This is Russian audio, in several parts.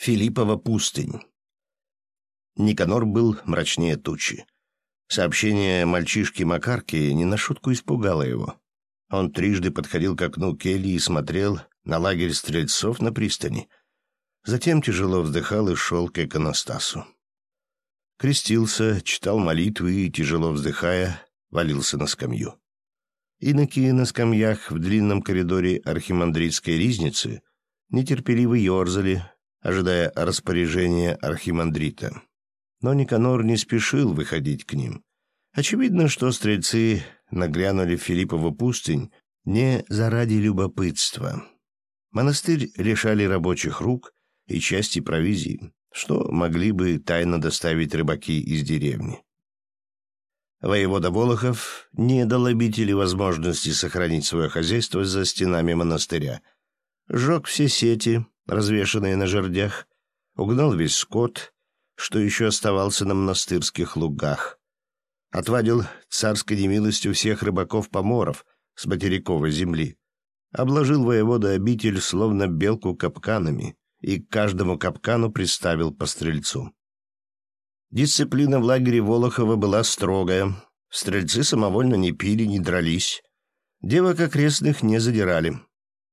Филиппова пустынь. Никанор был мрачнее тучи. Сообщение мальчишки Макарки не на шутку испугало его. Он трижды подходил к окну кельи и смотрел на лагерь стрельцов на пристани. Затем тяжело вздыхал и шел к иконостасу. Крестился, читал молитвы и, тяжело вздыхая, валился на скамью. Иноки на скамьях в длинном коридоре архимандритской ризницы нетерпеливо ерзали, ожидая распоряжения архимандрита. Но Никанор не спешил выходить к ним. Очевидно, что стрельцы наглянули в Филиппову пустынь не заради любопытства. Монастырь лишали рабочих рук и части провизии, что могли бы тайно доставить рыбаки из деревни. Воевода Волохов не дал обители возможности сохранить свое хозяйство за стенами монастыря. Сжег все сети, развешанные на жердях, угнал весь скот, что еще оставался на монастырских лугах. Отвадил царской немилостью всех рыбаков-поморов с материковой земли. Обложил воевода обитель словно белку капканами и к каждому капкану приставил по стрельцу. Дисциплина в лагере Волохова была строгая. Стрельцы самовольно не пили, не дрались. Девок окрестных не задирали.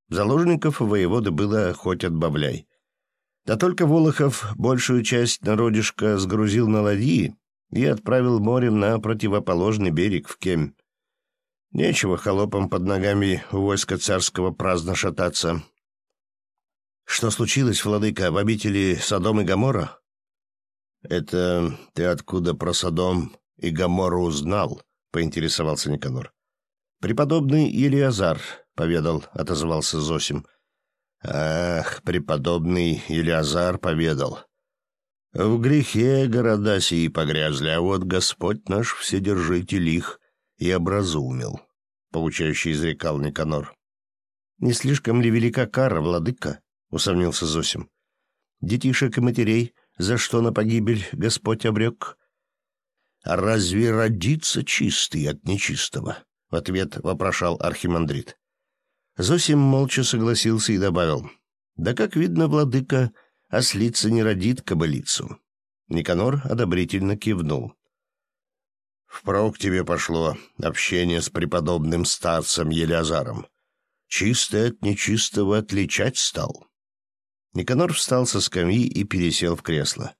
Заложников воевода было хоть отбавляй. Да только Волохов большую часть народишка сгрузил на ладьи и отправил морем на противоположный берег в Кем. Нечего холопам под ногами у войска царского праздно шататься. Что случилось, владыка, в обители Содом и Гомора? Это ты откуда про Содом и Гомору узнал? поинтересовался Никанор. Преподобный Елиазар поведал, отозвался Зосим. Ах, преподобный Елиазар поведал. В грехе города сии погрязли, а вот Господь наш Вседержитель их и образумил, — получающий изрекал Никанор. — Не слишком ли велика кара, владыка? — усомнился Зосим. — Детишек и матерей, за что на погибель Господь обрек? — А разве родится чистый от нечистого? — в ответ вопрошал архимандрит. Зосим молча согласился и добавил. «Да как видно, владыка, ослица не родит кобылицу». Никанор одобрительно кивнул. «Впрок тебе пошло общение с преподобным старцем Елиазаром. Чистое от нечистого отличать стал». Никанор встал со скамьи и пересел в кресло.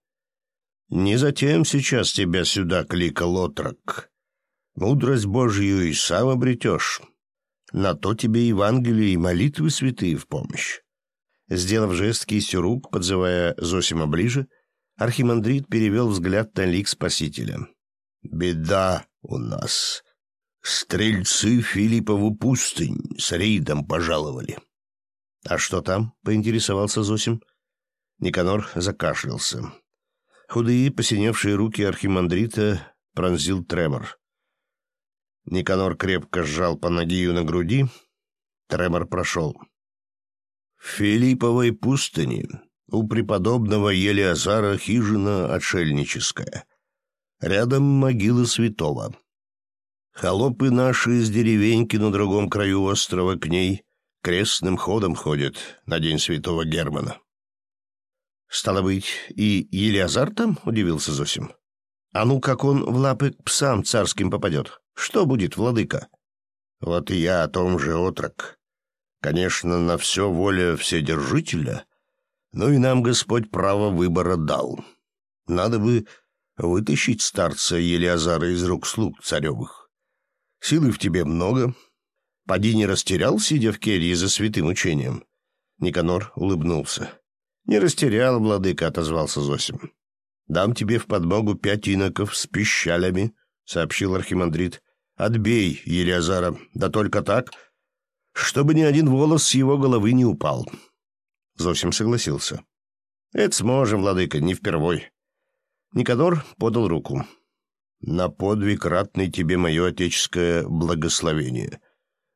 «Не затем сейчас тебя сюда кликал отрок. Мудрость Божью и сам обретешь». На то тебе Евангелие и молитвы святые в помощь. Сделав жест кистью рук, подзывая Зосима ближе, архимандрит перевел взгляд на лик Спасителя. «Беда у нас. Стрельцы Филиппову пустынь с рейдом пожаловали». «А что там?» — поинтересовался Зосим. Никанор закашлялся. Худые, посиневшие руки архимандрита пронзил тремор. Никанор крепко сжал по ноги на груди. Тремор прошел. В Филипповой пустыне у преподобного Елиазара хижина отшельническая. Рядом могила святого. Холопы наши из деревеньки на другом краю острова к ней крестным ходом ходят на день святого Германа. «Стало быть, и Елиазар там?» — удивился Зосим. «А ну, как он в лапы к псам царским попадет?» Что будет, владыка? Вот и я о том же, отрок. Конечно, на все воля Вседержителя, но и нам Господь право выбора дал. Надо бы вытащить старца Елиазара из рук слуг царевых. Силы в тебе много. Поди не растерял, сидя в келье за святым учением. Никанор улыбнулся. «Не растерял, владыка», — отозвался Зосим. «Дам тебе в подмогу пять иноков с пищалями», — сообщил архимандрит. Отбей Елиазара, да только так, чтобы ни один волос с его головы не упал. Зосим согласился. Это сможем, владыка, не впервой. Никодор подал руку. На подвиг ратный тебе мое отеческое благословение.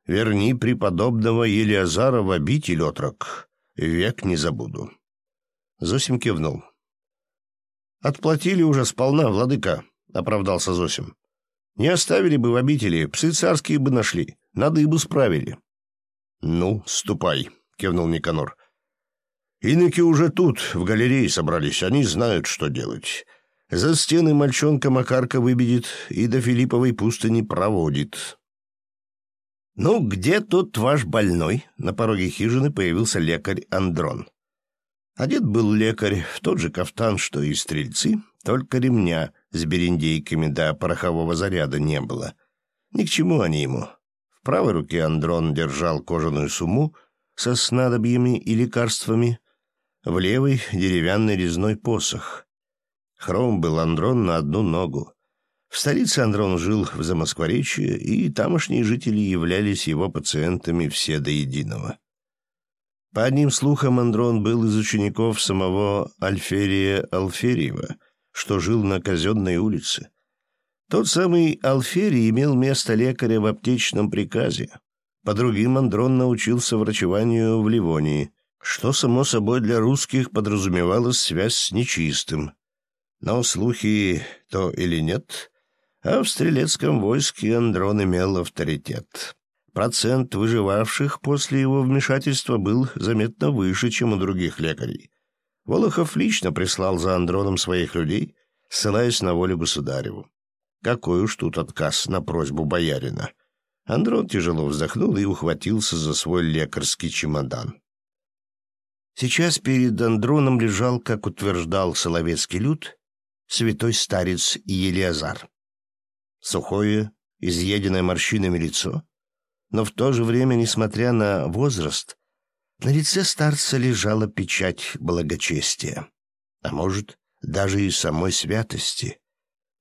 Верни преподобного Елиазара в обитель, отрок. Век не забуду. Зосим кивнул. «Отплатили уже сполна, владыка», — оправдался Зосим. Не оставили бы в обители, псы царские бы нашли, надо и бы справили. — Ну, ступай, — кивнул Никанор. Иноки уже тут, в галерее собрались, они знают, что делать. За стены мальчонка Макарка выбедет и до Филипповой пустыни проводит. «Ну, где тут ваш больной?» На пороге хижины появился лекарь Андрон. Одет был лекарь тот же кафтан, что и стрельцы, только ремня с берендейками до порохового заряда не было. Ни к чему они ему. В правой руке Андрон держал кожаную сумму со снадобьями и лекарствами, в левый — деревянный резной посох. Хром был Андрон на одну ногу. В столице Андрон жил в Замоскворечье, и тамошние жители являлись его пациентами все до единого. По одним слухам, Андрон был из учеников самого Альферия Алфериева, что жил на Казенной улице. Тот самый Алферий имел место лекаря в аптечном приказе. По другим Андрон научился врачеванию в Ливонии — что, само собой, для русских подразумевалось связь с нечистым. Но слухи то или нет, а в стрелецком войске Андрон имел авторитет. Процент выживавших после его вмешательства был заметно выше, чем у других лекарей. Волохов лично прислал за Андроном своих людей, ссылаясь на волю государеву. Какой уж тут отказ на просьбу боярина. Андрон тяжело вздохнул и ухватился за свой лекарский чемодан. Сейчас перед Андроном лежал, как утверждал Соловецкий люд, святой старец Елиазар. Сухое, изъеденное морщинами лицо, но в то же время, несмотря на возраст, на лице старца лежала печать благочестия, а может, даже и самой святости.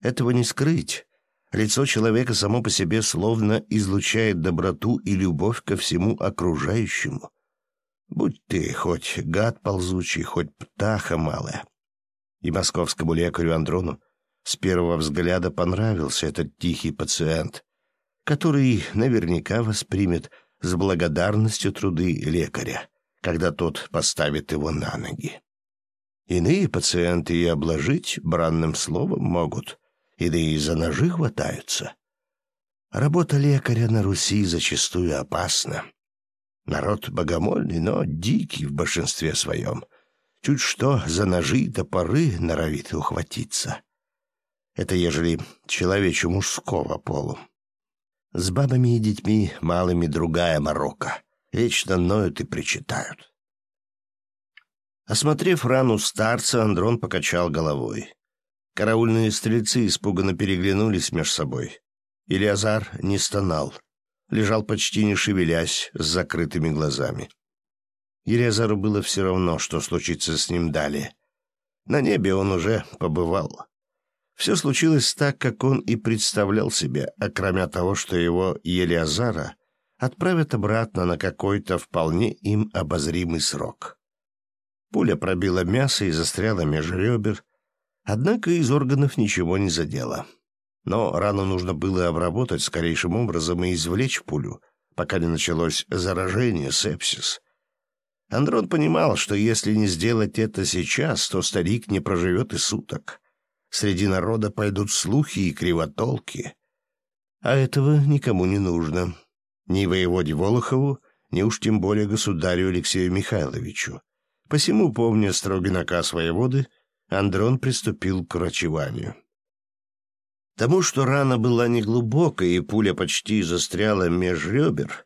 Этого не скрыть. Лицо человека само по себе словно излучает доброту и любовь ко всему окружающему — Будь ты хоть гад ползучий, хоть птаха малая. И московскому лекарю Андрону с первого взгляда понравился этот тихий пациент, который наверняка воспримет с благодарностью труды лекаря, когда тот поставит его на ноги. Иные пациенты и обложить бранным словом могут, иные за ножи хватаются. Работа лекаря на Руси зачастую опасна. Народ богомольный, но дикий в большинстве своем. Чуть что за ножи и топоры норовит ухватиться. Это ежели человечу мужского полу. С бабами и детьми малыми другая морока. Вечно ноют и причитают. Осмотрев рану старца, Андрон покачал головой. Караульные стрельцы испуганно переглянулись меж собой. Илиазар не стонал — лежал почти не шевелясь, с закрытыми глазами. Елизару было все равно, что случится с ним далее. На небе он уже побывал. Все случилось так, как он и представлял себе, а кроме того, что его Елиазара отправят обратно на какой-то вполне им обозримый срок. Пуля пробила мясо и застряла меж ребер, однако из органов ничего не задела. Но рану нужно было обработать скорейшим образом и извлечь пулю, пока не началось заражение, сепсис. Андрон понимал, что если не сделать это сейчас, то старик не проживет и суток. Среди народа пойдут слухи и кривотолки. А этого никому не нужно. Ни воеводе Волохову, ни уж тем более государю Алексею Михайловичу. Посему, помня строгий наказ воеводы, Андрон приступил к врачеванию. Тому, что рана была неглубокая и пуля почти застряла меж ребер,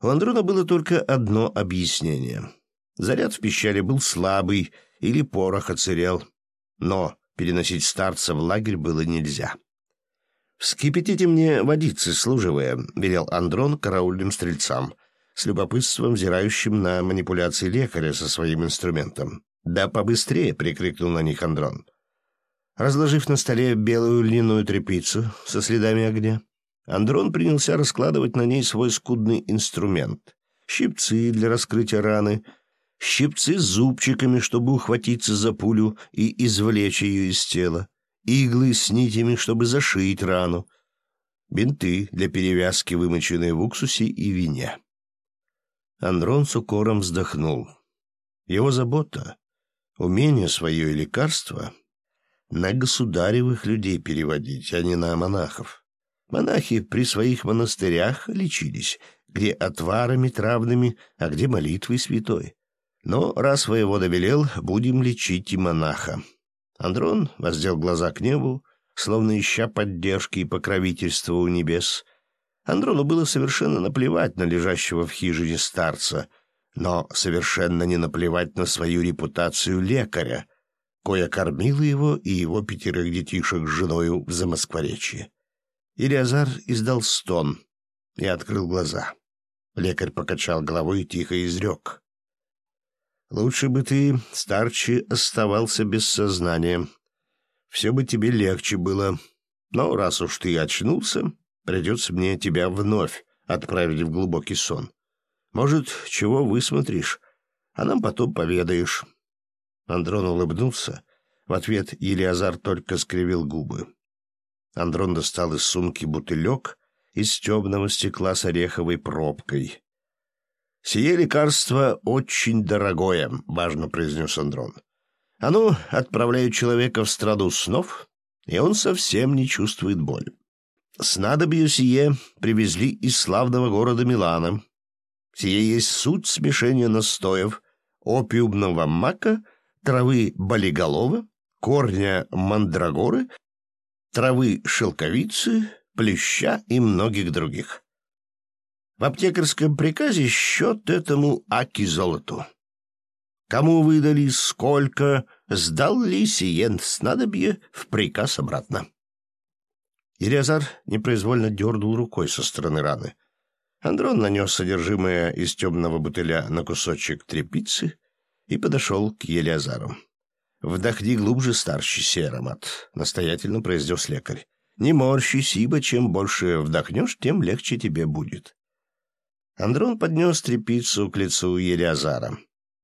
у Андрона было только одно объяснение. Заряд в пещере был слабый или порох оцерел, но переносить старца в лагерь было нельзя. «Вскипятите мне водицы, служивая», — велел Андрон караульным стрельцам, с любопытством взирающим на манипуляции лекаря со своим инструментом. «Да побыстрее!» — прикрикнул на них Андрон. Разложив на столе белую льняную тряпицу со следами огня, Андрон принялся раскладывать на ней свой скудный инструмент. Щипцы для раскрытия раны, щипцы с зубчиками, чтобы ухватиться за пулю и извлечь ее из тела, иглы с нитями, чтобы зашить рану, бинты для перевязки, вымоченные в уксусе и вине. Андрон с укором вздохнул. Его забота, умение свое и лекарство на государевых людей переводить, а не на монахов. Монахи при своих монастырях лечились, где отварами травными, а где молитвой святой. Но раз воевода велел, будем лечить и монаха. Андрон воздел глаза к небу, словно ища поддержки и покровительства у небес. Андрону было совершенно наплевать на лежащего в хижине старца, но совершенно не наплевать на свою репутацию лекаря, кое кормила его и его пятерых детишек с женою в Замоскворечье. Илиазар издал стон и открыл глаза. Лекарь покачал головой и тихо изрек. «Лучше бы ты, старче, оставался без сознания. Все бы тебе легче было. Но раз уж ты очнулся, придется мне тебя вновь отправить в глубокий сон. Может, чего высмотришь, а нам потом поведаешь». Андрон улыбнулся. В ответ Елиазар только скривил губы. Андрон достал из сумки бутылек из темного стекла с ореховой пробкой. «Сие лекарство очень дорогое», — важно произнес Андрон. «Оно отправляет человека в страну снов, и он совсем не чувствует боли. Снадобье сие привезли из славного города Милана. Сие есть суть смешения настоев опиумного мака, травы болиголова, корня мандрагоры, травы шелковицы, плюща и многих других. В аптекарском приказе счет этому аки золоту. Кому выдали, сколько, сдал ли сиен снадобье в приказ обратно. Ириазар непроизвольно дернул рукой со стороны раны. Андрон нанес содержимое из темного бутыля на кусочек тряпицы и подошел к Елиазару. «Вдохни глубже старчий сей аромат», — настоятельно произнес лекарь. «Не морщись, ибо чем больше вдохнешь, тем легче тебе будет». Андрон поднес трепицу к лицу Елиазара.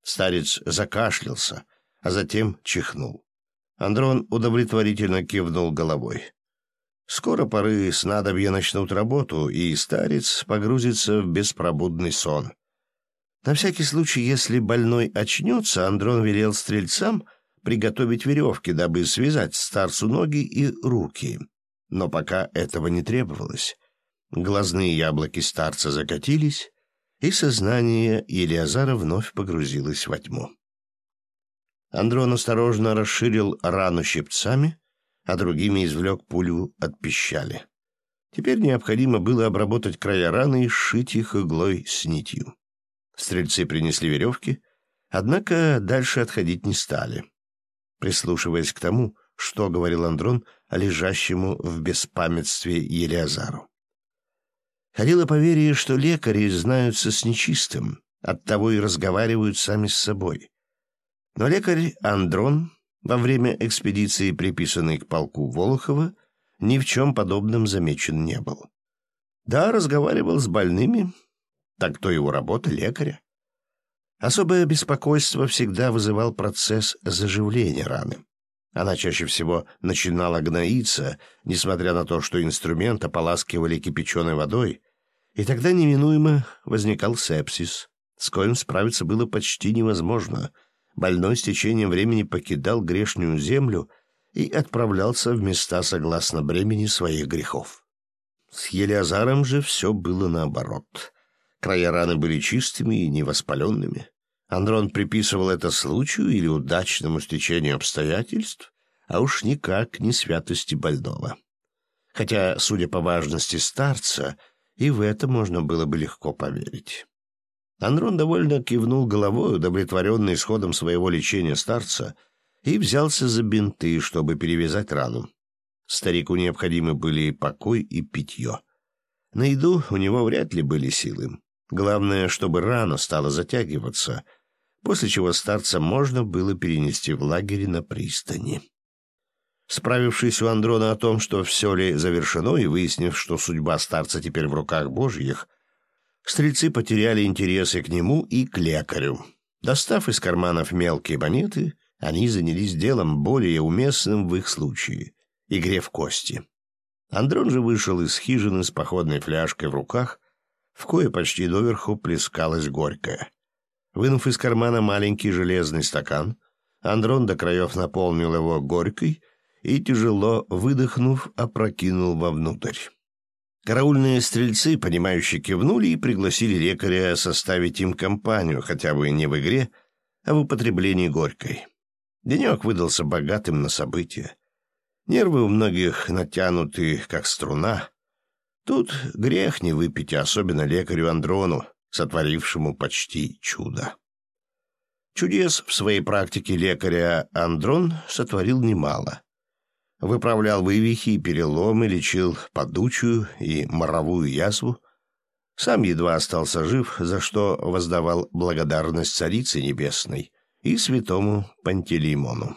Старец закашлялся, а затем чихнул. Андрон удовлетворительно кивнул головой. Скоро поры снадобья начнут работу, и старец погрузится в беспробудный сон. На всякий случай, если больной очнется, Андрон велел стрельцам приготовить веревки, дабы связать старцу ноги и руки. Но пока этого не требовалось. Глазные яблоки старца закатились, и сознание Елиазара вновь погрузилось во тьму. Андрон осторожно расширил рану щипцами, а другими извлек пулю от пищали. Теперь необходимо было обработать края раны и сшить их иглой с нитью. Стрельцы принесли веревки, однако дальше отходить не стали. Прислушиваясь к тому, что говорил Андрон лежащему в беспамятстве Елиазару. Ходило поверье, что лекари знаются с нечистым, оттого и разговаривают сами с собой. Но лекарь Андрон во время экспедиции, приписанной к полку Волохова, ни в чем подобном замечен не был. Да, разговаривал с больными, так то его работа лекаря. Особое беспокойство всегда вызывал процесс заживления раны. Она чаще всего начинала гноиться, несмотря на то, что инструмент ополаскивали кипяченой водой, и тогда неминуемо возникал сепсис, с коим справиться было почти невозможно. Больной с течением времени покидал грешную землю и отправлялся в места согласно бремени своих грехов. С Елиазаром же все было наоборот. Края раны были чистыми и невоспаленными. Андрон приписывал это случаю или удачному стечению обстоятельств, а уж никак не святости больного. Хотя, судя по важности старца, и в это можно было бы легко поверить. Андрон довольно кивнул головой, удовлетворенный исходом своего лечения старца, и взялся за бинты, чтобы перевязать рану. Старику необходимы были покой и питье. На еду у него вряд ли были силы. Главное, чтобы рана стала затягиваться, после чего старца можно было перенести в лагере на пристани. Справившись у Андрона о том, что все ли завершено, и выяснив, что судьба старца теперь в руках божьих, стрельцы потеряли интересы к нему и к лекарю. Достав из карманов мелкие монеты, они занялись делом более уместным в их случае — игре в кости. Андрон же вышел из хижины с походной фляжкой в руках, в кое почти доверху плескалась горькая. Вынув из кармана маленький железный стакан, Андрон до краев наполнил его горькой — и, тяжело выдохнув, опрокинул вовнутрь. Караульные стрельцы, понимающие, кивнули и пригласили лекаря составить им компанию, хотя бы не в игре, об употреблении горькой. Денек выдался богатым на события. Нервы у многих натянуты, как струна. Тут грех не выпить, а особенно лекарю Андрону, сотворившему почти чудо. Чудес в своей практике лекаря Андрон сотворил немало. Выправлял вывихи и переломы, лечил подучую и моровую язву. Сам едва остался жив, за что воздавал благодарность Царице Небесной и святому Пантелеймону.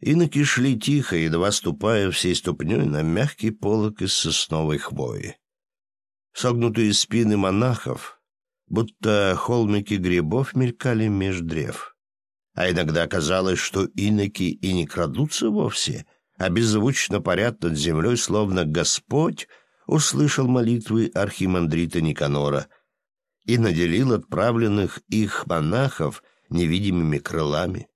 Иноки шли тихо, едва ступая всей ступней на мягкий полок из сосновой хвои. Согнутые спины монахов, будто холмики грибов, мелькали меж древ. А иногда казалось, что иноки и не крадутся вовсе, а беззвучно парят над землей, словно Господь услышал молитвы архимандрита Никанора и наделил отправленных их монахов невидимыми крылами.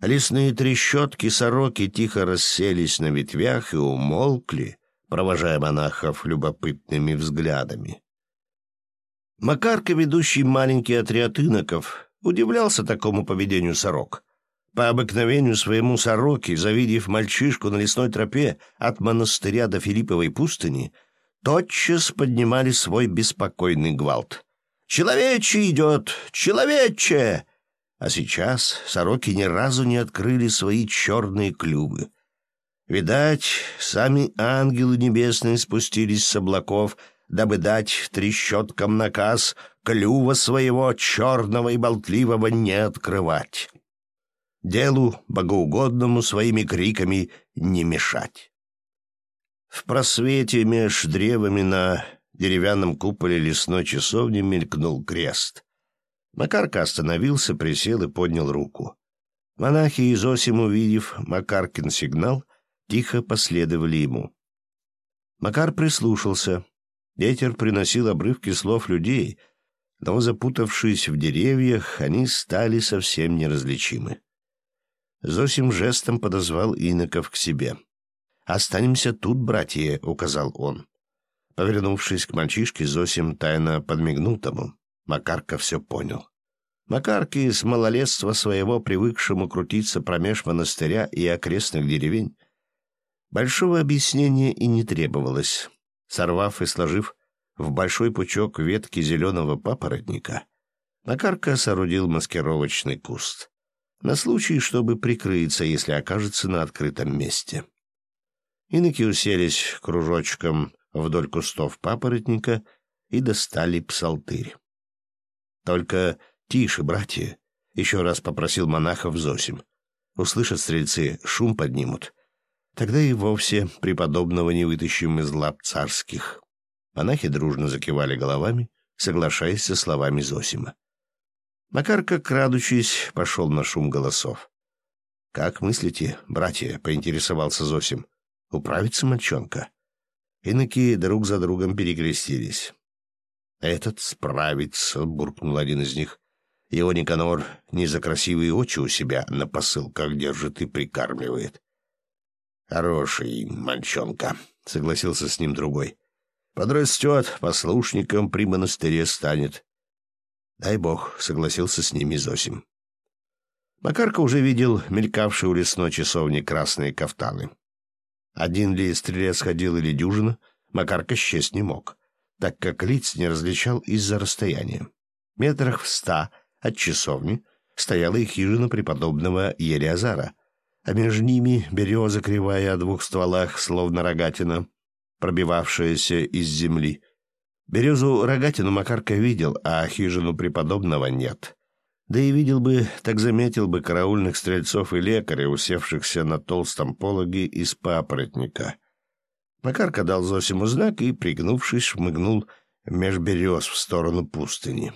Лесные трещотки сороки тихо расселись на ветвях и умолкли, провожая монахов любопытными взглядами. Макарка, ведущий маленький отряд иноков, удивлялся такому поведению сорок. По обыкновению своему сороки, завидев мальчишку на лесной тропе от монастыря до Филипповой пустыни, тотчас поднимали свой беспокойный гвалт. «Человече идет! Человече!» А сейчас сороки ни разу не открыли свои черные клювы. Видать, сами ангелы небесные спустились с облаков, дабы дать трещоткам наказ клюва своего черного и болтливого не открывать. Делу богоугодному своими криками не мешать. В просвете меж древами на деревянном куполе лесной часовни мелькнул крест. Макарка остановился, присел и поднял руку. Монахи и Зосим, увидев Макаркин сигнал, тихо последовали ему. Макар прислушался. Ветер приносил обрывки слов людей, но, запутавшись в деревьях, они стали совсем неразличимы. Зосим жестом подозвал иноков к себе. «Останемся тут, братья», — указал он. Повернувшись к мальчишке, Зосим тайно подмигнул тому. Макарка все понял. Макарке с малолетства своего, привыкшему крутиться промеж монастыря и окрестных деревень, большого объяснения и не требовалось. Сорвав и сложив в большой пучок ветки зеленого папоротника, Макарка соорудил маскировочный куст. На случай, чтобы прикрыться, если окажется на открытом месте. Иноки уселись кружочком вдоль кустов папоротника и достали псалтырь. «Только тише, братья!» — еще раз попросил монахов Зосим. «Услышат стрельцы, шум поднимут. Тогда и вовсе преподобного не вытащим из лап царских». Монахи дружно закивали головами, соглашаясь со словами Зосима. Макарка, крадучись, пошел на шум голосов. «Как мыслите, братья?» — поинтересовался Зосим. «Управится мальчонка?» Иноки друг за другом перекрестились. «Этот справится», — буркнул один из них. «Его Никанор не за красивые очи у себя на посылках держит и прикармливает». «Хороший мальчонка», — согласился с ним другой. «Подрастет, послушником при монастыре станет». «Дай бог», — согласился с ними Зосим. Макарка уже видел мелькавшие у лесной часовни красные кафтаны. Один ли стрелец ходил или дюжина, Макарка счесть не мог так как лиц не различал из-за расстояния. Метрах в ста от часовни стояла и хижина преподобного Елиазара, а между ними береза кривая о двух стволах, словно рогатина, пробивавшаяся из земли. Березу рогатину Макарка видел, а хижину преподобного нет. Да и видел бы, так заметил бы караульных стрельцов и лекаря, усевшихся на толстом пологе из папоротника — Макарка дал Зосиму знак и, пригнувшись, шмыгнул меж берез в сторону пустыни.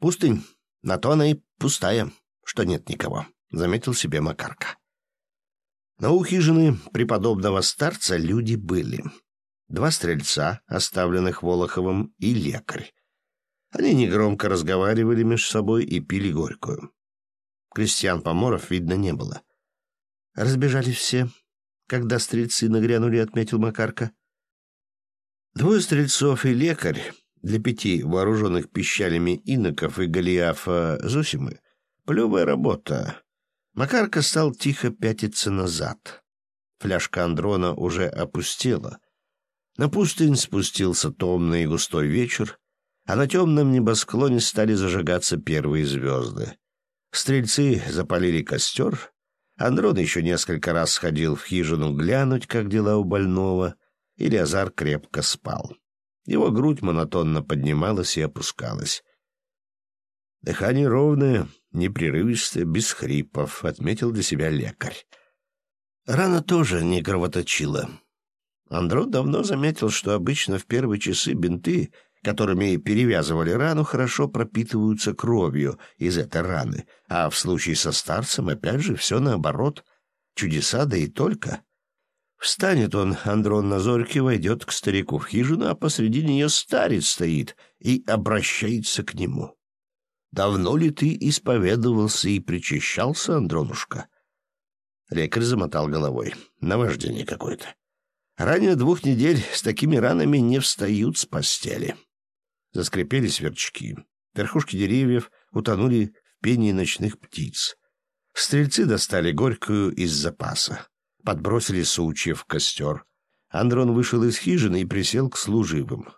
«Пустынь, на то она и пустая, что нет никого», — заметил себе Макарка. Но у хижины преподобного старца люди были. Два стрельца, оставленных Волоховым, и лекарь. Они негромко разговаривали между собой и пили горькую. Крестьян-поморов видно не было. Разбежались все, когда стрельцы нагрянули, отметил Макарка. Двое стрельцов и лекарь Для пяти вооруженных пищалями иноков и Голиафа Зосимы плевая работа. Макарка стал тихо пятиться назад. Фляжка Андрона уже опустела. На пустынь спустился томный и густой вечер, а на темном небосклоне стали зажигаться первые звезды. Стрельцы запалили костер. Андрон еще несколько раз сходил в хижину глянуть, как дела у больного, и Леозар крепко спал. Его грудь монотонно поднималась и опускалась. «Дыхание ровное, непрерывистое, без хрипов», — отметил для себя лекарь. Рана тоже не кровоточила. Андро давно заметил, что обычно в первые часы бинты, которыми перевязывали рану, хорошо пропитываются кровью из этой раны, а в случае со старцем, опять же, все наоборот. Чудеса, да и только. Встанет он, Андрон Назорки, войдет к старику в хижину, а посреди нее старец стоит и обращается к нему. «Давно ли ты исповедовался и причащался, Андронушка?» Лекарь замотал головой. Наваждение какое-то. Ранее двух недель с такими ранами не встают с постели. Заскрипели сверчки. Верхушки деревьев утонули в пении ночных птиц. Стрельцы достали горькую из запаса подбросили сучьев в костер. Андрон вышел из хижины и присел к служивым.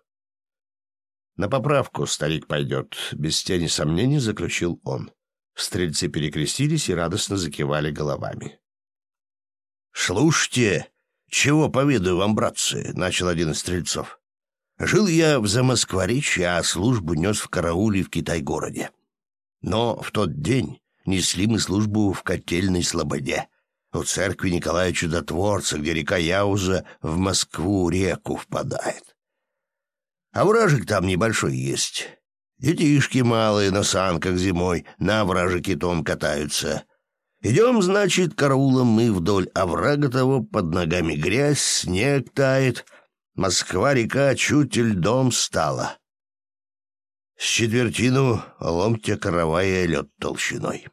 «На поправку старик пойдет», — без тени сомнений заключил он. Стрельцы перекрестились и радостно закивали головами. «Слушайте, чего поведаю вам, братцы?» — начал один из стрельцов. «Жил я в Замоскворечье, а службу нес в карауле в Китай-городе. Но в тот день несли мы службу в котельной слободе у церкви Николая Чудотворца, где река Яуза в Москву реку впадает. А вражик там небольшой есть. Детишки малые на санках зимой на вражике том катаются. Идем, значит, караулом мы вдоль оврага того, под ногами грязь, снег тает. Москва-река чуть льдом стала. С четвертину ломтя каравая лед толщиной.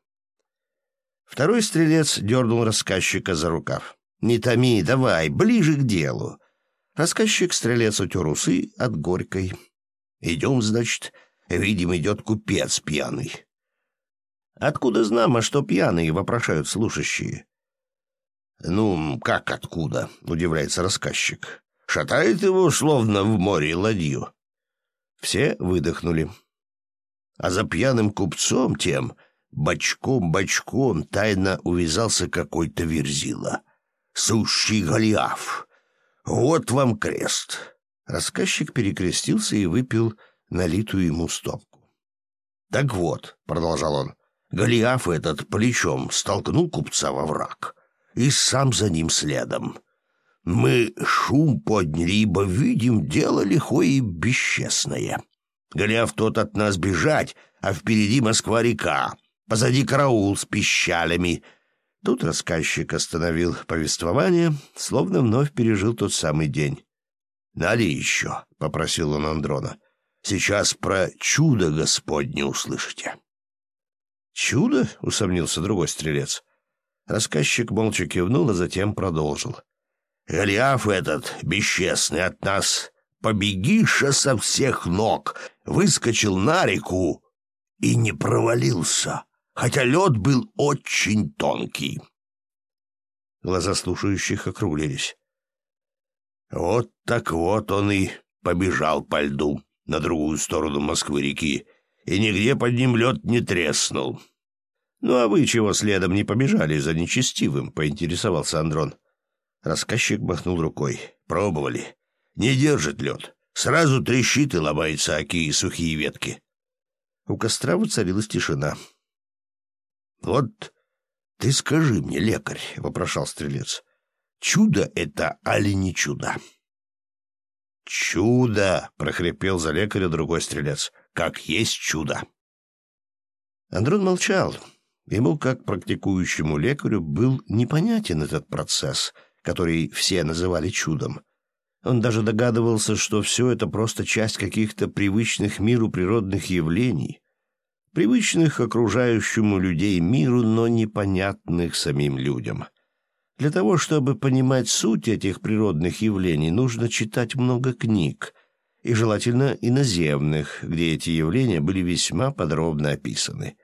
Второй стрелец дернул рассказчика за рукав. «Не томи, давай, ближе к делу». Рассказчик-стрелец утер усы от горькой. «Идем, значит, видим, идет купец пьяный». «Откуда знамо, что пьяный?» — вопрошают слушающие. «Ну, как откуда?» — удивляется рассказчик. «Шатает его, словно в море ладью». Все выдохнули. А за пьяным купцом тем Бочком-бочком тайно увязался какой-то верзила. Сущий Голиаф. Вот вам крест. Рассказчик перекрестился и выпил налитую ему стопку. «Так вот», — продолжал он, — Голиаф этот плечом столкнул купца во враг, и сам за ним следом. Мы шум подняли, ибо видим дело лихое и бесчестное. Голиаф тот от нас бежать, а впереди Москва-река. Позади караул с пищалями. Тут рассказчик остановил повествование, словно вновь пережил тот самый день. «Нали еще», — попросил он Андрона. «Сейчас про чудо Господне услышите». «Чудо?» — усомнился другой стрелец. Рассказчик молча кивнул, а затем продолжил. «Голиаф этот, бесчестный от нас, побегиша со всех ног, выскочил на реку и не провалился хотя лед был очень тонкий. Глаза слушающих округлились. Вот так вот он и побежал по льду на другую сторону Москвы-реки, и нигде под ним лед не треснул. «Ну а вы чего следом не побежали за нечестивым?» — поинтересовался Андрон. Рассказчик махнул рукой. «Пробовали. Не держит лед. Сразу трещит и ломается оки и сухие ветки». У костра воцарилась тишина. «Вот ты скажи мне, лекарь», — вопрошал стрелец, — «чудо это али не чудо?» «Чудо!» — прохрипел за лекаря другой стрелец. «Как есть чудо!» Андрон молчал. Ему, как практикующему лекарю, был непонятен этот процесс, который все называли чудом. Он даже догадывался, что все это просто часть каких-то привычных миру природных явлений, привычных окружающему людей миру, но непонятных самим людям. Для того, чтобы понимать суть этих природных явлений, нужно читать много книг, и желательно иноземных, где эти явления были весьма подробно описаны.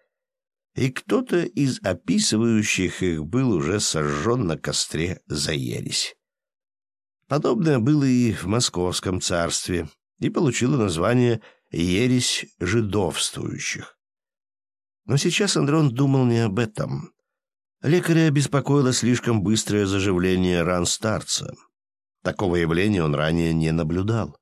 И кто-то из описывающих их был уже сожжен на костре за ересь. Подобное было и в Московском царстве, и получило название «Ересь жидовствующих». Но сейчас Андрон думал не об этом. Лекаря беспокоило слишком быстрое заживление ран старца. Такого явления он ранее не наблюдал.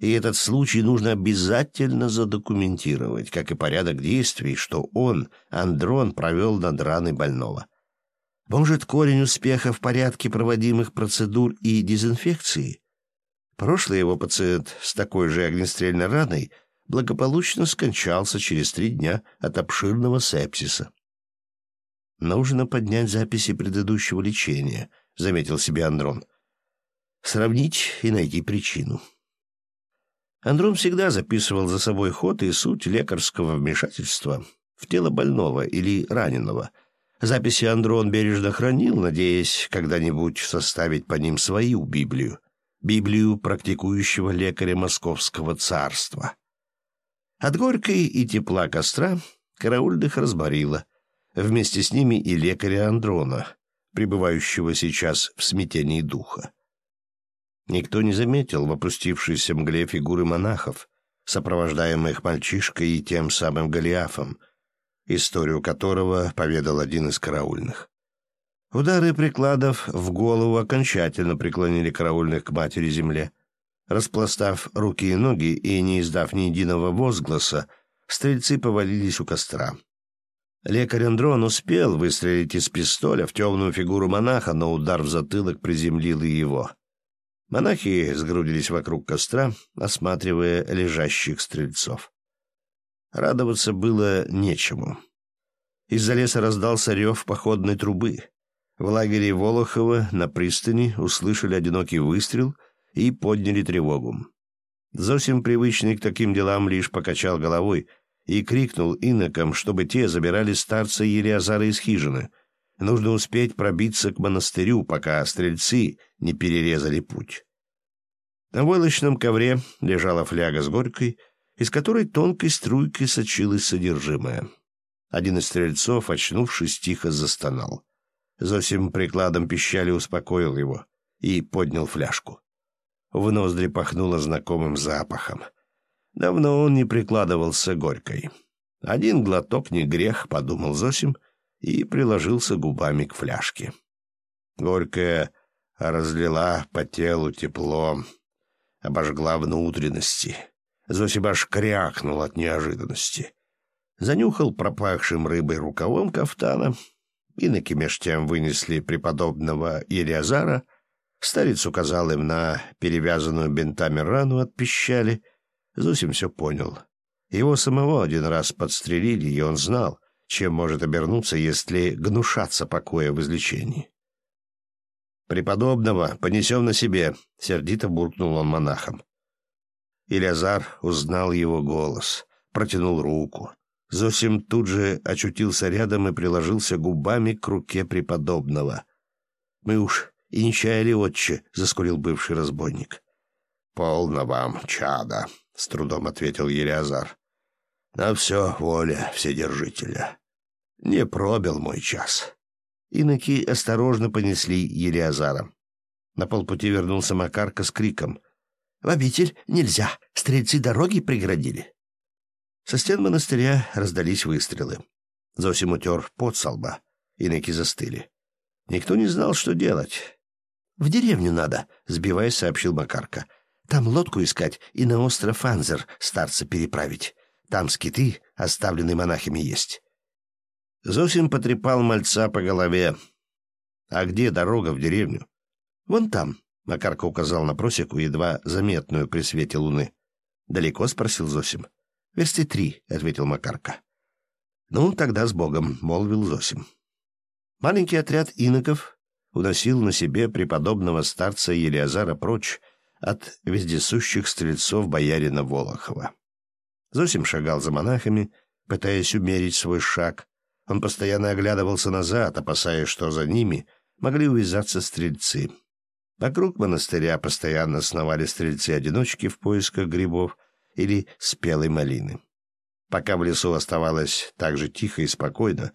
И этот случай нужно обязательно задокументировать, как и порядок действий, что он, Андрон, провел над раной больного. Может, корень успеха в порядке проводимых процедур и дезинфекции? Прошлый его пациент с такой же огнестрельной раной благополучно скончался через три дня от обширного сепсиса. «Нужно поднять записи предыдущего лечения», — заметил себе Андрон. «Сравнить и найти причину». Андрон всегда записывал за собой ход и суть лекарского вмешательства в тело больного или раненого. Записи Андрон бережно хранил, надеясь когда-нибудь составить по ним свою Библию. Библию практикующего лекаря Московского царства. От горькой и тепла костра караульных разборило. Вместе с ними и лекаря Андрона, пребывающего сейчас в смятении духа. Никто не заметил в опустившейся мгле фигуры монахов, сопровождаемых мальчишкой и тем самым Голиафом, историю которого поведал один из караульных. Удары прикладов в голову окончательно преклонили караульных к матери земле. Распластав руки и ноги и не издав ни единого возгласа, стрельцы повалились у костра. Лекарь Андрон успел выстрелить из пистоля в темную фигуру монаха, но удар в затылок приземлил и его. Монахи сгрудились вокруг костра, осматривая лежащих стрельцов. Радоваться было нечему. Из-за леса раздался рев походной трубы. В лагере Волохова на пристани услышали одинокий выстрел и подняли тревогу. Зосим, привычный к таким делам, лишь покачал головой и крикнул инокам, чтобы те забирали старца Елиазара из хижины — Нужно успеть пробиться к монастырю, пока стрельцы не перерезали путь. На войлочном ковре лежала фляга с горькой, из которой тонкой струйкой сочилось содержимое. Один из стрельцов, очнувшись, тихо застонал. Зосим прикладом пищали успокоил его и поднял фляжку. В ноздри пахнуло знакомым запахом. Давно он не прикладывался горькой. Один глоток не грех, подумал Зосим — и приложился губами к фляжке. Горькая разлила по телу тепло, обожгла внутренности. Зосим аж крякнул от неожиданности. Занюхал пропахшим рыбой рукавом кафтана. Иноки меж тем вынесли преподобного Елиазара. Старец указал им на перевязанную бинтами рану от пищали. Зосим все понял. Его самого один раз подстрелили, и он знал — чем может обернуться, если гнушаться покоя в излечении. «Преподобного понесем на себе», — сердито буркнул он монахом. Илязар узнал его голос, протянул руку. Зосим тут же очутился рядом и приложился губами к руке преподобного. «Мы уж и не чаяли, отче», — заскурил бывший разбойник. «Полно вам, чада», — с трудом ответил Елиазар. На все воля Вседержителя. Не пробил мой час. Иноки осторожно понесли Елиазара. На полпути вернулся Макарка с криком. «В обитель нельзя! Стрельцы дороги преградили!» Со стен монастыря раздались выстрелы. Зосим утер пот со. Иноки застыли. Никто не знал, что делать. «В деревню надо», — сбиваясь, сообщил Макарка. «Там лодку искать и на остров Анзер старца переправить. Там скиты, оставленные монахами, есть. Зосим потрепал мальца по голове. «А где дорога в деревню?» «Вон там», — Макарка указал на просеку, едва заметную при свете луны. «Далеко?» — спросил Зосим. «Версти три», — ответил Макарка. «Ну, тогда с Богом», — молвил Зосим. Маленький отряд иноков уносил на себе преподобного старца Елиазара прочь от вездесущих стрельцов боярина Волохова. Зосим шагал за монахами, пытаясь умерить свой шаг. Он постоянно оглядывался назад, опасаясь, что за ними могли увязаться стрельцы. Вокруг монастыря постоянно сновали стрельцы-одиночки в поисках грибов или спелой малины. Пока в лесу оставалось так же тихо и спокойно,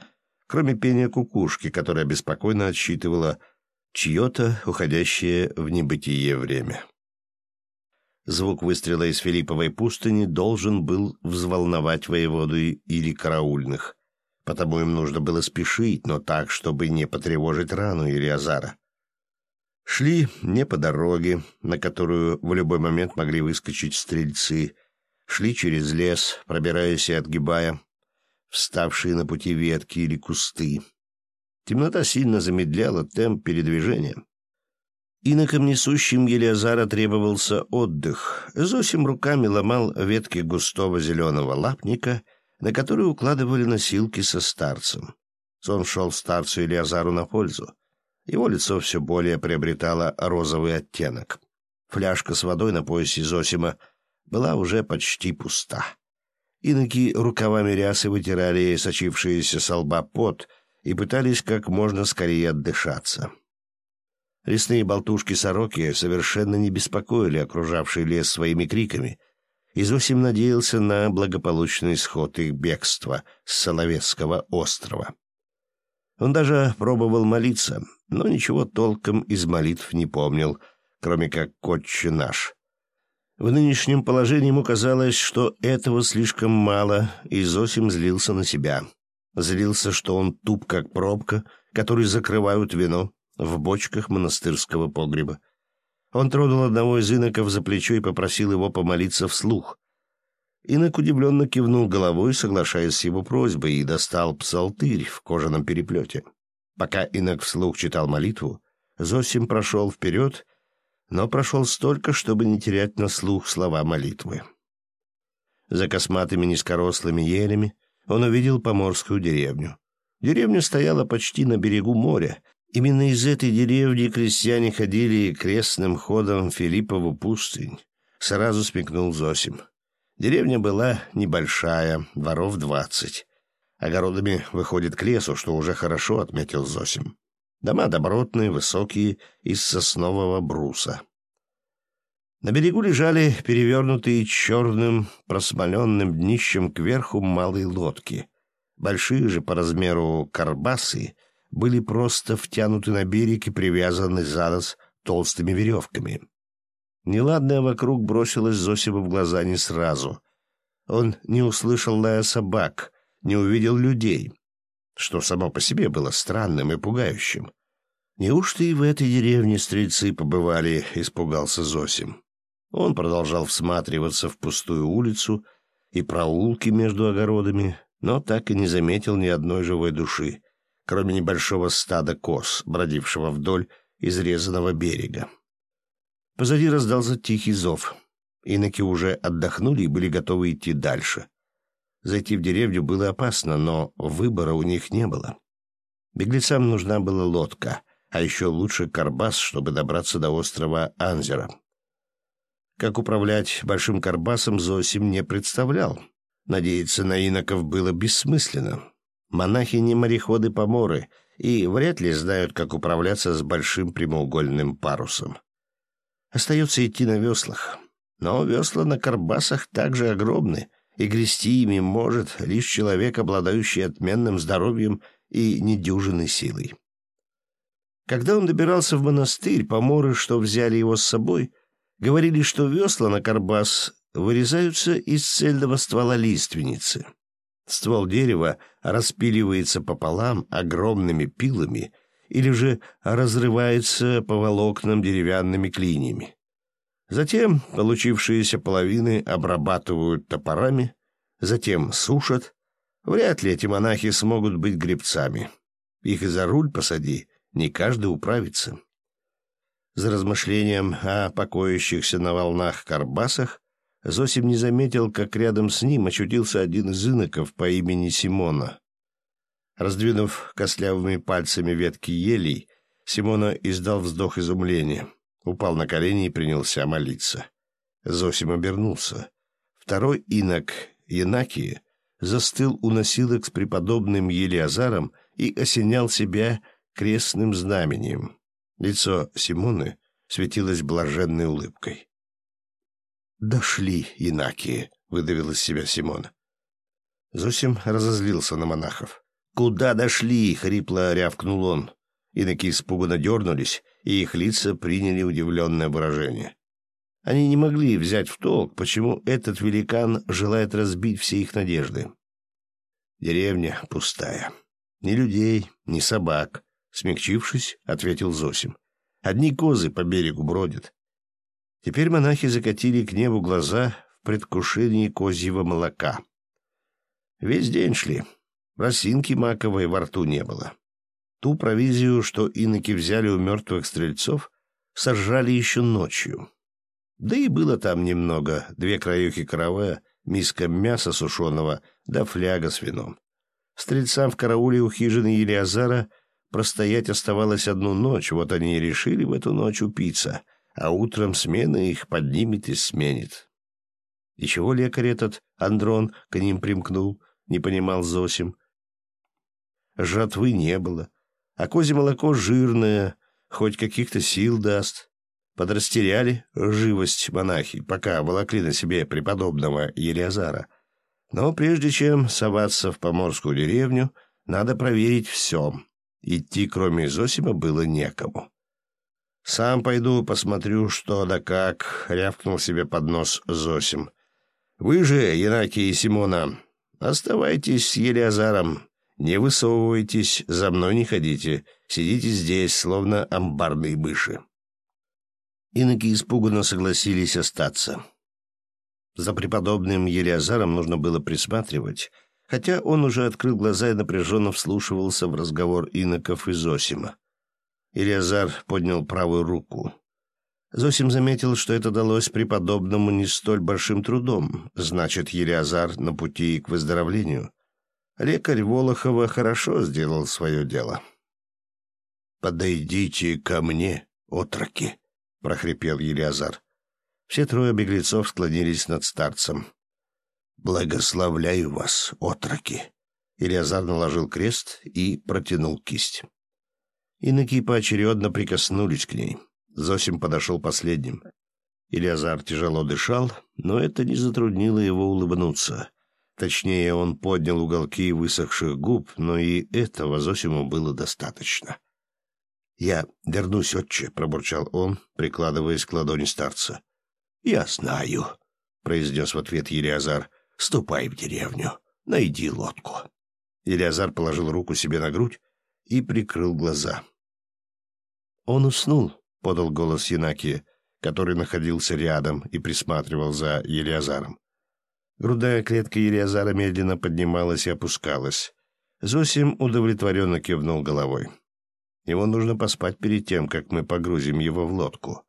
кроме пения кукушки, которая беспокойно отсчитывала чье-то уходящее в небытие время. Звук выстрела из Филипповой пустыни должен был взволновать воеводу или караульных, потому им нужно было спешить, но так, чтобы не потревожить рану Ириазара. Шли не по дороге, на которую в любой момент могли выскочить стрельцы, шли через лес, пробираясь и отгибая вставшие на пути ветки или кусты. Темнота сильно замедляла темп передвижения. Инокам, несущим Елиазара, требовался отдых. Зосим руками ломал ветки густого зеленого лапника, на который укладывали носилки со старцем. Сон шел старцу Елиазару на пользу. Его лицо все более приобретало розовый оттенок. Фляжка с водой на поясе Зосима была уже почти пуста. Иноки рукавами рясы вытирали сочившиеся со лба пот и пытались как можно скорее отдышаться. Лесные болтушки-сороки совершенно не беспокоили окружавший лес своими криками, и Зосим надеялся на благополучный исход их бегства с Соловецкого острова. Он даже пробовал молиться, но ничего толком из молитв не помнил, кроме как «Отче наш». В нынешнем положении ему казалось, что этого слишком мало, и Зосим злился на себя. Злился, что он туп, как пробка, который закрывают вино, в бочках монастырского погреба. Он тронул одного из иноков за плечо и попросил его помолиться вслух. Инок удивленно кивнул головой, соглашаясь с его просьбой, и достал псалтырь в кожаном переплете. Пока инок вслух читал молитву, Зосим прошел вперед, но прошел столько, чтобы не терять на слух слова молитвы. За косматыми низкорослыми елями он увидел поморскую деревню. Деревня стояла почти на берегу моря, Именно из этой деревни крестьяне ходили крестным ходом в Филиппову пустынь. Сразу смекнул Зосим. Деревня была небольшая, дворов двадцать. Огородами выходит к лесу, что уже хорошо отметил Зосим. Дома добротные, высокие, из соснового бруса. На берегу лежали перевернутые черным просмоленным днищем кверху малые лодки. Большие же по размеру карбасы — были просто втянуты на берег и привязаны за нос толстыми веревками. Неладное вокруг бросилось Зосиму в глаза не сразу. Он не услышал лая собак, не увидел людей, что само по себе было странным и пугающим. «Неужто и в этой деревне стрельцы побывали?» — испугался Зосим. Он продолжал всматриваться в пустую улицу и проулки между огородами, но так и не заметил ни одной живой души кроме небольшого стада коз, бродившего вдоль изрезанного берега. Позади раздался тихий зов. Иноки уже отдохнули и были готовы идти дальше. Зайти в деревню было опасно, но выбора у них не было. Беглецам нужна была лодка, а еще лучше карбас, чтобы добраться до острова Анзера. Как управлять большим карбасом Зосим не представлял. Надеяться на иноков было бессмысленно. Монахи не мореходы-поморы и вряд ли знают, как управляться с большим прямоугольным парусом. Остается идти на веслах. Но весла на карбасах также огромны, и грести ими может лишь человек, обладающий отменным здоровьем и недюжинной силой. Когда он добирался в монастырь, поморы, что взяли его с собой, говорили, что весла на карбас вырезаются из цельного ствола лиственницы — Ствол дерева распиливается пополам огромными пилами или же разрывается по волокнам деревянными клиньями. Затем получившиеся половины обрабатывают топорами, затем сушат. Вряд ли эти монахи смогут быть гребцами. Их и за руль посади, не каждый управится. За размышлением о покоящихся на волнах карбасах Зосим не заметил, как рядом с ним очутился один из иноков по имени Симона. Раздвинув костлявыми пальцами ветки елей, Симона издал вздох изумления, упал на колени и принялся молиться. Зосим обернулся. Второй инок, Янакии, застыл у носилок с преподобным Елиазаром и осенял себя крестным знамением. Лицо Симоны светилась блаженной улыбкой. «Дошли, инакие!» — выдавил из себя Симона. Зосим разозлился на монахов. «Куда дошли?» — хрипло рявкнул он. Иноки испуганно дернулись, и их лица приняли удивленное выражение. Они не могли взять в толк, почему этот великан желает разбить все их надежды. Деревня пустая. Ни людей, ни собак. Смягчившись, ответил Зосим. Одни козы по берегу бродят. Теперь монахи закатили к небу глаза в предвкушении козьего молока. Весь день шли. Росинки маковой во рту не было. Ту провизию, что иноки взяли у мертвых стрельцов, сожрали еще ночью. Да и было там немного, две краюхи караве, миска мяса сушеного, да фляга с вином. Стрельцам в карауле у хижины Елиазара простоять оставалось одну ночь, вот они и решили в эту ночь упиться, а утром смена их поднимет и сменит. И чего лекарь этот, Андрон, к ним примкнул, не понимал Зосим. Жатвы не было, а козье молоко жирное, хоть каких-то сил даст. Подрастеряли живость монахи, пока волокли на себе преподобного Елиазара. Но прежде чем соваться в поморскую деревню, надо проверить все. Идти, кроме Зосима, было некому. «Сам пойду посмотрю, что да как», — рявкнул себе под нос Зосим. «Вы же, Янакий и Симона, оставайтесь с Елиазаром. Не высовывайтесь, за мной не ходите. Сидите здесь, словно амбарные мыши. Иноки испуганно согласились остаться. За преподобным Елиазаром нужно было присматривать, хотя он уже открыл глаза и напряженно вслушивался в разговор иноков и Зосима. Елиазар поднял правую руку. Зосим заметил, что это далось преподобному не столь большим трудом. Значит, Елиазар на пути к выздоровлению — Лекарь Волохова хорошо сделал свое дело. «Подойдите ко мне, отроки!» — прохрипел Елиазар. Все трое беглецов склонились над старцем. «Благословляю вас, отроки!» Илиазар наложил крест и протянул кисть. Иноки поочередно прикоснулись к ней. Зосим подошел последним. Илиазар тяжело дышал, но это не затруднило его улыбнуться. Точнее, он поднял уголки высохших губ, но и этого Зосиму было достаточно. «Я вернусь, отче», — пробурчал он, прикладываясь к ладони старца. «Я знаю», — произнес в ответ Елиазар. «Ступай в деревню, найди лодку». Елиазар положил руку себе на грудь и прикрыл глаза. «Он уснул», — подал голос Янакия, который находился рядом и присматривал за Елиазаром. Грудная клетка Елиазара медленно поднималась и опускалась. Зосим удовлетворенно кивнул головой. Ему нужно поспать перед тем, как мы погрузим его в лодку.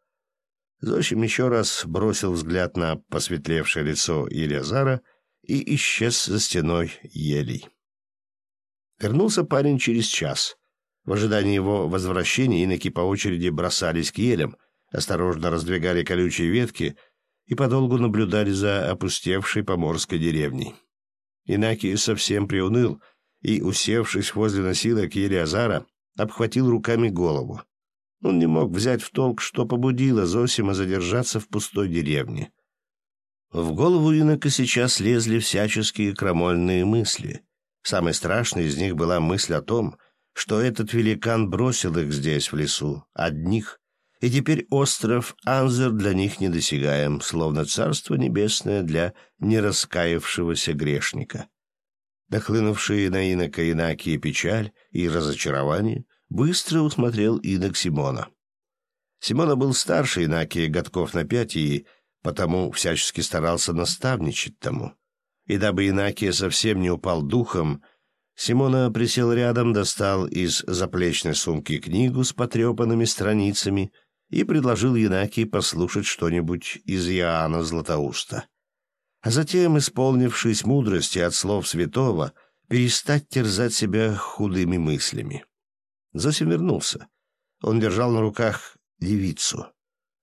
Зосим еще раз бросил взгляд на посветлевшее лицо Елиазара и исчез за стеной елей. Вернулся парень через час. В ожидании его возвращения иноки по очереди бросались к елям, осторожно раздвигали колючие ветки — и подолгу наблюдали за опустевшей поморской деревней. Инакий совсем приуныл и, усевшись возле носилок Елиазара, обхватил руками голову. Он не мог взять в толк, что побудило Зосима задержаться в пустой деревне. В голову инока сейчас лезли всяческие крамольные мысли. Самой страшной из них была мысль о том, что этот великан бросил их здесь, в лесу, одних, и теперь остров Анзер для них недосягаем, словно царство небесное для нераскаявшегося грешника. Дохлынувшие на инока Инакия печаль и разочарование быстро усмотрел инок Симона. Симона был старше Инакия годков на пять и потому всячески старался наставничать тому. И дабы Инакия совсем не упал духом, Симона присел рядом, достал из заплечной сумки книгу с потрепанными страницами — и предложил Янакии послушать что-нибудь из Иоанна Златоуста. А затем, исполнившись мудрости от слов святого, перестать терзать себя худыми мыслями. Зосим вернулся. Он держал на руках девицу.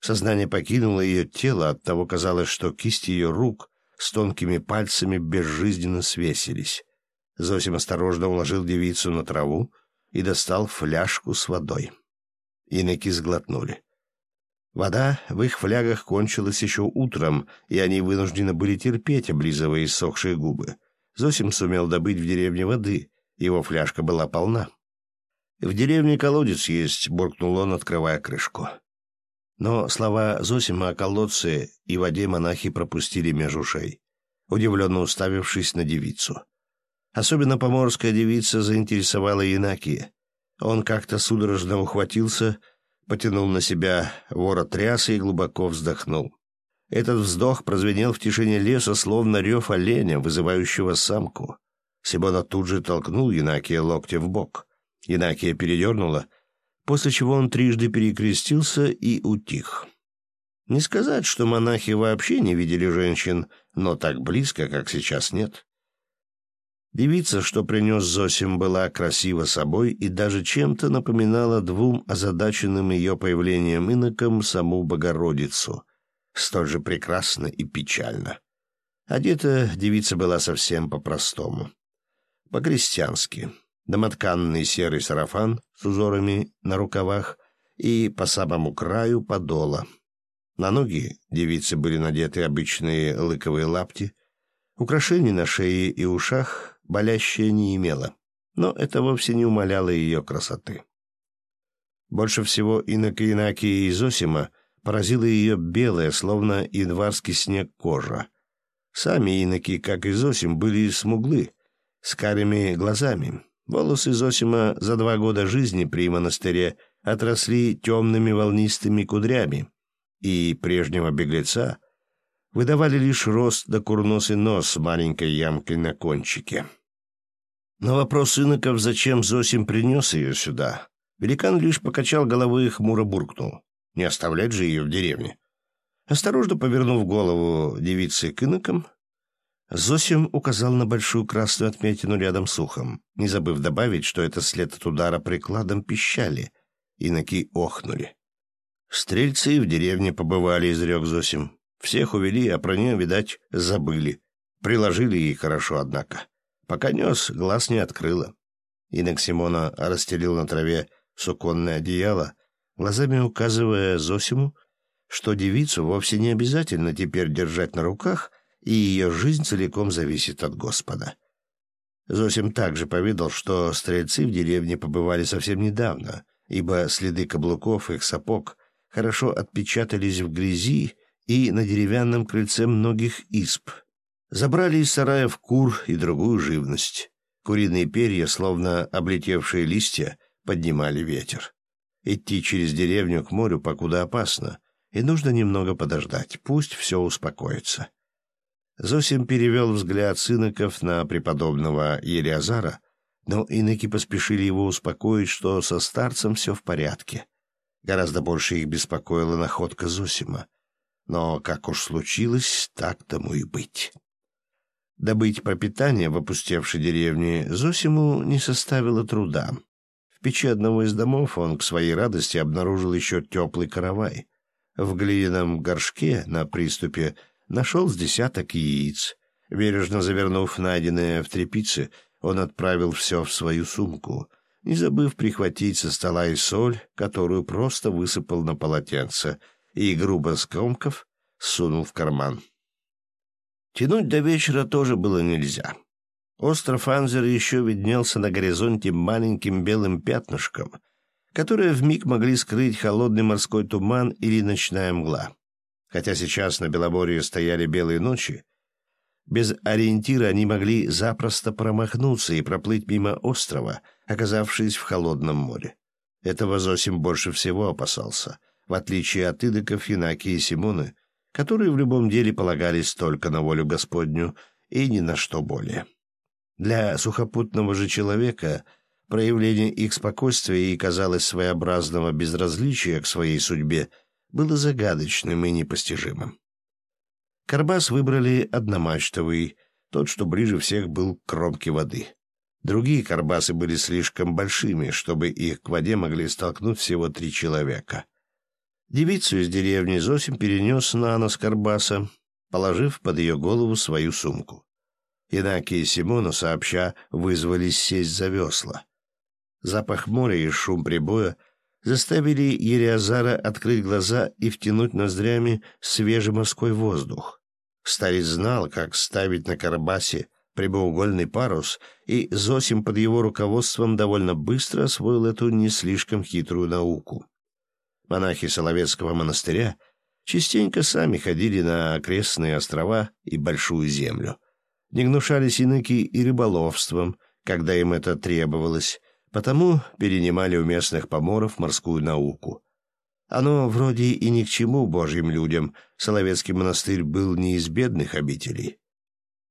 Сознание покинуло ее тело, оттого казалось, что кисти ее рук с тонкими пальцами безжизненно свесились. Зосим осторожно уложил девицу на траву и достал фляжку с водой. Иноки сглотнули. Вода в их флягах кончилась еще утром, и они вынуждены были терпеть, облизывая иссохшие губы. Зосим сумел добыть в деревне воды, его фляжка была полна. «В деревне колодец есть», — буркнул он, открывая крышку. Но слова Зосима о колодце и воде монахи пропустили меж ушей, удивленно уставившись на девицу. Особенно поморская девица заинтересовала Инакия. Он как-то судорожно ухватился, потянул на себя ворот рясы и глубоко вздохнул. Этот вздох прозвенел в тишине леса, словно рев оленя, вызывающего самку. Сибона тут же толкнул Янакия локтем в бок. Янакия передернула — после чего он трижды перекрестился и утих. Не сказать, что монахи вообще не видели женщин, но так близко, как сейчас, нет. Девица, что принес Зосим, была красива собой и даже чем-то напоминала двум озадаченным ее появлением инокам саму Богородицу, столь же прекрасно и печально. Одета девица была совсем по-простому, по-крестьянски, домотканный серый сарафан с узорами на рукавах и по самому краю подола. На ноги девицы были надеты обычные лыковые лапти. Украшений на шее и ушах болящая не имела, но это вовсе не умаляло ее красоты. Больше всего инока Инакия и Зосима поразила ее белая, словно январский снег кожа. Сами иноки, как и Зосим, были смуглы, с карими глазами, Волосы Зосима за два года жизни при монастыре отросли темными волнистыми кудрями, и прежнего беглеца выдавали лишь рост да курносый нос с маленькой ямкой на кончике. На вопрос иноков, зачем Зосим принес ее сюда, великан лишь покачал головой и хмуро буркнул. Не оставлять же ее в деревне. Осторожно повернув голову девицы к инокам, Зосим указал на большую красную отметину рядом с ухом, не забыв добавить, что это след от удара прикладом пищали. Иноки охнули. «Стрельцы в деревне побывали», — изрек Зосим. «Всех увели, а про нее, видать, забыли. Приложили ей хорошо, однако. Пока нес, глаз не открыла». Инок Симона расстелил на траве суконное одеяло, глазами указывая Зосиму, что девицу вовсе не обязательно теперь держать на руках — и ее жизнь целиком зависит от Господа. Зосим также повидал, что стрельцы в деревне побывали совсем недавно, ибо следы каблуков их сапог хорошо отпечатались в грязи и на деревянном крыльце многих изб. Забрали из сараев кур и другую живность. Куриные перья, словно облетевшие листья, поднимали ветер. Идти через деревню к морю покуда опасно, и нужно немного подождать, пусть все успокоится. Зосим перевел взгляд сыноков на преподобного Ериазара, но иноки поспешили его успокоить, что со старцем все в порядке. Гораздо больше их беспокоила находка Зосима. Но как уж случилось, так тому и быть. Добыть пропитание в опустевшей деревне Зосиму не составило труда. В печи одного из домов он к своей радости обнаружил еще теплый каравай. В глиняном горшке на приступе — Нашел с десяток яиц. Бережно завернув найденное в тряпице, он отправил все в свою сумку, не забыв прихватить со стола и соль, которую просто высыпал на полотенце, и, грубо скомков, сунул в карман. Тянуть до вечера тоже было нельзя. Остров Анзер еще виднелся на горизонте маленьким белым пятнышком, которое вмиг могли скрыть холодный морской туман или ночная мгла. Хотя сейчас на Белоборье стояли белые ночи, без ориентира они могли запросто промахнуться и проплыть мимо острова, оказавшись в холодном море. Этого Зосим больше всего опасался, в отличие от идыков Янаки и Симоны, которые в любом деле полагались только на волю Господню и ни на что более. Для сухопутного же человека проявление их спокойствия и казалось своеобразного безразличия к своей судьбе было загадочным и непостижимым. Карбас выбрали одномачтовый, тот, что ближе всех был к кромке воды. Другие карбасы были слишком большими, чтобы их к воде могли столкнуть всего три человека. Девицу из деревни Зосим перенес на нос карбаса, положив под ее голову свою сумку. Инаки и Симона сообща вызвались сесть за весла. Запах моря и шум прибоя заставили Ериазара открыть глаза и втянуть ноздрями свежий морской воздух. Старец знал, как ставить на Карабасе прямоугольный парус, и Зосим под его руководством довольно быстро освоил эту не слишком хитрую науку. Монахи Соловецкого монастыря частенько сами ходили на окрестные острова и Большую Землю. Не гнушались иныки и рыболовством, когда им это требовалось, потому перенимали у местных поморов морскую науку. Оно вроде и ни к чему божьим людям, Соловецкий монастырь был не из бедных обителей.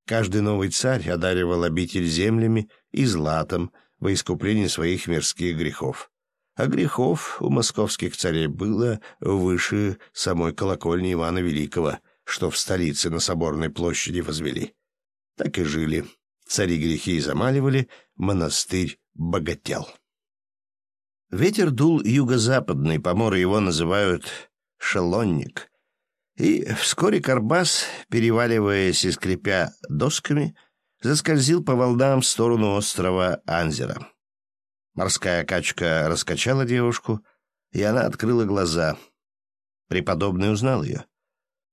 Каждый новый царь одаривал обитель землями и златом во искуплении своих мирских грехов. А грехов у московских царей было выше самой колокольни Ивана Великого, что в столице на Соборной площади возвели. Так и жили. Цари грехи замаливали, монастырь богател. Ветер дул юго-западный, поморы его называют «шелонник», и вскоре Карбас, переваливаясь и скрипя досками, заскользил по волнам в сторону острова Анзера. Морская качка раскачала девушку, и она открыла глаза. Преподобный узнал ее.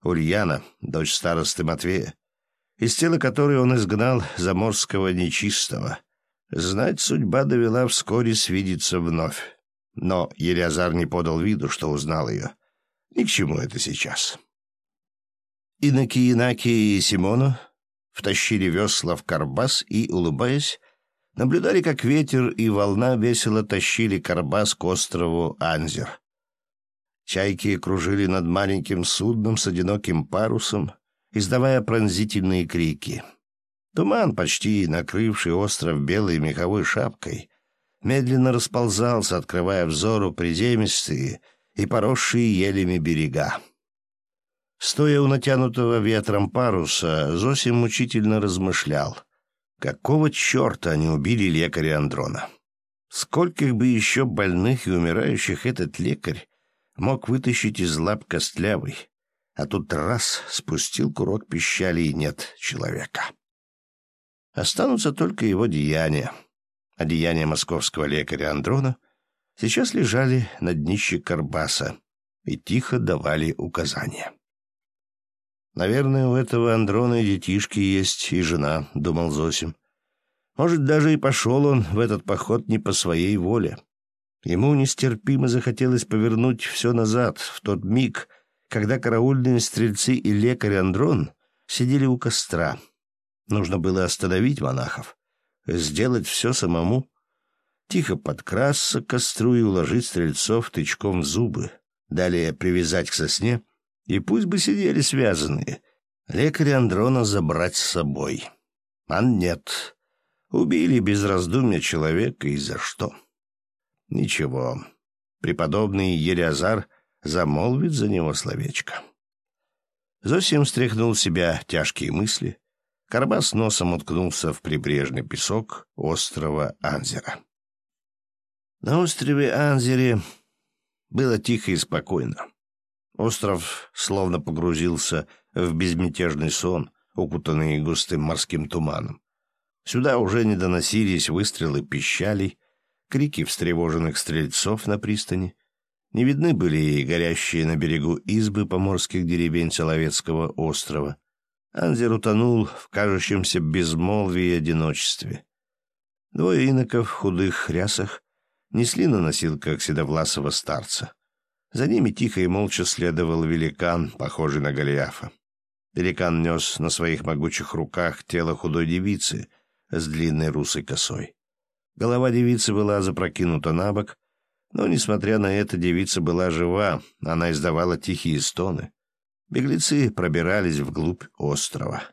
Ульяна, дочь старосты Матвея, из тела которой он изгнал заморского нечистого. Знать судьба довела вскоре свидеться вновь. Но Елиазар не подал виду, что узнал ее. Ни к чему это сейчас. Инаки Инаки и Симону втащили весла в карбас и, улыбаясь, наблюдали, как ветер и волна весело тащили карбас к острову Анзер. Чайки кружили над маленьким судном с одиноким парусом, издавая пронзительные крики. Туман, почти накрывший остров белой меховой шапкой, медленно расползался, открывая взору приземистые и поросшие елями берега. Стоя у натянутого ветром паруса, Зосим мучительно размышлял. Какого черта они убили лекаря Андрона? Скольких бы еще больных и умирающих этот лекарь мог вытащить из лап костлявый, а тут раз спустил курок пищали и нет человека. Останутся только его деяния. А деяния московского лекаря Андрона сейчас лежали на днище Карбаса и тихо давали указания. Наверное, у этого Андрона и детишки есть, и жена, — думал Зосим. Может, даже и пошел он в этот поход не по своей воле. Ему нестерпимо захотелось повернуть все назад, в тот миг, когда караульные стрельцы и лекарь Андрон сидели у костра. Нужно было остановить монахов, сделать все самому, тихо подкрасться к костру и уложить стрельцов тычком в зубы, далее привязать к сосне — и пусть бы сидели связанные. Лекаря Андрона забрать с собой. А нет. Убили без раздумья человека и за что? Ничего. Преподобный Елиазар замолвит за него словечко. Зосим стряхнул себя тяжкие мысли. Карбас носом уткнулся в прибрежный песок острова Анзера. На острове Анзере было тихо и спокойно. Остров словно погрузился в безмятежный сон, укутанный густым морским туманом. Сюда уже не доносились выстрелы пищалей, крики встревоженных стрельцов на пристани. Не видны были и горящие на берегу избы поморских деревень Соловецкого острова. Анзер утонул в кажущемся безмолвии и одиночестве. Двое иноков в худых рясах несли на носилках седовласого старца. За ними тихо и молча следовал великан, похожий на Голиафа. Великан нес на своих могучих руках тело худой девицы с длинной русой косой. Голова девицы была запрокинута на бок, но, несмотря на это, девица была жива, она издавала тихие стоны. Беглецы пробирались вглубь острова.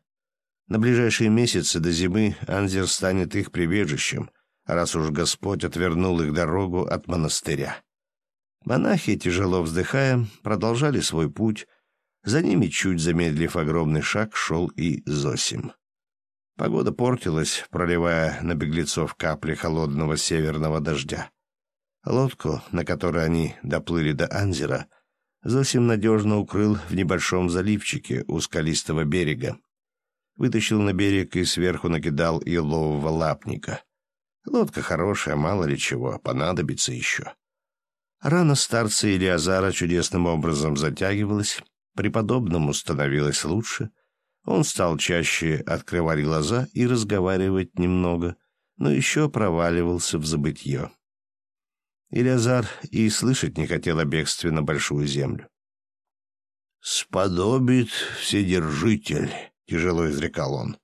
На ближайшие месяцы до зимы Анзер станет их прибежищем, раз уж Господь отвернул их дорогу от монастыря. Монахи, тяжело вздыхая, продолжали свой путь. За ними, чуть замедлив огромный шаг, шел и Зосим. Погода портилась, проливая на беглецов капли холодного северного дождя. Лодку, на которой они доплыли до Анзера, Зосим надежно укрыл в небольшом заливчике у скалистого берега. Вытащил на берег и сверху накидал елового лапника. Лодка хорошая, мало ли чего, понадобится еще. Рана старца Илиазара чудесным образом затягивалась, преподобному становилось лучше. Он стал чаще открывать глаза и разговаривать немного, но еще проваливался в забытье. Илиазар и слышать не хотел о бегстве на Большую Землю. «Сподобит Вседержитель», — тяжело изрекал он.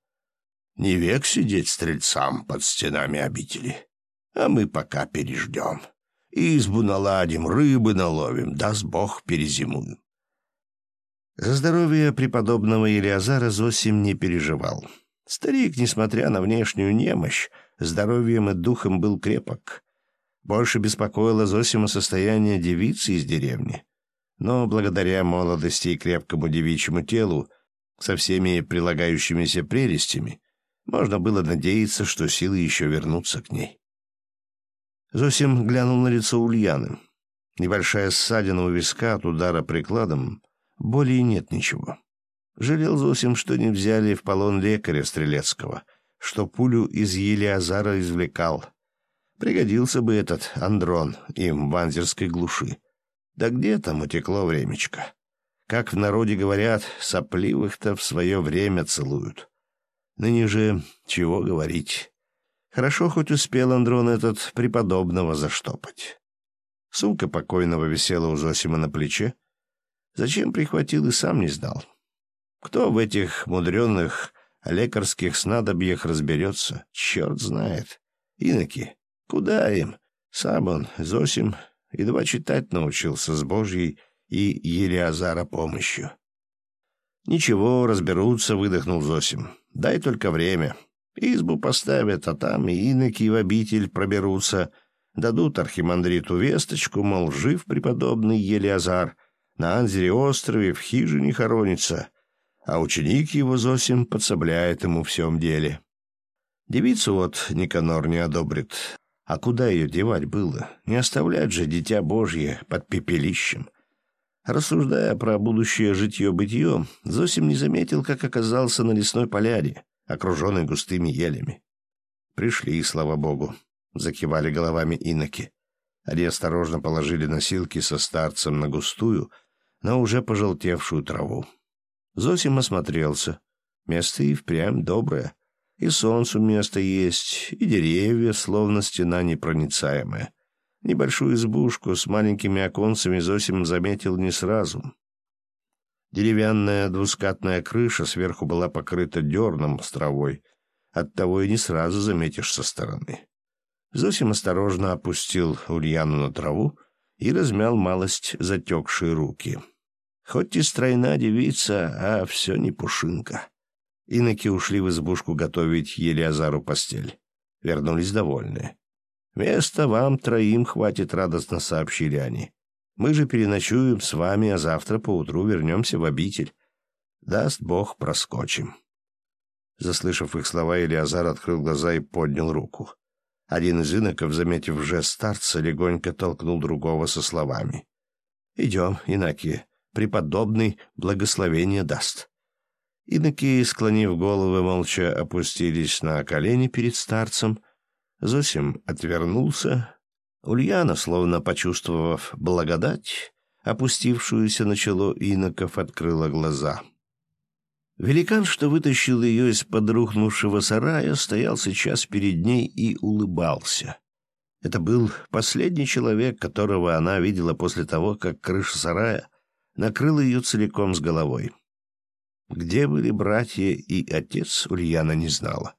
«Не век сидеть стрельцам под стенами обители, а мы пока переждем». Избу наладим, рыбы наловим, даст Бог перезимуем. За здоровье преподобного Елиазара Зосим не переживал. Старик, несмотря на внешнюю немощь, здоровьем и духом был крепок. Больше беспокоило Зосима состояние девицы из деревни. Но благодаря молодости и крепкому девичьему телу, со всеми прилагающимися прелестями, можно было надеяться, что силы еще вернутся к ней. Зосим глянул на лицо Ульяны. Небольшая ссадина у виска от удара прикладом. Боли нет ничего. Жалел Зосим, что не взяли в полон лекаря Стрелецкого, что пулю из Елиазара извлекал. Пригодился бы этот Андрон им в анзерской глуши. Да где там утекло времечко? Как в народе говорят, сопливых-то в свое время целуют. Ныне же чего говорить. Хорошо хоть успел Андрон этот преподобного заштопать. Сумка покойного висела у Зосима на плече. Зачем прихватил и сам не знал. Кто в этих мудреных лекарских снадобьях разберется, черт знает. Иноки, куда им? Сам он, Зосим, едва читать научился с Божьей и Елиазара помощью. «Ничего, разберутся», — выдохнул Зосим. «Дай только время. Избу поставят, а там и иноки в обитель проберутся. Дадут архимандриту весточку, мол, жив преподобный Елиазар, на Анзере острове в хижине хоронится, а ученик его Зосим подсобляет ему всем деле. Девицу вот Никанор не одобрит. А куда ее девать было? Не оставлять же дитя Божье под пепелищем. Рассуждая про будущее житье-бытие, Зосим не заметил, как оказался на лесной поляне окруженный густыми елями. «Пришли, слава богу», — закивали головами иноки. Они осторожно положили носилки со старцем на густую, но уже пожелтевшую траву. Зосим осмотрелся. Место и впрямь доброе. И солнцу место есть, и деревья, словно стена непроницаемая. Небольшую избушку с маленькими оконцами Зосим заметил не сразу. Деревянная двускатная крыша сверху была покрыта дерном с травой. Оттого и не сразу заметишь со стороны. Зосим осторожно опустил Ульяну на траву и размял малость затекшие руки. Хоть и стройна девица, а все не пушинка. Иноки ушли в избушку готовить Елиазару постель. Вернулись довольные. «Места вам троим хватит», — радостно сообщили они. Мы же переночуем с вами, а завтра поутру вернемся в обитель. Даст Бог, проскочим». Заслышав их слова, Илиазар открыл глаза и поднял руку. Один из иноков, заметив жест старца, легонько толкнул другого со словами. «Идем, иноки, преподобный благословение даст». Иноки, склонив головы, молча опустились на колени перед старцем. Зосим отвернулся, Ульяна, словно почувствовав благодать, опустившуюся на чело иноков, открыла глаза. Великан, что вытащил ее из-под рухнувшего сарая, стоял сейчас перед ней и улыбался. Это был последний человек, которого она видела после того, как крыша сарая накрыла ее целиком с головой. Где были братья и отец, Ульяна не знала.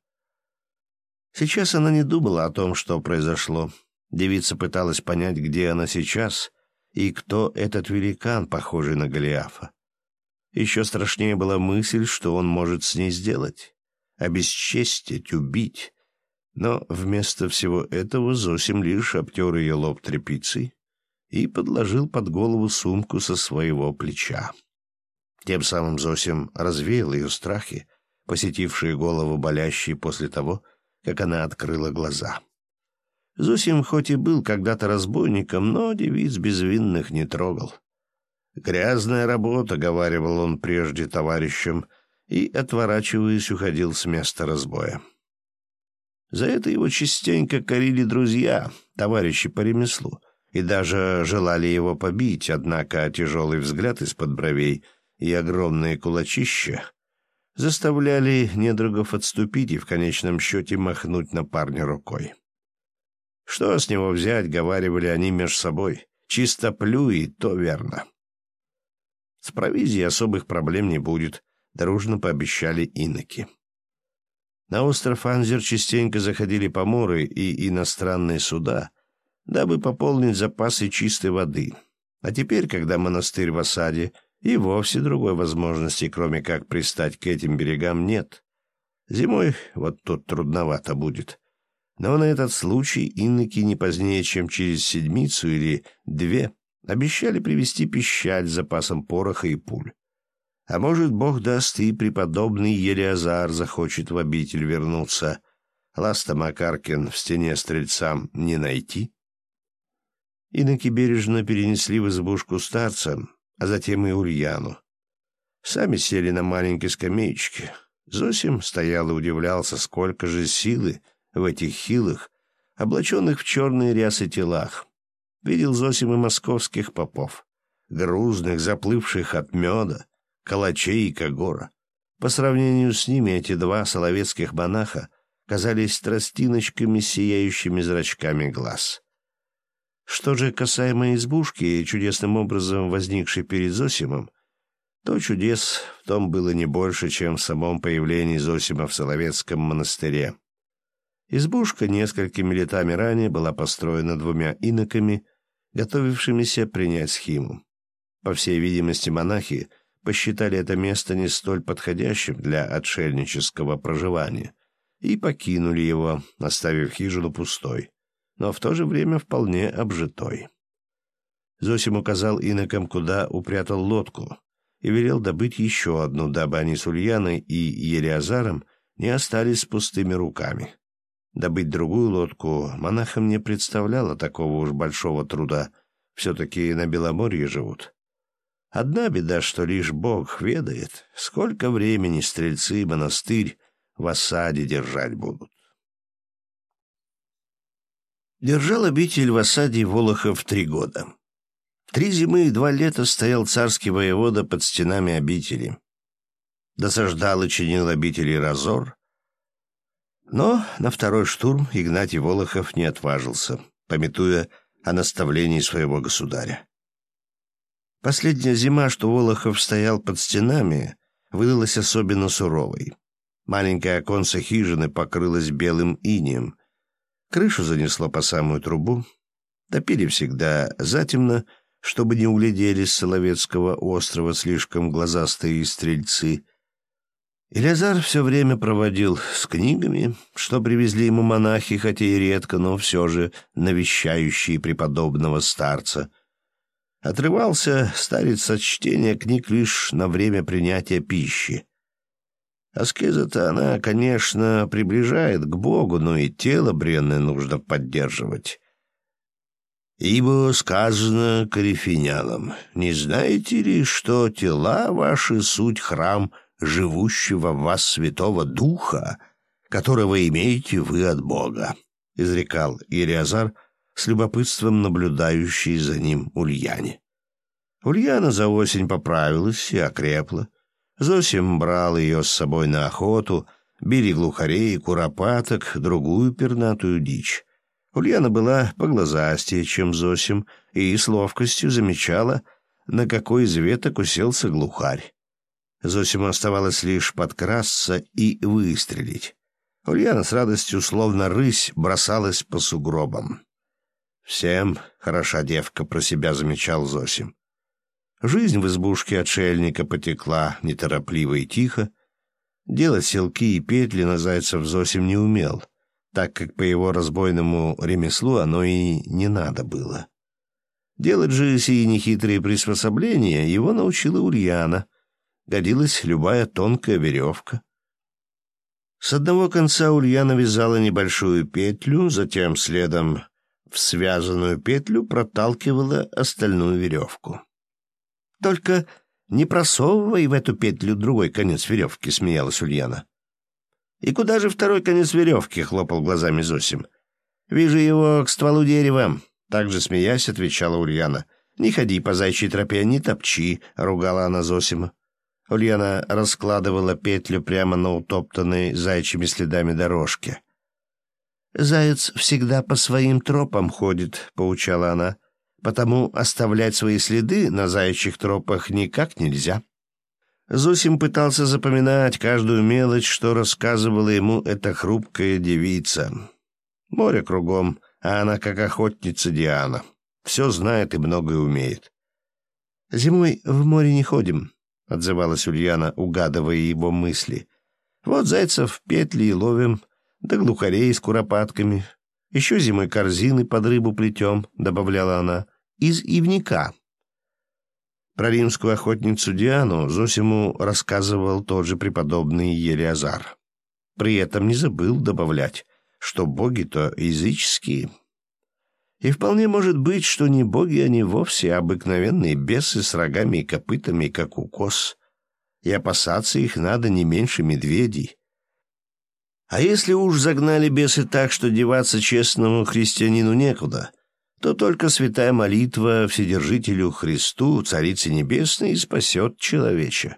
Сейчас она не думала о том, что произошло. Девица пыталась понять, где она сейчас и кто этот великан, похожий на Голиафа. Еще страшнее была мысль, что он может с ней сделать. Обесчестить, убить. Но вместо всего этого Зосим лишь обтер ее лоб тряпицей и подложил под голову сумку со своего плеча. Тем самым Зосим развеял ее страхи, посетившие голову болящей после того, как она открыла глаза. Зосим хоть и был когда-то разбойником, но девиц безвинных не трогал. «Грязная работа», — говаривал он прежде товарищам, и, отворачиваясь, уходил с места разбоя. За это его частенько корили друзья, товарищи по ремеслу, и даже желали его побить, однако тяжелый взгляд из-под бровей и огромные кулачища заставляли недругов отступить и в конечном счете махнуть на парня рукой. Что с него взять, говаривали они меж собой. Чисто плюй, то верно. С провизией особых проблем не будет, дружно пообещали иноки. На остров Анзер частенько заходили поморы и иностранные суда, дабы пополнить запасы чистой воды. А теперь, когда монастырь в осаде, и вовсе другой возможности, кроме как пристать к этим берегам, нет. Зимой вот тут трудновато будет. Но на этот случай инноки не позднее, чем через седмицу или две, обещали привезти пищаль с запасом пороха и пуль. А может, Бог даст, и преподобный Елиазар захочет в обитель вернуться. Ласта Макаркин в стене стрельцам не найти. Иноки бережно перенесли в избушку старца, а затем и Ульяну. Сами сели на маленькой скамеечке. Зосим стоял и удивлялся, сколько же силы в этих хилых, облаченных в черные рясы телах. Видел Зосим и московских попов, грузных, заплывших от меда, калачей и когора. По сравнению с ними эти два соловецких монаха казались тростиночками сияющими зрачками глаз. Что же касаемо избушки, чудесным образом возникшей перед Зосимом, то чудес в том было не больше, чем в самом появлении Зосима в Соловецком монастыре. Избушка несколькими летами ранее была построена двумя иноками, готовившимися принять схиму. По всей видимости, монахи посчитали это место не столь подходящим для отшельнического проживания и покинули его, оставив хижину пустой, но в то же время вполне обжитой. Зосим указал инокам, куда упрятал лодку, и велел добыть еще одну, дабы они с Ульяной и Елиазаром не остались с пустыми руками. Добыть другую лодку монахам не представляло такого уж большого труда. Все-таки на Беломорье живут. Одна беда, что лишь Бог ведает, сколько времени стрельцы и монастырь в осаде держать будут. Держал обитель в осаде Волохов три года. Три зимы и два лета стоял царский воевода под стенами обители. Досаждал и чинил обители разор, но на второй штурм Игнатий Волохов не отважился, пометуя о наставлении своего государя. Последняя зима, что Волохов стоял под стенами, выдалась особенно суровой. Маленькое оконце хижины покрылось белым инеем. Крышу занесло по самую трубу. Топили всегда затемно, чтобы не углядели с Соловецкого острова слишком глазастые стрельцы — Илязар все время проводил с книгами, что привезли ему монахи, хотя и редко, но все же навещающие преподобного старца. Отрывался старец от чтения книг лишь на время принятия пищи. Аскеза-то она, конечно, приближает к Богу, но и тело бренное нужно поддерживать. Ибо сказано корифенянам, не знаете ли, что тела ваши суть храм — живущего в вас Святого Духа, которого имеете вы от Бога», — изрекал Ириазар с любопытством наблюдающий за ним Ульяне. Ульяна за осень поправилась и окрепла. Зосим брал ее с собой на охоту, били глухарей, куропаток, другую пернатую дичь. Ульяна была поглазастее, чем Зосим, и с ловкостью замечала, на какой из веток уселся глухарь. Зосиму оставалось лишь подкрасться и выстрелить. Ульяна с радостью, словно рысь, бросалась по сугробам. «Всем хороша девка», — про себя замечал Зосим. Жизнь в избушке отшельника потекла неторопливо и тихо. Делать селки и петли на Зайцев Зосим не умел, так как по его разбойному ремеслу оно и не надо было. Делать же сии нехитрые приспособления его научила Ульяна, годилась любая тонкая веревка. С одного конца Ульяна вязала небольшую петлю, затем следом в связанную петлю проталкивала остальную веревку. «Только не просовывай в эту петлю другой конец веревки», — смеялась Ульяна. «И куда же второй конец веревки?» — хлопал глазами Зосим. «Вижу его к стволу дерева. Также смеясь, отвечала Ульяна. «Не ходи по зайчьей тропе, не топчи», — ругала она Зосима. Ульяна раскладывала петлю прямо на утоптанной зайчьими следами дорожке. «Заяц всегда по своим тропам ходит», — поучала она. «Потому оставлять свои следы на заячьих тропах никак нельзя». Зосим пытался запоминать каждую мелочь, что рассказывала ему эта хрупкая девица. Море кругом, а она как охотница Диана. Все знает и многое умеет. «Зимой в море не ходим», — отзывалась Ульяна, угадывая его мысли. «Вот зайцев петли и ловим, да глухарей с куропатками. Еще зимой корзины под рыбу плетем», — добавляла она, — «из ивника». Про римскую охотницу Диану Зосиму рассказывал тот же преподобный Елиазар. При этом не забыл добавлять, что боги-то языческие. И вполне может быть, что не боги они вовсе, а обыкновенные бесы с рогами и копытами, как у коз. И опасаться их надо не меньше медведей. А если уж загнали бесы так, что деваться честному христианину некуда — то только святая молитва Вседержителю Христу, Царице Небесной, спасет человеча.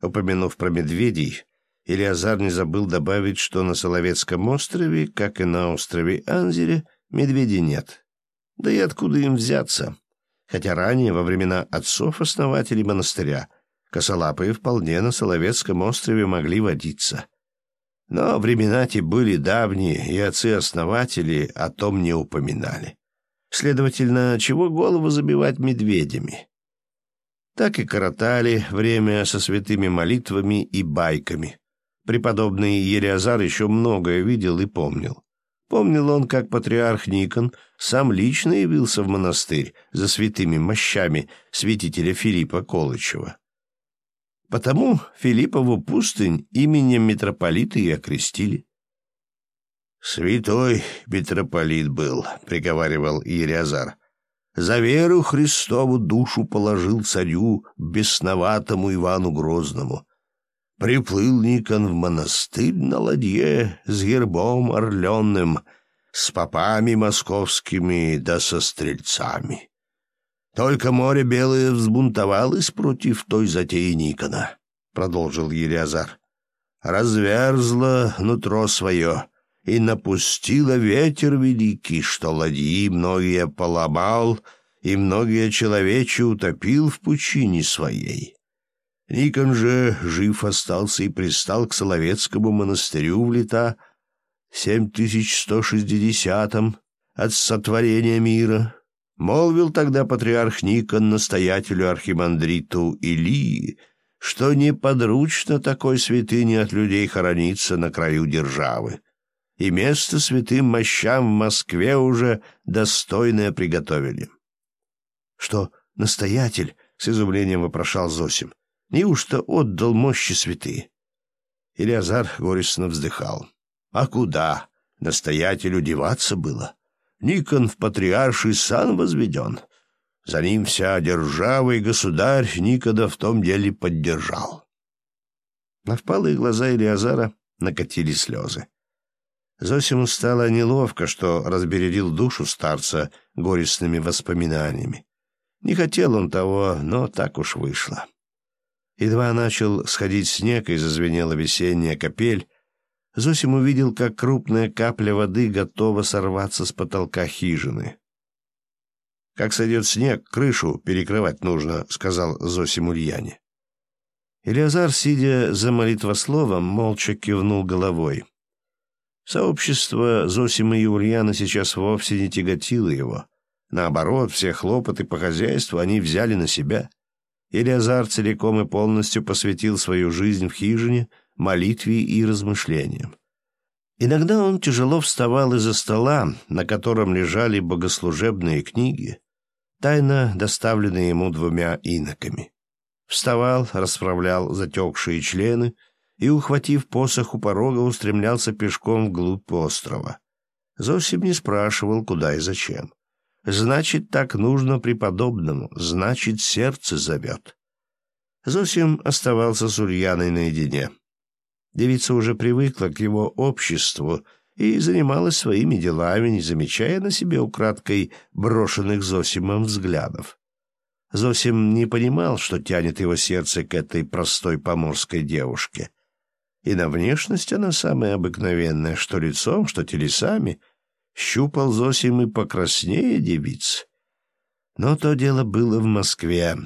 Упомянув про медведей, Илиазар не забыл добавить, что на Соловецком острове, как и на острове Анзере, медведей нет. Да и откуда им взяться? Хотя ранее, во времена отцов-основателей монастыря, косолапые вполне на Соловецком острове могли водиться. Но времена те были давние, и отцы-основатели о том не упоминали. Следовательно, чего голову забивать медведями? Так и коротали время со святыми молитвами и байками. Преподобный Елиазар еще многое видел и помнил. Помнил он, как патриарх Никон сам лично явился в монастырь за святыми мощами святителя Филиппа Колычева. Потому Филиппову пустынь именем митрополита и окрестили. «Святой митрополит был», — приговаривал Иериазар. «За веру Христову душу положил царю бесноватому Ивану Грозному. Приплыл Никон в монастырь на ладье с гербом орленным, с попами московскими да со стрельцами. Только море белое взбунтовалось против той затеи Никона», — продолжил Елиазар. «Разверзло нутро свое» и напустила ветер великий, что ладьи многие поломал и многие человечи утопил в пучине своей. Никон же жив остался и пристал к Соловецкому монастырю в лета 7160-м от сотворения мира. Молвил тогда патриарх Никон настоятелю архимандриту Илии, что неподручно такой святыни от людей хорониться на краю державы и место святым мощам в Москве уже достойное приготовили. — Что, настоятель? — с изумлением вопрошал Зосим. — Неужто отдал мощи святые? Илиазар горестно вздыхал. — А куда? Настоятелю деваться было. Никон в патриарший сан возведен. За ним вся держава и государь Никода в том деле поддержал. На впалые глаза Илиазара накатили слезы. Зосиму стало неловко, что разбередил душу старца горестными воспоминаниями. Не хотел он того, но так уж вышло. Едва начал сходить снег и зазвенела весенняя капель, Зосим увидел, как крупная капля воды готова сорваться с потолка хижины. «Как сойдет снег, крышу перекрывать нужно», — сказал Зосим Ульяне. Илиазар, сидя за молитвословом, молча кивнул головой. Сообщество Зосима и Ульяна сейчас вовсе не тяготило его. Наоборот, все хлопоты по хозяйству они взяли на себя. Илиазар целиком и полностью посвятил свою жизнь в хижине, молитве и размышлениям. Иногда он тяжело вставал из-за стола, на котором лежали богослужебные книги, тайно доставленные ему двумя иноками. Вставал, расправлял затекшие члены — и, ухватив посох у порога, устремлялся пешком вглубь острова. Зосим не спрашивал, куда и зачем. Значит, так нужно преподобному, значит, сердце зовет. Зосим оставался с Ульяной наедине. Девица уже привыкла к его обществу и занималась своими делами, не замечая на себе украдкой брошенных Зосимом взглядов. Зосим не понимал, что тянет его сердце к этой простой поморской девушке. И на внешность она самая обыкновенная, что лицом, что телесами. Щупал Зосим и покраснее девиц. Но то дело было в Москве.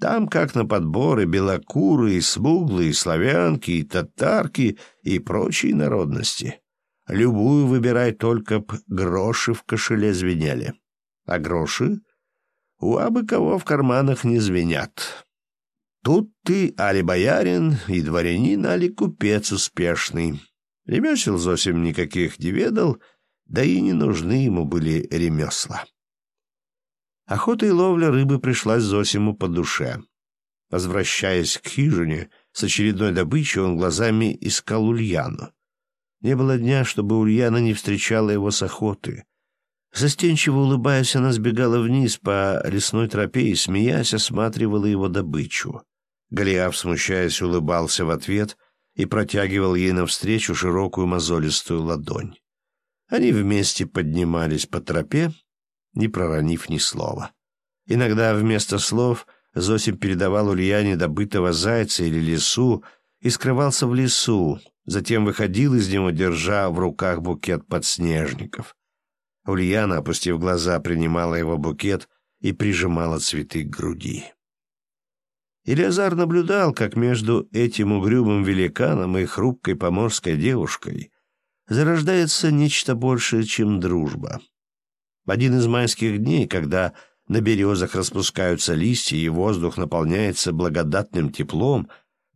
Там, как на подборы, белокурые, смуглые, славянки, и татарки и прочие народности. Любую выбирай, только б гроши в кошеле звенели. А гроши у абы кого в карманах не звенят. Тут ты али боярин и дворянин, али купец успешный. Ремесел Зосим никаких не ведал, да и не нужны ему были ремесла. Охота и ловля рыбы пришлась Зосиму по душе. Возвращаясь к хижине с очередной добычей, он глазами искал Ульяну. Не было дня, чтобы Ульяна не встречала его с охоты. Застенчиво улыбаясь, она сбегала вниз по лесной тропе и, смеясь, осматривала его добычу. Голиаф, смущаясь, улыбался в ответ и протягивал ей навстречу широкую мозолистую ладонь. Они вместе поднимались по тропе, не проронив ни слова. Иногда вместо слов Зосим передавал Ульяне добытого зайца или лису и скрывался в лесу, затем выходил из него, держа в руках букет подснежников. Ульяна, опустив глаза, принимала его букет и прижимала цветы к груди. Илиазар наблюдал, как между этим угрюмым великаном и хрупкой поморской девушкой зарождается нечто большее, чем дружба. В один из майских дней, когда на березах распускаются листья и воздух наполняется благодатным теплом,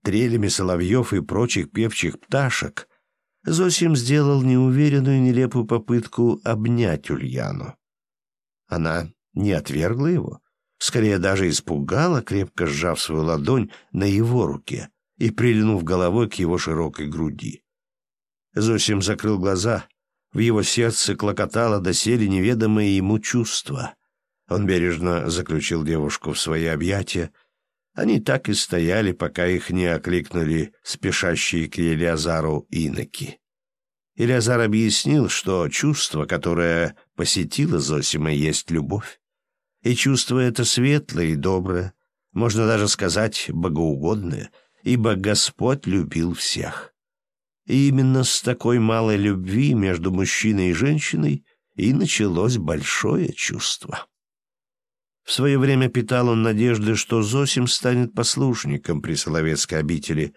трелями соловьев и прочих певчих пташек, Зосим сделал неуверенную нелепую попытку обнять Ульяну. Она не отвергла его, скорее даже испугала, крепко сжав свою ладонь на его руке и прильнув головой к его широкой груди. Зосим закрыл глаза. В его сердце клокотало доселе неведомое ему чувство. Он бережно заключил девушку в свои объятия, они так и стояли, пока их не окликнули спешащие к Елиазару иноки. Елиазар объяснил, что чувство, которое посетило Зосима, есть любовь. И чувство это светлое и доброе, можно даже сказать богоугодное, ибо Господь любил всех. И именно с такой малой любви между мужчиной и женщиной и началось большое чувство. В свое время питал он надежды, что Зосим станет послушником при Соловецкой обители,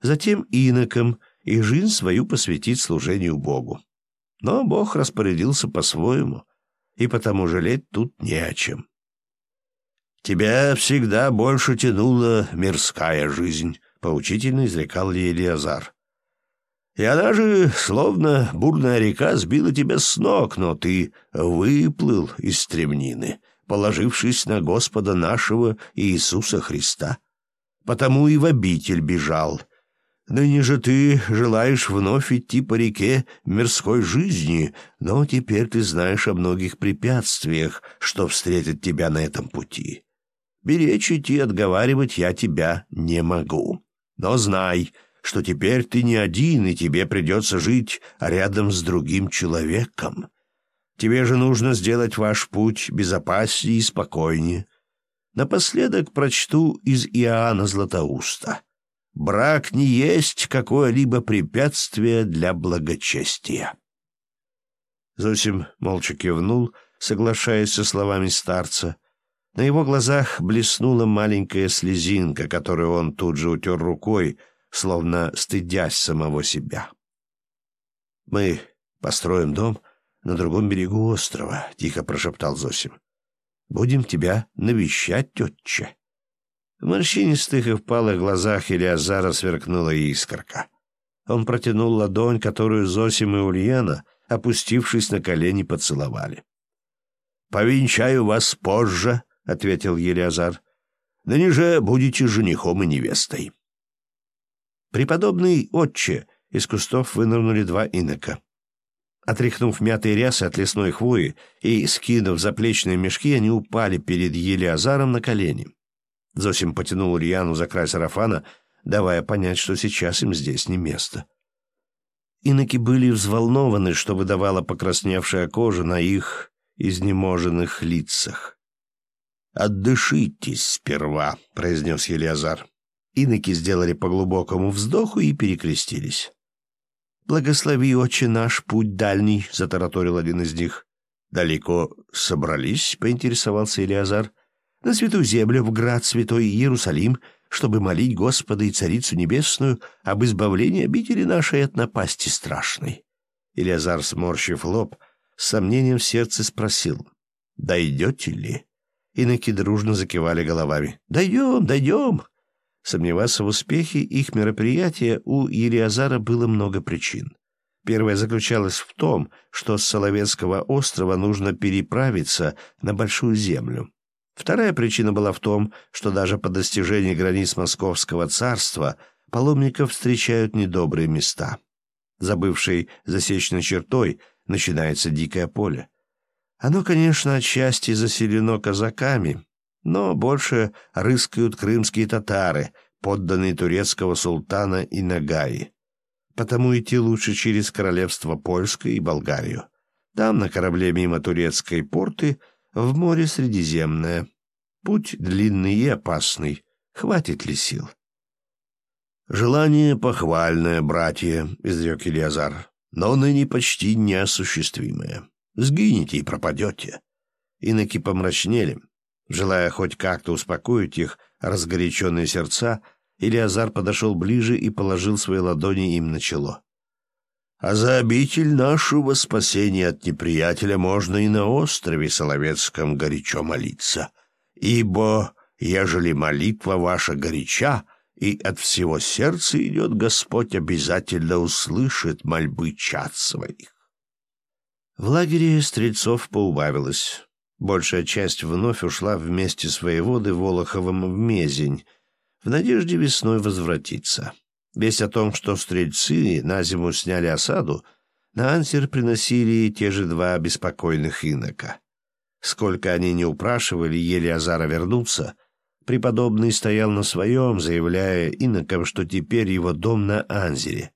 затем иноком, и жизнь свою посвятит служению Богу. Но Бог распорядился по-своему, и потому жалеть тут не о чем. «Тебя всегда больше тянула мирская жизнь», — поучительно изрекал ли Елиазар. «И она же, словно бурная река, сбила тебя с ног, но ты выплыл из стремнины» положившись на Господа нашего Иисуса Христа. Потому и в обитель бежал. Ныне же ты желаешь вновь идти по реке мирской жизни, но теперь ты знаешь о многих препятствиях, что встретят тебя на этом пути. Беречь идти отговаривать я тебя не могу. Но знай, что теперь ты не один, и тебе придется жить рядом с другим человеком. Тебе же нужно сделать ваш путь безопаснее и спокойнее. Напоследок прочту из Иоанна Златоуста. Брак не есть какое-либо препятствие для благочестия. Зосим молча кивнул, соглашаясь со словами старца. На его глазах блеснула маленькая слезинка, которую он тут же утер рукой, словно стыдясь самого себя. «Мы построим дом», на другом берегу острова», — тихо прошептал Зосим. «Будем тебя навещать, тетча». В морщинистых и впалых глазах Илиазара сверкнула искорка. Он протянул ладонь, которую Зосим и Ульяна, опустившись на колени, поцеловали. «Повенчаю вас позже», — ответил Елиазар. «Ныне же будете женихом и невестой». Преподобный отче из кустов вынырнули два инока. Отряхнув мятые рясы от лесной хвои и скинув заплечные мешки, они упали перед Елиазаром на колени. Зосим потянул Ульяну за край сарафана, давая понять, что сейчас им здесь не место. Иноки были взволнованы, что выдавала покрасневшая кожа на их изнеможенных лицах. «Отдышитесь сперва», — произнес Елиазар. Иноки сделали по глубокому вздоху и перекрестились. «Благослови, отче наш, путь дальний», — затараторил один из них. «Далеко собрались?» — поинтересовался Елиазар. «На святую землю, в град святой Иерусалим, чтобы молить Господа и Царицу Небесную об избавлении обители нашей от напасти страшной». Илиазар, сморщив лоб, с сомнением в сердце спросил, «Дойдете ли?» Иноки дружно закивали головами. «Дойдем, дойдем!» Сомневаться в успехе их мероприятия у Ириазара было много причин. Первая заключалась в том, что с Соловецкого острова нужно переправиться на Большую Землю. Вторая причина была в том, что даже по достижении границ Московского царства паломников встречают недобрые места. За бывшей засечной чертой начинается дикое поле. Оно, конечно, отчасти заселено казаками, но больше рыскают крымские татары, подданные турецкого султана и Нагаи. Потому идти лучше через королевство Польское и Болгарию. Там, на корабле мимо турецкой порты, в море Средиземное. Путь длинный и опасный. Хватит ли сил? «Желание похвальное, братья», — изрек Ильязар, — «но ныне почти неосуществимое. Сгинете и пропадете». Иноки помрачнели. Желая хоть как-то успокоить их разгоряченные сердца, Илиазар подошел ближе и положил свои ладони им на чело. «А за обитель нашего спасения от неприятеля можно и на острове Соловецком горячо молиться, ибо, ежели молитва ваша горяча, и от всего сердца идет, Господь обязательно услышит мольбы чад своих». В лагере стрельцов поубавилось. Большая часть вновь ушла вместе с воеводы Волоховым в Мезень, в надежде весной возвратиться. Весть о том, что стрельцы на зиму сняли осаду, на ансер приносили те же два беспокойных инока. Сколько они не упрашивали Елиазара вернуться, преподобный стоял на своем, заявляя инокам, что теперь его дом на Анзере.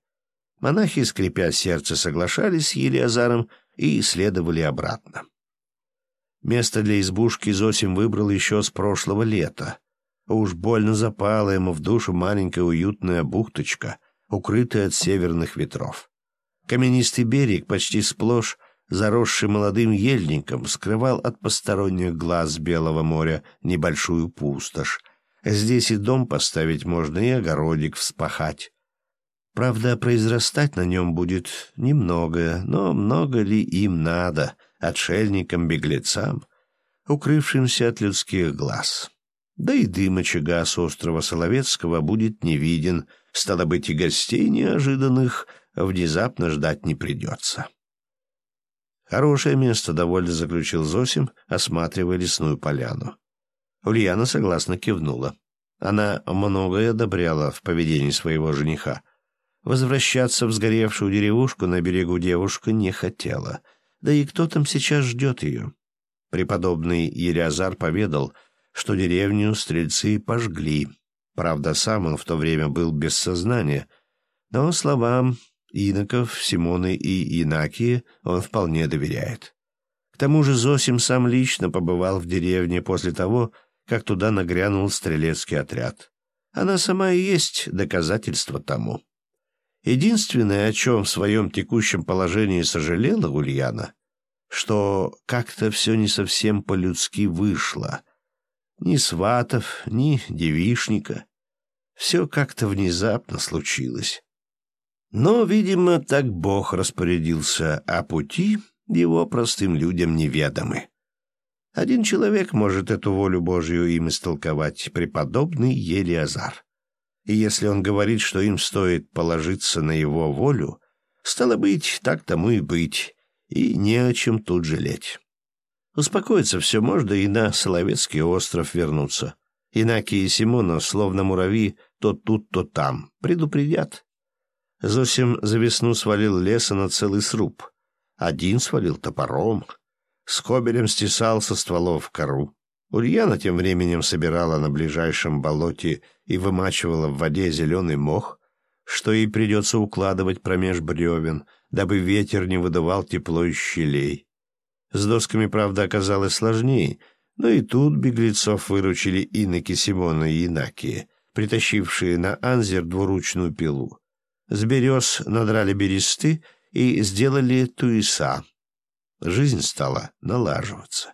Монахи, скрипя сердце, соглашались с Елиазаром и следовали обратно. Место для избушки Зосим выбрал еще с прошлого лета. Уж больно запала ему в душу маленькая уютная бухточка, укрытая от северных ветров. Каменистый берег, почти сплошь заросший молодым ельником, скрывал от посторонних глаз Белого моря небольшую пустошь. Здесь и дом поставить можно, и огородик вспахать. Правда, произрастать на нем будет немного, но много ли им надо — отшельникам-беглецам, укрывшимся от людских глаз. Да и дым очага с острова Соловецкого будет не виден, стало быть, и гостей неожиданных внезапно ждать не придется. Хорошее место, довольно заключил Зосим, осматривая лесную поляну. Ульяна согласно кивнула. Она многое одобряла в поведении своего жениха. Возвращаться в сгоревшую деревушку на берегу девушка не хотела — да и кто там сейчас ждет ее? Преподобный Елиазар поведал, что деревню стрельцы пожгли. Правда, сам он в то время был без сознания, но словам иноков, Симоны и Инакии он вполне доверяет. К тому же Зосим сам лично побывал в деревне после того, как туда нагрянул стрелецкий отряд. Она сама и есть доказательство тому. Единственное, о чем в своем текущем положении сожалела Ульяна, что как-то все не совсем по-людски вышло. Ни сватов, ни девишника. Все как-то внезапно случилось. Но, видимо, так Бог распорядился, а пути его простым людям неведомы. Один человек может эту волю Божью им истолковать, преподобный Елиазар. И если он говорит, что им стоит положиться на его волю, стало быть, так тому и быть, и не о чем тут жалеть. Успокоиться все можно и на Соловецкий остров вернуться. Инаки и Симона, словно муравьи, то тут, то там, предупредят. Зосим за весну свалил леса на целый сруб. Один свалил топором, с стесал со стволов кору. Ульяна тем временем собирала на ближайшем болоте и вымачивала в воде зеленый мох, что ей придется укладывать промеж бревен, дабы ветер не выдавал тепло из щелей. С досками, правда, оказалось сложнее, но и тут беглецов выручили иноки Симона и Инакия, притащившие на Анзер двуручную пилу. С берез надрали бересты и сделали туиса. Жизнь стала налаживаться.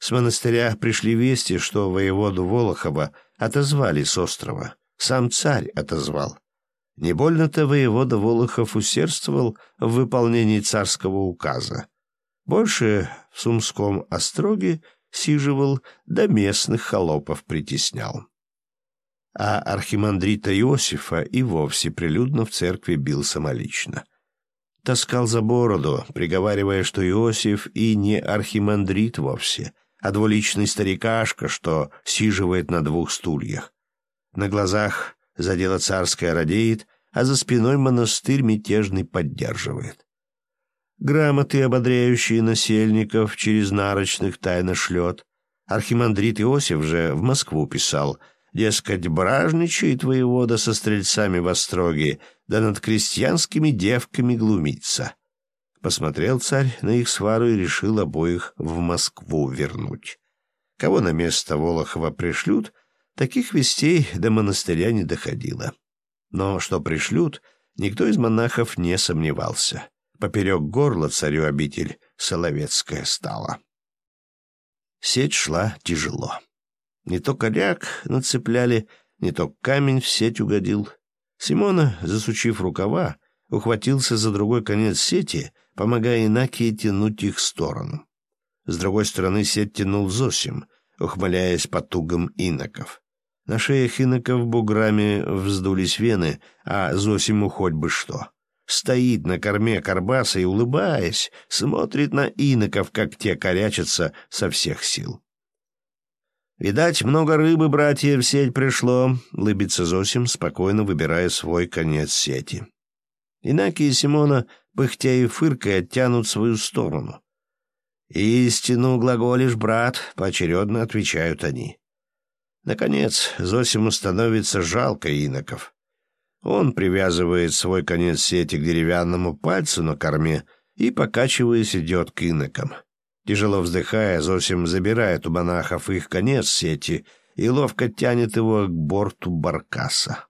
С монастыря пришли вести, что воеводу Волохова отозвали с острова. Сам царь отозвал. Не больно-то воевода Волохов усердствовал в выполнении царского указа. Больше в Сумском остроге сиживал, да местных холопов притеснял. А архимандрита Иосифа и вовсе прилюдно в церкви бил самолично. Таскал за бороду, приговаривая, что Иосиф и не архимандрит вовсе, а двуличный старикашка, что сиживает на двух стульях. На глазах за дело царское радеет, а за спиной монастырь мятежный поддерживает. Грамоты, ободряющие насельников, через нарочных тайно шлет. Архимандрит Иосиф же в Москву писал, дескать, бражничает воевода со стрельцами в остроге, да над крестьянскими девками глумится. Посмотрел царь на их свару и решил обоих в Москву вернуть. Кого на место Волохова пришлют, таких вестей до монастыря не доходило. Но что пришлют, никто из монахов не сомневался. Поперек горла царю обитель Соловецкая стала. Сеть шла тяжело. Не то коряк нацепляли, не то камень в сеть угодил. Симона, засучив рукава, ухватился за другой конец сети, помогая Инакии тянуть их в сторону. С другой стороны сеть тянул Зосим, ухмыляясь по тугам иноков. На шеях иноков буграми вздулись вены, а Зосиму хоть бы что стоит на корме карбаса и, улыбаясь, смотрит на иноков, как те корячатся со всех сил. «Видать, много рыбы, братья, в сеть пришло», — лыбится Зосим, спокойно выбирая свой конец сети. Инаки и Симона, пыхтя и фыркая, тянут свою сторону. «Истину глаголишь, брат», — поочередно отвечают они. Наконец, Зосиму становится жалко иноков. Он привязывает свой конец сети к деревянному пальцу на корме и, покачиваясь, идет к инокам. Тяжело вздыхая, Зосим забирает у монахов их конец сети и ловко тянет его к борту баркаса.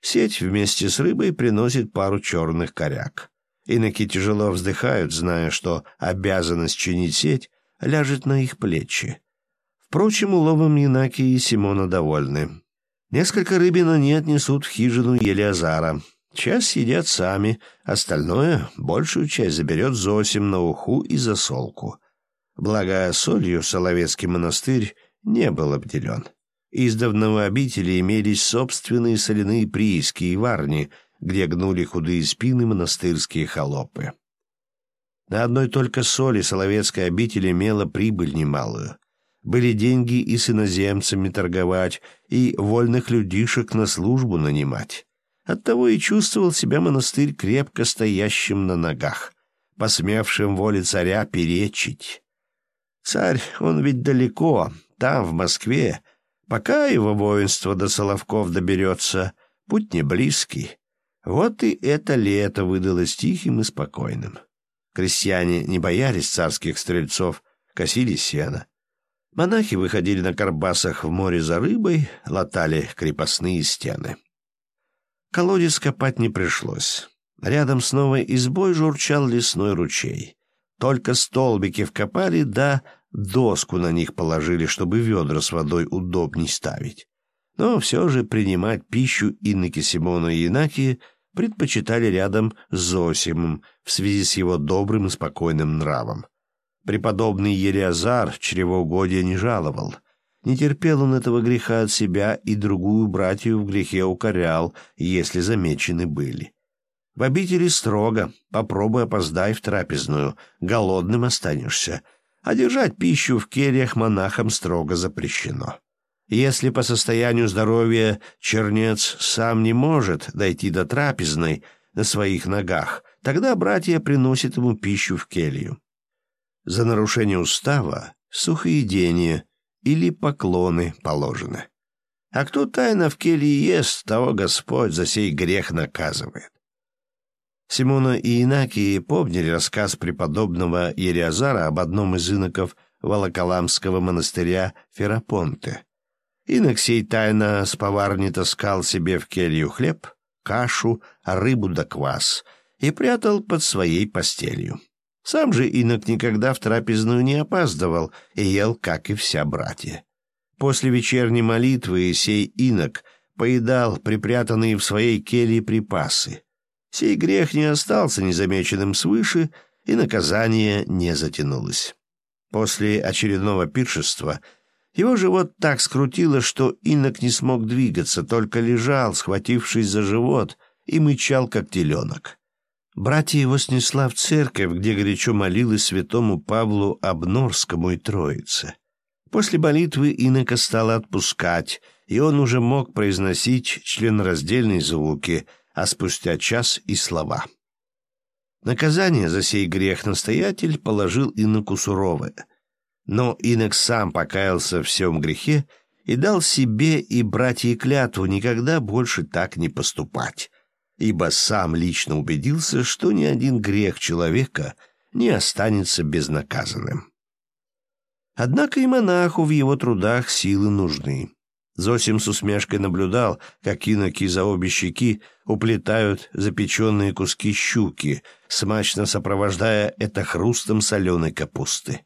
Сеть вместе с рыбой приносит пару черных коряк. Иноки тяжело вздыхают, зная, что обязанность чинить сеть ляжет на их плечи. Впрочем, уловом Инаки и Симона довольны. Несколько рыбин они отнесут в хижину Елиазара. Часть съедят сами, остальное, большую часть заберет Зосим на уху и засолку. Благо, солью Соловецкий монастырь не был обделен. Издавна в обители имелись собственные соляные прииски и варни, где гнули худые спины монастырские холопы. На одной только соли Соловецкая обитель имела прибыль немалую — были деньги и с иноземцами торговать, и вольных людишек на службу нанимать. Оттого и чувствовал себя монастырь крепко стоящим на ногах, посмевшим воле царя перечить. Царь, он ведь далеко, там, в Москве. Пока его воинство до Соловков доберется, путь не близкий. Вот и это лето выдалось тихим и спокойным. Крестьяне не боялись царских стрельцов, косили сено. Монахи выходили на карбасах в море за рыбой, латали крепостные стены. Колодец копать не пришлось. Рядом с новой избой журчал лесной ручей. Только столбики вкопали, да доску на них положили, чтобы ведра с водой удобней ставить. Но все же принимать пищу Инноки Симона и Инаки предпочитали рядом с Зосимом в связи с его добрым и спокойным нравом. Преподобный Елиазар чревоугодия не жаловал. Не терпел он этого греха от себя и другую братью в грехе укорял, если замечены были. В обители строго, попробуй опоздай в трапезную, голодным останешься, а держать пищу в кельях монахам строго запрещено. Если по состоянию здоровья чернец сам не может дойти до трапезной на своих ногах, тогда братья приносят ему пищу в келью. За нарушение устава сухоедение или поклоны положены. А кто тайно в келье ест, того Господь за сей грех наказывает. Симона и Инакии помнили рассказ преподобного Ериазара об одном из иноков Волоколамского монастыря Ферапонте. Инок сей тайно с поварни таскал себе в келью хлеб, кашу, рыбу да квас и прятал под своей постелью. Сам же инок никогда в трапезную не опаздывал и ел, как и вся братья. После вечерней молитвы сей инок поедал припрятанные в своей келье припасы. Сей грех не остался незамеченным свыше, и наказание не затянулось. После очередного пиршества его живот так скрутило, что инок не смог двигаться, только лежал, схватившись за живот, и мычал, как теленок. Братья его снесла в церковь, где горячо молилась святому Павлу Обнорскому и Троице. После молитвы инока стало отпускать, и он уже мог произносить членораздельные звуки — а спустя час и слова. Наказание за сей грех настоятель положил иноку суровое. Но инок сам покаялся в всем грехе и дал себе и братья клятву никогда больше так не поступать, ибо сам лично убедился, что ни один грех человека не останется безнаказанным. Однако и монаху в его трудах силы нужны. Зосим с усмешкой наблюдал, как иноки за обе щеки уплетают запеченные куски щуки, смачно сопровождая это хрустом соленой капусты.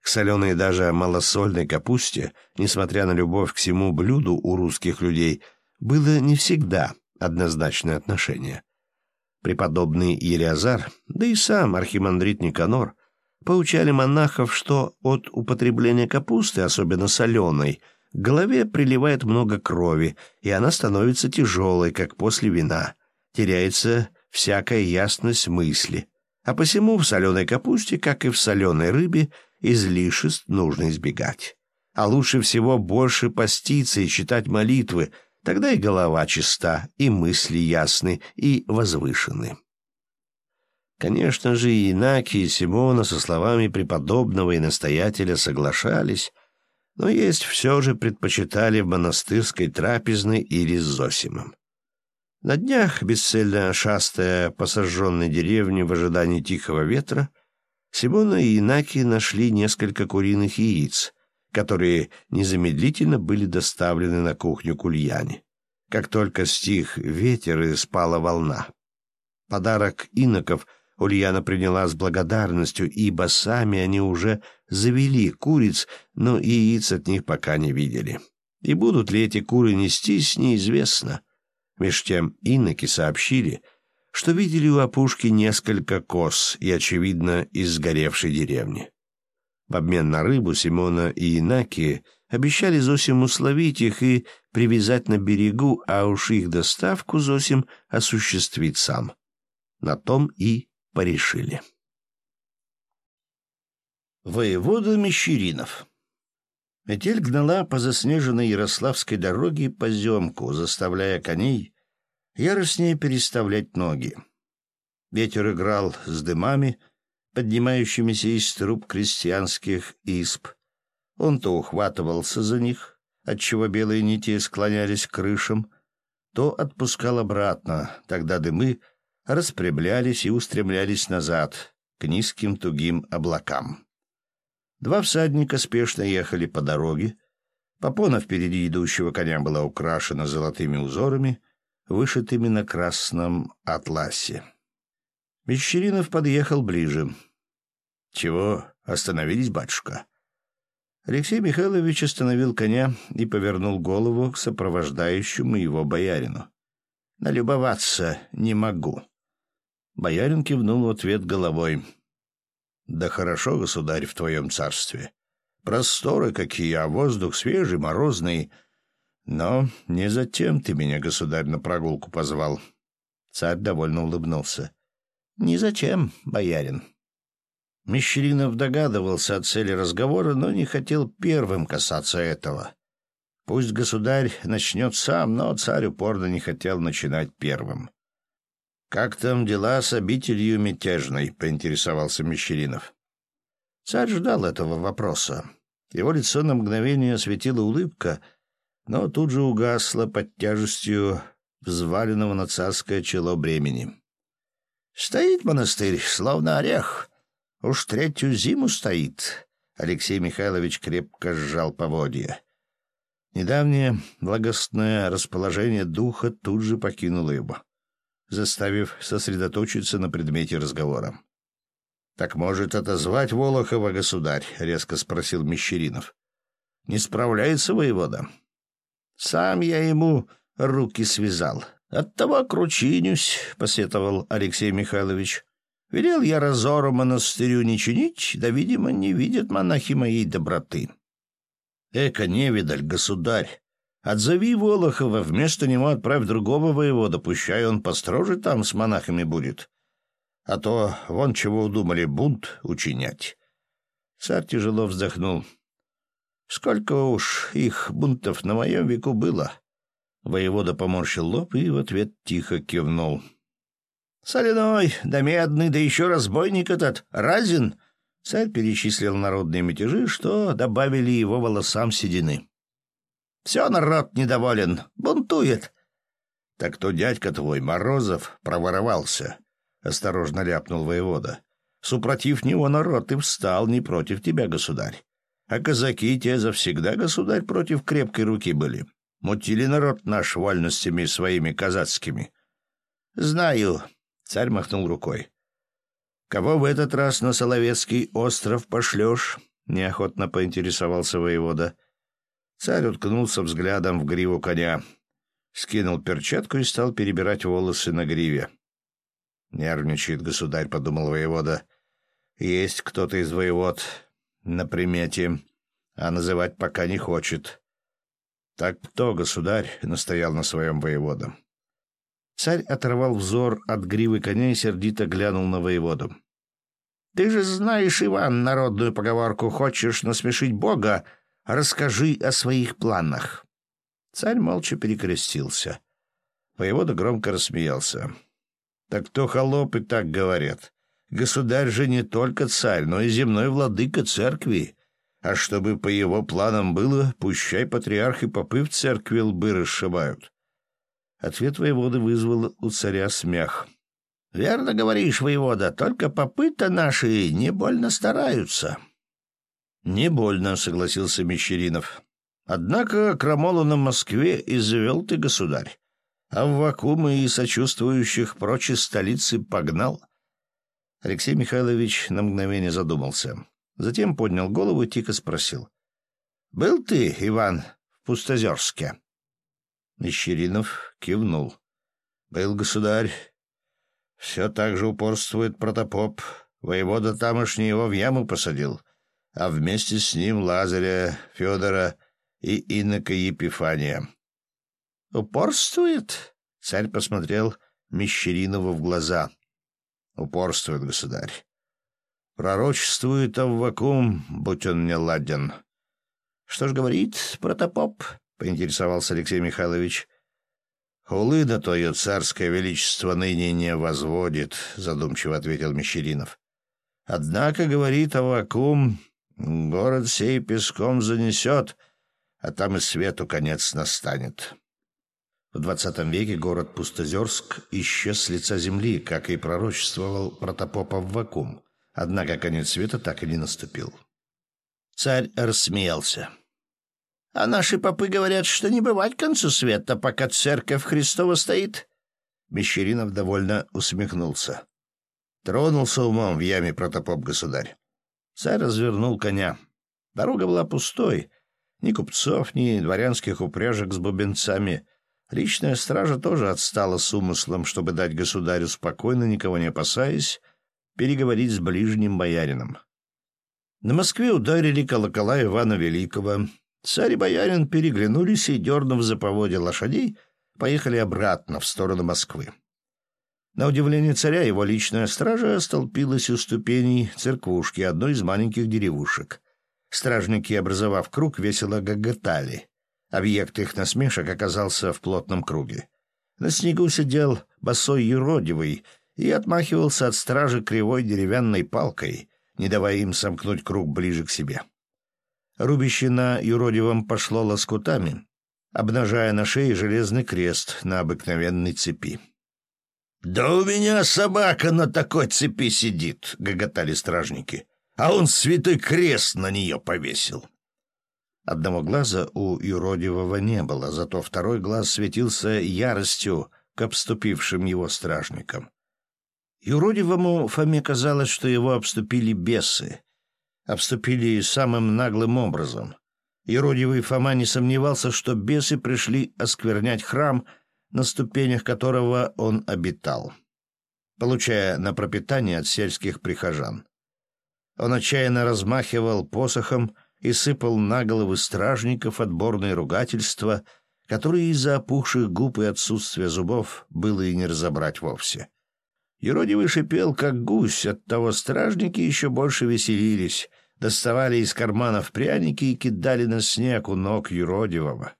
К соленой даже малосольной капусте, несмотря на любовь к всему блюду у русских людей, было не всегда однозначное отношение. Преподобный Елиазар, да и сам архимандрит Никанор, поучали монахов, что от употребления капусты, особенно соленой, — к голове приливает много крови, и она становится тяжелой, как после вина. Теряется всякая ясность мысли. А посему в соленой капусте, как и в соленой рыбе, излишеств нужно избегать. А лучше всего больше поститься и читать молитвы, тогда и голова чиста, и мысли ясны, и возвышены. Конечно же, и Инаки, и Симона со словами преподобного и настоятеля соглашались, но есть все же предпочитали в монастырской трапезной или с Зосимом. На днях, бесцельно шастая по сожженной деревне в ожидании тихого ветра, Симона и Инаки нашли несколько куриных яиц, которые незамедлительно были доставлены на кухню к Ульяне, как только стих ветер и спала волна. Подарок иноков Ульяна приняла с благодарностью, ибо сами они уже завели куриц, но яиц от них пока не видели. И будут ли эти куры нестись, неизвестно. Меж тем иноки сообщили, что видели у опушки несколько коз и, очевидно, из сгоревшей деревни. В обмен на рыбу Симона и Инаки обещали Зосиму словить их и привязать на берегу, а уж их доставку Зосим осуществит сам. На том и порешили. Воевода Мещеринов Метель гнала по заснеженной Ярославской дороге поземку, заставляя коней яростнее переставлять ноги. Ветер играл с дымами, поднимающимися из труб крестьянских исп. Он то ухватывался за них, отчего белые нити склонялись к крышам, то отпускал обратно, тогда дымы — распрямлялись и устремлялись назад, к низким тугим облакам. Два всадника спешно ехали по дороге. Попона впереди идущего коня была украшена золотыми узорами, вышитыми на красном атласе. Мещеринов подъехал ближе. — Чего остановились, батюшка? Алексей Михайлович остановил коня и повернул голову к сопровождающему его боярину. — Налюбоваться не могу. Боярин кивнул в ответ головой. «Да хорошо, государь, в твоем царстве. Просторы какие, а воздух свежий, морозный. Но не затем ты меня, государь, на прогулку позвал». Царь довольно улыбнулся. «Не зачем, боярин». Мещеринов догадывался о цели разговора, но не хотел первым касаться этого. Пусть государь начнет сам, но царь упорно не хотел начинать первым. «Как там дела с обителью мятежной?» — поинтересовался Мещеринов. Царь ждал этого вопроса. Его лицо на мгновение осветила улыбка, но тут же угасла под тяжестью взваленного на царское чело бремени. «Стоит монастырь, словно орех. Уж третью зиму стоит». Алексей Михайлович крепко сжал поводья. Недавнее благостное расположение духа тут же покинуло его, заставив сосредоточиться на предмете разговора. «Так может отозвать Волохова, государь?» — резко спросил Мещеринов. «Не справляется воевода?» «Сам я ему руки связал. Оттого кручинюсь», — посетовал Алексей Михайлович. «Велел я разору монастырю не чинить, да, видимо, не видят монахи моей доброты». «Эка невидаль, государь! Отзови Волохова, вместо него отправь другого воевода, пущай он построже там с монахами будет а то вон чего удумали бунт учинять. Царь тяжело вздохнул. Сколько уж их бунтов на моем веку было. Воевода поморщил лоб и в ответ тихо кивнул. «Соляной, да медный, да еще разбойник этот, разин!» Царь перечислил народные мятежи, что добавили его волосам седины. «Все народ недоволен, бунтует». «Так то дядька твой, Морозов, проворовался осторожно ляпнул воевода. Супротив него народ и встал не против тебя, государь. А казаки те завсегда, государь, против крепкой руки были. Мутили народ наш вольностями своими казацкими. Знаю, царь махнул рукой. Кого в этот раз на Соловецкий остров пошлешь? Неохотно поинтересовался воевода. Царь уткнулся взглядом в гриву коня, скинул перчатку и стал перебирать волосы на гриве. Нервничает государь, подумал воевода. Есть кто-то из воевод на примете, а называть пока не хочет. Так кто, государь, настоял на своем воевода. Царь оторвал взор от гривы коня и сердито глянул на воеводу. «Ты же знаешь, Иван, народную поговорку «хочешь насмешить Бога, расскажи о своих планах». Царь молча перекрестился. Воевода громко рассмеялся. Так то холопы так говорят. Государь же не только царь, но и земной владыка церкви. А чтобы по его планам было, пущай патриарх и попы в церкви лбы расшибают. Ответ воеводы вызвал у царя смех. — Верно говоришь, воевода, только попы-то наши не больно стараются. — Не больно, — согласился Мещеринов. — Однако крамолу на Москве и завел ты, государь а в вакуумы и сочувствующих прочей столицы погнал. Алексей Михайлович на мгновение задумался. Затем поднял голову и тихо спросил. — Был ты, Иван, в Пустозерске? Мещеринов кивнул. — Был, государь. Все так же упорствует протопоп. Воевода тамошний его в яму посадил, а вместе с ним Лазаря, Федора и инока Епифания. «Упорствует?» — царь посмотрел Мещеринову в глаза. «Упорствует, государь. Пророчествует Аввакум, будь он не ладен». «Что ж говорит протопоп?» — поинтересовался Алексей Михайлович. «Хулы на твое царское величество ныне не возводит», — задумчиво ответил Мещеринов. «Однако, — говорит Аввакум, — город сей песком занесет, а там и свету конец настанет». В XX веке город Пустозерск исчез с лица земли, как и пророчествовал протопопов вакуум. Однако конец света так и не наступил. Царь рассмеялся. «А наши попы говорят, что не бывать концу света, пока церковь Христова стоит». Мещеринов довольно усмехнулся. Тронулся умом в яме протопоп государь. Царь развернул коня. Дорога была пустой. Ни купцов, ни дворянских упряжек с бубенцами — Личная стража тоже отстала с умыслом, чтобы дать государю спокойно, никого не опасаясь, переговорить с ближним боярином. На Москве ударили колокола Ивана Великого. Царь и боярин переглянулись и, дернув за поводья лошадей, поехали обратно в сторону Москвы. На удивление царя его личная стража столпилась у ступеней церквушки одной из маленьких деревушек. Стражники, образовав круг, весело гоготали. Объект их насмешек оказался в плотном круге. На снегу сидел босой юродивый и отмахивался от стражи кривой деревянной палкой, не давая им сомкнуть круг ближе к себе. Рубище на юродивом пошло лоскутами, обнажая на шее железный крест на обыкновенной цепи. «Да у меня собака на такой цепи сидит!» — гоготали стражники. «А он святой крест на нее повесил!» Одного глаза у юродивого не было, зато второй глаз светился яростью к обступившим его стражникам. Юродивому Фоме казалось, что его обступили бесы. Обступили самым наглым образом. Юродивый Фома не сомневался, что бесы пришли осквернять храм — на ступенях которого он обитал, получая на пропитание от сельских прихожан. Он отчаянно размахивал посохом и сыпал на головы стражников отборные ругательства, которые из-за опухших губ и отсутствия зубов было и не разобрать вовсе. Еродивый шипел, как гусь, оттого стражники еще больше веселились, доставали из карманов пряники и кидали на снег у ног юродивого.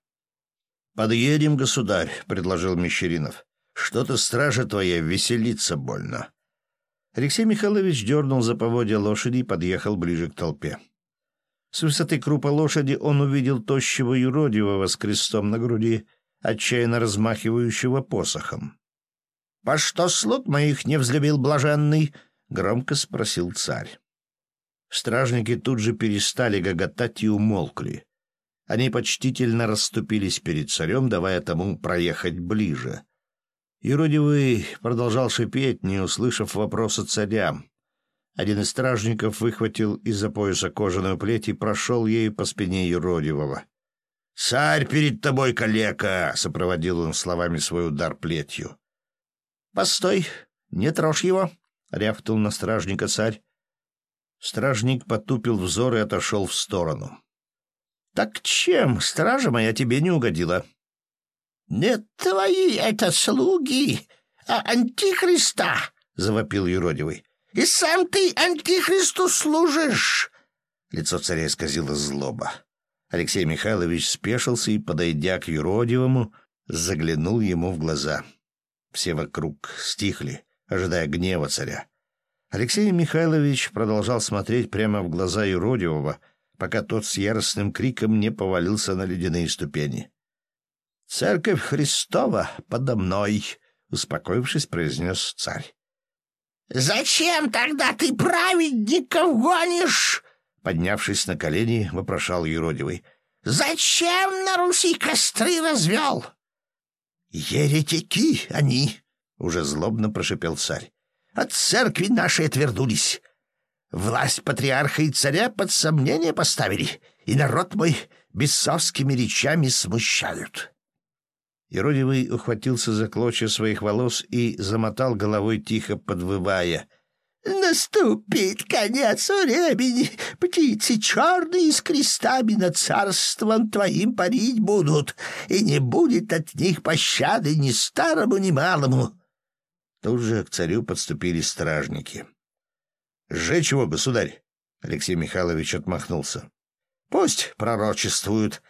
«Подъедем, государь», — предложил Мещеринов. «Что-то стража твоя веселиться больно». Алексей Михайлович дернул за поводья лошади и подъехал ближе к толпе. С высоты крупа лошади он увидел тощего юродивого с крестом на груди, отчаянно размахивающего посохом. «По что слуг моих не взлюбил блаженный?» — громко спросил царь. Стражники тут же перестали гоготать и умолкли. Они почтительно расступились перед царем, давая тому проехать ближе. Юродивый продолжал шипеть, не услышав вопроса царя. Один из стражников выхватил из-за пояса кожаную плеть и прошел ею по спине юродивого. «Царь перед тобой, калека!» — сопроводил он словами свой удар плетью. «Постой, не трожь его!» — рявкнул на стражника царь. Стражник потупил взор и отошел в сторону. «Так чем, стража моя, тебе не угодила?» «Не твои это слуги, а антихриста!» — завопил юродивый. «И сам ты антихристу служишь!» Лицо царя исказило злоба. Алексей Михайлович спешился и, подойдя к юродивому, заглянул ему в глаза. Все вокруг стихли, ожидая гнева царя. Алексей Михайлович продолжал смотреть прямо в глаза юродивого — пока тот с яростным криком не повалился на ледяные ступени. «Церковь Христова подо мной!» — успокоившись, произнес царь. «Зачем тогда ты праведников гонишь?» Поднявшись на колени, вопрошал юродивый. «Зачем на Руси костры развел?» «Еретики они!» — уже злобно прошепел царь. «От церкви нашей отвернулись. Власть патриарха и царя под сомнение поставили, и народ мой бесовскими речами смущают». Иродивый ухватился за клочья своих волос и замотал головой, тихо подвывая. «Наступит конец времени, птицы черные с крестами над царством твоим парить будут, и не будет от них пощады ни старому, ни малому». Тут же к царю подступили стражники. «Сжечь его, государь!» Алексей Михайлович отмахнулся. «Пусть пророчествуют,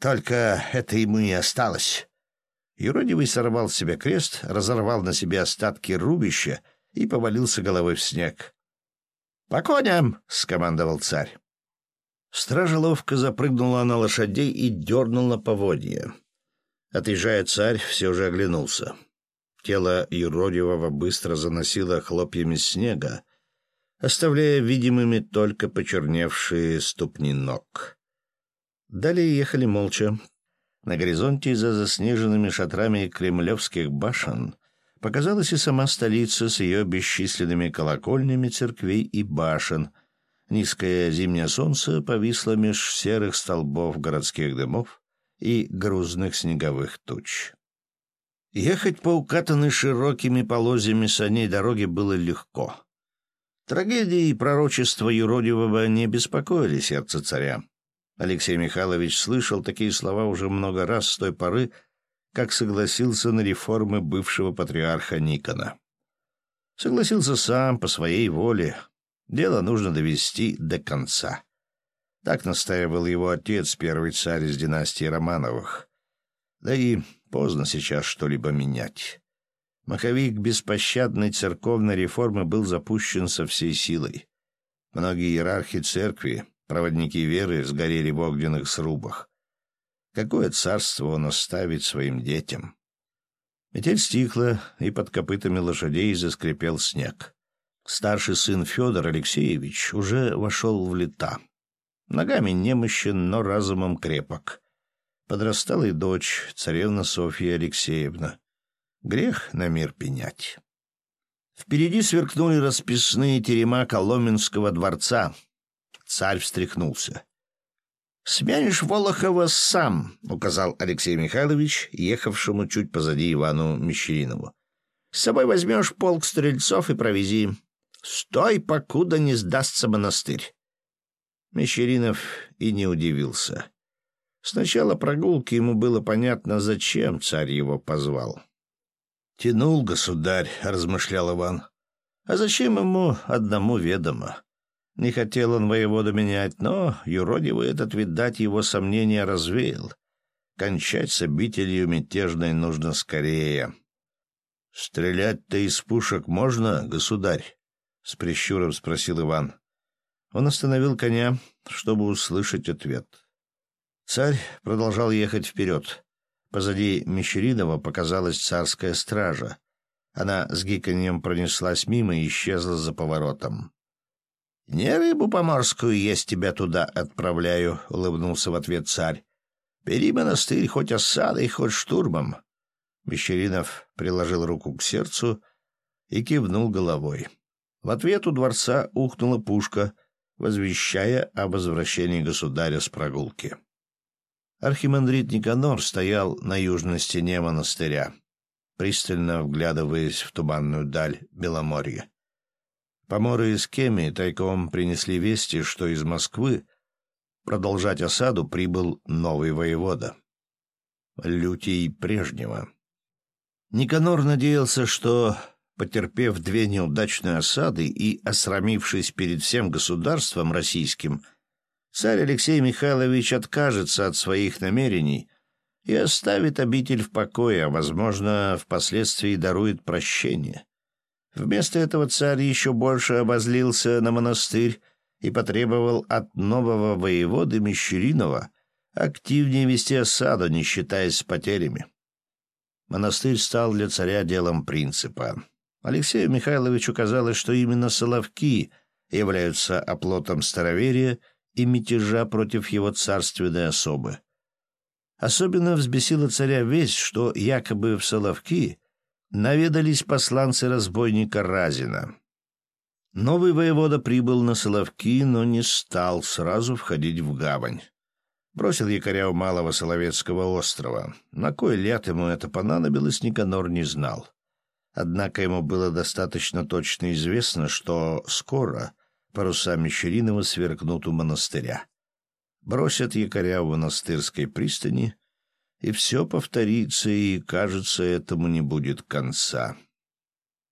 только это ему и осталось». Юродивый сорвал с себя крест, разорвал на себе остатки рубища и повалился головой в снег. «По коням!» — скомандовал царь. Стража ловко запрыгнула на лошадей и дернула поводья. Отъезжая царь, все же оглянулся. Тело юродивого быстро заносило хлопьями снега, оставляя видимыми только почерневшие ступни ног. Далее ехали молча. На горизонте за заснеженными шатрами кремлевских башен показалась и сама столица с ее бесчисленными колокольнями церквей и башен. Низкое зимнее солнце повисло меж серых столбов городских дымов и грузных снеговых туч. Ехать по укатанной широкими полозьями саней дороге было легко — Трагедии и пророчества юродивого не беспокоили сердце царя. Алексей Михайлович слышал такие слова уже много раз с той поры, как согласился на реформы бывшего патриарха Никона. Согласился сам, по своей воле. Дело нужно довести до конца. Так настаивал его отец, первый царь из династии Романовых. Да и поздно сейчас что-либо менять. Маховик беспощадной церковной реформы был запущен со всей силой. Многие иерархи церкви, проводники веры, сгорели в огненных срубах. Какое царство он оставит своим детям? Метель стихла, и под копытами лошадей заскрипел снег. Старший сын Федор Алексеевич уже вошел в лета. Ногами немощен, но разумом крепок. Подрастала и дочь, царевна Софья Алексеевна. Грех на мир пенять. Впереди сверкнули расписные терема Коломенского дворца. Царь встряхнулся. «Сменишь Волохова сам», — указал Алексей Михайлович, ехавшему чуть позади Ивану Мещеринову. «С собой возьмешь полк стрельцов и провези. Стой, покуда не сдастся монастырь». Мещеринов и не удивился. С начала прогулки ему было понятно, зачем царь его позвал. «Тянул, государь», — размышлял Иван. «А зачем ему одному ведомо? Не хотел он воеводу менять, но юродивый этот, видать, его сомнения развеял. Кончать с обителью мятежной нужно скорее». «Стрелять-то из пушек можно, государь?» — с прищуром спросил Иван. Он остановил коня, чтобы услышать ответ. Царь продолжал ехать вперед. Позади Мещеринова показалась царская стража. Она с гиканьем пронеслась мимо и исчезла за поворотом. «Не рыбу поморскую есть тебя туда отправляю», — улыбнулся в ответ царь. «Бери монастырь хоть осадой, хоть штурмом». Мещеринов приложил руку к сердцу и кивнул головой. В ответ у дворца ухнула пушка, возвещая о возвращении государя с прогулки. Архимандрит Никанор стоял на южной стене монастыря, пристально вглядываясь в туманную даль Беломорья. Поморы из Кеми тайком принесли вести, что из Москвы продолжать осаду прибыл новый воевода. Лютий прежнего. Никанор надеялся, что, потерпев две неудачные осады и осрамившись перед всем государством российским, — царь Алексей Михайлович откажется от своих намерений и оставит обитель в покое, а, возможно, впоследствии дарует прощение. Вместо этого царь еще больше обозлился на монастырь и потребовал от нового воеводы Мещеринова активнее вести осаду, не считаясь с потерями. Монастырь стал для царя делом принципа. Алексею Михайловичу казалось, что именно Соловки являются оплотом староверия — и мятежа против его царственной особы. Особенно взбесила царя весть, что якобы в Соловки наведались посланцы разбойника Разина. Новый воевода прибыл на Соловки, но не стал сразу входить в гавань. Бросил якоря у малого Соловецкого острова. На кой лет ему это понадобилось, Никанор не знал. Однако ему было достаточно точно известно, что скоро паруса Мещеринова сверкнут у монастыря. Бросят якоря в монастырской пристани, и все повторится, и, кажется, этому не будет конца.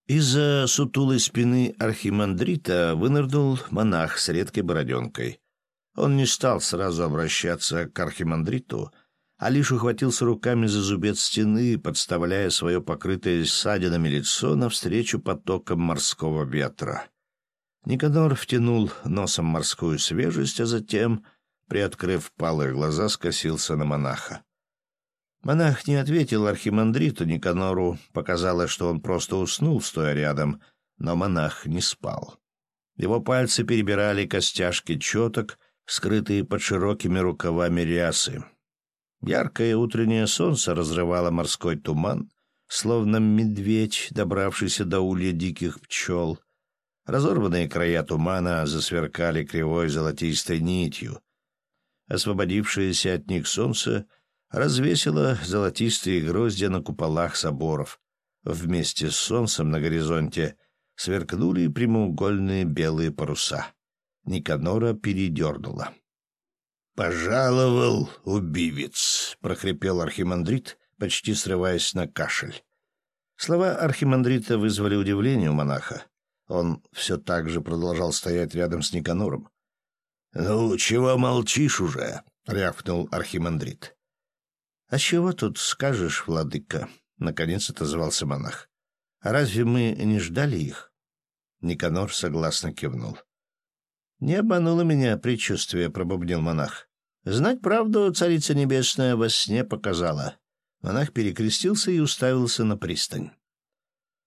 Из-за сутулой спины архимандрита вынырнул монах с редкой бороденкой. Он не стал сразу обращаться к архимандриту, а лишь ухватился руками за зубец стены, подставляя свое покрытое ссадинами лицо навстречу потокам морского ветра. Никанор втянул носом морскую свежесть, а затем, приоткрыв палые глаза, скосился на монаха. Монах не ответил архимандриту Никанору, показалось, что он просто уснул, стоя рядом, но монах не спал. Его пальцы перебирали костяшки четок, скрытые под широкими рукавами рясы. Яркое утреннее солнце разрывало морской туман, словно медведь, добравшийся до улья диких пчел. Разорванные края тумана засверкали кривой золотистой нитью. Освободившееся от них солнце развесило золотистые гроздья на куполах соборов. Вместе с солнцем на горизонте сверкнули прямоугольные белые паруса. Никанора передернула. «Пожаловал убивец!» — прохрипел архимандрит, почти срываясь на кашель. Слова архимандрита вызвали удивление у монаха. Он все так же продолжал стоять рядом с Никанором. «Ну, чего молчишь уже?» — рявкнул архимандрит. «А чего тут скажешь, владыка?» — наконец отозвался монах. «А разве мы не ждали их?» Никанор согласно кивнул. «Не обмануло меня предчувствие», — пробубнил монах. Знать правду царица небесная во сне показала. Монах перекрестился и уставился на пристань.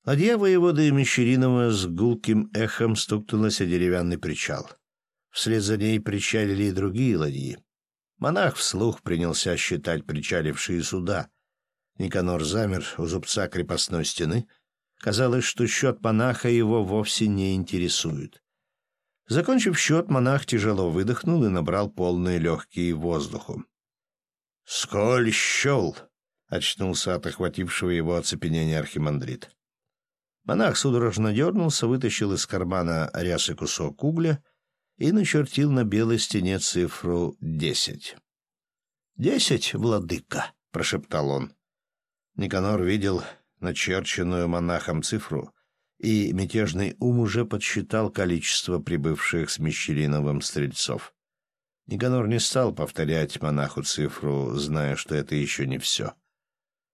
Ладья воеводы Мещеринова с гулким эхом стукнулась о деревянный причал. Вслед за ней причалили и другие ладьи. Монах вслух принялся считать причалившие суда. Никанор замер у зубца крепостной стены. Казалось, что счет монаха его вовсе не интересует. Закончив счет, монах тяжело выдохнул и набрал полные легкие воздуху. «Сколь щел!» — очнулся от охватившего его оцепенения архимандрит. Монах судорожно дернулся, вытащил из кармана рясы кусок угля и начертил на белой стене цифру десять. «Десять, владыка!» — прошептал он. Никанор видел начерченную монахом цифру и мятежный ум уже подсчитал количество прибывших с Мещериновым стрельцов. Никанор не стал повторять монаху цифру, зная, что это еще не все.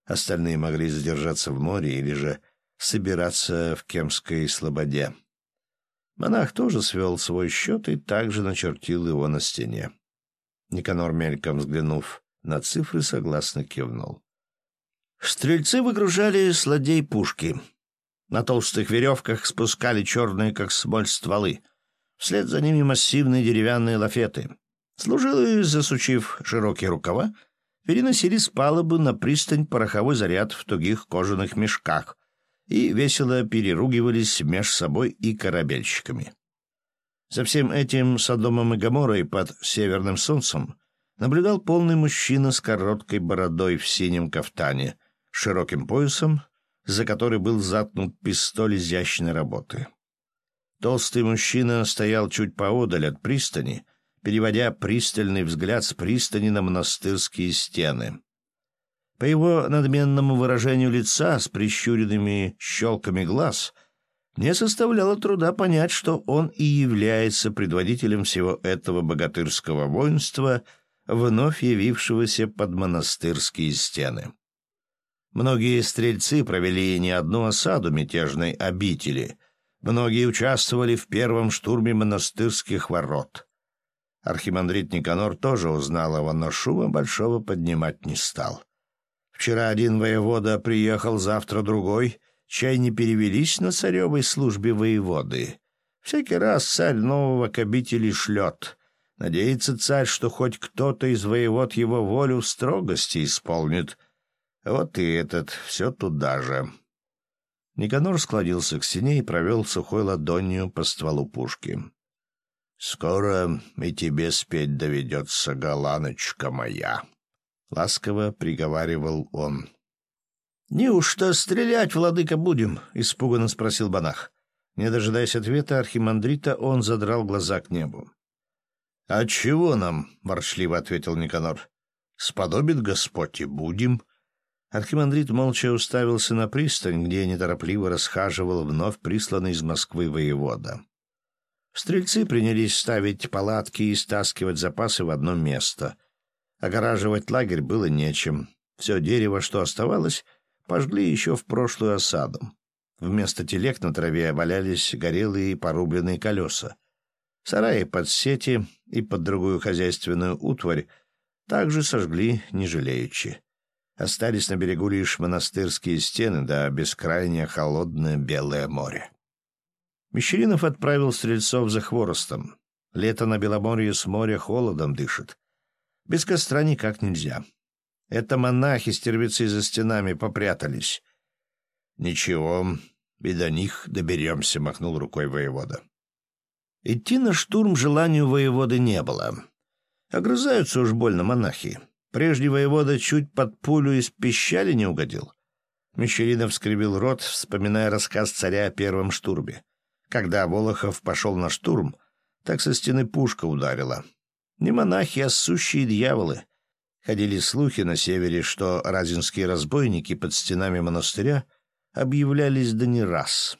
Остальные могли задержаться в море или же собираться в Кемской слободе. Монах тоже свел свой счет и также начертил его на стене. Никанор, мельком взглянув на цифры, согласно кивнул. Стрельцы выгружали с ладей пушки — на толстых веревках спускали черные, как смоль, стволы. Вслед за ними массивные деревянные лафеты. Служилые, засучив широкие рукава, переносили с палубы на пристань пороховой заряд в тугих кожаных мешках и весело переругивались меж собой и корабельщиками. За всем этим Содомом и Гоморой под северным солнцем наблюдал полный мужчина с короткой бородой в синем кафтане, широким поясом, за который был заткнут пистоль изящной работы. Толстый мужчина стоял чуть поодаль от пристани, переводя пристальный взгляд с пристани на монастырские стены. По его надменному выражению лица с прищуренными щелками глаз не составляло труда понять, что он и является предводителем всего этого богатырского воинства, вновь явившегося под монастырские стены. Многие стрельцы провели не одну осаду мятежной обители. Многие участвовали в первом штурме монастырских ворот. Архимандрит Никанор тоже узнал его, но шума большого поднимать не стал. Вчера один воевода приехал, завтра другой. Чай не перевелись на царевой службе воеводы. Всякий раз царь нового к обители шлет. Надеется царь, что хоть кто-то из воевод его волю в строгости исполнит — вот и этот, все туда же. Никанор складился к стене и провел сухой ладонью по стволу пушки. «Скоро и тебе спеть доведется, голаночка моя», — ласково приговаривал он. «Неужто стрелять, владыка, будем?» — испуганно спросил Банах. Не дожидаясь ответа архимандрита, он задрал глаза к небу. «А чего нам?» — ворчливо ответил Никанор. «Сподобит Господь и будем». Архимандрит молча уставился на пристань, где неторопливо расхаживал вновь присланный из Москвы воевода. Стрельцы принялись ставить палатки и стаскивать запасы в одно место. Огораживать лагерь было нечем. Все дерево, что оставалось, пожгли еще в прошлую осаду. Вместо телег на траве валялись горелые и порубленные колеса. Сараи под сети и под другую хозяйственную утварь также сожгли не жалеючи. Остались на берегу лишь монастырские стены да бескрайнее холодное белое море. Мещеринов отправил стрельцов за хворостом. Лето на Беломорье с моря холодом дышит. Без костра никак нельзя. Это монахи-стервецы за стенами попрятались. — Ничего, и до них доберемся, — махнул рукой воевода. Идти на штурм желанию воеводы не было. Огрызаются уж больно монахи. Прежний воевода чуть под пулю из пищали не угодил. Мещеринов скривил рот, вспоминая рассказ царя о первом штурме. Когда Волохов пошел на штурм, так со стены пушка ударила. Не монахи, а сущие дьяволы. Ходили слухи на севере, что разинские разбойники под стенами монастыря объявлялись да не раз.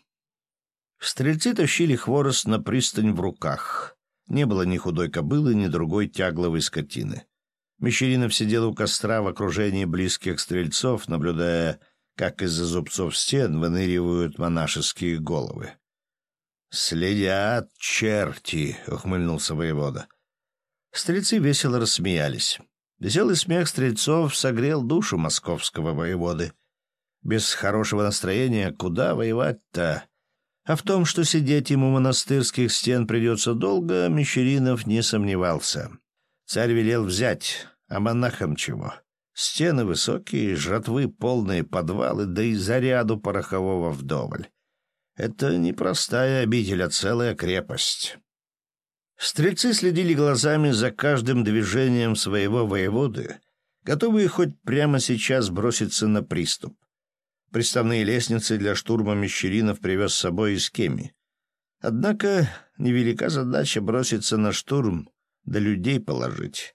Стрельцы тащили хворост на пристань в руках. Не было ни худой кобылы, ни другой тягловой скотины. Мещеринов сидел у костра в окружении близких стрельцов, наблюдая, как из-за зубцов стен выныривают монашеские головы. «Следят черти!» — ухмыльнулся воевода. Стрельцы весело рассмеялись. Веселый смех стрельцов согрел душу московского воеводы. Без хорошего настроения куда воевать-то? А в том, что сидеть ему монастырских стен придется долго, Мещеринов не сомневался. Царь велел взять, а монахам чего? Стены высокие, жратвы полные подвалы, да и заряду порохового вдоволь. Это не простая обитель, а целая крепость. Стрельцы следили глазами за каждым движением своего воеводы, готовые хоть прямо сейчас броситься на приступ. Приставные лестницы для штурма Мещеринов привез с собой из Кеми. Однако невелика задача броситься на штурм, да людей положить.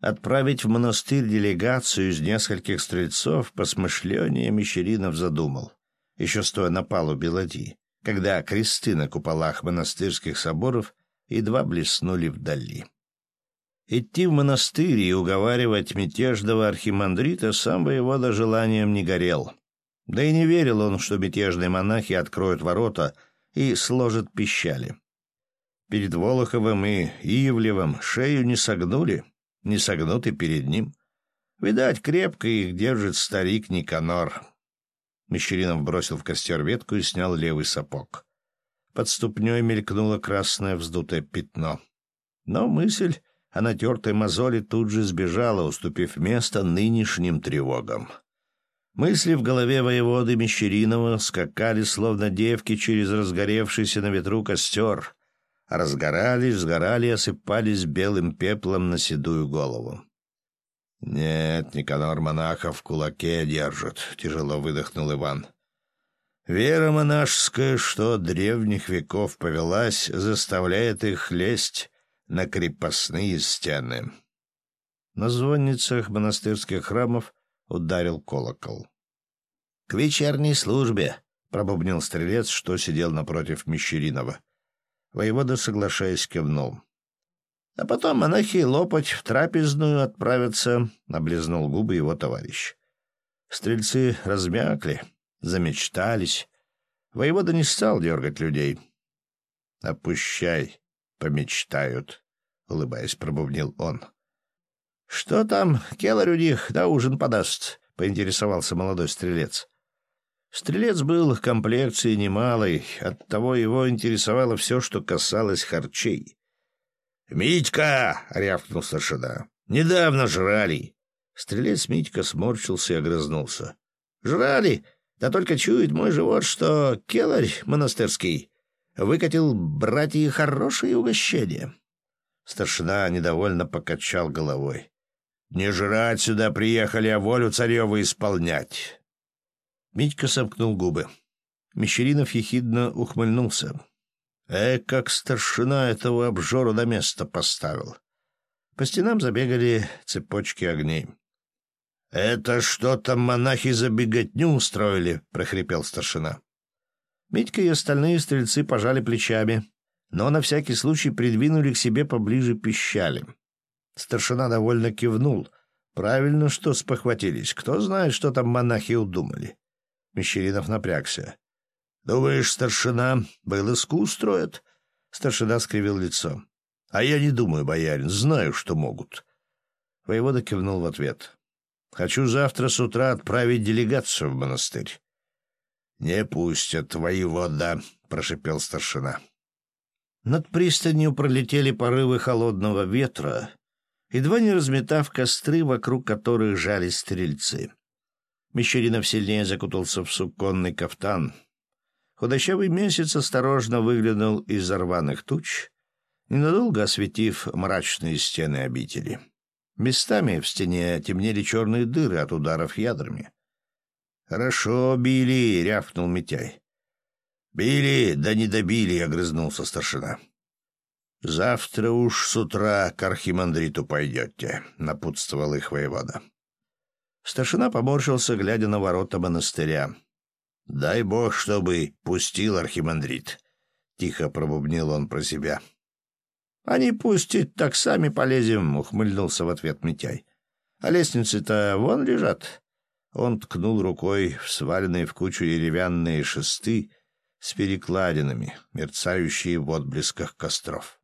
Отправить в монастырь делегацию из нескольких стрельцов по смышлению Мещеринов задумал, еще стоя на палубе ладьи, когда кресты на куполах монастырских соборов едва блеснули вдали. Идти в монастырь и уговаривать мятежного архимандрита сам воевода желанием не горел — да и не верил он, что мятежные монахи откроют ворота и сложат пищали. Перед Волоховым и Ивлевым шею не согнули, не согнут и перед ним. Видать, крепко их держит старик Никанор. Мещеринов бросил в костер ветку и снял левый сапог. Под ступней мелькнуло красное вздутое пятно. Но мысль о натертой мозоли тут же сбежала, уступив место нынешним тревогам. Мысли в голове воеводы Мещеринова скакали, словно девки, через разгоревшийся на ветру костер. Разгорались, сгорали, осыпались белым пеплом на седую голову. «Нет, Никанор монаха в кулаке держит», — тяжело выдохнул Иван. «Вера монашеская, что древних веков повелась, заставляет их лезть на крепостные стены». На звонницах монастырских храмов ударил колокол. «К вечерней службе», — пробубнил стрелец, что сидел напротив Мещеринова. Воевода, соглашаясь, кивнул. «А потом монахи лопать в трапезную отправятся», — облизнул губы его товарищ. Стрельцы размякли, замечтались. Воевода не стал дергать людей. «Опущай, помечтают», — улыбаясь, пробубнил он. «Что там келарь у них на ужин подаст?» — поинтересовался молодой стрелец. Стрелец был комплекции немалой, оттого его интересовало все, что касалось харчей. «Митька!» — рявкнул старшина. «Недавно жрали!» Стрелец Митька сморщился и огрызнулся. «Жрали? Да только чует мой живот, что келарь монастырский выкатил братья хорошие угощения». Старшина недовольно покачал головой. Не жрать сюда приехали, а волю цареву исполнять. Митька сомкнул губы. Мещеринов ехидно ухмыльнулся. Э, как старшина этого обжора на место поставил. По стенам забегали цепочки огней. — Это что-то монахи за беготню устроили, — прохрипел старшина. Митька и остальные стрельцы пожали плечами, но на всякий случай придвинули к себе поближе пищали. Старшина довольно кивнул. Правильно, что спохватились. Кто знает, что там монахи удумали. Мещеринов напрягся. «Думаешь, старшина был устроит?» Старшина скривил лицо. «А я не думаю, боярин, знаю, что могут». Воевода кивнул в ответ. «Хочу завтра с утра отправить делегацию в монастырь». «Не пустят, воевода», — прошипел старшина. Над пристанью пролетели порывы холодного ветра, едва не разметав костры, вокруг которых жались стрельцы. Мещеринов сильнее закутался в суконный кафтан. Худощавый месяц осторожно выглянул из рваных туч, ненадолго осветив мрачные стены обители. Местами в стене темнели черные дыры от ударов ядрами. «Хорошо били!» — рявкнул Митяй. «Били, да не добили!» — огрызнулся старшина. «Завтра уж с утра к архимандриту пойдете», — напутствовал их воевода. Старшина поморщился, глядя на ворота монастыря. «Дай бог, чтобы пустил архимандрит», — тихо пробубнил он про себя. «Они пустить, так сами полезем», — ухмыльнулся в ответ Митяй. «А лестницы-то вон лежат». Он ткнул рукой в сваленные в кучу деревянные шесты с перекладинами, мерцающие в отблесках костров.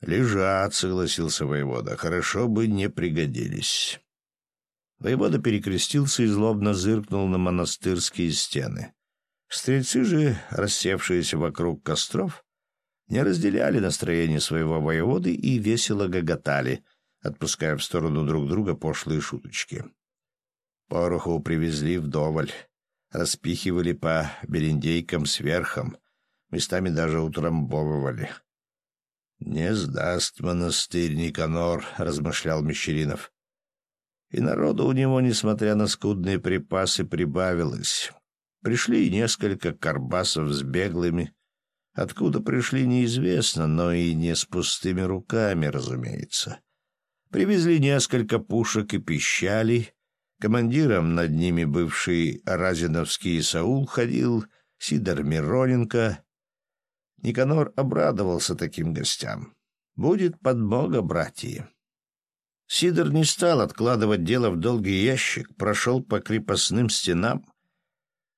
«Лежат», — согласился воевода, — «хорошо бы не пригодились». Воевода перекрестился и злобно зыркнул на монастырские стены. Стрельцы же, рассевшиеся вокруг костров, не разделяли настроение своего воеводы и весело гоготали, отпуская в сторону друг друга пошлые шуточки. Пороху привезли вдоволь, распихивали по берендейкам сверхом, местами даже утрамбовывали. «Не сдаст монастырь Никанор», — размышлял Мещеринов. И народу у него, несмотря на скудные припасы, прибавилось. Пришли несколько карбасов с беглыми. Откуда пришли, неизвестно, но и не с пустыми руками, разумеется. Привезли несколько пушек и пищалей. Командиром над ними бывший Разиновский Саул ходил, Сидор Мироненко, Никанор обрадовался таким гостям. «Будет подмога, братья». Сидор не стал откладывать дело в долгий ящик, прошел по крепостным стенам.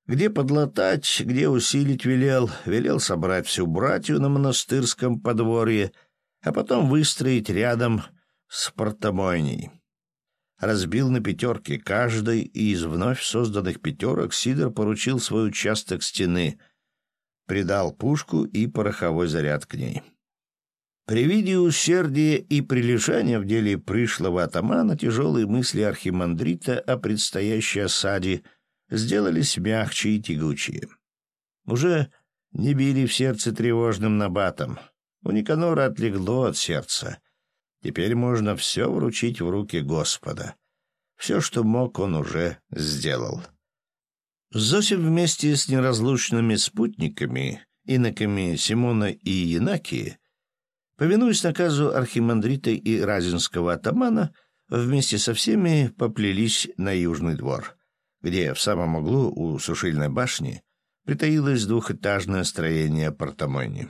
Где подлатать, где усилить велел, велел собрать всю братью на монастырском подворье, а потом выстроить рядом с портомойней. Разбил на пятерки каждой, и из вновь созданных пятерок Сидор поручил свой участок стены — придал пушку и пороховой заряд к ней. При виде усердия и прилежания в деле пришлого атамана тяжелые мысли архимандрита о предстоящей осаде сделались мягче и тягучее. Уже не били в сердце тревожным набатом. У Никанора отлегло от сердца. Теперь можно все вручить в руки Господа. Все, что мог, он уже сделал. Зосим вместе с неразлучными спутниками, иноками Симона и Янакии, повинуясь наказу архимандрита и разинского атамана, вместе со всеми поплелись на южный двор, где в самом углу у сушильной башни притаилось двухэтажное строение портомойни.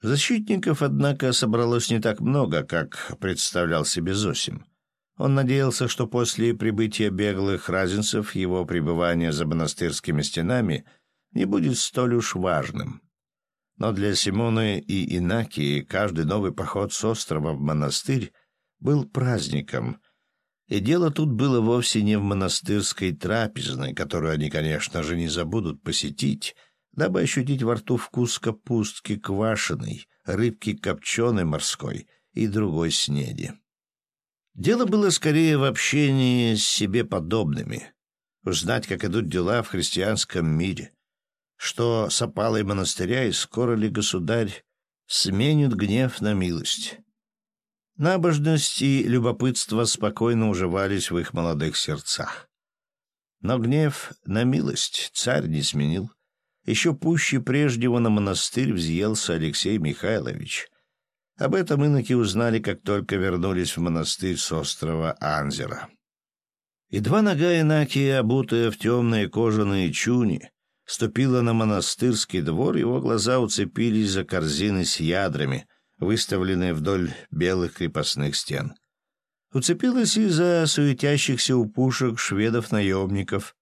Защитников, однако, собралось не так много, как представлял себе Зосим — он надеялся, что после прибытия беглых разинцев его пребывание за монастырскими стенами не будет столь уж важным. Но для Симона и Инакии каждый новый поход с острова в монастырь был праздником, и дело тут было вовсе не в монастырской трапезной, которую они, конечно же, не забудут посетить, дабы ощутить во рту вкус капустки квашеной, рыбки копченой морской и другой снеди. Дело было скорее в общении с себе подобными, узнать, как идут дела в христианском мире, что с опалой монастыря и скоро ли государь сменит гнев на милость. Набожность и любопытство спокойно уживались в их молодых сердцах. Но гнев на милость царь не сменил. Еще пуще прежнего на монастырь взъелся Алексей Михайлович — об этом иноки узнали, как только вернулись в монастырь с острова Анзера. Едва нога Инакия, обутая в темные кожаные чуни, ступила на монастырский двор, его глаза уцепились за корзины с ядрами, выставленные вдоль белых крепостных стен. Уцепилась и за суетящихся у пушек шведов-наемников.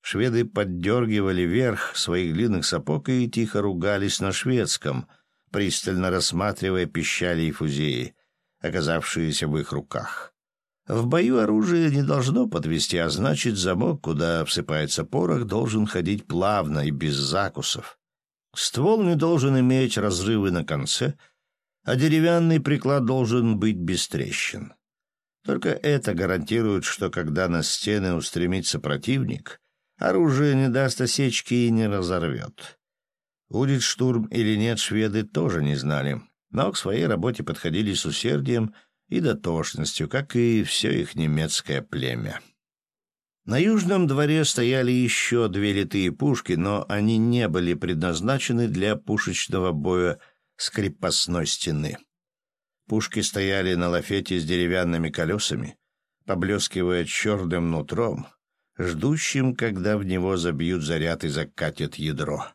Шведы поддергивали вверх своих длинных сапог и тихо ругались на шведском — пристально рассматривая пищали и фузеи, оказавшиеся в их руках. В бою оружие не должно подвести, а значит, замок, куда всыпается порох, должен ходить плавно и без закусов. Ствол не должен иметь разрывы на конце, а деревянный приклад должен быть без трещин. Только это гарантирует, что когда на стены устремится противник, оружие не даст осечки и не разорвет. Будет штурм или нет, шведы тоже не знали, но к своей работе подходили с усердием и дотошностью, как и все их немецкое племя. На южном дворе стояли еще две литые пушки, но они не были предназначены для пушечного боя с крепостной стены. Пушки стояли на лафете с деревянными колесами, поблескивая черным нутром, ждущим, когда в него забьют заряд и закатят ядро.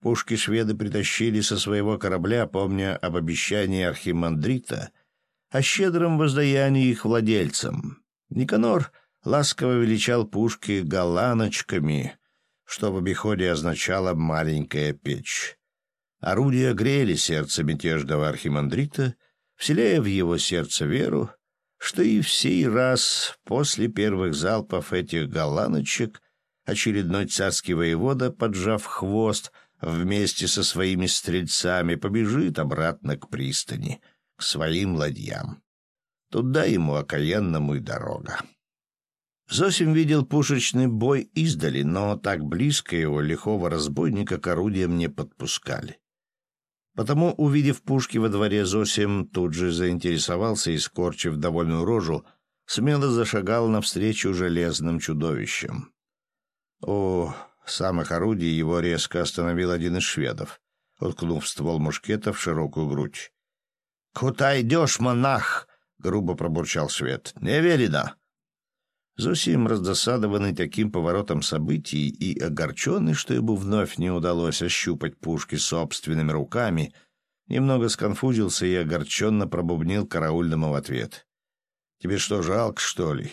Пушки шведы притащили со своего корабля, помня об обещании архимандрита, о щедром воздаянии их владельцам. Никанор ласково величал пушки галаночками, что в обиходе означало «маленькая печь». Орудия грели сердце мятежного архимандрита, вселяя в его сердце веру, что и в сей раз после первых залпов этих голландочек очередной царский воевода, поджав хвост, вместе со своими стрельцами побежит обратно к пристани, к своим ладьям. Туда ему окаянному и дорога. Зосим видел пушечный бой издали, но так близко его лихого разбойника к орудиям не подпускали. Потому, увидев пушки во дворе, Зосим тут же заинтересовался и, скорчив довольную рожу, смело зашагал навстречу железным чудовищам. О, самых орудий его резко остановил один из шведов, уткнув ствол мушкета в широкую грудь. — Куда идешь, монах? — грубо пробурчал швед. — Не велено. Зосим, раздосадованный таким поворотом событий и огорченный, что ему вновь не удалось ощупать пушки собственными руками, немного сконфузился и огорченно пробубнил караульному в ответ. «Тебе что, жалко, что ли?»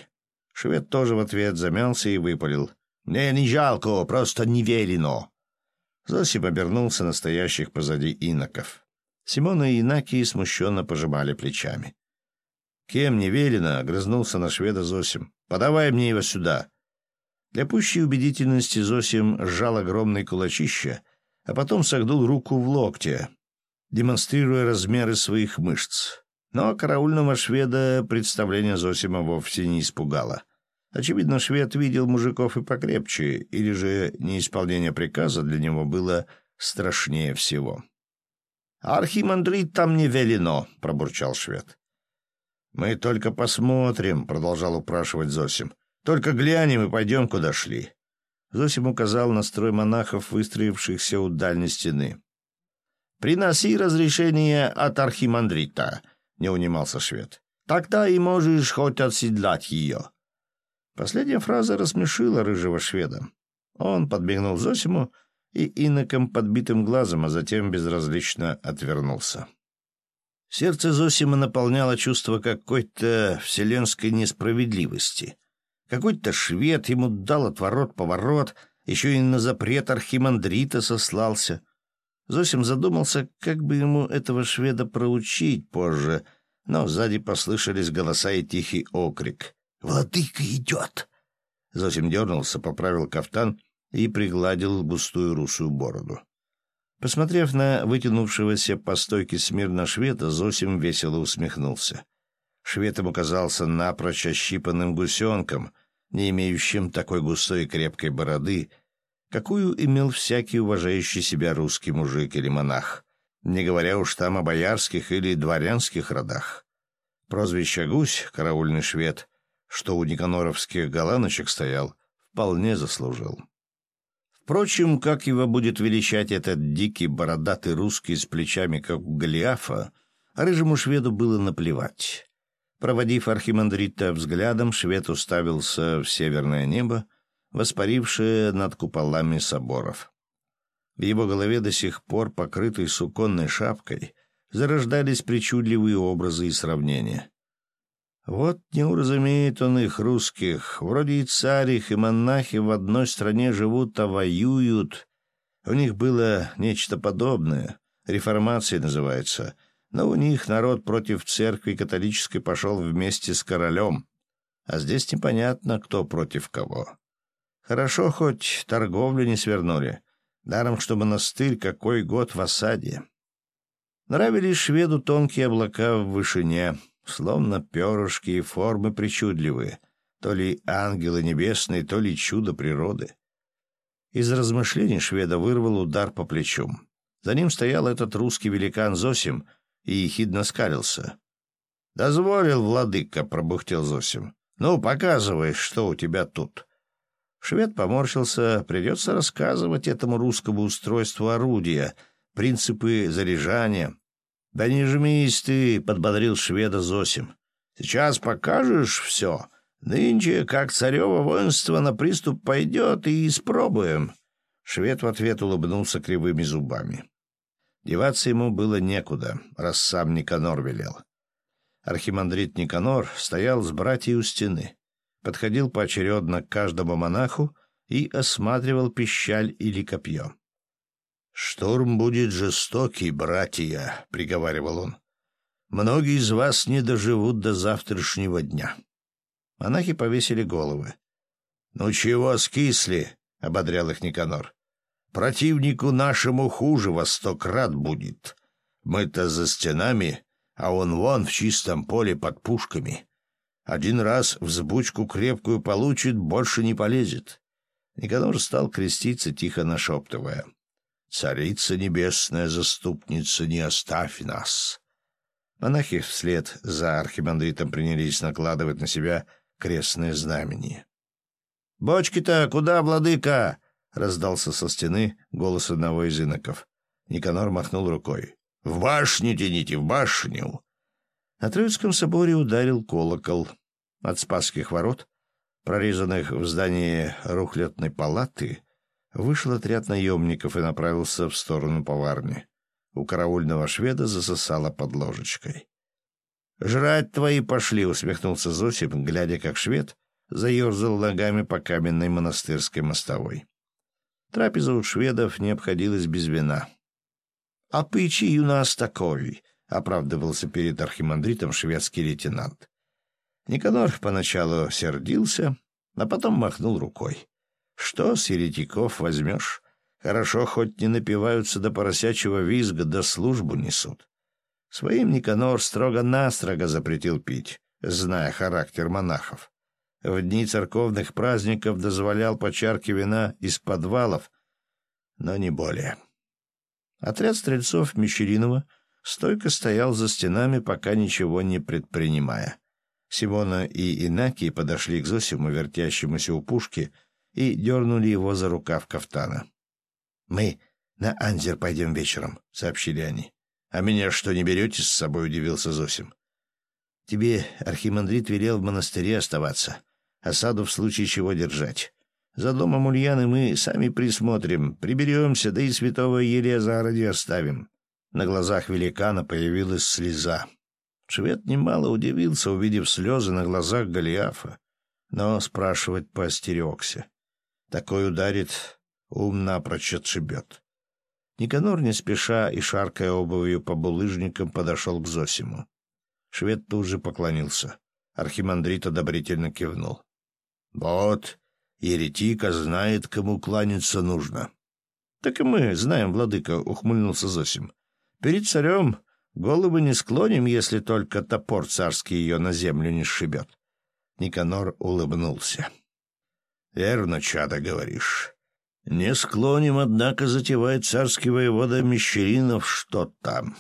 Швед тоже в ответ замялся и выпалил. «Мне не жалко, просто не велено». Зосим обернулся настоящих позади иноков. Симона и Инаки смущенно пожимали плечами. «Кем не велено?» — огрызнулся на шведа Зосим. «Подавай мне его сюда». Для пущей убедительности Зосим сжал огромный кулачище, а потом согнул руку в локте, демонстрируя размеры своих мышц. Но караульного шведа представление Зосима вовсе не испугало. Очевидно, швед видел мужиков и покрепче, или же неисполнение приказа для него было страшнее всего. «Архимандрит там не велено», — пробурчал швед. «Мы только посмотрим», — продолжал упрашивать Зосим. «Только глянем и пойдем, куда шли». Зосим указал на строй монахов, выстроившихся у дальней стены. «Приноси разрешение от архимандрита», — не унимался швед. «Тогда и можешь хоть отседлать ее». Последняя фраза рассмешила рыжего шведа. Он подбегнул Зосиму и иноком подбитым глазом, а затем безразлично отвернулся. Сердце Зосима наполняло чувство какой-то вселенской несправедливости. Какой-то швед ему дал отворот-поворот, еще и на запрет архимандрита сослался. Зосим задумался, как бы ему этого шведа проучить позже, но сзади послышались голоса и тихий окрик. «Владыка идет!» Зосим дернулся, поправил кафтан и пригладил густую русую бороду. Посмотрев на вытянувшегося по стойке смирно шведа, Зосим весело усмехнулся. Швед ему казался напрочь ощипанным гусенком, не имеющим такой густой и крепкой бороды, какую имел всякий уважающий себя русский мужик или монах, не говоря уж там о боярских или дворянских родах. Прозвище «Гусь», караульный швед, что у никаноровских голаночек стоял, вполне заслужил. Впрочем, как его будет величать этот дикий бородатый русский с плечами, как у Голиафа, рыжему шведу было наплевать. Проводив архимандрита взглядом, швед уставился в северное небо, воспарившее над куполами соборов. В его голове до сих пор, покрытой суконной шапкой, зарождались причудливые образы и сравнения. Вот не уразумеет он их, русских. Вроде и царь их, и монахи в одной стране живут, а воюют. У них было нечто подобное. Реформация называется. Но у них народ против церкви католической пошел вместе с королем. А здесь непонятно, кто против кого. Хорошо, хоть торговлю не свернули. Даром, что монастырь какой год в осаде. Нравились шведу тонкие облака в вышине — словно перышки и формы причудливые, то ли ангелы небесные, то ли чудо природы. Из размышлений шведа вырвал удар по плечу. За ним стоял этот русский великан Зосим и ехидно скалился. «Дозволил, владыка», — пробухтел Зосим. «Ну, показывай, что у тебя тут». Швед поморщился. Придется рассказывать этому русскому устройству орудия, принципы заряжания, «Да не жмись ты», — подбодрил шведа Зосим. «Сейчас покажешь все. Нынче, как царево воинство на приступ пойдет, и испробуем». Швед в ответ улыбнулся кривыми зубами. Деваться ему было некуда, раз сам Никанор велел. Архимандрит Никанор стоял с братьей у стены, подходил поочередно к каждому монаху и осматривал пищаль или копье. «Штурм будет жестокий, братья», — приговаривал он. «Многие из вас не доживут до завтрашнего дня». Монахи повесили головы. «Ну чего скисли?» — ободрял их Никанор. «Противнику нашему хуже во сто крат будет. Мы-то за стенами, а он вон в чистом поле под пушками. Один раз взбучку крепкую получит, больше не полезет». Никанор стал креститься, тихо нашептывая. «Царица небесная заступница, не оставь нас!» Монахи вслед за архимандритом принялись накладывать на себя крестное знамение. «Бочки-то куда, владыка?» — раздался со стены голос одного из иноков. Никанор махнул рукой. «В башню тяните, в башню!» На Троицком соборе ударил колокол. От Спасских ворот, прорезанных в здании рухлетной палаты, вышел отряд наемников и направился в сторону поварни. У караульного шведа засосало под ложечкой. «Жрать твои пошли!» — усмехнулся Зосип, глядя, как швед заерзал ногами по каменной монастырской мостовой. Трапеза у шведов не обходилась без вина. «А пычи у нас такой!» — оправдывался перед архимандритом шведский лейтенант. Никанор поначалу сердился, а потом махнул рукой. «Что с еретиков возьмешь? Хорошо, хоть не напиваются до поросячьего визга, да службу несут. Своим Никанор строго-настрого запретил пить, зная характер монахов. В дни церковных праздников дозволял по чарке вина из подвалов, но не более. Отряд стрельцов Мещеринова стойко стоял за стенами, пока ничего не предпринимая. Симона и Инаки подошли к Зосиму, вертящемуся у пушки, и дернули его за рукав кафтана. «Мы на Анзер пойдем вечером», — сообщили они. «А меня что, не берете с собой?» — удивился Зосим. «Тебе архимандрит велел в монастыре оставаться, осаду в случае чего держать. За домом Ульяны мы сами присмотрим, приберемся, да и святого Елеазара оставим». На глазах великана появилась слеза. Швед немало удивился, увидев слезы на глазах Голиафа, но спрашивать поостерегся. Такой ударит, ум напрочь отшибет. Никанор, не спеша и шаркая обувью по булыжникам, подошел к Зосиму. Швед тут же поклонился. Архимандрит одобрительно кивнул. — Вот, еретика знает, кому кланяться нужно. — Так и мы знаем, владыка, — ухмыльнулся Зосим. — Перед царем головы не склоним, если только топор царский ее на землю не сшибет. Никанор улыбнулся. — Верно, чадо, говоришь. Не склоним, однако, затевает царский воевода Мещеринов что там.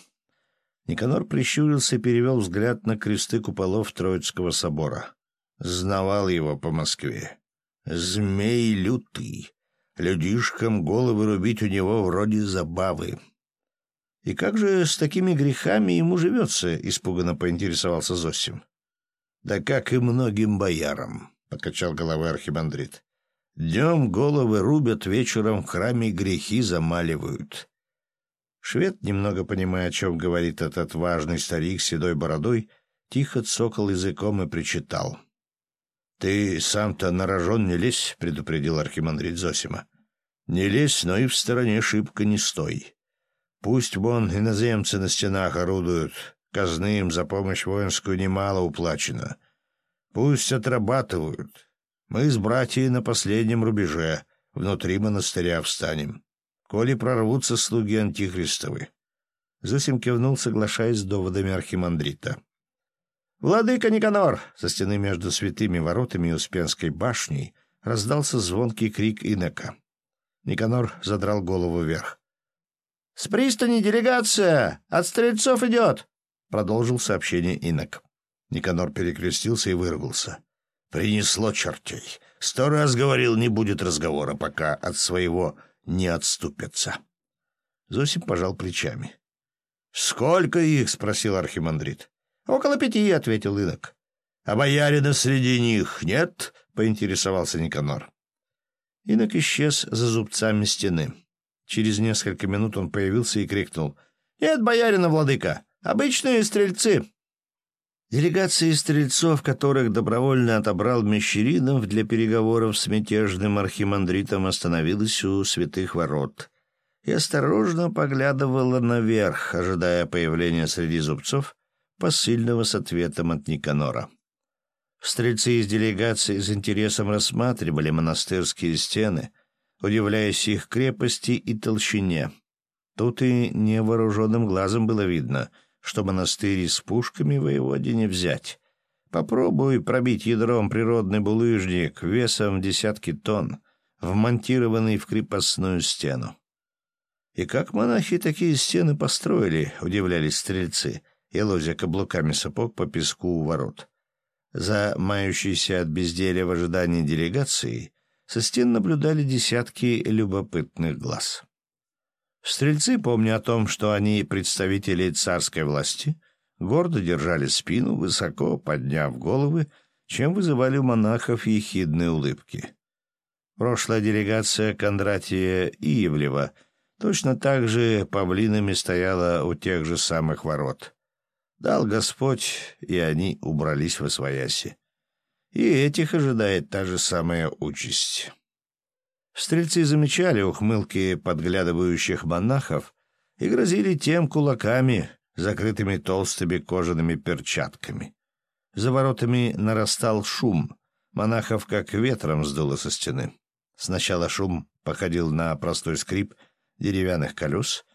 Никанор прищурился и перевел взгляд на кресты куполов Троицкого собора. Знавал его по Москве. Змей лютый. Людишкам головы рубить у него вроде забавы. «И как же с такими грехами ему живется?» — испуганно поинтересовался Зосим. «Да как и многим боярам», — покачал головой архимандрит. Днем головы рубят, вечером в храме грехи замаливают. Швед, немного понимая, о чем говорит этот важный старик с седой бородой, тихо цокал языком и причитал. — Ты сам-то на рожон не лезь, — предупредил архимандрит Зосима. — Не лезь, но и в стороне шибко не стой. Пусть вон иноземцы на стенах орудуют, казны им за помощь воинскую немало уплачено. Пусть отрабатывают, мы с братьями на последнем рубеже, внутри монастыря встанем. Коли прорвутся слуги Антихристовы. Зосим кивнул, соглашаясь с доводами архимандрита. «Владыка Никанор!» Со стены между святыми воротами и Успенской башней раздался звонкий крик инока. Никанор задрал голову вверх. «С пристани делегация! От стрельцов идет!» Продолжил сообщение инок. Никанор перекрестился и выругался. Принесло чертей. Сто раз говорил, не будет разговора, пока от своего не отступятся. Зосим пожал плечами. «Сколько их?» — спросил архимандрит. «Около пяти», — ответил инок. «А боярина среди них нет?» — поинтересовался Никанор. Инок исчез за зубцами стены. Через несколько минут он появился и крикнул. «Нет, боярина, владыка! Обычные стрельцы!» Делегации стрельцов, которых добровольно отобрал Мещеринов для переговоров с мятежным архимандритом, остановилась у святых ворот. и осторожно поглядывала наверх, ожидая появления среди зубцов посыльного с ответом от Никанора. Стрельцы из делегации с интересом рассматривали монастырские стены, удивляясь их крепости и толщине. Тут и невооруженным глазом было видно, что монастырь с пушками воеводе не взять. Попробуй пробить ядром природный булыжник весом десятки тонн, вмонтированный в крепостную стену. И как монахи такие стены построили, удивлялись стрельцы, и лозя каблуками сапог по песку у ворот. За мающейся от безделия в ожидании делегации со стен наблюдали десятки любопытных глаз. Стрельцы, помня о том, что они представители царской власти, гордо держали спину, высоко подняв головы, чем вызывали у монахов ехидные улыбки. Прошлая делегация Кондратия Иевлева точно так же павлинами стояла у тех же самых ворот. Дал Господь, и они убрались во свояси. И этих ожидает та же самая участь. Стрельцы замечали ухмылки подглядывающих монахов и грозили тем кулаками, закрытыми толстыми кожаными перчатками. За воротами нарастал шум. Монахов как ветром сдуло со стены. Сначала шум походил на простой скрип деревянных колес,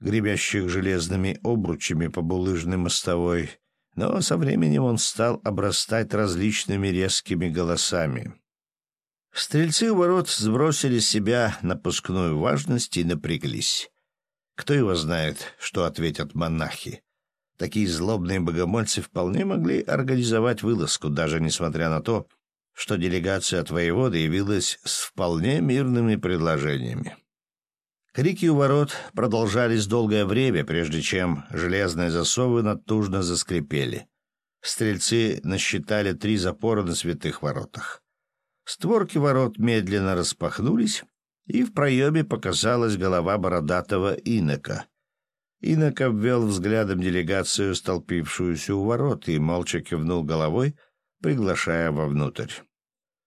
гребящих железными обручами по булыжной мостовой, но со временем он стал обрастать различными резкими голосами. Стрельцы у ворот сбросили с себя напускную важность и напряглись. Кто его знает, что ответят монахи. Такие злобные богомольцы вполне могли организовать вылазку, даже несмотря на то, что делегация от воевода явилась с вполне мирными предложениями. Крики у ворот продолжались долгое время, прежде чем железные засовы натужно заскрипели. Стрельцы насчитали три запора на святых воротах. Створки ворот медленно распахнулись, и в проеме показалась голова бородатого инока. Инок обвел взглядом делегацию, столпившуюся у ворот, и молча кивнул головой, приглашая вовнутрь.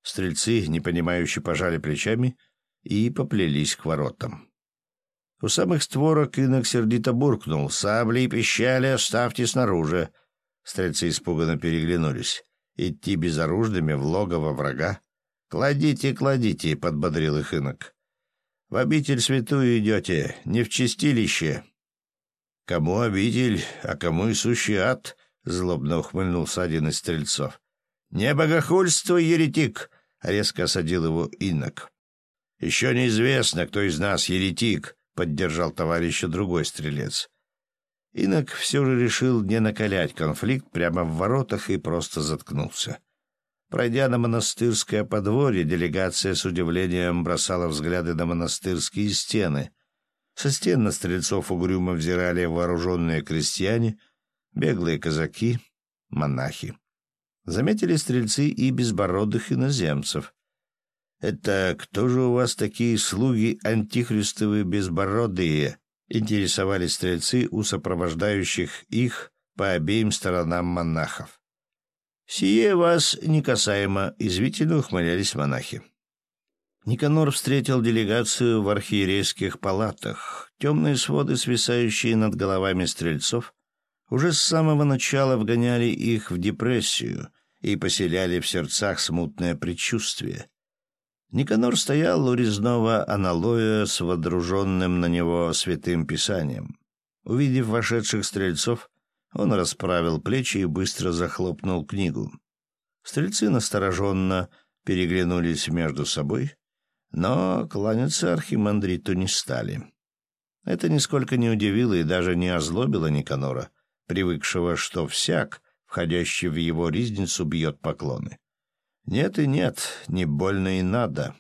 Стрельцы, непонимающе, пожали плечами и поплелись к воротам. У самых створок инок сердито буркнул. «Сабли и пищали оставьте снаружи». Стрельцы испуганно переглянулись. «Идти безоружными в логово врага?» «Кладите, кладите», — подбодрил их инок. «В обитель святую идете, не в чистилище». «Кому обитель, а кому и сущий ад?» — злобно ухмыльнулся один из стрельцов. «Не богохульствуй, еретик!» — резко осадил его инок. «Еще неизвестно, кто из нас еретик», — поддержал товарища другой стрелец. Инок все же решил не накалять конфликт прямо в воротах и просто заткнулся. Пройдя на монастырское подворье, делегация с удивлением бросала взгляды на монастырские стены. Со стен на стрельцов угрюмо взирали вооруженные крестьяне, беглые казаки, монахи. Заметили стрельцы и безбородых иноземцев. «Это кто же у вас такие слуги антихристовые безбородые?» — интересовались стрельцы у сопровождающих их по обеим сторонам монахов. «Сие вас не касаемо», — извительно ухмылялись монахи. Никанор встретил делегацию в архиерейских палатах. Темные своды, свисающие над головами стрельцов, уже с самого начала вгоняли их в депрессию и поселяли в сердцах смутное предчувствие. Никанор стоял у резного аналоя с водруженным на него святым писанием. Увидев вошедших стрельцов, он расправил плечи и быстро захлопнул книгу. Стрельцы настороженно переглянулись между собой, но кланяться архимандриту не стали. Это нисколько не удивило и даже не озлобило Никанора, привыкшего, что всяк, входящий в его ризницу, бьет поклоны. Нет и нет, не больно и надо.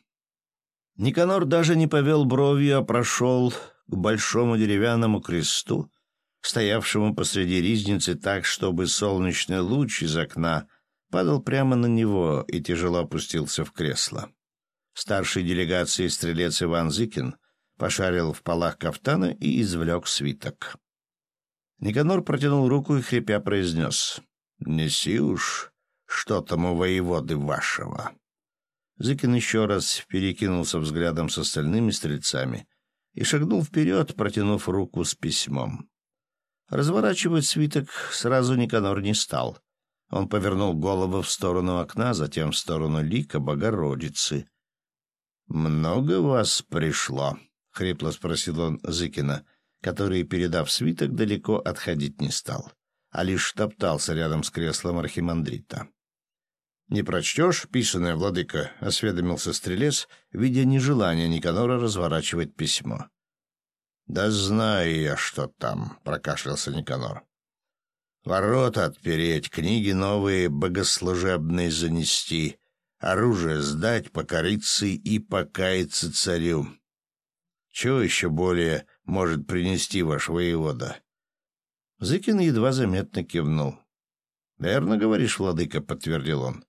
Никанор даже не повел бровью, а прошел к большому деревянному кресту, стоявшему посреди ризницы так, чтобы солнечный луч из окна падал прямо на него и тяжело опустился в кресло. Старший делегации стрелец Иван Зыкин пошарил в полах кафтана и извлек свиток. Никанор протянул руку и хрипя произнес «Неси уж, что там у воеводы вашего. Зыкин еще раз перекинулся взглядом с остальными стрельцами, и шагнул вперед, протянув руку с письмом. Разворачивать свиток сразу Никанор не стал. Он повернул голову в сторону окна, затем в сторону лика Богородицы. «Много вас пришло?» — хрипло спросил он Зыкина, который, передав свиток, далеко отходить не стал, а лишь топтался рядом с креслом архимандрита. «Не прочтешь, писанное, владыка?» — осведомился стрелец, видя нежелание Никанора разворачивать письмо. «Да знаю я, что там», — прокашлялся Никанор. «Ворота отпереть, книги новые богослужебные занести, оружие сдать, покориться и покаяться царю. Чего еще более может принести ваш воевода?» Зыкин едва заметно кивнул. «Верно говоришь, владыка», — подтвердил он.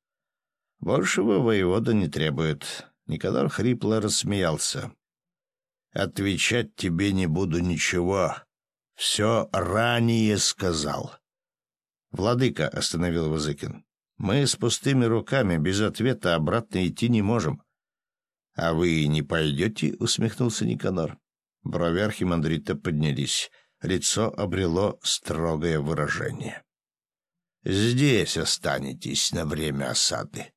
Большего воевода не требует. Николай хрипло рассмеялся. Отвечать тебе не буду ничего. Все ранее сказал. Владыка, — остановил Вазыкин, — мы с пустыми руками без ответа обратно идти не можем. — А вы не пойдете? — усмехнулся Никанор. Брови архимандрита поднялись. Лицо обрело строгое выражение. — Здесь останетесь на время осады.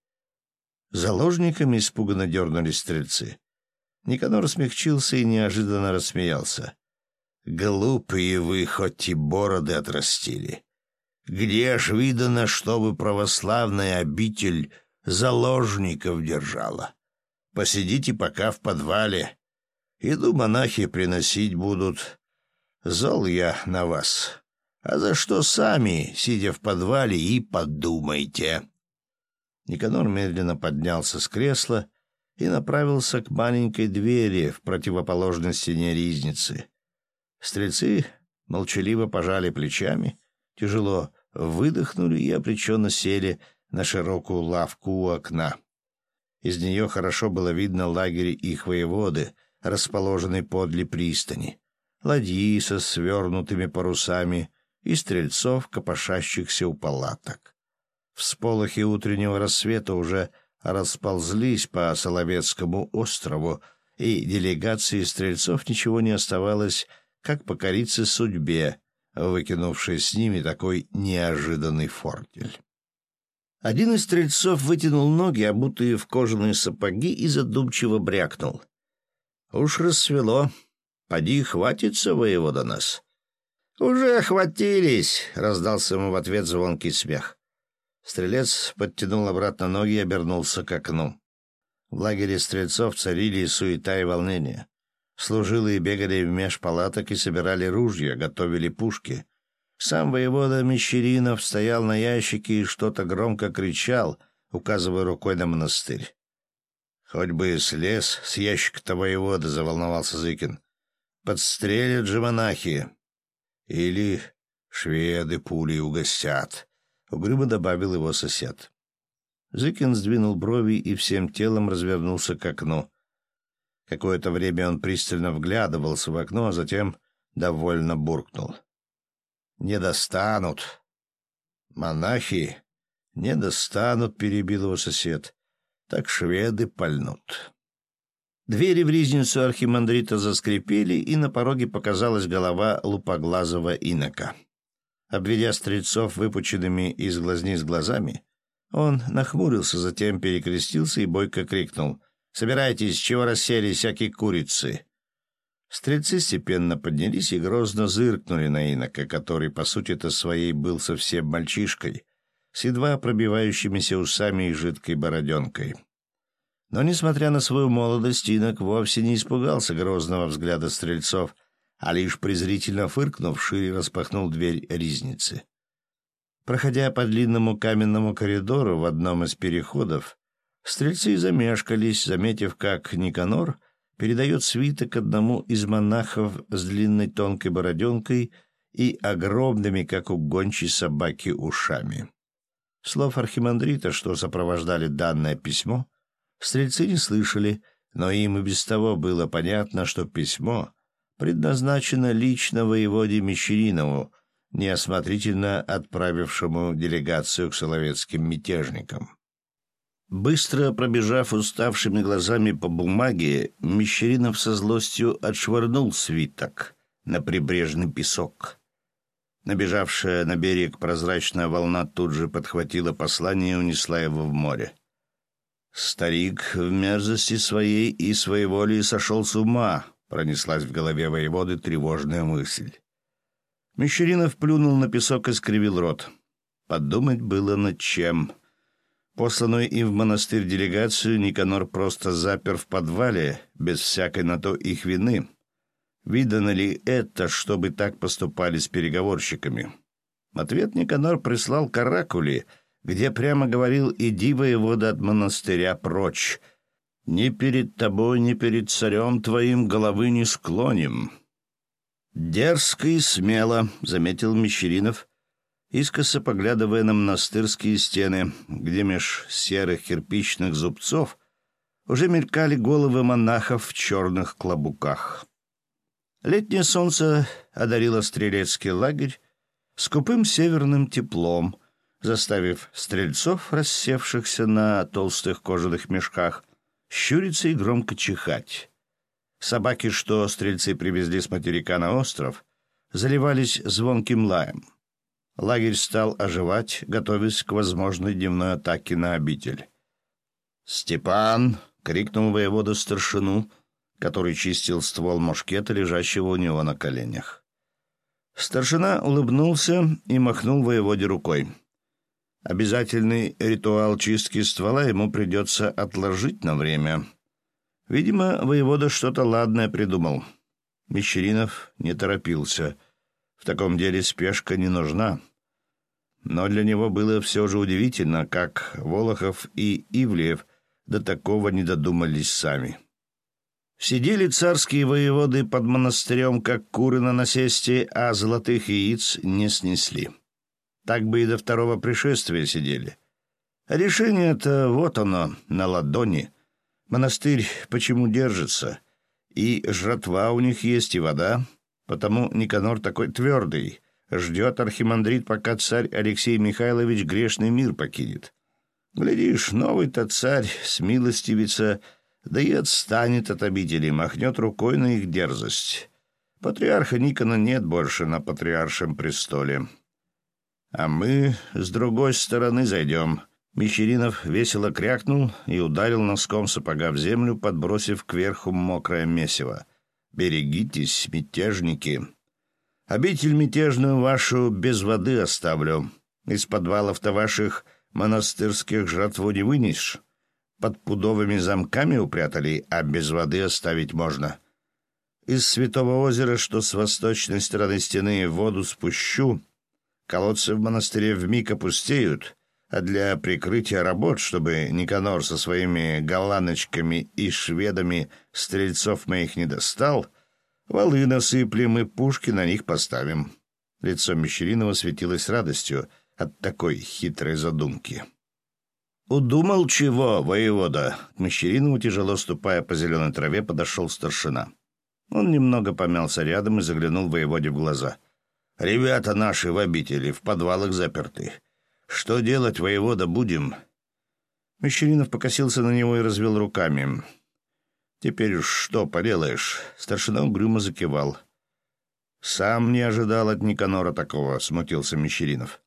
Заложниками испуганно дернулись стрельцы. Никанор смягчился и неожиданно рассмеялся. «Глупые вы, хоть и бороды отрастили. Где ж видано, чтобы православная обитель заложников держала? Посидите пока в подвале. Иду монахи приносить будут. Зол я на вас. А за что сами, сидя в подвале, и подумайте?» Никанор медленно поднялся с кресла и направился к маленькой двери в противоположной стене ризницы. Стрельцы молчаливо пожали плечами, тяжело выдохнули и обреченно сели на широкую лавку у окна. Из нее хорошо было видно лагерь их воеводы, расположенный подле пристани, ладьи со свернутыми парусами и стрельцов, копошащихся у палаток. Всполохи утреннего рассвета уже расползлись по Соловецкому острову, и делегации стрельцов ничего не оставалось, как покориться судьбе, выкинувшей с ними такой неожиданный фортель. Один из стрельцов вытянул ноги, обутые в кожаные сапоги, и задумчиво брякнул. «Уж рассвело. Поди, хватится воевода нас». «Уже охватились!» — раздался ему в ответ звонкий смех. Стрелец подтянул обратно ноги и обернулся к окну. В лагере стрельцов царили суета и волнение. Служилые бегали в меж палаток и собирали ружья, готовили пушки. Сам воевода Мещеринов стоял на ящике и что-то громко кричал, указывая рукой на монастырь. «Хоть бы слез с ящика-то воевода», — заволновался Зыкин. «Подстрелят же монахи. Или шведы пули угостят». — угрюмо добавил его сосед. Зыкин сдвинул брови и всем телом развернулся к окну. Какое-то время он пристально вглядывался в окно, а затем довольно буркнул. «Не достанут!» «Монахи не достанут», — перебил его сосед. «Так шведы пальнут». Двери в ризницу архимандрита заскрипели, и на пороге показалась голова лупоглазого инока. Обведя стрельцов выпученными из глазниц глазами, он нахмурился, затем перекрестился и бойко крикнул. «Собирайтесь, чего расселись всякие курицы!» Стрельцы степенно поднялись и грозно зыркнули на инока, который, по сути-то своей, был совсем мальчишкой, с едва пробивающимися усами и жидкой бороденкой. Но, несмотря на свою молодость, инок вовсе не испугался грозного взгляда стрельцов — а лишь презрительно фыркнув, шире распахнул дверь ризницы. Проходя по длинному каменному коридору в одном из переходов, стрельцы замешкались, заметив, как Никанор передает свиток одному из монахов с длинной тонкой бороденкой и огромными, как у гончей собаки, ушами. Слов архимандрита, что сопровождали данное письмо, стрельцы не слышали, но им и без того было понятно, что письмо предназначена лично воеводе Мещеринову, неосмотрительно отправившему делегацию к соловецким мятежникам. Быстро пробежав уставшими глазами по бумаге, Мещеринов со злостью отшвырнул свиток на прибрежный песок. Набежавшая на берег прозрачная волна тут же подхватила послание и унесла его в море. «Старик в мерзости своей и своеволии сошел с ума», — пронеслась в голове воеводы тревожная мысль. Мещеринов плюнул на песок и скривил рот. Подумать было над чем — Посланную им в монастырь делегацию Никанор просто запер в подвале, без всякой на то их вины. Видано ли это, чтобы так поступали с переговорщиками? Ответ Никанор прислал каракули, где прямо говорил «иди, воевода, от монастыря прочь». «Ни перед тобой, ни перед царем твоим головы не склоним». «Дерзко и смело», — заметил Мещеринов, искоса поглядывая на монастырские стены, где меж серых кирпичных зубцов уже мелькали головы монахов в черных клобуках. Летнее солнце одарило стрелецкий лагерь скупым северным теплом, заставив стрельцов, рассевшихся на толстых кожаных мешках, щуриться и громко чихать. Собаки, что стрельцы привезли с материка на остров, заливались звонким лаем — Лагерь стал оживать, готовясь к возможной дневной атаке на обитель. «Степан!» — крикнул воевода старшину, который чистил ствол мушкета, лежащего у него на коленях. Старшина улыбнулся и махнул воеводе рукой. Обязательный ритуал чистки ствола ему придется отложить на время. Видимо, воевода что-то ладное придумал. Мещеринов не торопился. В таком деле спешка не нужна. Но для него было все же удивительно, как Волохов и Ивлеев до такого не додумались сами. Сидели царские воеводы под монастырем, как куры на насесте, а золотых яиц не снесли. Так бы и до второго пришествия сидели. решение-то вот оно, на ладони. Монастырь почему держится? И жратва у них есть, и вода. Потому Никанор такой твердый, ждет архимандрит, пока царь Алексей Михайлович грешный мир покинет. Глядишь, новый-то царь смилостивится, да и отстанет от обители, махнет рукой на их дерзость. Патриарха Никона нет больше на патриаршем престоле. А мы с другой стороны зайдем. Мещеринов весело крякнул и ударил носком сапога в землю, подбросив кверху мокрое месиво. «Берегитесь, мятежники!» Обитель мятежную вашу без воды оставлю. Из подвалов-то ваших монастырских жратву не вынешь. Под пудовыми замками упрятали, а без воды оставить можно. Из святого озера, что с восточной стороны стены, воду спущу. Колодцы в монастыре вмиг опустеют, а для прикрытия работ, чтобы Никанор со своими голландочками и шведами стрельцов моих не достал — Валы насыплем и пушки на них поставим». Лицо Мещеринова светилось радостью от такой хитрой задумки. «Удумал чего, воевода?» К Мещеринову, тяжело ступая по зеленой траве, подошел старшина. Он немного помялся рядом и заглянул воеводе в глаза. «Ребята наши в обители, в подвалах заперты. Что делать, воевода, будем?» Мещеринов покосился на него и развел руками. Теперь уж что поделаешь, старшина угрюмо закивал. Сам не ожидал от Никанора такого, смутился Мещеринов.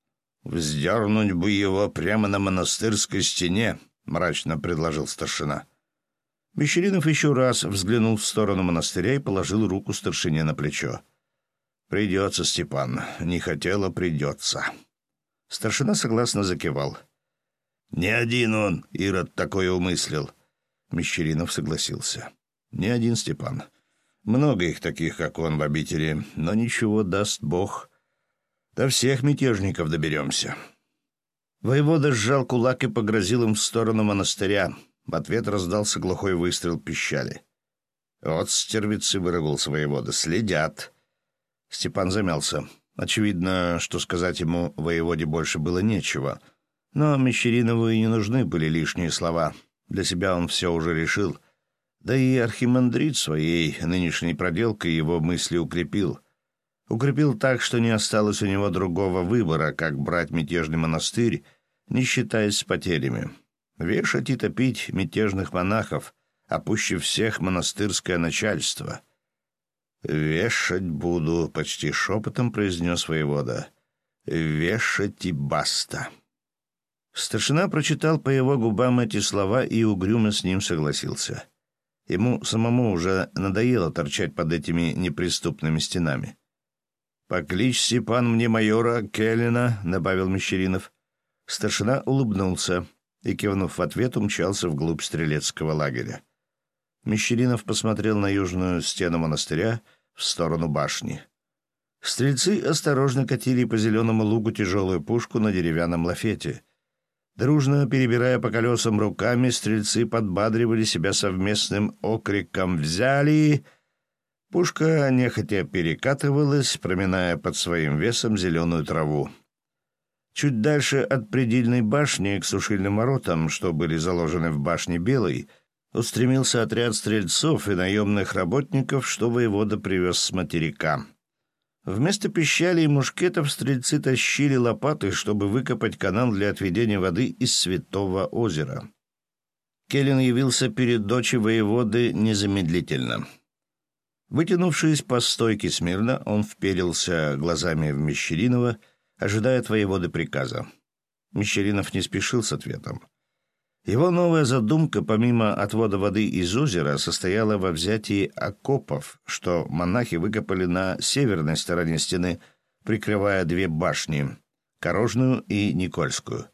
Вздернуть бы его прямо на монастырской стене, мрачно предложил старшина. Мещеринов еще раз взглянул в сторону монастыря и положил руку старшине на плечо. «Придется, Степан. Не хотела, придется». Старшина согласно закивал. «Не один он, Ирод, такое умыслил. Мещеринов согласился. «Не один Степан. Много их таких, как он в обители, но ничего даст Бог. До всех мятежников доберемся». Воевода сжал кулак и погрозил им в сторону монастыря. В ответ раздался глухой выстрел пищали. «Вот стервицы», — выругался воевода, — «следят». Степан замялся. Очевидно, что сказать ему воеводе больше было нечего. Но Мещеринову и не нужны были лишние слова. Для себя он все уже решил. Да и архимандрит своей нынешней проделкой его мысли укрепил. Укрепил так, что не осталось у него другого выбора, как брать мятежный монастырь, не считаясь с потерями. вешать и топить мятежных монахов, а всех монастырское начальство. «Вешать буду», — почти шепотом произнес воевода. «Вешать и баста». Старшина прочитал по его губам эти слова и угрюмо с ним согласился. Ему самому уже надоело торчать под этими неприступными стенами. «Покличь, Степан, мне майора Келлина», — добавил Мещеринов. Старшина улыбнулся и, кивнув в ответ, умчался вглубь стрелецкого лагеря. Мещеринов посмотрел на южную стену монастыря в сторону башни. Стрельцы осторожно катили по зеленому лугу тяжелую пушку на деревянном лафете. Дружно перебирая по колесам руками, стрельцы подбадривали себя совместным окриком «Взяли!». Пушка нехотя перекатывалась, проминая под своим весом зеленую траву. Чуть дальше от предельной башни к сушильным воротам, что были заложены в башне Белой, устремился отряд стрельцов и наемных работников, что воевода привез с материка. Вместо пищали и мушкетов стрельцы тащили лопаты, чтобы выкопать канал для отведения воды из Святого озера. Келлен явился перед дочью воеводы незамедлительно. Вытянувшись по стойке смирно, он вперился глазами в Мещеринова, ожидая от воеводы приказа. Мещеринов не спешил с ответом. Его новая задумка, помимо отвода воды из озера, состояла во взятии окопов, что монахи выкопали на северной стороне стены, прикрывая две башни — Корожную и Никольскую.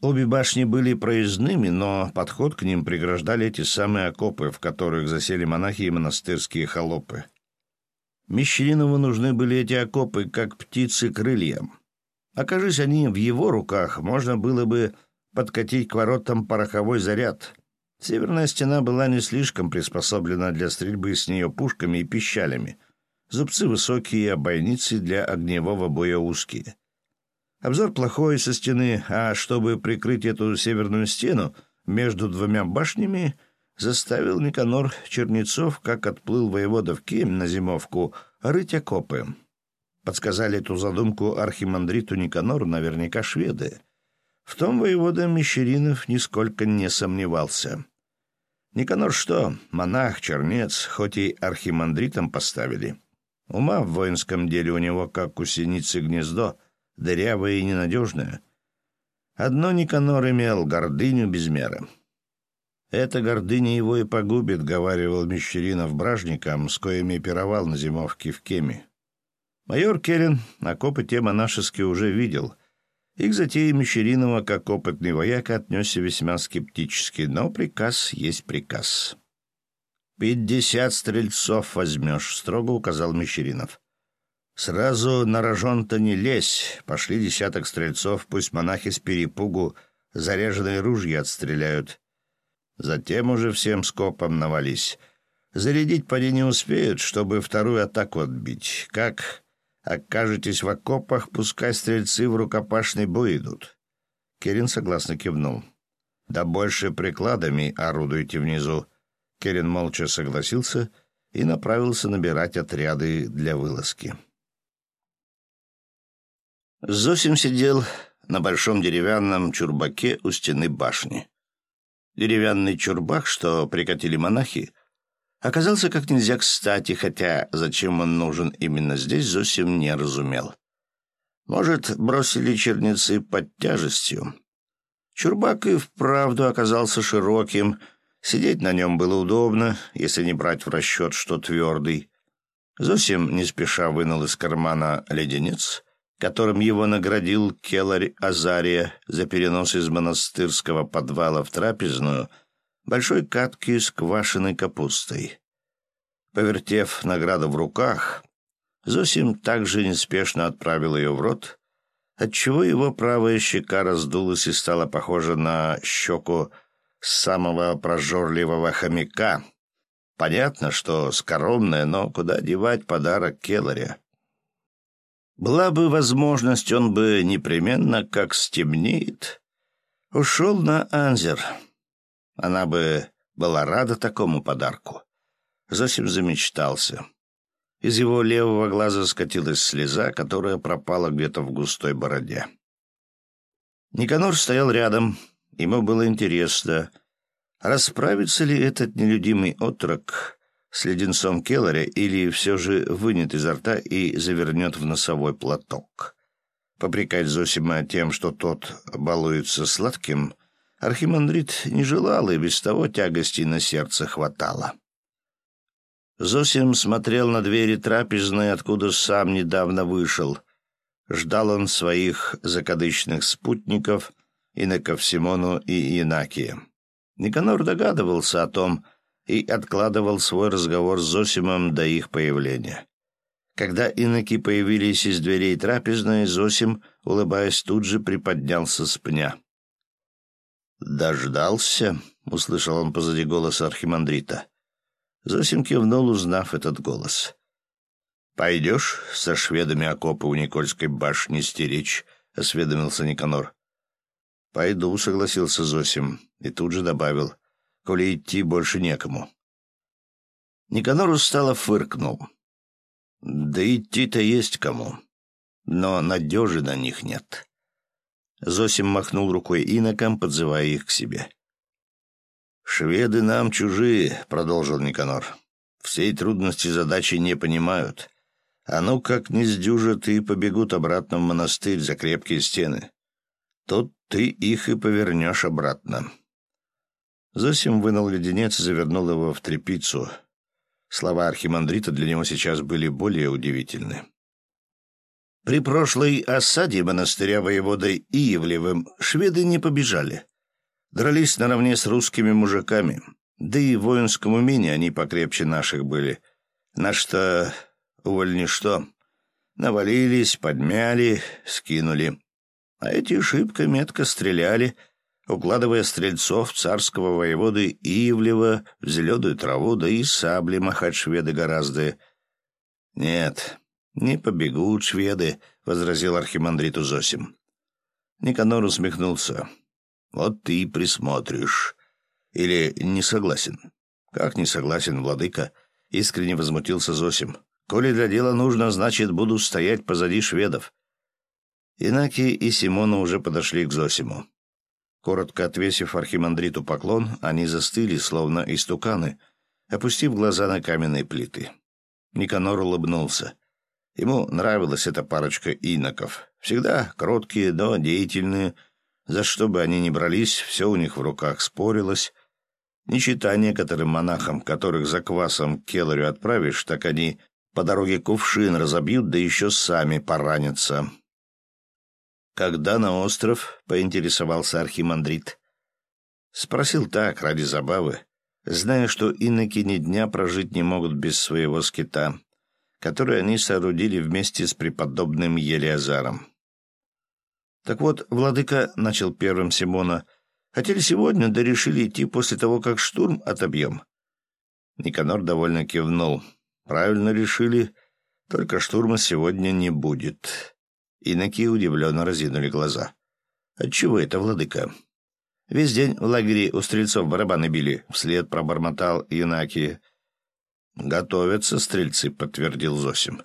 Обе башни были проездными, но подход к ним преграждали эти самые окопы, в которых засели монахи и монастырские холопы. Мещеринову нужны были эти окопы, как птицы крыльям. Окажись они в его руках, можно было бы подкатить к воротам пороховой заряд. Северная стена была не слишком приспособлена для стрельбы с нее пушками и пищалями. Зубцы высокие, а бойницы для огневого боя узкие. Обзор плохой со стены, а чтобы прикрыть эту северную стену между двумя башнями, заставил Никанор Чернецов, как отплыл воевода в Кем на зимовку, рыть окопы. Подсказали эту задумку архимандриту Никанору наверняка шведы. В том воевода Мещеринов нисколько не сомневался. Никанор что, монах, чернец, хоть и архимандритом поставили. Ума в воинском деле у него, как у синицы гнездо, дырявое и ненадежное. Одно Никанор имел — гордыню без меры. «Эта гордыня его и погубит», — говаривал Мещеринов бражникам, с коими пировал на зимовке в Кеме. Майор Керин окопы те монашеские уже видел — и к затее Мещеринова, как опытный вояк, отнесся весьма скептически, но приказ есть приказ. «Пятьдесят стрельцов возьмешь», — строго указал Мещеринов. «Сразу на рожон-то не лезь. Пошли десяток стрельцов, пусть монахи с перепугу заряженные ружья отстреляют. Затем уже всем скопом навались. Зарядить поди не успеют, чтобы вторую атаку отбить. Как Окажетесь в окопах, пускай стрельцы в рукопашный бой идут. Керин согласно кивнул. Да больше прикладами орудуйте внизу. Керин молча согласился и направился набирать отряды для вылазки. Зосим сидел на большом деревянном чурбаке у стены башни. Деревянный чурбак, что прикатили монахи, оказался как нельзя кстати, хотя зачем он нужен именно здесь, Зосим не разумел. Может, бросили черницы под тяжестью. Чурбак и вправду оказался широким, сидеть на нем было удобно, если не брать в расчет, что твердый. Зосим не спеша вынул из кармана леденец, которым его наградил келарь Азария за перенос из монастырского подвала в трапезную — большой катки с квашеной капустой. Повертев награду в руках, Зосим также неспешно отправил ее в рот, отчего его правая щека раздулась и стала похожа на щеку самого прожорливого хомяка. Понятно, что скоромная, но куда девать подарок Келларе? Была бы возможность, он бы непременно, как стемнеет, ушел на Анзер — она бы была рада такому подарку. Зосим замечтался. Из его левого глаза скатилась слеза, которая пропала где-то в густой бороде. Никанор стоял рядом Ему было интересно, расправится ли этот нелюдимый отрок с леденцом Келларя или все же вынет изо рта и завернет в носовой платок. Попрекать Зосима тем, что тот балуется сладким, архимандрит не желал, и без того тягостей на сердце хватало. Зосим смотрел на двери трапезной, откуда сам недавно вышел. Ждал он своих закадычных спутников, иноков Симону и Инакия. Никанор догадывался о том и откладывал свой разговор с Зосимом до их появления. Когда иноки появились из дверей трапезной, Зосим, улыбаясь, тут же приподнялся с пня. «Дождался?» — услышал он позади голоса архимандрита. Зосим кивнул, узнав этот голос. «Пойдешь со шведами окопы у Никольской башни стеречь?» — осведомился Никанор. «Пойду», — согласился Зосим, и тут же добавил, «коли идти больше некому». Никанор устало фыркнул. Да идти-то есть кому. Но надежи на них нет. Зосим махнул рукой инокам, подзывая их к себе. «Шведы нам чужие», — продолжил Никанор. «Всей трудности задачи не понимают. А ну как не сдюжат и побегут обратно в монастырь за крепкие стены. Тут ты их и повернешь обратно». Зосим вынул леденец и завернул его в тряпицу, Слова архимандрита для него сейчас были более удивительны. При прошлой осаде монастыря воеводой Иевлевым шведы не побежали. Дрались наравне с русскими мужиками. Да и в воинском умении они покрепче наших были. На что, увольни что, навалились, подмяли, скинули. А эти шибко метко стреляли — укладывая стрельцов царского воеводы Ивлева в зеленую траву, да и сабли махать шведы гораздо. «Нет, не побегут шведы», — возразил архимандриту Зосим. Никанор усмехнулся. «Вот ты и присмотришь. Или не согласен?» «Как не согласен, владыка?» — искренне возмутился Зосим. «Коли для дела нужно, значит, буду стоять позади шведов». Инаки и Симона уже подошли к Зосиму. Коротко отвесив архимандриту поклон, они застыли, словно истуканы, опустив глаза на каменные плиты. Никанор улыбнулся. Ему нравилась эта парочка иноков. Всегда кроткие, но деятельные. За что бы они ни брались, все у них в руках спорилось. Не чита некоторым монахам, которых за квасом к келарю отправишь, так они по дороге кувшин разобьют, да еще сами поранятся. «Когда на остров?» — поинтересовался архимандрит. Спросил так, ради забавы, зная, что иноки ни дня прожить не могут без своего скита, который они соорудили вместе с преподобным Елиазаром. «Так вот, владыка», — начал первым Симона, — «хотели сегодня, да решили идти после того, как штурм отобьем». Никанор довольно кивнул. «Правильно решили, только штурма сегодня не будет. Иноки удивленно разинули глаза. «Отчего это, владыка?» «Весь день в лагере у стрельцов барабаны били», — вслед пробормотал Инаки. «Готовятся стрельцы», — подтвердил Зосим.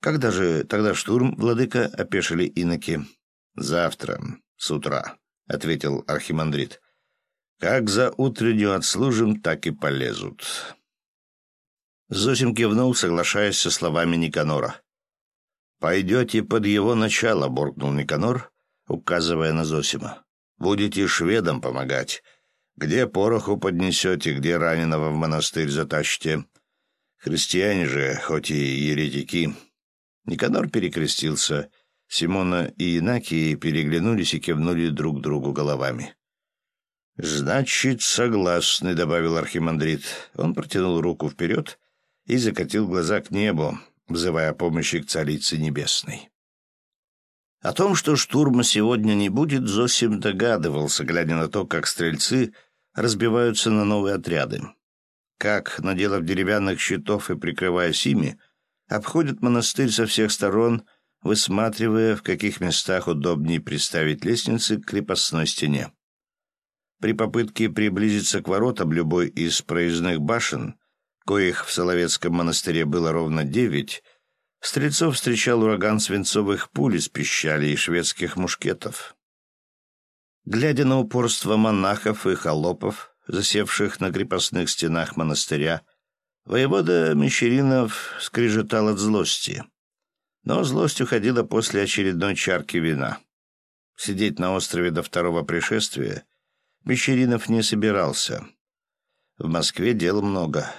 «Когда же тогда штурм, владыка?» — опешили иноки. «Завтра, с утра», — ответил архимандрит. «Как за утреннюю отслужим, так и полезут». Зосим кивнул, соглашаясь со словами Никанора. «Пойдете под его начало», — буркнул Никанор, указывая на Зосима. «Будете шведам помогать. Где пороху поднесете, где раненого в монастырь затащите. Христиане же, хоть и еретики». Никанор перекрестился. Симона и Инакий переглянулись и кивнули друг другу головами. «Значит, согласны», — добавил архимандрит. Он протянул руку вперед и закатил глаза к небу, взывая помощи к Царице Небесной. О том, что штурма сегодня не будет, Зосим догадывался, глядя на то, как стрельцы разбиваются на новые отряды. Как, наделав деревянных щитов и прикрываясь ими, обходят монастырь со всех сторон, высматривая, в каких местах удобнее приставить лестницы к крепостной стене. При попытке приблизиться к воротам любой из проездных башен коих в Соловецком монастыре было ровно девять, Стрельцов встречал ураган свинцовых пуль из пищали и шведских мушкетов. Глядя на упорство монахов и холопов, засевших на крепостных стенах монастыря, воевода Мещеринов скрежетал от злости. Но злость уходила после очередной чарки вина. Сидеть на острове до второго пришествия Мещеринов не собирался. В Москве дел много.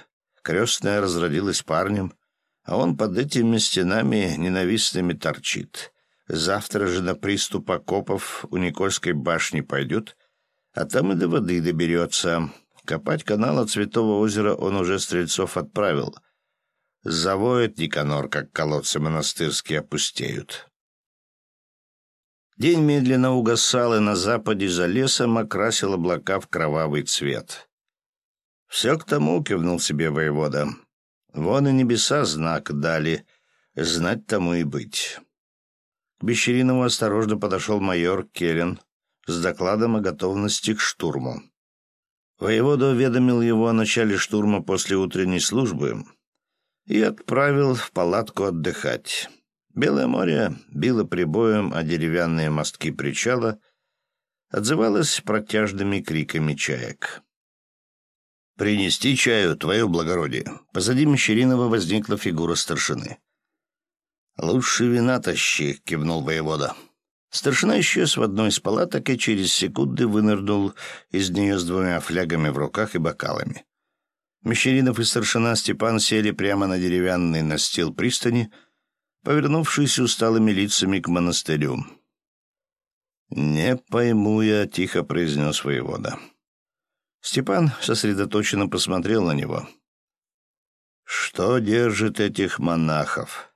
Крестная разродилась парнем, а он под этими стенами ненавистными торчит. Завтра же на приступ окопов у Никольской башни пойдет, а там и до воды доберется. Копать канал от Святого озера он уже стрельцов отправил. Завоет Никанор, как колодцы монастырские опустеют. День медленно угасал, и на западе за лесом окрасил облака в кровавый цвет. «Все к тому», — кивнул себе воевода. «Вон и небеса знак дали, знать тому и быть». К Бещеринову осторожно подошел майор Келлен с докладом о готовности к штурму. Воевода уведомил его о начале штурма после утренней службы и отправил в палатку отдыхать. Белое море било прибоем о деревянные мостки причала, отзывалось протяжными криками чаек. «Принести чаю, твое благородие!» Позади Мещеринова возникла фигура старшины. «Лучше вина тащи», — кивнул воевода. Старшина исчез в одной из палаток и через секунды вынырнул из нее с двумя флягами в руках и бокалами. Мещеринов и старшина Степан сели прямо на деревянный настил пристани — повернувшись усталыми лицами к монастырю. «Не пойму я», — тихо произнес воевода. Степан сосредоточенно посмотрел на него. «Что держит этих монахов?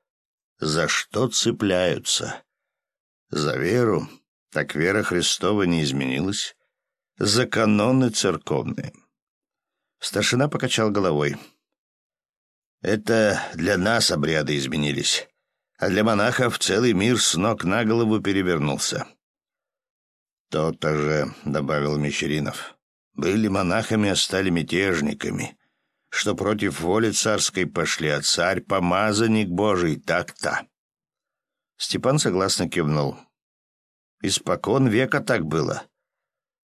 За что цепляются? За веру? Так вера Христова не изменилась. За каноны церковные». Старшина покачал головой. «Это для нас обряды изменились а для монахов целый мир с ног на голову перевернулся. «То-то же», — добавил Мещеринов, — «были монахами, а стали мятежниками, что против воли царской пошли, а царь — помазанник Божий, так-то». Степан согласно кивнул. «Испокон века так было».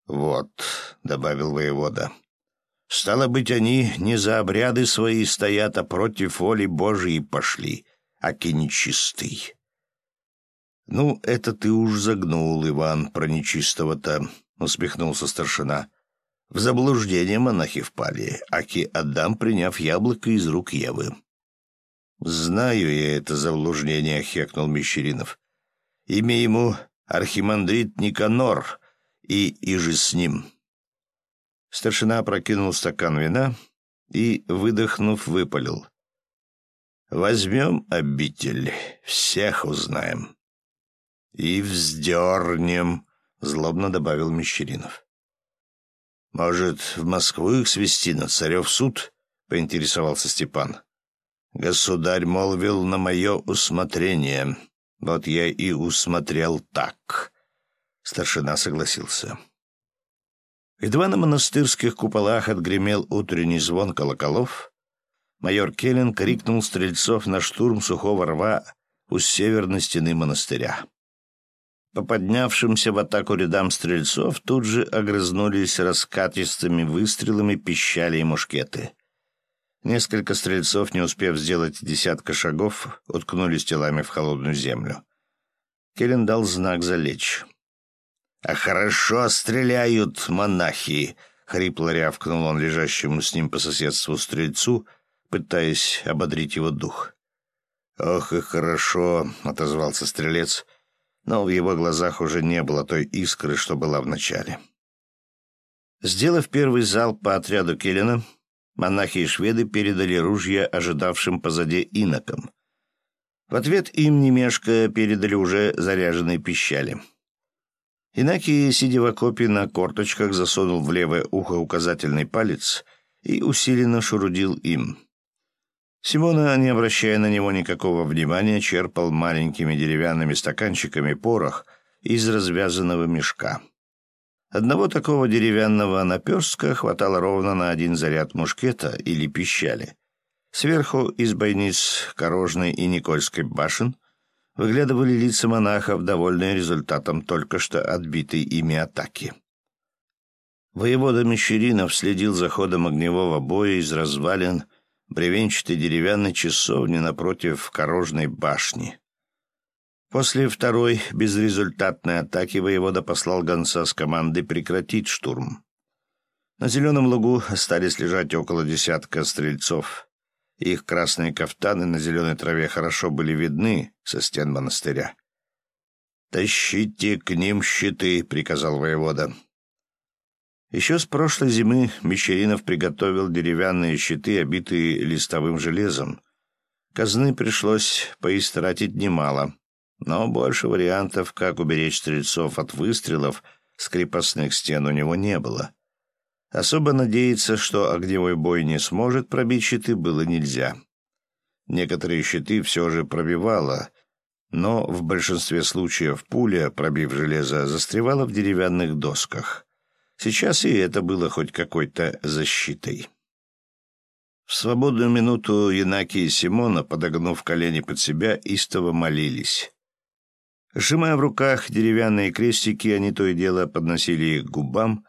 «Вот», — добавил воевода, — «стало быть, они не за обряды свои стоят, а против воли Божией пошли» аки нечистый. «Ну, это ты уж загнул, Иван, про нечистого-то», — усмехнулся старшина. «В заблуждение монахи впали, аки Адам, приняв яблоко из рук Евы». «Знаю я это заблуждение», — хекнул Мещеринов. «Имя ему архимандрит Никанор, и иже с ним». Старшина опрокинул стакан вина и, выдохнув, выпалил. Возьмем обитель, всех узнаем. И вздернем, — злобно добавил Мещеринов. Может, в Москву их свести на царев суд? — поинтересовался Степан. Государь молвил на мое усмотрение. Вот я и усмотрел так. Старшина согласился. Едва на монастырских куполах отгремел утренний звон колоколов, майор Келлен крикнул стрельцов на штурм сухого рва у северной стены монастыря. По поднявшимся в атаку рядам стрельцов тут же огрызнулись раскатистыми выстрелами пищали и мушкеты. Несколько стрельцов, не успев сделать десятка шагов, уткнулись телами в холодную землю. Келлен дал знак залечь. «А хорошо стреляют монахи!» — хрипло рявкнул он лежащему с ним по соседству стрельцу — пытаясь ободрить его дух. «Ох и хорошо», — отозвался стрелец, но в его глазах уже не было той искры, что была в начале. Сделав первый залп по отряду Келлина, монахи и шведы передали ружья ожидавшим позади инокам. В ответ им, не мешкая, передали уже заряженные пищали. Инаки, сидя в окопе на корточках, засунул в левое ухо указательный палец и усиленно шурудил им. Симона, не обращая на него никакого внимания, черпал маленькими деревянными стаканчиками порох из развязанного мешка. Одного такого деревянного наперстка хватало ровно на один заряд мушкета или пищали. Сверху из бойниц Корожной и Никольской башен выглядывали лица монахов, довольные результатом только что отбитой ими атаки. Воевода Мещеринов следил за ходом огневого боя из развалин бревенчатой деревянной часовни напротив Корожной башни. После второй безрезультатной атаки воевода послал гонца с командой прекратить штурм. На зеленом лугу остались лежать около десятка стрельцов. Их красные кафтаны на зеленой траве хорошо были видны со стен монастыря. «Тащите к ним щиты», — приказал воевода. Еще с прошлой зимы Мещеринов приготовил деревянные щиты, обитые листовым железом. Казны пришлось поистратить немало, но больше вариантов, как уберечь стрельцов от выстрелов с крепостных стен у него не было. Особо надеяться, что огневой бой не сможет пробить щиты, было нельзя. Некоторые щиты все же пробивало, но в большинстве случаев пуля, пробив железо, застревала в деревянных досках. Сейчас и это было хоть какой-то защитой. В свободную минуту Янаки и Симона, подогнув колени под себя, истово молились. Сжимая в руках деревянные крестики, они то и дело подносили их к губам,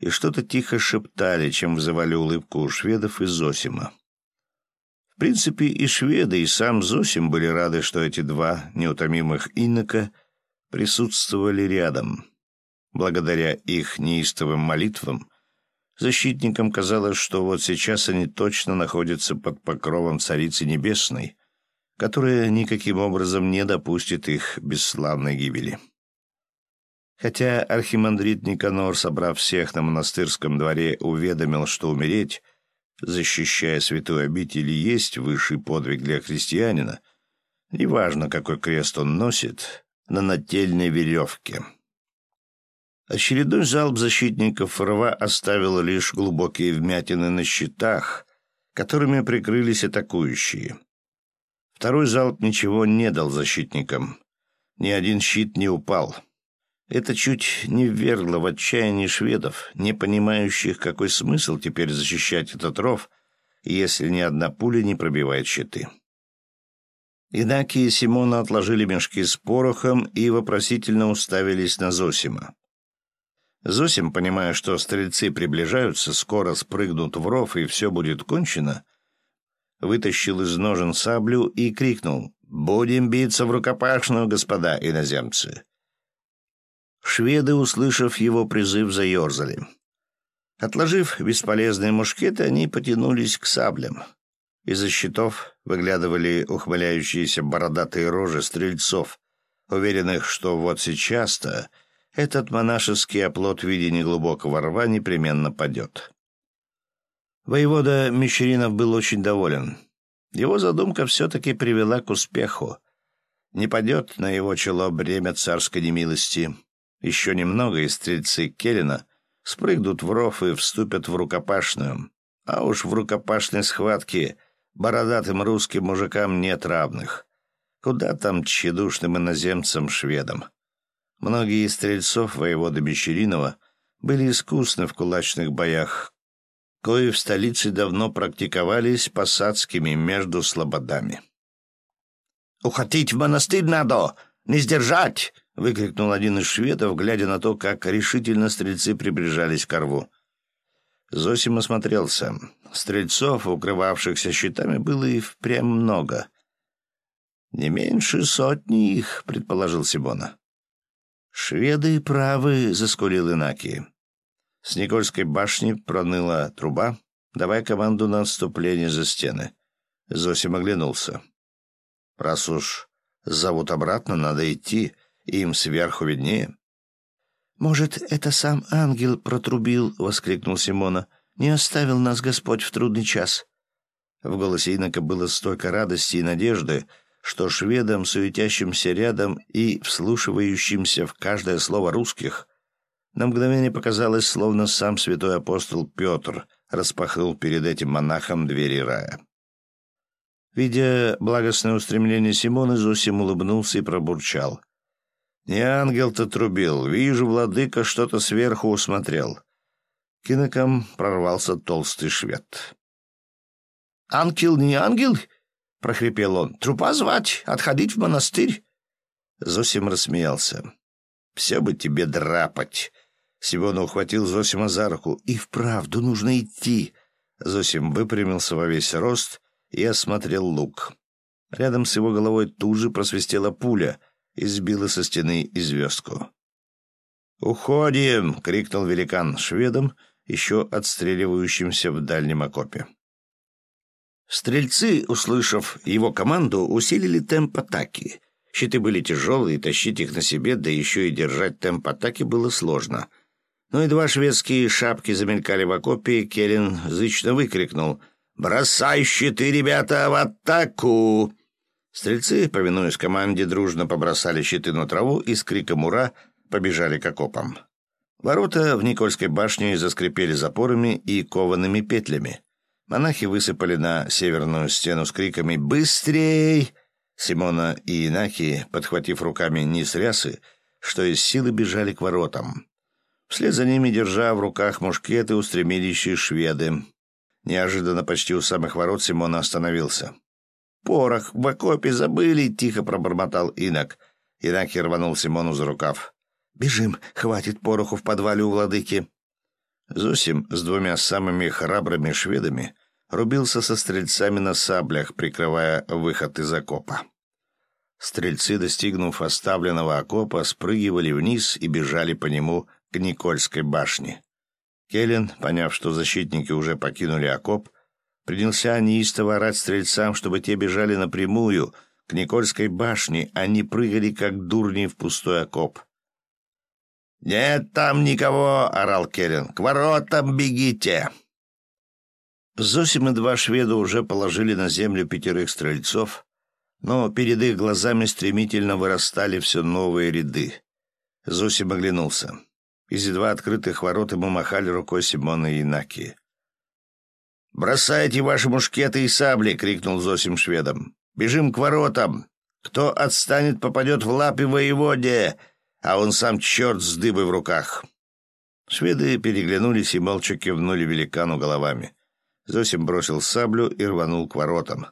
и что-то тихо шептали, чем вызывали улыбку у шведов и Зосима. В принципе, и шведы, и сам Зосим были рады, что эти два неутомимых инока присутствовали рядом. Благодаря их неистовым молитвам, защитникам казалось, что вот сейчас они точно находятся под покровом Царицы Небесной, которая никаким образом не допустит их бесславной гибели. Хотя архимандрит Никанор, собрав всех на монастырском дворе, уведомил, что умереть, защищая святую обитель, есть высший подвиг для христианина, неважно, какой крест он носит, на нательной веревке. Очередной залп защитников рва оставил лишь глубокие вмятины на щитах, которыми прикрылись атакующие. Второй залп ничего не дал защитникам. Ни один щит не упал — это чуть не ввергло в отчаяние шведов, не понимающих, какой смысл теперь защищать этот ров, если ни одна пуля не пробивает щиты. Инаки и Симона отложили мешки с порохом и вопросительно уставились на Зосима. Зосим, понимая, что стрельцы приближаются, скоро спрыгнут в ров и все будет кончено, вытащил из ножен саблю и крикнул «Будем биться в рукопашную, господа иноземцы!» Шведы, услышав его призыв, заерзали. Отложив бесполезные мушкеты, они потянулись к саблям. Из-за щитов выглядывали ухмыляющиеся бородатые рожи стрельцов, уверенных, что вот сейчас-то этот монашеский оплот в виде неглубокого рва непременно падет. Воевода Мещеринов был очень доволен. Его задумка все-таки привела к успеху. Не падет на его чело бремя царской немилости — еще немного, и стрельцы Келлина спрыгнут в ров и вступят в рукопашную. А уж в рукопашной схватке бородатым русским мужикам нет равных. Куда там тщедушным иноземцам-шведам? Многие из стрельцов воевода Мещеринова были искусны в кулачных боях, кои в столице давно практиковались посадскими между слободами. «Ухотить в монастырь надо! Не сдержать!» выкрикнул один из шведов, глядя на то, как решительно стрельцы приближались к рву. Зосим осмотрелся. Стрельцов, укрывавшихся щитами, было и впрямь много. «Не меньше сотни их», — предположил Сибона. «Шведы правы», — заскулил Инаки. С Никольской башни проныла труба. «Давай команду на отступление за стены». Зосим оглянулся. «Раз уж зовут обратно, надо идти». Им сверху виднее. «Может, это сам ангел протрубил?» — воскликнул Симона. «Не оставил нас Господь в трудный час». В голосе инока было столько радости и надежды, что шведам, суетящимся рядом и вслушивающимся в каждое слово русских, на мгновение показалось, словно сам святой апостол Петр распахнул перед этим монахом двери рая. Видя благостное устремление Симона, Зосим улыбнулся и пробурчал. Не ангел-то трубил. Вижу, владыка что-то сверху усмотрел. Киноком прорвался толстый швед. «Ангел не ангел?» — прохрипел он. «Трупа звать, отходить в монастырь». Зосим рассмеялся. «Все бы тебе драпать!» Симона ухватил Зосима за руку. «И вправду нужно идти!» Зосим выпрямился во весь рост и осмотрел лук. Рядом с его головой тут же просвистела пуля и сбила со стены звездку. «Уходим!» — крикнул великан шведом, еще отстреливающимся в дальнем окопе. Стрельцы, услышав его команду, усилили темп атаки. Щиты были тяжелые, тащить их на себе, да еще и держать темп атаки было сложно. Но едва шведские шапки замелькали в окопе, Керин зычно выкрикнул «Бросай щиты, ребята, в атаку!» Стрельцы, повинуясь команде, дружно побросали щиты на траву и с криком «Ура!» побежали к окопам. Ворота в Никольской башне заскрипели запорами и коваными петлями. Монахи высыпали на северную стену с криками «Быстрей!». Симона и Инахи, подхватив руками низ рясы, что из силы бежали к воротам. Вслед за ними, держа в руках мушкеты, устремились шведы. Неожиданно почти у самых ворот Симона остановился. «Порох в окопе забыли!» — тихо пробормотал инок. Инахи рванул Симону за рукав. «Бежим! Хватит пороху в подвале у владыки!» Зосим с двумя самыми храбрыми шведами рубился со стрельцами на саблях, прикрывая выход из окопа. Стрельцы, достигнув оставленного окопа, спрыгивали вниз и бежали по нему к Никольской башне. Келлен, поняв, что защитники уже покинули окоп, принялся неистово орать стрельцам, чтобы те бежали напрямую к Никольской башне, а не прыгали, как дурни, в пустой окоп. «Нет там никого!» — орал Керен. «К воротам бегите!» Зосим и два шведа уже положили на землю пятерых стрельцов, но перед их глазами стремительно вырастали все новые ряды. Зосим оглянулся. Из едва открытых ворот ему махали рукой Симона и Инаки. «Бросайте ваши мушкеты и сабли!» — крикнул Зосим шведам. «Бежим к воротам! Кто отстанет, попадет в лапы воеводе!» А он сам черт с дыбой в руках. Шведы переглянулись и молча кивнули великану головами. Зосим бросил саблю и рванул к воротам.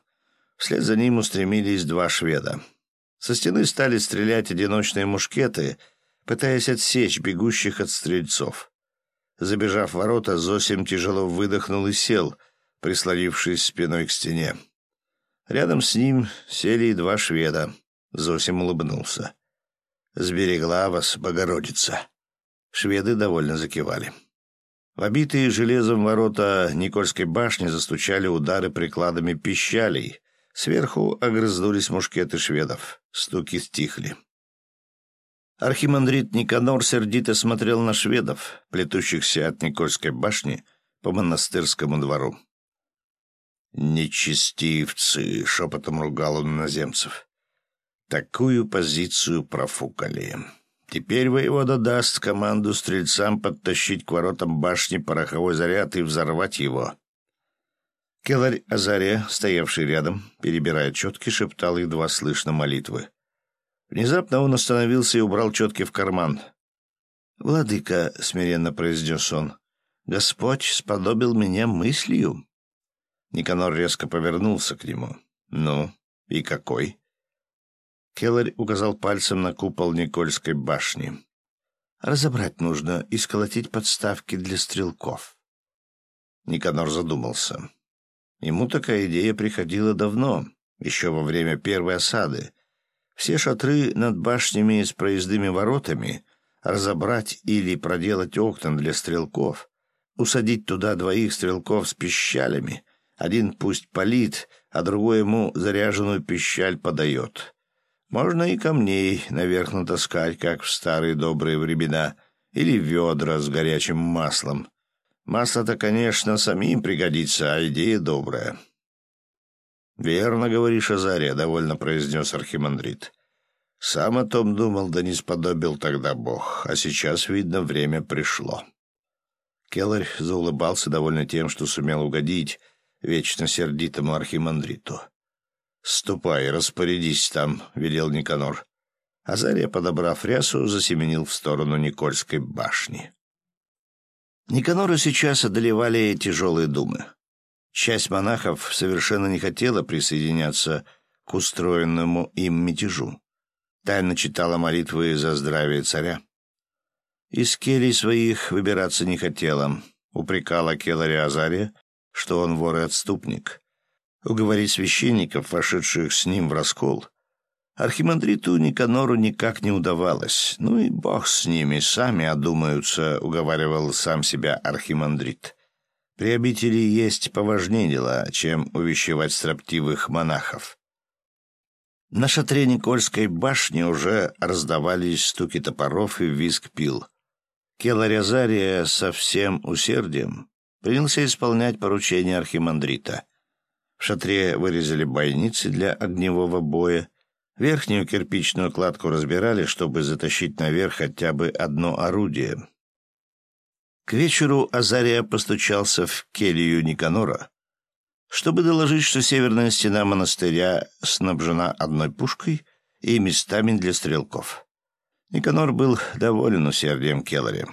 Вслед за ним устремились два шведа. Со стены стали стрелять одиночные мушкеты, пытаясь отсечь бегущих от стрельцов. Забежав в ворота, Зосим тяжело выдохнул и сел, прислонившись спиной к стене. Рядом с ним сели и два шведа. Зосим улыбнулся. «Сберегла вас, Богородица!» Шведы довольно закивали. В обитые железом ворота Никольской башни застучали удары прикладами пищалей. Сверху огрызнулись мушкеты шведов. Стуки стихли. Архимандрит Никанор сердито смотрел на шведов, плетущихся от Никольской башни по монастырскому двору. «Нечестивцы!» — шепотом ругал он наземцев. Такую позицию профукали. Теперь воевода даст команду стрельцам подтащить к воротам башни пороховой заряд и взорвать его. Келарь Азария, стоявший рядом, перебирая четки, шептал едва слышно молитвы. Внезапно он остановился и убрал четки в карман. «Владыка», — смиренно произнес он, — «Господь сподобил меня мыслью». Никанор резко повернулся к нему. «Ну, и какой?» Келлер указал пальцем на купол Никольской башни. «Разобрать нужно и сколотить подставки для стрелков». Никанор задумался. Ему такая идея приходила давно, еще во время первой осады. Все шатры над башнями с проездными воротами разобрать или проделать окна для стрелков, усадить туда двоих стрелков с пищалями, один пусть палит, а другой ему заряженную пищаль подает. Можно и камней наверх натаскать, как в старые добрые времена, или ведра с горячим маслом. Масло-то, конечно, самим пригодится, а идея добрая. «Верно, говоришь, Азария», — довольно произнес архимандрит. «Сам о том думал, да не сподобил тогда Бог, а сейчас, видно, время пришло». Келлер заулыбался, довольно тем, что сумел угодить вечно сердитому архимандриту. «Ступай, распорядись там», — велел Никанор. Азария, подобрав рясу, засеменил в сторону Никольской башни. Никанора сейчас одолевали тяжелые думы. Часть монахов совершенно не хотела присоединяться к устроенному им мятежу. тайно читала молитвы за здравие царя. Из келей своих выбираться не хотела, упрекала Келари Азария, что он вор и отступник. Уговорить священников, вошедших с ним в раскол, архимандриту Никанору никак не удавалось. Ну и бог с ними, сами одумаются, уговаривал сам себя архимандрит. При обители есть поважнее дела, чем увещевать строптивых монахов. На шатре Никольской башни уже раздавались стуки топоров и визг пил. Кела Розария со всем усердием принялся исполнять поручения архимандрита. В шатре вырезали бойницы для огневого боя, верхнюю кирпичную кладку разбирали, чтобы затащить наверх хотя бы одно орудие. К вечеру Азария постучался в келью Никанора, чтобы доложить, что северная стена монастыря снабжена одной пушкой и местами для стрелков. Никанор был доволен усердием Келлари.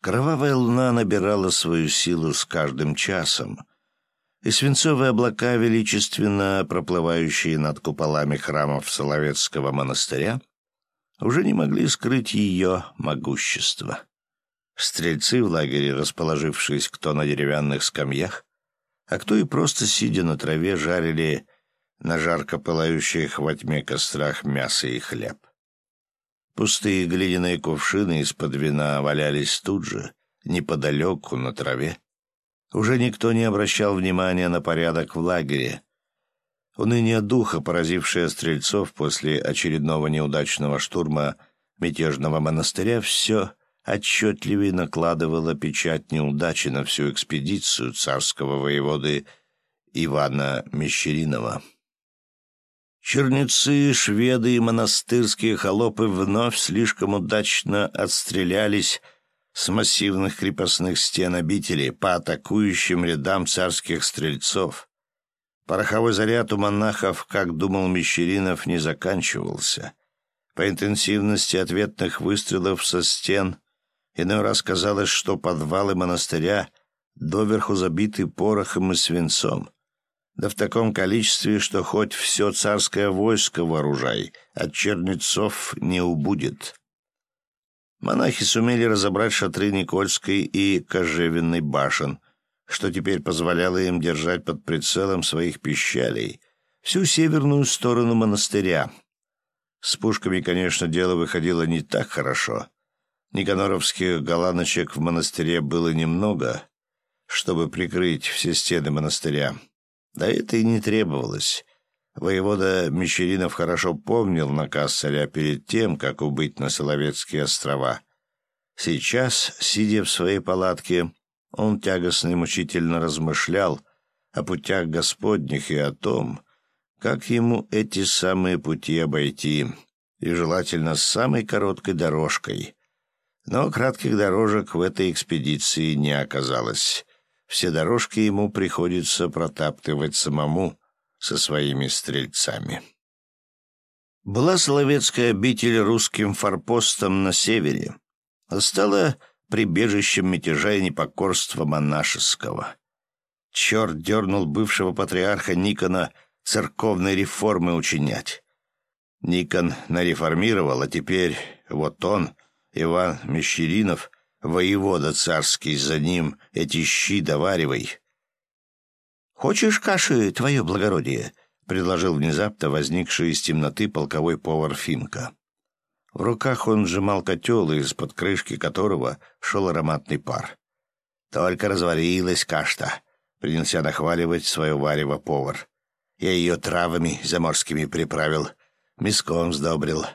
Кровавая луна набирала свою силу с каждым часом, и свинцовые облака, величественно проплывающие над куполами храмов Соловецкого монастыря, уже не могли скрыть ее могущество. Стрельцы в лагере, расположившись кто на деревянных скамьях, а кто и просто сидя на траве, жарили на жарко пылающих во тьме кострах мясо и хлеб. Пустые глиняные кувшины из-под вина валялись тут же, неподалеку, на траве. Уже никто не обращал внимания на порядок в лагере. Уныние духа, поразившее стрельцов после очередного неудачного штурма мятежного монастыря, все отчетливее накладывала печать неудачи на всю экспедицию царского воеводы Ивана Мещеринова. Чернецы, шведы и монастырские холопы вновь слишком удачно отстрелялись с массивных крепостных стен обители по атакующим рядам царских стрельцов. Пороховой заряд у монахов, как думал Мещеринов, не заканчивался. По интенсивности ответных выстрелов со стен Иной раз казалось, что подвалы монастыря доверху забиты порохом и свинцом. Да в таком количестве, что хоть все царское войско вооружай, от чернецов не убудет. Монахи сумели разобрать шатры Никольской и Кожевенной башен, что теперь позволяло им держать под прицелом своих пищалей всю северную сторону монастыря. С пушками, конечно, дело выходило не так хорошо — Никаноровских голаночек в монастыре было немного, чтобы прикрыть все стены монастыря. Да это и не требовалось. Воевода Мещеринов хорошо помнил наказ царя перед тем, как убыть на Соловецкие острова. Сейчас, сидя в своей палатке, он тягостно и мучительно размышлял о путях Господних и о том, как ему эти самые пути обойти, и желательно с самой короткой дорожкой, но кратких дорожек в этой экспедиции не оказалось. Все дорожки ему приходится протаптывать самому со своими стрельцами. Была Соловецкая обитель русским форпостом на севере, а стала прибежищем мятежа и непокорства монашеского. Черт дернул бывшего патриарха Никона церковной реформы учинять. Никон нареформировал, а теперь вот он — Иван Мещеринов, воевода царский, за ним эти щи доваривай. «Хочешь каши, твое благородие?» — предложил внезапно возникший из темноты полковой повар Финка. В руках он сжимал котел, из-под крышки которого шел ароматный пар. «Только разварилась кашта», — принялся нахваливать свое варево повар. «Я ее травами заморскими приправил, миском сдобрил.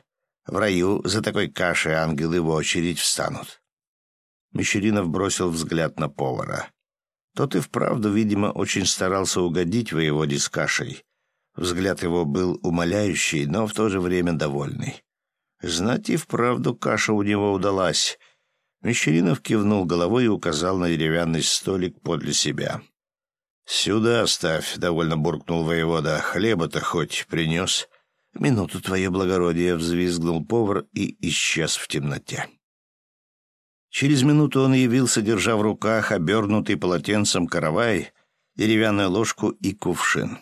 В раю за такой кашей ангелы в очередь встанут. Мещеринов бросил взгляд на повара. Тот и вправду, видимо, очень старался угодить воеводе с кашей. Взгляд его был умоляющий, но в то же время довольный. Знать и вправду каша у него удалась. Мещеринов кивнул головой и указал на деревянный столик подле себя. «Сюда оставь», — довольно буркнул воевода. «Хлеба-то хоть принес». «Минуту, твое благородие!» — взвизгнул повар и исчез в темноте. Через минуту он явился, держа в руках обернутый полотенцем каравай, деревянную ложку и кувшин.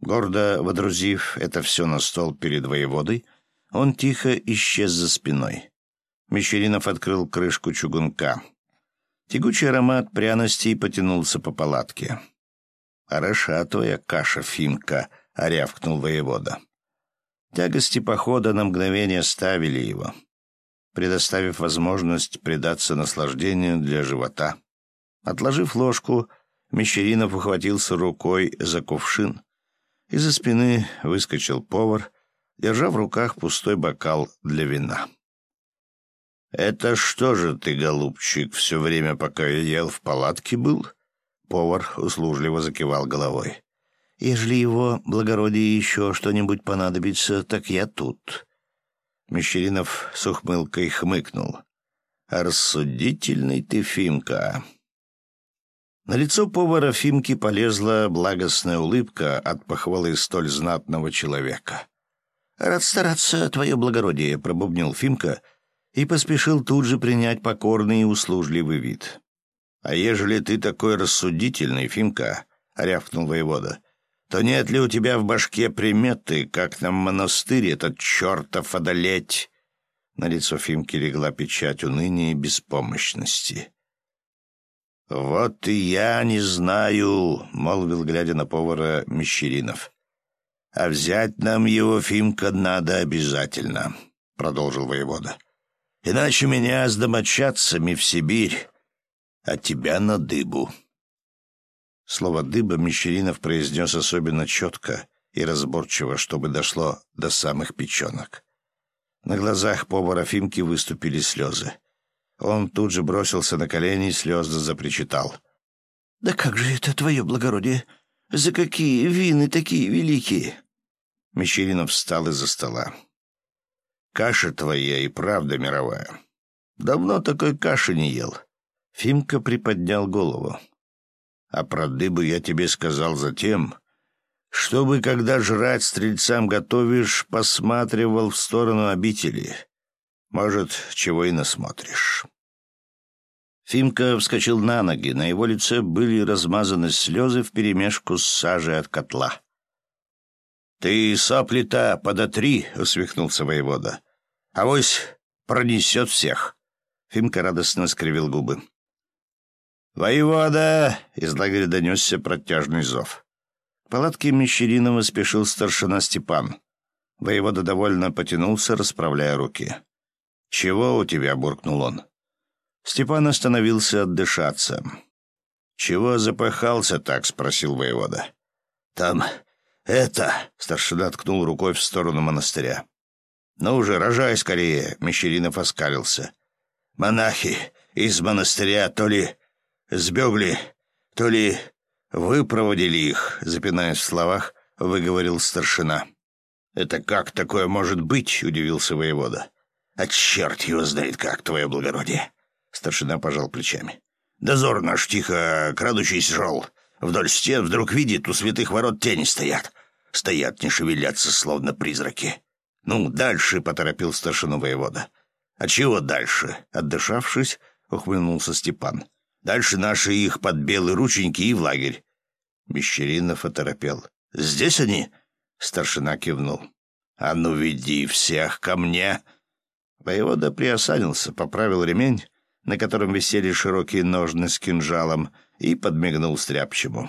Гордо водрузив это все на стол перед воеводой, он тихо исчез за спиной. Мещеринов открыл крышку чугунка. Тягучий аромат пряностей потянулся по палатке. «Хороша твоя каша, Фимка», — рявкнул воевода. Тягости похода на мгновение ставили его, предоставив возможность предаться наслаждению для живота. Отложив ложку, Мещеринов ухватился рукой за кувшин. Из-за спины выскочил повар, держа в руках пустой бокал для вина. «Это что же ты, голубчик, все время, пока я ел, в палатке был?» Повар услужливо закивал головой. «Ежели его благородие еще что-нибудь понадобится, так я тут». Мещеринов с ухмылкой хмыкнул. «Рассудительный ты, Фимка!» На лицо повара Фимки полезла благостная улыбка от похвалы столь знатного человека. «Рад стараться, твое благородие», — пробубнил Фимка и поспешил тут же принять покорный и услужливый вид. «А ежели ты такой рассудительный, Фимка», — рявкнул воевода, — «то нет ли у тебя в башке приметы, как нам монастырь этот чертов одолеть?» На лицо Фимки легла печать уныния и беспомощности. «Вот и я не знаю», — молвил, глядя на повара Мещеринов. «А взять нам его, Фимка, надо обязательно», — продолжил воевода. «Иначе меня с домочадцами в Сибирь, а тебя на дыбу». Слово «дыба» Мещеринов произнес особенно четко и разборчиво, чтобы дошло до самых печенок. На глазах повара Фимки выступили слезы. Он тут же бросился на колени и слезно запричитал. «Да как же это, твое благородие? За какие вины такие великие?» Мещеринов встал из-за стола. «Каша твоя и правда мировая. Давно такой каши не ел». Фимка приподнял голову. «А про дыбу я тебе сказал затем, чтобы, когда жрать стрельцам готовишь, посматривал в сторону обители. Может, чего и насмотришь. Фимка вскочил на ноги, на его лице были размазаны слезы вперемешку с сажей от котла. «Ты сопли-то подотри», — усмехнулся воевода. «Авось пронесет всех». Фимка радостно скривил губы. «Воевода!» — из лагеря донесся протяжный зов. К палатке Мещеринова спешил старшина Степан. Воевода довольно потянулся, расправляя руки. «Чего у тебя?» — буркнул он. Степан остановился отдышаться. «Чего запыхался так?» — спросил воевода. «Там это...» — старшина ткнул рукой в сторону монастыря. «Ну уже, рожай скорее!» — Мещеринов оскалился. «Монахи из монастыря то ли сбегли, то ли выпроводили их», — запинаясь в словах, выговорил старшина. «Это как такое может быть?» — удивился воевода. «А черт его знает как, твое благородие!» Старшина пожал плечами. «Дозор наш тихо, крадучись, шел. Вдоль стен вдруг видит, у святых ворот тени стоят. Стоят, не шевелятся, словно призраки. Ну, дальше, — поторопил старшину воевода. А чего дальше? Отдышавшись, ухмыльнулся Степан. Дальше наши их под белые рученьки и в лагерь. Мещеринов оторопел. «Здесь они?» — старшина кивнул. «А ну, веди всех ко мне!» Воевода приосанился, поправил ремень, на котором висели широкие ножны с кинжалом, и подмигнул стряпчему.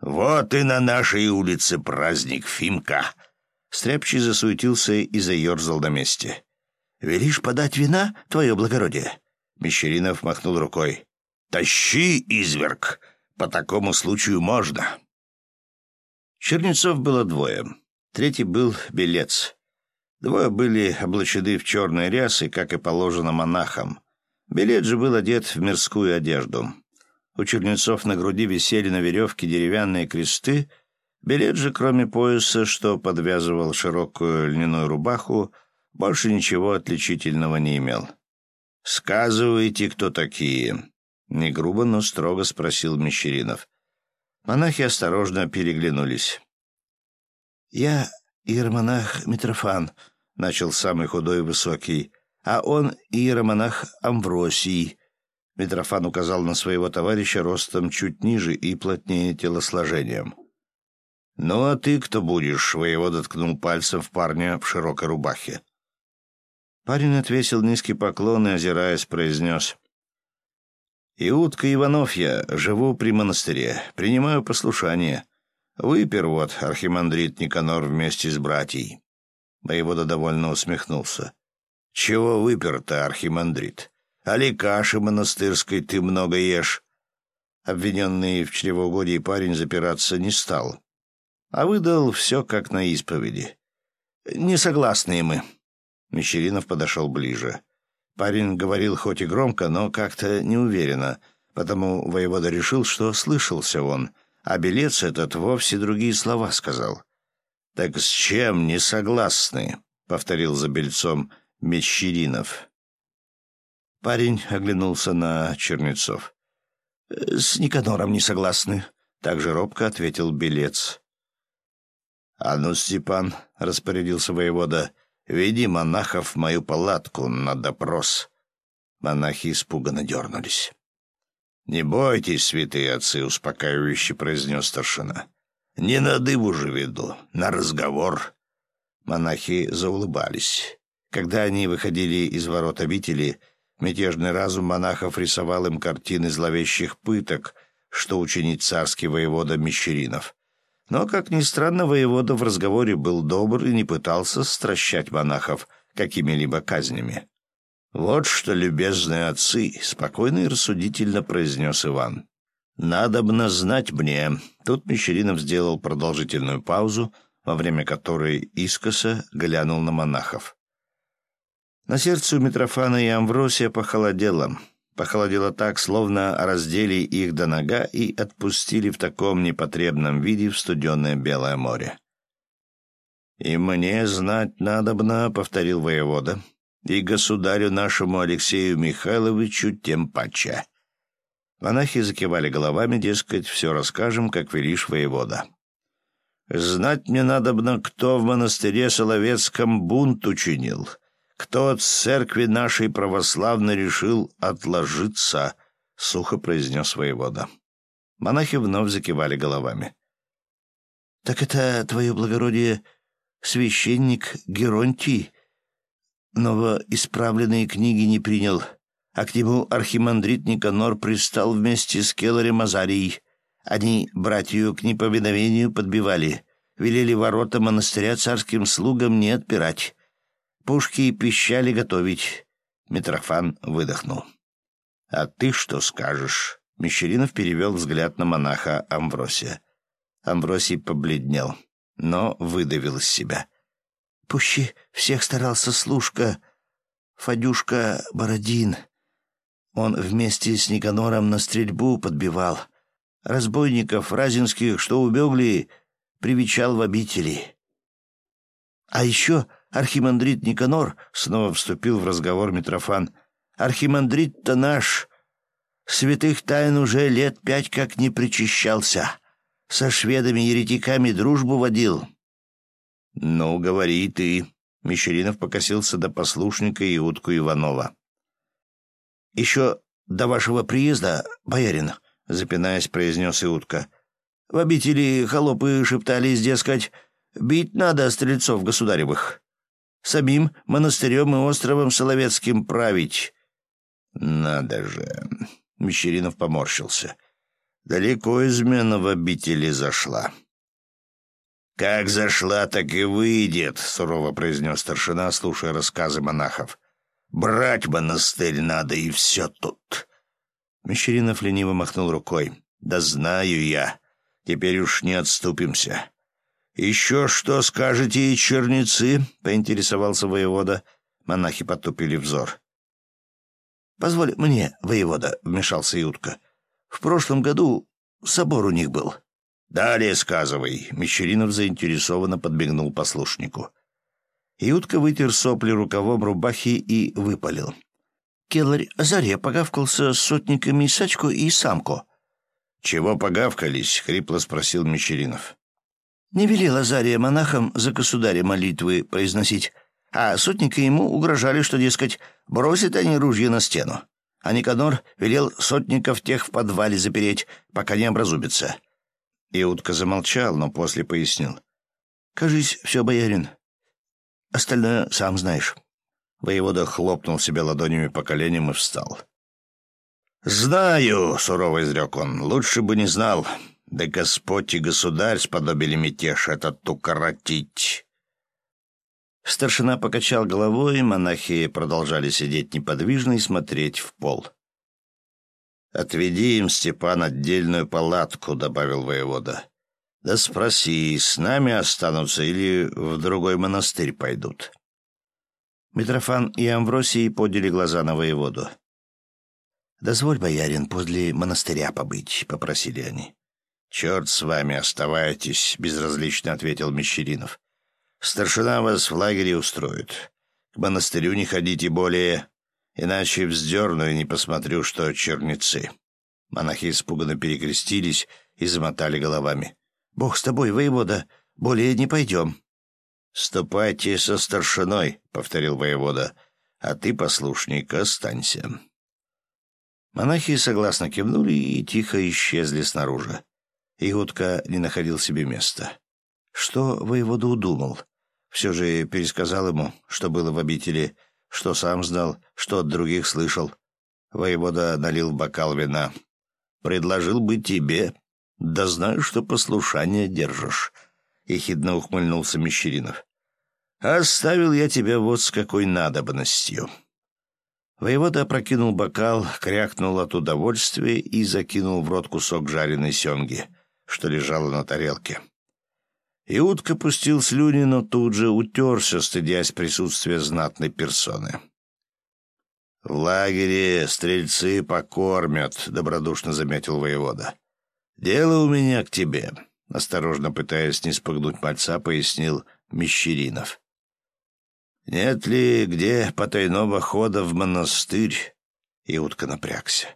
«Вот и на нашей улице праздник Фимка!» Стряпчий засуетился и заерзал на месте. «Велишь подать вина, твое благородие?» Мещеринов махнул рукой. «Тащи, изверг! По такому случаю можно!» Чернецов было двое. Третий был белец. Двое были облачены в черные рясы, как и положено монахам. Билет же был одет в мирскую одежду. У чернецов на груди висели на веревке деревянные кресты. Билет же, кроме пояса, что подвязывал широкую льняную рубаху, больше ничего отличительного не имел. «Сказывайте, кто такие?» — не грубо, но строго спросил Мещеринов. Монахи осторожно переглянулись. «Я иеромонах Митрофан», — начал самый худой и высокий, «а он иеромонах Амвросий». Митрофан указал на своего товарища ростом чуть ниже и плотнее телосложением. «Ну а ты кто будешь?» — воевода ткнул пальцем в парня в широкой рубахе. Парень отвесил низкий поклон и, озираясь, произнес. «Иутка Иванов я, живу при монастыре, принимаю послушание. Выпер вот, архимандрит Никанор вместе с братьей». Воевода довольно усмехнулся. «Чего выпер-то, архимандрит? Али каши монастырской ты много ешь?» Обвиненный в чревоугодии парень запираться не стал, а выдал все как на исповеди. «Несогласные мы». Мещеринов подошел ближе. Парень говорил хоть и громко, но как-то неуверенно, потому воевода решил, что слышался он, а белец этот вовсе другие слова сказал. «Так с чем не согласны?» — повторил за бельцом Мещеринов. Парень оглянулся на Чернецов. «С Никанором не согласны», — также робко ответил белец. «А ну, Степан», — распорядился воевода, — «веди монахов в мою палатку на допрос». Монахи испуганно дернулись. «Не бойтесь, святые отцы», — успокаивающе произнес старшина. «Не на дыбу же веду, на разговор». Монахи заулыбались. Когда они выходили из ворот обители, мятежный разум монахов рисовал им картины зловещих пыток, что учинит царский воевода Мещеринов. Но, как ни странно, воевода в разговоре был добр и не пытался стращать монахов какими-либо казнями. «Вот что, любезные отцы!» — спокойно и рассудительно произнес Иван. «Надобно знать мне...» Тут Мещеринов сделал продолжительную паузу, во время которой искоса глянул на монахов. На сердце у Митрофана и Амвросия похолодело — Похолодело так, словно раздели их до нога и отпустили в таком непотребном виде в студенное Белое море. «И мне знать надобно», — повторил воевода, — «и государю нашему Алексею Михайловичу тем паче». Монахи закивали головами, дескать, все расскажем, как велишь воевода. «Знать мне надобно, кто в монастыре Соловецком бунт учинил» кто от церкви нашей православной решил отложиться, — сухо произнес воевода. Монахи вновь закивали головами. — Так это, твое благородие, священник Геронтий новоисправленные книги не принял, а к нему архимандрит Никанор пристал вместе с Келарем Азарией. Они братью к неповиновению подбивали, велели ворота монастыря царским слугам не отпирать. Пушки пищали готовить. Митрофан выдохнул. «А ты что скажешь?» Мещеринов перевел взгляд на монаха Амвросия. Амвросий побледнел, но выдавил из себя. «Пущи всех старался служка, Фадюшка Бородин. Он вместе с Никанором на стрельбу подбивал. Разбойников разинских, что убегли, привечал в обители. А еще архимандрит Никанор, — снова вступил в разговор Митрофан, — архимандрит-то наш, святых тайн уже лет пять как не причащался, со шведами-еретиками дружбу водил. — Ну, говори ты, — Мещеринов покосился до послушника и утку Иванова. — Еще до вашего приезда, боярин, — запинаясь, произнес Иутка, — в обители холопы шептались, дескать, бить надо стрельцов государевых самим монастырем и островом Соловецким править. Надо же. Мещеринов поморщился. Далеко измена в обители зашла. «Как зашла, так и выйдет», — сурово произнес старшина, слушая рассказы монахов. «Брать монастырь надо, и все тут». Мещеринов лениво махнул рукой. «Да знаю я. Теперь уж не отступимся. «Еще что скажете, черницы?» — поинтересовался воевода. Монахи потупили взор. «Позволь мне, воевода», — вмешался Ютка. «В прошлом году собор у них был». «Далее сказывай», — Мещеринов заинтересованно подбегнул послушнику. Ютка вытер сопли рукавом рубахи и выпалил. Келарь Заре погавкался с сотниками Сачку и Самку. «Чего погавкались?» — хрипло спросил Мещеринов. Не велел Азария монахам за государя молитвы произносить, а сотники ему угрожали, что, дескать, бросят они ружья на стену. А Никанор велел сотников тех в подвале запереть, пока не образубится. Иудка замолчал, но после пояснил. «Кажись, все, боярин. Остальное сам знаешь». Воевода хлопнул себя ладонями по коленям и встал. «Знаю», — сурово изрек он, — «лучше бы не знал. Да Господь и государь сподобили мятеж этот укоротить». Старшина покачал головой, монахи продолжали сидеть неподвижно и смотреть в пол. «Отведи им, Степан, отдельную палатку», — добавил воевода. «Да спроси, с нами останутся или в другой монастырь пойдут?» Митрофан и Амвросий подели глаза на воеводу. «Дозволь, боярин, подле монастыря побыть», — попросили они. «Черт с вами, оставайтесь», — безразлично ответил Мещеринов. «Старшина вас в лагере устроит. К монастырю не ходите более, иначе вздерну и не посмотрю, что черницы». Монахи испуганно перекрестились и замотали головами. «Бог с тобой, воевода, более не пойдем». «Ступайте со старшиной», — повторил воевода, — «а ты, послушник, останься». Монахи согласно кивнули и тихо исчезли снаружи. Игутка не находил себе места. Что воевода удумал? Все же пересказал ему, что было в обители, что сам знал, что от других слышал. Воевода налил бокал вина. «Предложил бы тебе. Да знаю, что послушание держишь», — ехидно ухмыльнулся Мещеринов. «Оставил я тебя вот с какой надобностью». Воевода опрокинул бокал, крякнул от удовольствия и закинул в рот кусок жареной семги, что лежало на тарелке. И утка пустил слюни, но тут же утерся, стыдясь присутствия знатной персоны. «В лагере стрельцы покормят», — добродушно заметил воевода. «Дело у меня к тебе», — осторожно пытаясь не спугнуть мальца, пояснил Мещеринов. «Нет ли где потайного хода в монастырь?» И утка напрягся.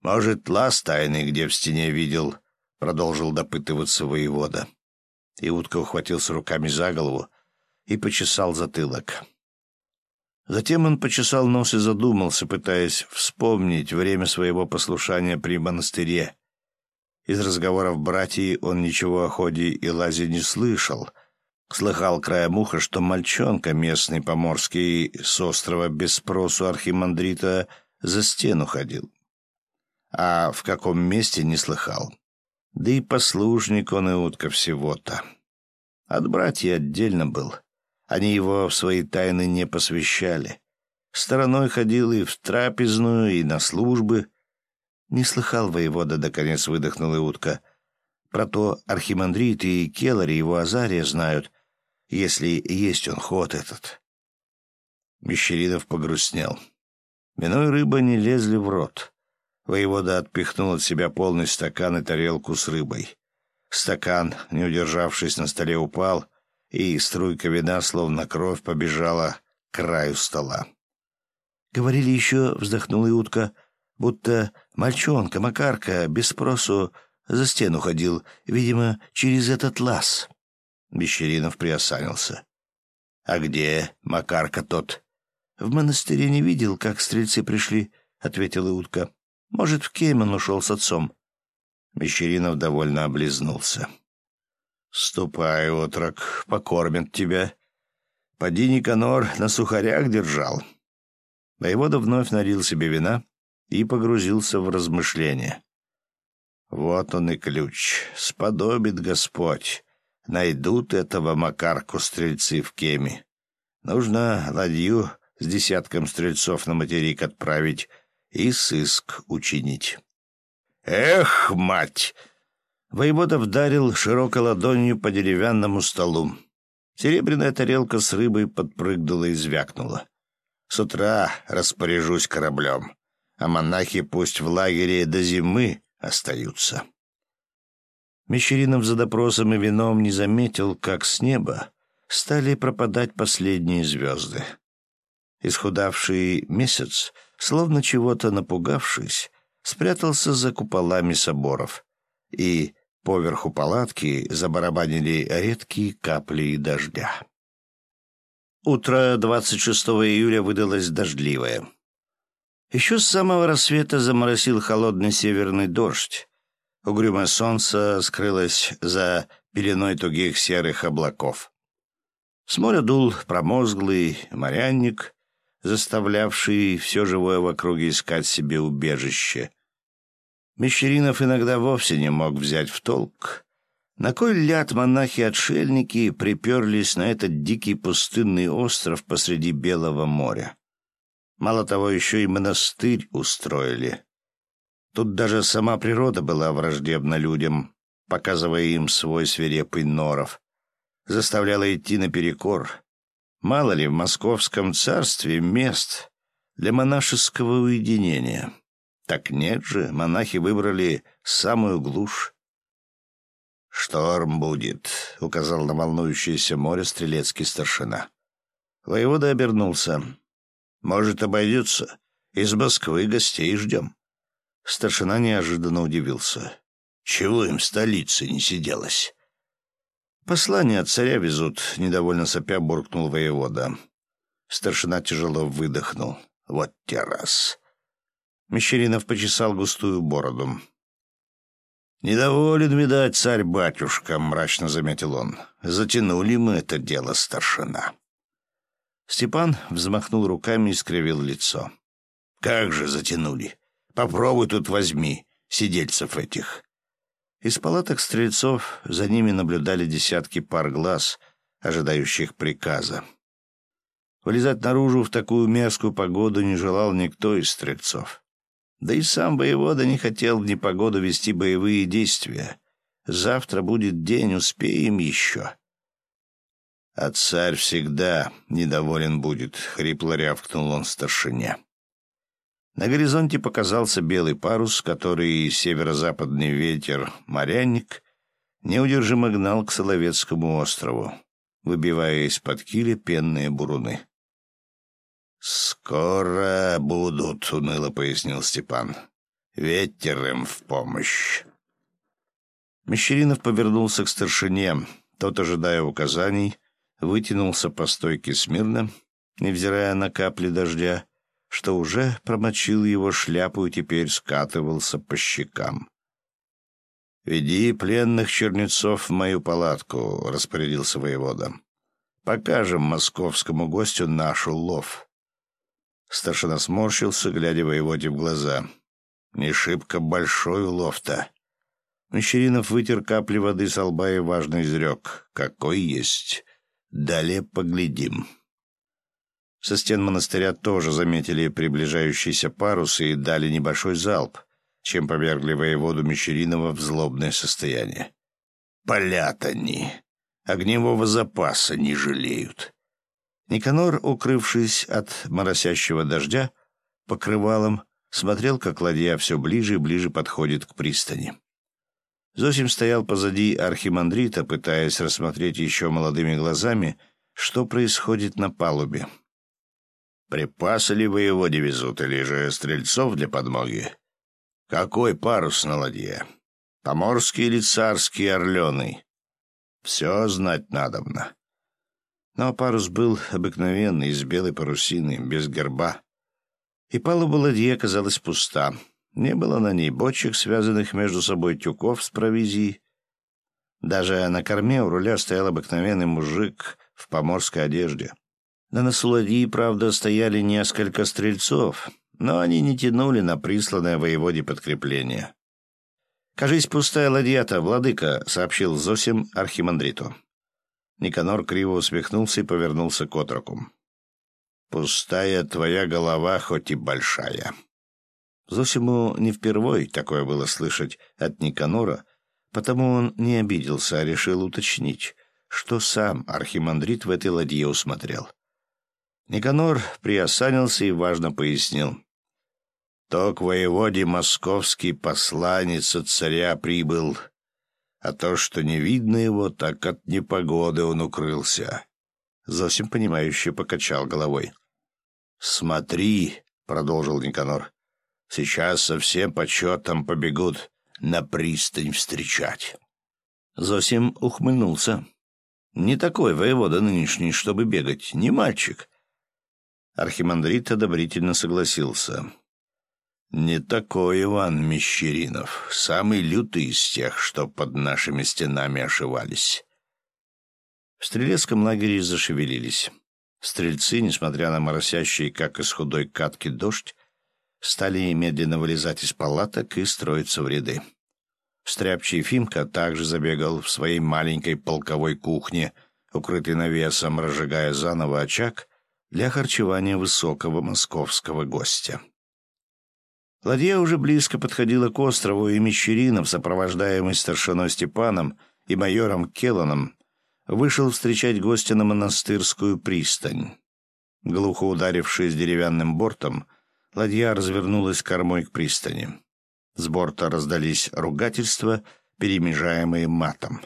«Может, лаз тайный где в стене видел?» — продолжил допытываться воевода. И утка ухватился руками за голову и почесал затылок. Затем он почесал нос и задумался, пытаясь вспомнить время своего послушания при монастыре. Из разговоров братьев он ничего о ходе и лазе не слышал — Слыхал краем уха, что мальчонка местный поморский с острова без спросу архимандрита за стену ходил. А в каком месте не слыхал. Да и послушник он и утка всего-то. От братья отдельно был. Они его в свои тайны не посвящали. Стороной ходил и в трапезную, и на службы. Не слыхал воевода, да конец выдохнула утка. Про то архимандрит и Келари его Азария знают — если есть он ход этот. Мещеринов погрустнел. Вино и рыба не лезли в рот. Воевода отпихнул от себя полный стакан и тарелку с рыбой. Стакан, не удержавшись на столе, упал, и струйка вина, словно кровь, побежала к краю стола. Говорили еще, вздохнула и утка, будто мальчонка, Макарка, без спросу за стену ходил, видимо, через этот лаз. Бещеринов приосанился. «А где Макарка тот?» «В монастыре не видел, как стрельцы пришли», — ответила утка. «Может, в Кейман ушел с отцом». Мещеринов довольно облизнулся. «Ступай, отрок, покормят тебя. Поди Никанор на сухарях держал». Воевода вновь налил себе вина и погрузился в размышления. «Вот он и ключ. Сподобит Господь найдут этого Макарку стрельцы в Кеме. Нужно ладью с десятком стрельцов на материк отправить и сыск учинить. «Эх, мать!» Воевода вдарил широкой ладонью по деревянному столу. Серебряная тарелка с рыбой подпрыгнула и звякнула. «С утра распоряжусь кораблем, а монахи пусть в лагере до зимы остаются». Мещеринов за допросом и вином не заметил, как с неба стали пропадать последние звезды. Исхудавший месяц, словно чего-то напугавшись, спрятался за куполами соборов, и поверху палатки забарабанили редкие капли дождя. Утро 26 июля выдалось дождливое. Еще с самого рассвета заморосил холодный северный дождь, Угрюмое солнце скрылось за пеленой тугих серых облаков. С моря дул промозглый морянник, заставлявший все живое в округе искать себе убежище. Мещеринов иногда вовсе не мог взять в толк, на кой ляд монахи-отшельники приперлись на этот дикий пустынный остров посреди Белого моря? Мало того, еще и монастырь устроили. Тут даже сама природа была враждебна людям, показывая им свой свирепый норов. Заставляла идти наперекор. Мало ли в московском царстве мест для монашеского уединения. Так нет же, монахи выбрали самую глушь. «Шторм будет», — указал на волнующееся море стрелецкий старшина. Воевода обернулся. «Может, обойдется? Из Москвы гостей ждем». Старшина неожиданно удивился. «Чего им в столице не сиделось?» «Послание от царя везут», — недовольно сопя буркнул воевода. Старшина тяжело выдохнул. «Вот те раз». Мещеринов почесал густую бороду. «Недоволен, видать, царь-батюшка», — мрачно заметил он. «Затянули мы это дело, старшина». Степан взмахнул руками и скривил лицо. «Как же затянули? Попробуй тут возьми, сидельцев этих». Из палаток стрельцов за ними наблюдали десятки пар глаз, ожидающих приказа. Вылезать наружу в такую мерзкую погоду не желал никто из стрельцов. Да и сам воевода не хотел в непогоду вести боевые действия. Завтра будет день, успеем еще. А царь всегда недоволен будет, — хрипло рявкнул он старшине. На горизонте показался белый парус, который северо-западный ветер, морянник, неудержимо гнал к Соловецкому острову, выбивая из-под киля пенные буруны. «Скоро будут», — уныло пояснил Степан. «Ветер им в помощь». Мещеринов повернулся к старшине. Тот, ожидая указаний, вытянулся по стойке смирно, невзирая на капли дождя, что уже промочил его шляпу и теперь скатывался по щекам. «Веди пленных чернецов в мою палатку», — распорядился воевода. «Покажем московскому гостю нашу лов». Старшина сморщился, глядя воеводе в глаза. «Не шибко большой улов-то». Мещеринов вытер капли воды с лба и важно изрек. «Какой есть. Далее поглядим». Со стен монастыря тоже заметили приближающиеся парусы и дали небольшой залп, чем повергли воеводу Мещеринова в злобное состояние. «Полят они. Огневого запаса не жалеют». Никанор, укрывшись от моросящего дождя, покрывалом, смотрел, как ладья все ближе и ближе подходит к пристани. Зосим стоял позади архимандрита, пытаясь рассмотреть еще молодыми глазами, что происходит на палубе. «Припасы ли воеводе везут, или же стрельцов для подмоги? Какой парус на ладье? Поморский или царский орленый? Все знать надобно». Но парус был обыкновенный, из белой парусины, без герба. И палуба ладьи оказалась пуста. Не было на ней бочек, связанных между собой тюков с провизией. Даже на корме у руля стоял обыкновенный мужик в поморской одежде. На носу ладьи, правда, стояли несколько стрельцов, но они не тянули на присланное воеводе подкрепление. «Кажись, пустая ладья-то, владыка», — сообщил Зосим архимандриту. Никанор криво усмехнулся и повернулся к отроку. «Пустая твоя голова, хоть и большая». Зосиму не впервой такое было слышать от Никанора, потому он не обиделся, а решил уточнить, что сам архимандрит в этой ладье усмотрел. Никанор приосанился и важно пояснил. «То к воеводе московский посланец от царя прибыл» а то, что не видно его, так от непогоды он укрылся. Зосим, понимающе покачал головой. «Смотри», — продолжил Никанор, — «сейчас со всем почетом побегут на пристань встречать». Зосим ухмыльнулся. «Не такой воевода нынешний, чтобы бегать, не мальчик». Архимандрит одобрительно согласился. Не такой Иван Мещеринов, самый лютый из тех, что под нашими стенами ошивались. В стрелецком лагере зашевелились. Стрельцы, несмотря на моросящий, как из худой катки, дождь, стали медленно вылезать из палаток и строиться в ряды. Стряпчий Фимка также забегал в своей маленькой полковой кухне, укрытой навесом, разжигая заново очаг для харчевания высокого московского гостя. Ладья уже близко подходила к острову, и Мещеринов, сопровождаемый старшиной Степаном и майором Келланом, вышел встречать гостя на монастырскую пристань. Глухо ударившись деревянным бортом, ладья развернулась кормой к пристани. С борта раздались ругательства, перемежаемые матом.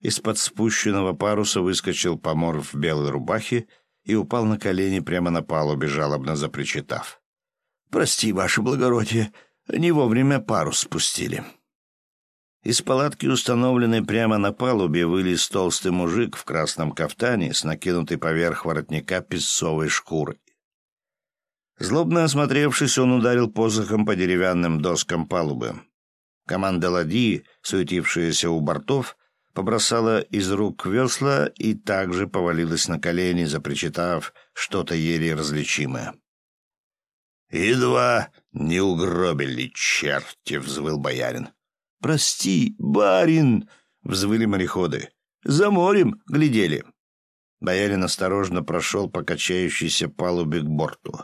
Из-под спущенного паруса выскочил помор в белой рубахе и упал на колени прямо на палубе, жалобно запричитав. «Прости, ваше благородие, не вовремя парус спустили». Из палатки, установленной прямо на палубе, вылез толстый мужик в красном кафтане с накинутой поверх воротника песцовой шкурой. Злобно осмотревшись, он ударил посохом по деревянным доскам палубы. Команда ладьи, суетившаяся у бортов, побросала из рук весла и также повалилась на колени, запричитав что-то еле различимое. «Едва не угробили, черти!» — взвыл боярин. «Прости, барин!» — взвыли мореходы. «За морем глядели!» Боярин осторожно прошел по качающейся палубе к борту.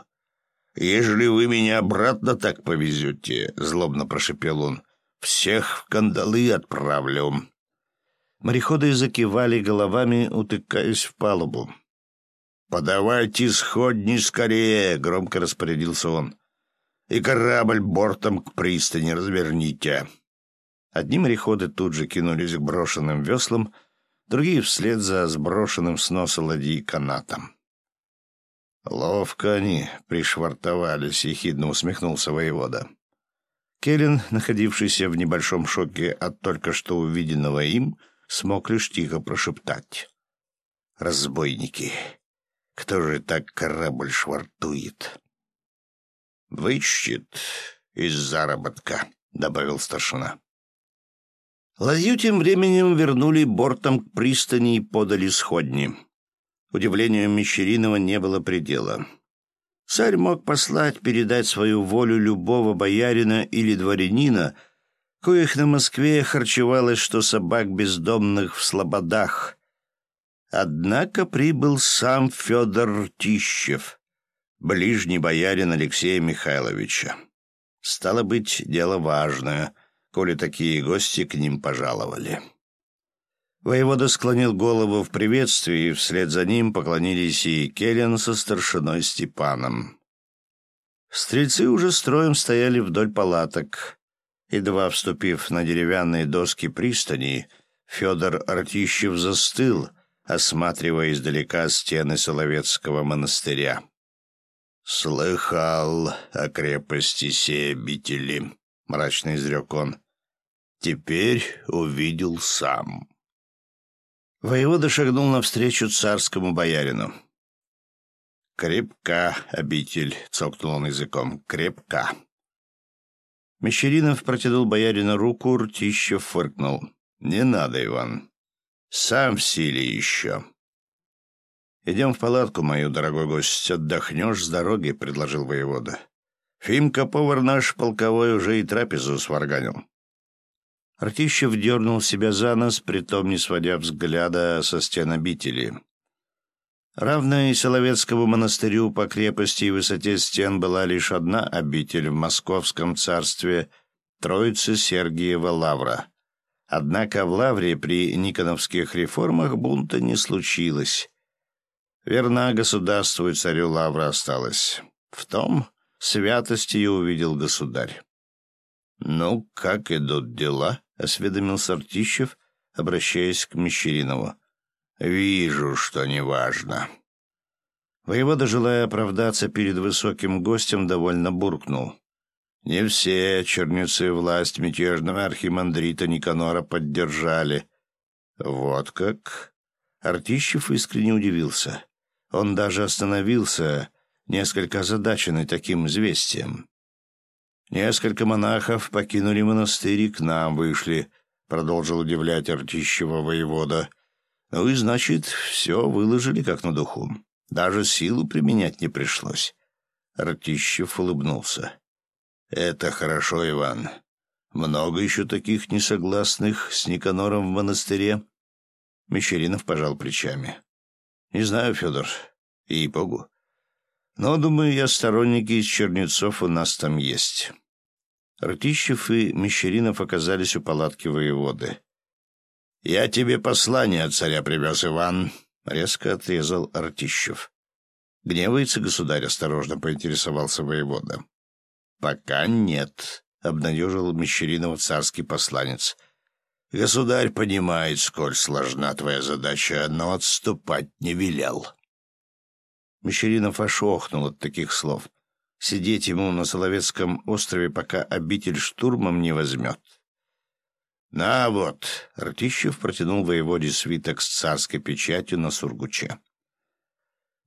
«Ежели вы меня обратно так повезете», — злобно прошепел он, — «всех в кандалы отправлю». Мореходы закивали головами, утыкаясь в палубу. «Подавайте сходни скорее!» — громко распорядился он. «И корабль бортом к пристани разверните!» Одни мореходы тут же кинулись к брошенным веслам, другие вслед за сброшенным с носа ладьи канатом. «Ловко они пришвартовались», — ехидно усмехнулся воевода. Келлен, находившийся в небольшом шоке от только что увиденного им, смог лишь тихо прошептать. «Разбойники! Кто же так корабль швартует?» «Вычтет из заработка», — добавил старшина. Ладью тем временем вернули бортом к пристани и подали сходни. Удивлению Мещеринова не было предела. Царь мог послать передать свою волю любого боярина или дворянина, коих на Москве харчевалось, что собак бездомных в слободах. Однако прибыл сам Федор Тищев, ближний боярин Алексея Михайловича. Стало быть, дело важное, коли такие гости к ним пожаловали. Воевода склонил голову в приветствии, и вслед за ним поклонились и Келлен со старшиной Степаном. Стрельцы уже строем стояли вдоль палаток. Едва вступив на деревянные доски пристани, Федор Артищев застыл, осматривая издалека стены Соловецкого монастыря. «Слыхал о крепости сей обители», — мрачно изрек он. «Теперь увидел сам». Воевода шагнул навстречу царскому боярину. «Крепка обитель», — цокнул он языком, — «крепка». Мещеринов протянул боярину руку, Ртищев фыркнул. «Не надо, Иван. Сам в силе еще». «Идем в палатку мою, дорогой гость, отдохнешь с дороги», — предложил воевода. «Фимка, повар наш полковой, уже и трапезу сварганил». Артищев дернул себя за нос, притом не сводя взгляда со стен обители. Равная Соловецкому монастырю по крепости и высоте стен была лишь одна обитель в московском царстве Троицы Сергиева Лавра. Однако в Лавре при Никоновских реформах бунта не случилось. Верна государству и царю Лавра осталась. В том святости и увидел государь. «Ну, как идут дела?» — осведомился Артищев, обращаясь к Мещеринову. «Вижу, что неважно». Воевода, желая оправдаться перед высоким гостем, довольно буркнул. «Не все чернецы власть мятежного архимандрита Никанора поддержали». «Вот как?» Артищев искренне удивился. Он даже остановился, несколько озадаченный таким известием. Несколько монахов покинули монастырь и к нам вышли, — продолжил удивлять Артищева воевода. И, значит, все выложили как на духу. Даже силу применять не пришлось. Артищев улыбнулся. «Это хорошо, Иван. Много еще таких несогласных с Никанором в монастыре?» Мещеринов пожал плечами. «Не знаю, Федор, и богу. Но, думаю, я сторонники из Чернецов у нас там есть». Ртищев и Мещеринов оказались у палатки воеводы. «Я тебе послание от царя привез, Иван», — резко отрезал Ртищев. «Гневается государь?» — осторожно поинтересовался воевода. «Пока нет», — обнадежил Мещеринов царский посланец. «Государь понимает, сколь сложна твоя задача, но отступать не велел». Мещеринов аж охнул от таких слов. Сидеть ему на Соловецком острове, пока обитель штурмом не возьмет. «На вот!» — Ртищев протянул воеводе свиток с царской печатью на сургуче.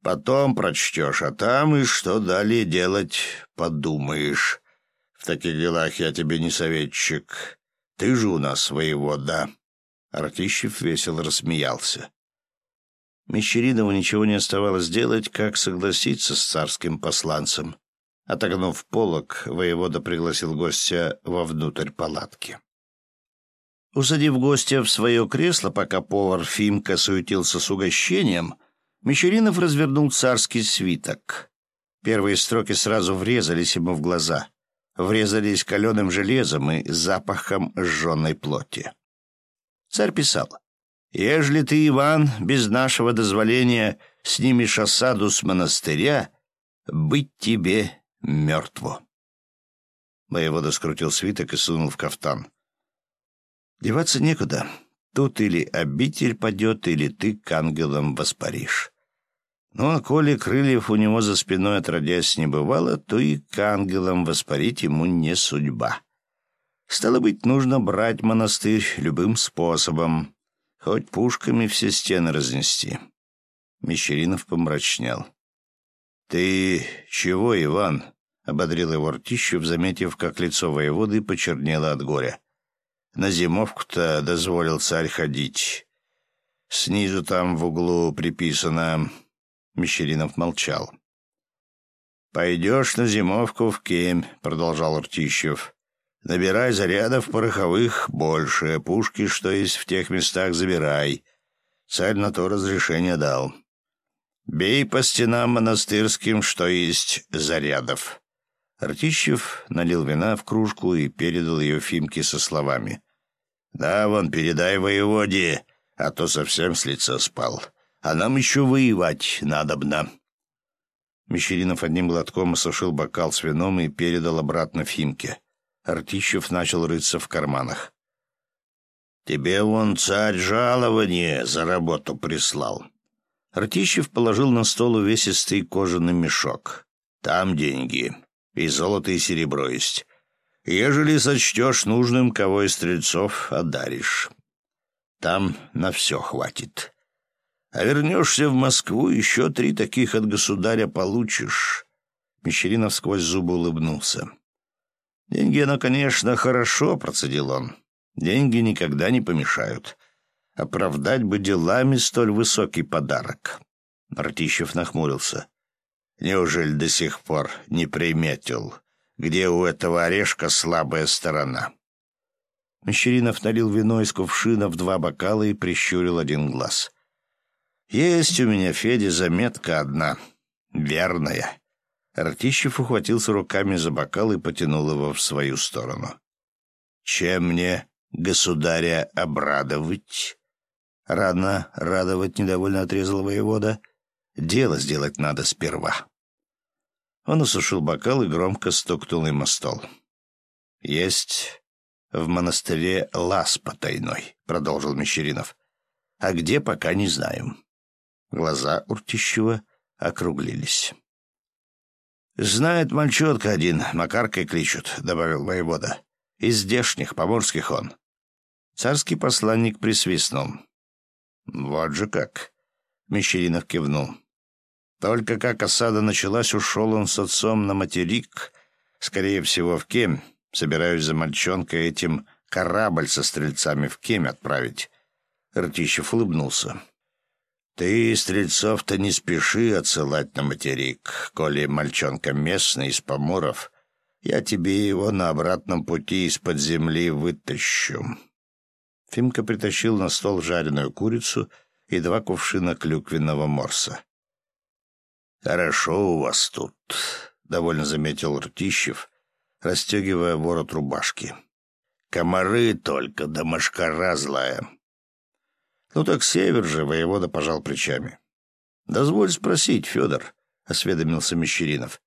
«Потом прочтешь, а там и что далее делать, подумаешь. В таких делах я тебе не советчик. Ты же у нас воевода». Ртищев весело рассмеялся. Мещеринову ничего не оставалось делать, как согласиться с царским посланцем. Отогнув полок, воевода пригласил гостя вовнутрь палатки. Усадив гостя в свое кресло, пока повар Фимка суетился с угощением, Мещеринов развернул царский свиток. Первые строки сразу врезались ему в глаза. Врезались каленым железом и запахом сжженной плоти. Царь писал. Ежели ты, Иван, без нашего дозволения снимешь осаду с монастыря, быть тебе мертво. Воевода скрутил свиток и сунул в кафтан. Деваться некуда. Тут или обитель падет, или ты к ангелам воспаришь. Ну, а коли крыльев у него за спиной отродясь не бывало, то и к ангелам воспарить ему не судьба. Стало быть, нужно брать монастырь любым способом, Хоть пушками все стены разнести. Мещеринов помрачнел. «Ты чего, Иван?» — ободрил его Ртищев, заметив, как лицо воеводы почернело от горя. «На зимовку-то дозволил царь ходить. Снизу там в углу приписано...» Мещеринов молчал. «Пойдешь на зимовку в Кемь», — продолжал Ртищев. Набирай зарядов пороховых больше, пушки, что есть в тех местах, забирай. Царь на то разрешение дал. Бей по стенам монастырским, что есть зарядов. Артищев налил вина в кружку и передал ее Фимке со словами. «Да, вон, передай воеводе, а то совсем с лица спал. А нам еще воевать надобно». Мещеринов одним глотком осушил бокал с вином и передал обратно Фимке. Артищев начал рыться в карманах. «Тебе вон царь жалование за работу прислал». Артищев положил на стол увесистый кожаный мешок. «Там деньги. И золото, и серебро есть. Ежели сочтешь нужным, кого из стрельцов одаришь. Там на все хватит. А вернешься в Москву, еще три таких от государя получишь». Мещеринов сквозь зубы улыбнулся. «Деньги, оно, конечно, хорошо», — процедил он. «Деньги никогда не помешают. Оправдать бы делами столь высокий подарок». Артищев нахмурился. «Неужели до сих пор не приметил, где у этого орешка слабая сторона?» Мещеринов налил вино из кувшина в два бокала и прищурил один глаз. «Есть у меня, Федя, заметка одна. Верная. Артищев ухватился руками за бокал и потянул его в свою сторону. «Чем мне государя обрадовать?» «Рано радовать недовольно отрезал воевода. Дело сделать надо сперва». Он осушил бокал и громко стукнул им о стол. «Есть в монастыре лаз потайной», — продолжил Мещеринов. «А где, пока не знаем». Глаза Уртищева округлились. «Знает мальчонка один, Макаркой кличут», — добавил воевода. «Из здешних, поморских он». Царский посланник присвистнул. «Вот же как!» — Мещеринов кивнул. Только как осада началась, ушел он с отцом на материк, Скорее всего, в Кем. Собираюсь за мальчонкой этим корабль со стрельцами в Кем отправить. Ртищев улыбнулся. Ты, Стрельцов-то, не спеши отсылать на материк. Коли мальчонка местный, из поморов, я тебе его на обратном пути из-под земли вытащу. Фимка притащил на стол жареную курицу и два кувшина клюквенного морса. «Хорошо у вас тут», — довольно заметил Ртищев, расстегивая ворот рубашки. «Комары только, да мошкара злая». «Ну так север же», — воевода пожал плечами. «Дозволь спросить, Федор», — осведомился Мещеринов.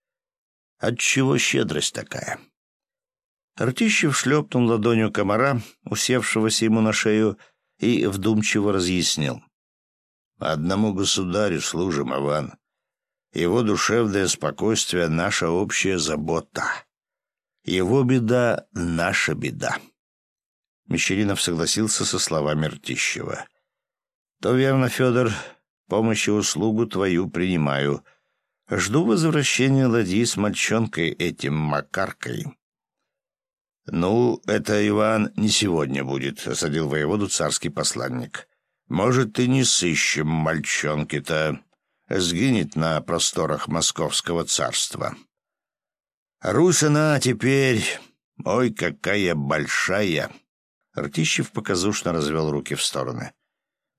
«Отчего щедрость такая?» Ртищев шлепнул ладонью комара, усевшегося ему на шею, и вдумчиво разъяснил. «Одному государю служим, Иван. Его душевное спокойствие — наша общая забота. Его беда — наша беда». Мещеринов согласился со словами Ртищева. «То верно, Федор. Помощь и услугу твою принимаю. Жду возвращения ладьи с мальчонкой этим Макаркой». «Ну, это, Иван, не сегодня будет», — осадил воеводу царский посланник. «Может, и не сыщем мальчонки-то. Сгинет на просторах московского царства. Русь она теперь... Ой, какая большая!» Ртищев показушно развел руки в стороны.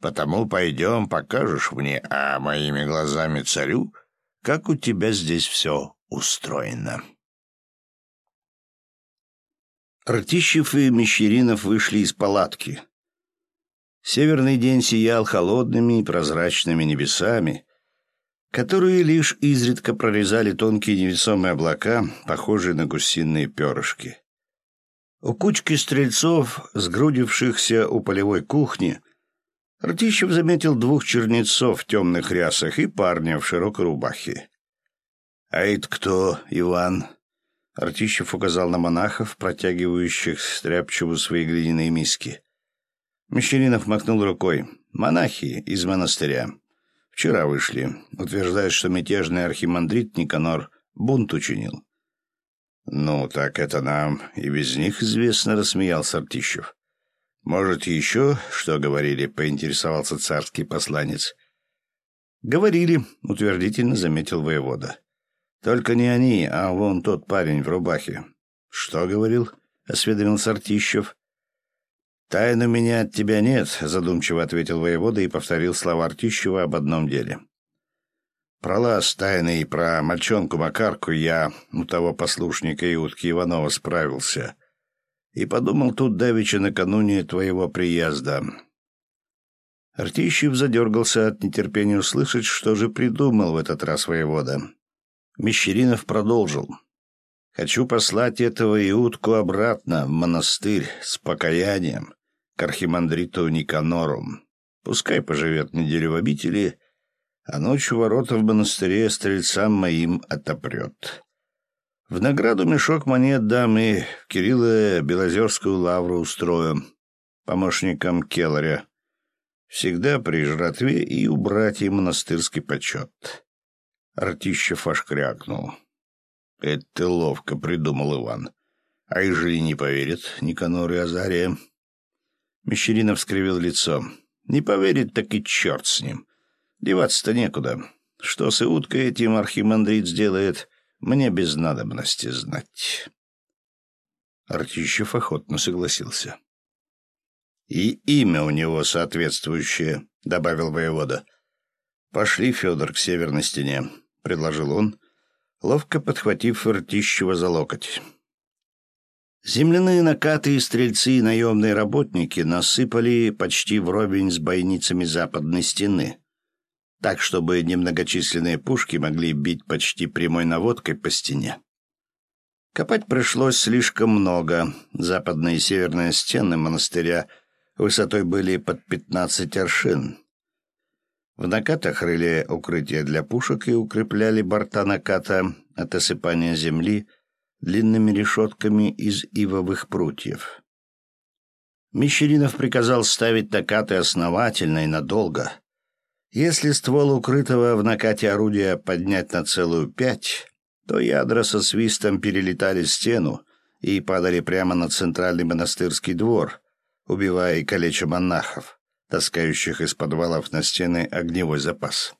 «Потому пойдем, покажешь мне, а моими глазами царю, как у тебя здесь все устроено». Ртищев и Мещеринов вышли из палатки. Северный день сиял холодными и прозрачными небесами, которые лишь изредка прорезали тонкие невесомые облака, похожие на гусиные перышки. У кучки стрельцов, сгрудившихся у полевой кухни, Ртищев заметил двух чернецов в темных рясах и парня в широкой рубахе. «А это кто, Иван?» Артищев указал на монахов, протягивающих стряпчиву свои глиняные миски. Мещеринов махнул рукой. «Монахи из монастыря. Вчера вышли. Утверждают, что мятежный архимандрит Никанор бунт учинил». «Ну, так это нам и без них известно», — рассмеялся Артищев. «Может, еще что говорили?» — поинтересовался царский посланец. «Говорили», — утвердительно заметил воевода. Только не они, а вон тот парень в рубахе. Что говорил? осведомился Артищев. «Тайн у меня от тебя нет», — задумчиво ответил воевода и повторил слова Артищева об одном деле. Про лаз тайны и про мальчонку Макарку я у того послушника и утки Иванова справился. И подумал тут давеча накануне твоего приезда. Артищев задергался от нетерпения услышать, что же придумал в этот раз воевода. Мещеринов продолжил. «Хочу послать этого Иудку обратно в монастырь с покаянием архимандриту Никанору. Пускай поживет неделю в обители, а ночью ворота в монастыре стрельцам моим отопрет. В награду мешок монет дам и в Кирилла Белозерскую лавру устрою, помощником Келларя. Всегда при жратве и убрать им монастырский почет. Артищев аж крякнул. «Это ты ловко придумал, Иван. А ежели не поверит Никанор и Азария?» Мещеринов скривил лицо. «Не поверит, так и черт с ним. Деваться-то некуда. Что с Иуткой этим архимандрит сделает, мне без надобности знать». Артищев охотно согласился. «И имя у него соответствующее», — добавил воевода. «Пошли, Федор, к северной стене. — предложил он, ловко подхватив Ртищева за локоть. Земляные накаты и стрельцы и наемные работники насыпали почти вровень с бойницами западной стены, так, чтобы немногочисленные пушки могли бить почти прямой наводкой по стене. Копать пришлось слишком много. Западная и северная стены монастыря высотой были под пятнадцать аршин. В накатах рыли укрытия для пушек и укрепляли борта наката от осыпания земли длинными решетками из ивовых прутьев. Мещеринов приказал ставить накаты основательно и надолго. Если ствол укрытого в накате орудия поднять на целую пять, то ядра со свистом перелетали стену и падали прямо на центральный монастырский двор, убивая и калеча монахов, таскающих из подвалов на стены огневой запас.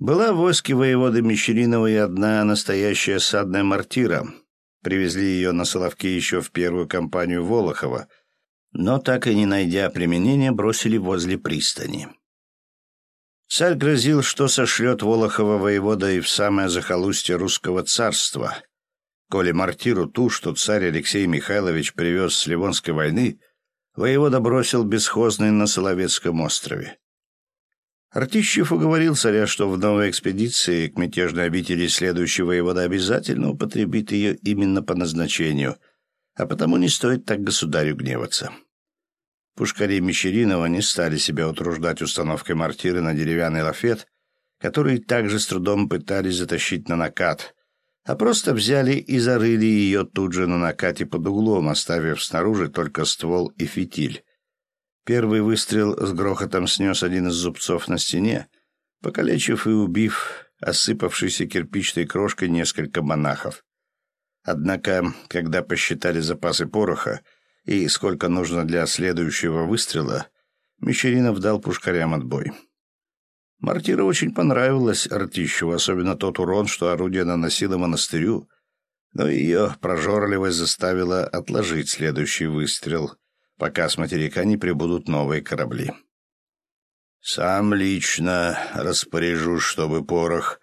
Была в войске воеводы Мещеринова и одна настоящая садная мортира. Привезли ее на Соловке еще в первую кампанию Волохова, но так и не найдя применения, бросили возле пристани. Царь грозил, что сошлет Волохова воевода и в самое захолустье русского царства. Коли мортиру ту, что царь Алексей Михайлович привез с Ливонской войны, воевода бросил бесхозный на Соловецком острове. Артищев уговорил царя, что в новой экспедиции к мятежной обители следующий воевода обязательно употребит ее именно по назначению, а потому не стоит так государю гневаться. Пушкари Мещеринова не стали себя утруждать установкой мортиры на деревянный лафет, который также с трудом пытались затащить на накат, а просто взяли и зарыли ее тут же на накате под углом, оставив снаружи только ствол и фитиль. Первый выстрел с грохотом снес один из зубцов на стене, покалечив и убив осыпавшейся кирпичной крошкой несколько монахов. Однако, когда посчитали запасы пороха и сколько нужно для следующего выстрела, Мещеринов дал пушкарям отбой. Мартира очень понравилась Артищеву, особенно тот урон, что орудие наносило монастырю, но ее прожорливость заставила отложить следующий выстрел — пока с материка не прибудут новые корабли. «Сам лично распоряжусь, чтобы порох,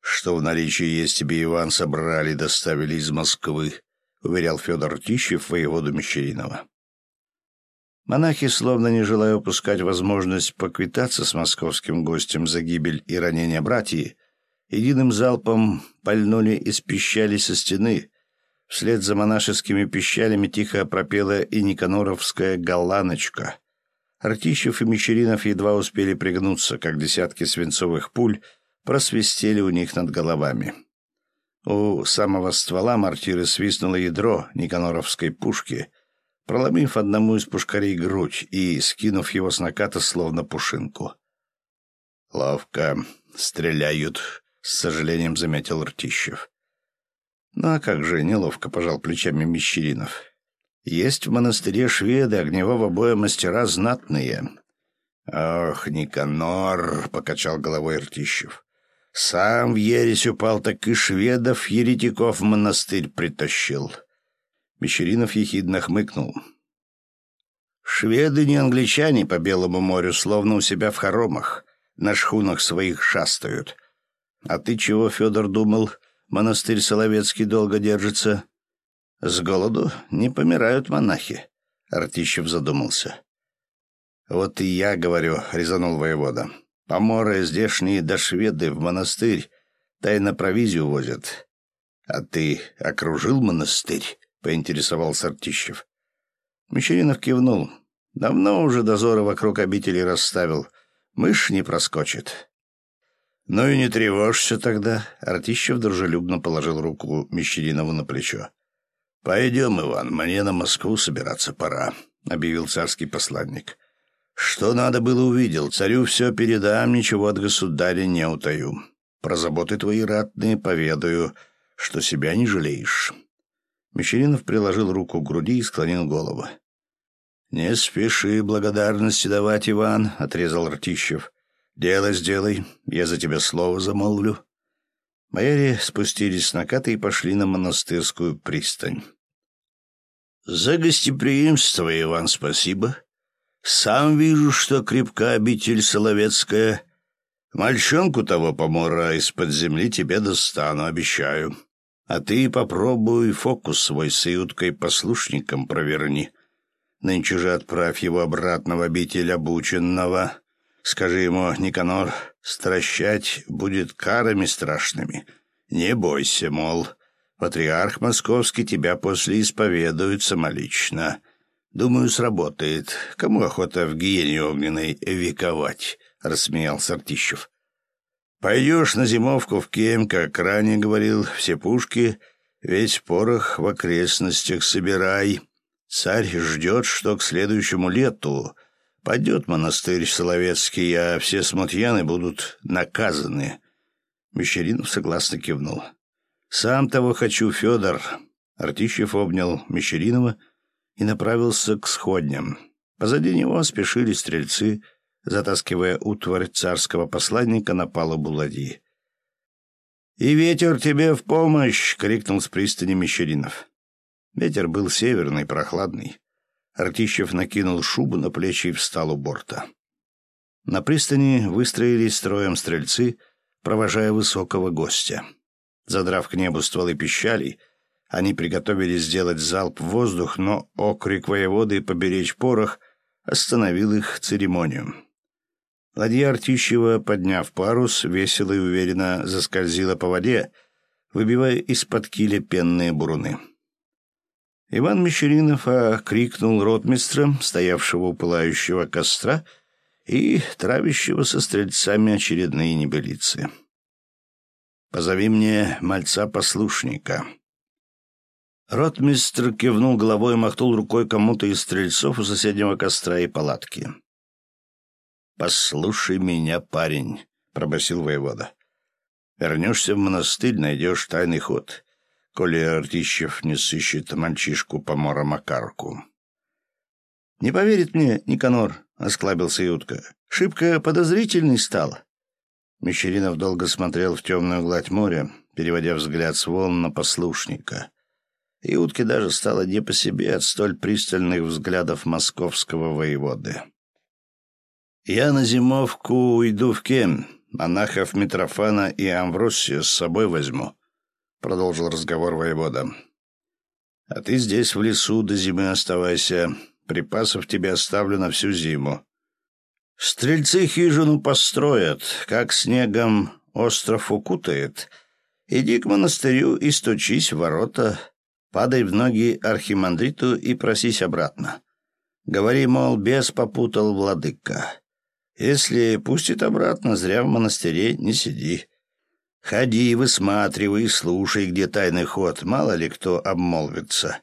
что в наличии есть тебе, Иван, собрали и доставили из Москвы», — уверял Федор Тищев воеводу Мещеринова. Монахи, словно не желая упускать возможность поквитаться с московским гостем за гибель и ранение братьи, единым залпом пальнули из пищали со стены, Вслед за монашескими пищалями тихо пропела и Никаноровская голланочка. Артищев и Мещеринов едва успели пригнуться, как десятки свинцовых пуль просвистели у них над головами. У самого ствола мортиры свистнуло ядро Никаноровской пушки, проломив одному из пушкарей грудь и скинув его с наката словно пушинку. «Ловко стреляют», — с сожалением заметил Ртищев. Ну а как же, неловко пожал плечами Мещеринов. Есть в монастыре шведы, огневого боя мастера знатные. Ох, Никанор, покачал головой Ртищев. Сам в ересь упал, так и шведов, еретиков в монастырь притащил. Мещеринов ехидно хмыкнул. Шведы не англичане по Белому морю, словно у себя в хоромах, на шхунах своих шастают. А ты чего, Федор, думал, монастырь Соловецкий долго держится. С голоду не помирают монахи. Артищев задумался. Вот и я говорю, резанул воевода. Поморы здешние до шведы в монастырь тайно провизию возят. А ты окружил монастырь? Поинтересовался Артищев. Мещеринов кивнул. Давно уже дозоры вокруг обители расставил. Мышь не проскочит. «Ну и не тревожься тогда», — Артищев дружелюбно положил руку Мещеринову на плечо. «Пойдем, Иван, мне на Москву собираться пора», — объявил царский посланник. «Что надо было увидел, царю все передам, ничего от государя не утаю. Про заботы твои ратные поведаю, что себя не жалеешь». Мещеринов приложил руку к груди и склонил голову. «Не спеши благодарности давать, Иван», — отрезал Ртищев. «Дело сделай, я за тебя слово замолвлю». Бояре спустились с наката и пошли на монастырскую пристань. «За гостеприимство, Иван, спасибо. Сам вижу, что крепка обитель Соловецкая. Мальчонку того помора из-под земли тебе достану, обещаю. А ты попробуй фокус свой с Иуткой-послушником проверни. Нынче же отправь его обратно в обитель обученного». Скажи ему, Никанор, стращать будет карами страшными. Не бойся, мол, патриарх московский тебя после исповедует самолично. Думаю, сработает. Кому охота в гиене огненной вековать?» — рассмеялся Артищев. «Пойдешь на зимовку в Кем, как ранее говорил, все пушки, весь порох в окрестностях собирай. Царь ждет, что к следующему лету Пойдет монастырь Соловецкий, а все смутьяны будут наказаны. Мещеринов согласно кивнул. «Сам того хочу, Федор!» Артищев обнял Мещеринова и направился к сходням. Позади него спешили стрельцы, затаскивая утварь царского посланника на палубу ладьи. «И ветер тебе в помощь!» — крикнул с пристани Мещеринов. Ветер был северный, прохладный. Артищев накинул шубу на плечи и встал у борта. На пристани выстроились строем стрельцы, провожая высокого гостя. Задрав к небу стволы пищалей, они приготовились сделать залп в воздух, но окрик воеводы поберечь порох остановил их церемонию. Ладья Артищева, подняв парус, весело и уверенно заскользила по воде, выбивая из-под киля пенные буруны. Иван Мещеринов окрикнул ротмистра, стоявшего у пылающего костра, и травящего со стрельцами очередные небылицы. «Позови мне мальца-послушника». Ротмистр кивнул головой и махнул рукой кому-то из стрельцов у соседнего костра и палатки. «Послушай меня, парень», — пробасил воевода. «Вернешься в монастырь, найдешь тайный ход, коли Артищев не сыщет мальчишку помора Макарку». «Не поверит мне Никанор», — осклабился Ютка. «Шибко подозрительный стал». Мещеринов долго смотрел в темную гладь моря, переводя взгляд с волн на послушника. И утке даже стало не по себе от столь пристальных взглядов московского воеводы. «Я на зимовку уйду в Кем. Монахов Митрофана и Амвросия с собой возьму», — продолжил разговор воевода. «А ты здесь в лесу до зимы оставайся. Припасов тебе оставлю на всю зиму. Стрельцы хижину построят, как снегом остров укутает. Иди к монастырю и стучись в ворота, падай в ноги архимандриту и просись обратно. Говори, мол, бес попутал владыка. Если пустит обратно, зря в монастыре не сиди. Ходи, высматривай, слушай, где тайный ход, мало ли кто обмолвится.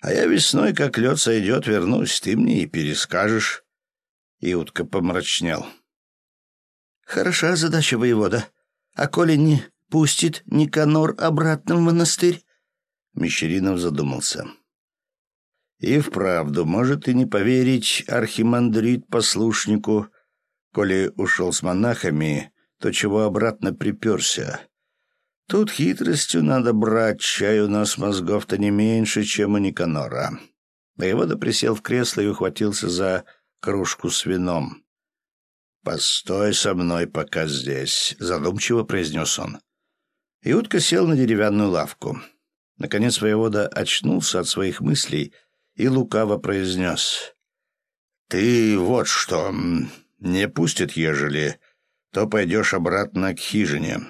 А я весной, как лед сойдет, вернусь, ты мне и перескажешь. И утка помрачнел. Хороша задача воевода. А коли не пустит Никанор обратно в монастырь? Мещеринов задумался. И вправду, может и не поверить архимандрит послушнику, Коли ушел с монахами, то чего обратно приперся? Тут хитростью надо брать, чай у нас мозгов-то не меньше, чем у Никанора. Воевода присел в кресло и ухватился за кружку с вином. «Постой со мной пока здесь», — задумчиво произнес он. И утка сел на деревянную лавку. Наконец воевода очнулся от своих мыслей и лукаво произнес. «Ты вот что, не пустит, ежели, то пойдешь обратно к хижине.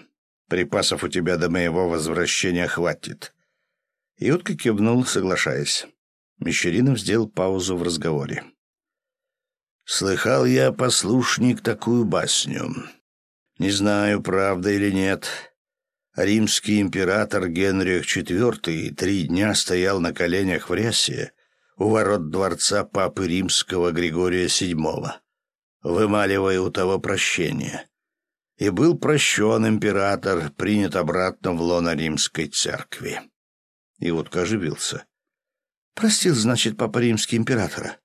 Припасов у тебя до моего возвращения хватит». И утка кивнул, соглашаясь. Мещеринов сделал паузу в разговоре. «Слыхал я, послушник, такую басню. Не знаю, правда или нет. Римский император Генрих IV три дня стоял на коленях в рясе у ворот дворца папы римского Григория VII вымаливая у того прощения. И был прощен император, принят обратно в лоно римской церкви. Иудка оживился. «Простил, значит, папа римский императора?»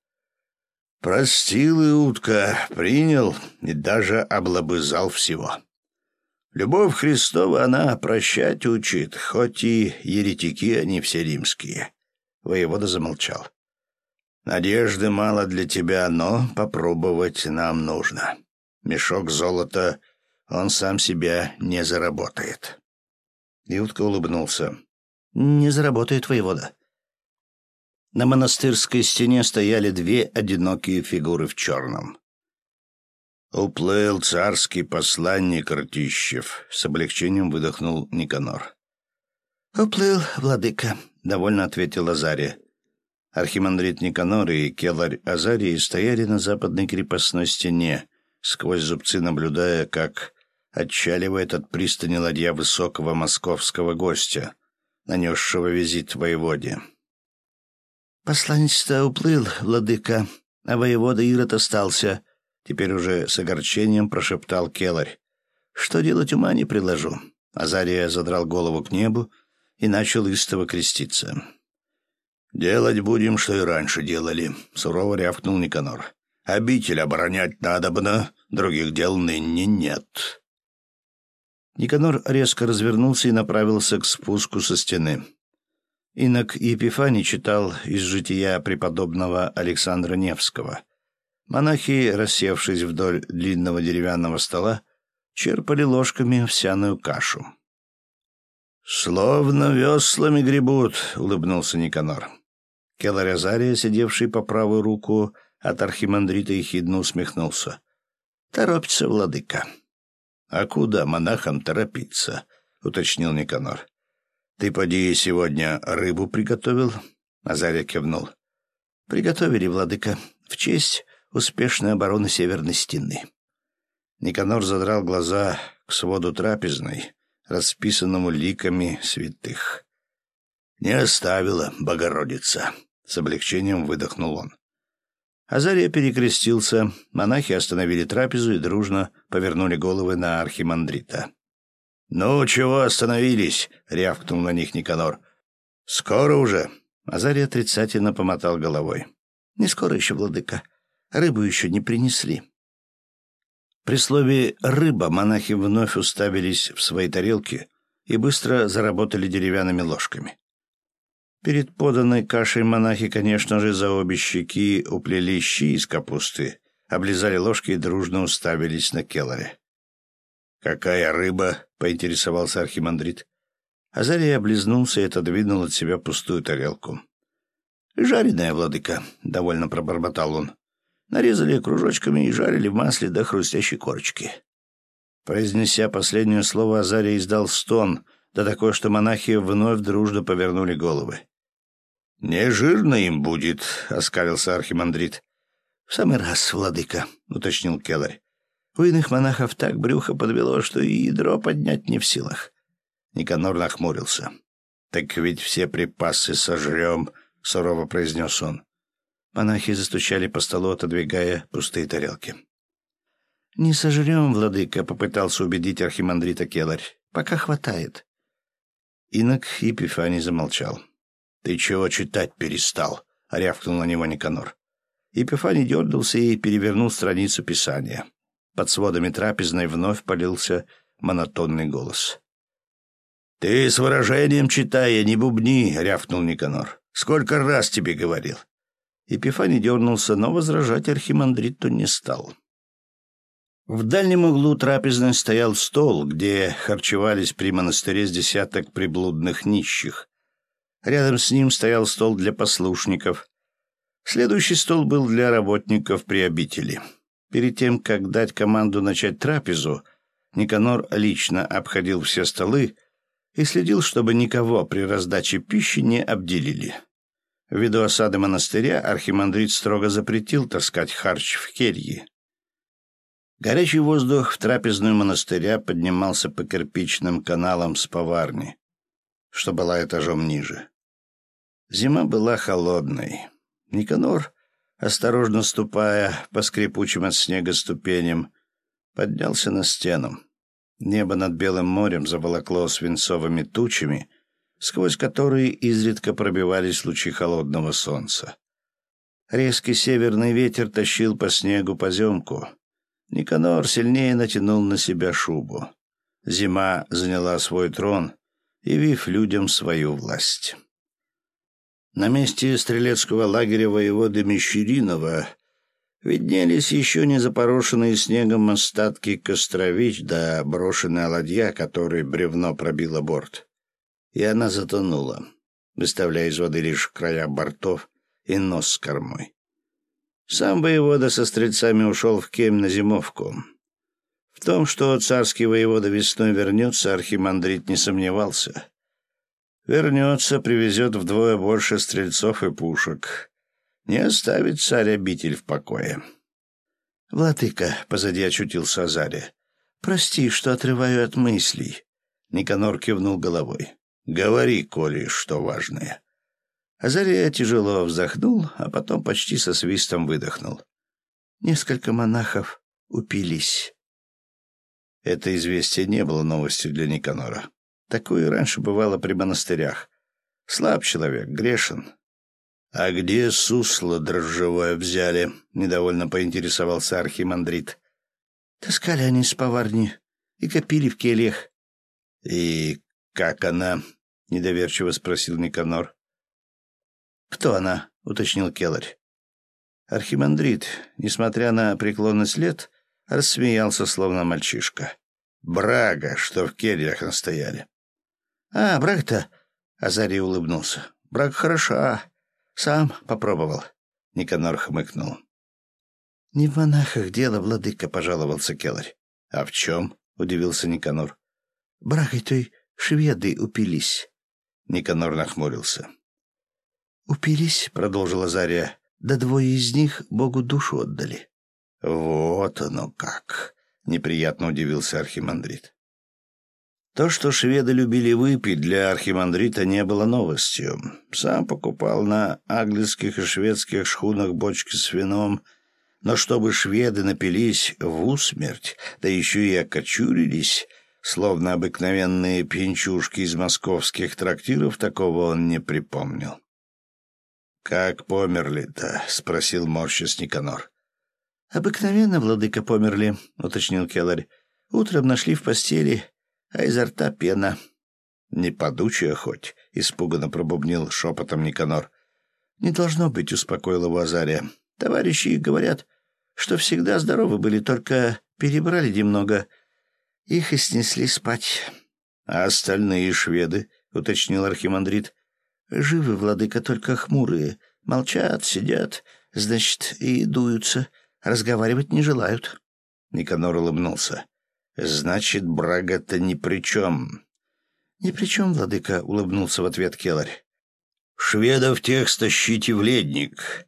«Простил, Иудка, принял и даже облобызал всего». Любовь Христова она прощать учит, хоть и еретики они все римские. Воевода замолчал. Надежды мало для тебя, но попробовать нам нужно. Мешок золота он сам себя не заработает. Ютка улыбнулся. «Не заработает воевода». На монастырской стене стояли две одинокие фигуры в черном. «Уплыл царский посланник Ртищев», — с облегчением выдохнул Никанор. «Уплыл, владыка», — довольно ответил Азария. Архимандрит Никанор и Келарь Азарий стояли на западной крепостной стене, сквозь зубцы наблюдая, как отчаливает от пристани ладья высокого московского гостя, нанесшего визит воеводе. «Посланец-то уплыл, владыка, а воевода Ирод остался», — теперь уже с огорчением прошептал Келарь. «Что делать ума не предложу». Азария задрал голову к небу и начал истово креститься. «Делать будем, что и раньше делали», — сурово рявкнул Никанор. «Обитель оборонять надобно, других дел ныне нет». Никанор резко развернулся и направился к спуску со стены. Инок Епифаний читал из жития преподобного Александра Невского. Монахи, рассевшись вдоль длинного деревянного стола, черпали ложками овсяную кашу. «Словно веслами гребут», — улыбнулся Никанор. Келарязария, сидевший по правую руку от архимандрита, ехидно усмехнулся. «Торопится владыка». «А куда монахам торопиться?» — уточнил Никанор. «Ты, поди, сегодня рыбу приготовил?» Азария кивнул. «Приготовили, владыка, в честь успешной обороны Северной стены». Никанор задрал глаза к своду трапезной, расписанному ликами святых. «Не оставила, Богородица!» — с облегчением выдохнул он. Азария перекрестился, монахи остановили трапезу и дружно повернули головы на архимандрита. «Ну, чего остановились?» — рявкнул на них Никанор. «Скоро уже?» Азарий отрицательно помотал головой. «Не скоро еще, владыка. Рыбу еще не принесли». При слове «рыба» монахи вновь уставились в свои тарелки и быстро заработали деревянными ложками. Перед поданной кашей монахи, конечно же, за обе щеки уплели щи из капусты, облизали ложки и дружно уставились на Келларе. «Какая рыба?» — поинтересовался архимандрит. Азарий облизнулся и отодвинул от себя пустую тарелку. «Жареная, владыка», — довольно пробормотал он. «Нарезали кружочками и жарили в масле до хрустящей корочки». Произнеся последнее слово, Азарий издал стон, да такое, что монахи вновь дружно повернули головы. «Не жирно им будет», — оскалился архимандрит. «В самый раз, владыка», — уточнил Келларь. «У иных монахов так брюхо подвело, что и ядро поднять не в силах». Никанор нахмурился. «Так ведь все припасы сожрем», — сурово произнес он. Монахи застучали по столу, отодвигая пустые тарелки. «Не сожрем, владыка», — попытался убедить архимандрита Келарь. «Пока хватает». Инок Епифаний замолчал. «Ты чего читать перестал?» — рявкнул на него Никанор. Епифаний дернулся и перевернул страницу Писания. Под сводами трапезной вновь полился монотонный голос. «Ты с выражением читай, а не бубни!» — рявкнул Никанор. «Сколько раз тебе говорил?» Епифаний дернулся, но возражать архимандриту не стал. В дальнем углу трапезной стоял стол, где харчевались при монастыре с десяток приблудных нищих. Рядом с ним стоял стол для послушников. Следующий стол был для работников при обители. Перед тем, как дать команду начать трапезу, Никанор лично обходил все столы и следил, чтобы никого при раздаче пищи не обделили. Ввиду осады монастыря архимандрит строго запретил таскать харч в кельи. Горячий воздух в трапезную монастыря поднимался по кирпичным каналам с поварни, что была этажом ниже. Зима была холодной. Никанор, осторожно ступая по скрипучим от снега ступеням, поднялся на стену. Небо над Белым морем заволокло свинцовыми тучами, сквозь которые изредка пробивались лучи холодного солнца. Резкий северный ветер тащил по снегу поземку. Никанор сильнее натянул на себя шубу. Зима заняла свой трон, явив людям свою власть. На месте стрелецкого лагеря воеводы Мещеринова виднелись еще не запорошенные снегом остатки костровищ да брошенная ладья, которой бревно пробило борт. И она затонула, выставляя из воды лишь края бортов и нос с кормой. Сам воевода со стрельцами ушел в Кем на зимовку. В том, что царский воевода весной вернется, архимандрит не сомневался. Вернется, привезет вдвое больше стрельцов и пушек. Не оставит царь обитель в покое. «Владыка», — позади очутился Азария, — «прости, что отрываю от мыслей». Никанор кивнул головой. «Говори, коли, что важное». Азария тяжело вздохнул, а потом почти со свистом выдохнул. Несколько монахов упились. Это известие не было новостью для Никанора. Такое раньше бывало при монастырях. Слаб человек, грешен. «А где сусло дрожжевое взяли?» — недовольно поинтересовался архимандрит. «Таскали они с поварни и копили в кельях». «И как она?» — недоверчиво спросил Никанор. «Кто она?» — уточнил Келарь. Архимандрит, несмотря на преклонность лет, рассмеялся, словно мальчишка. «Брага, что в кельях настояли». «А, брага-то...» — Азарий улыбнулся. «Брага хороша. Сам попробовал. Никанор хмыкнул. «Не в монахах дело, владыка», — пожаловался Келарь. «А в чем?» — удивился Никанор. «Брагой той шведы упились». Никанор нахмурился. «Упились», — продолжила Заря, — «да двое из них Богу душу отдали». «Вот оно как!» — неприятно удивился архимандрит. То, что шведы любили выпить, для архимандрита не было новостью. Сам покупал на английских и шведских шхунах бочки с вином, но чтобы шведы напились в усмерть, да еще и окочурились, словно обыкновенные пьянчушки из московских трактиров, такого он не припомнил. «Как померли-то?» — спросил морщис Никанор. «Обыкновенно, владыка, померли», — уточнил Келларь. «Утром нашли в постели, а изо рта пена. «Не подучая хоть?» — испуганно пробубнил шепотом Никанор. «Не должно быть», — успокоил его Азария. «Товарищи говорят, что всегда здоровы были, только перебрали немного. Их и снесли спать». «А остальные шведы?» — уточнил архимандрит. «Живы, владыка, только хмурые. Молчат, сидят, значит, и дуются. Разговаривать не желают». Никанор улыбнулся. Значит, Брага-то ни при чем. Ни при чем, владыка, улыбнулся в ответ Келарь. Шведов тех стащите в ледник.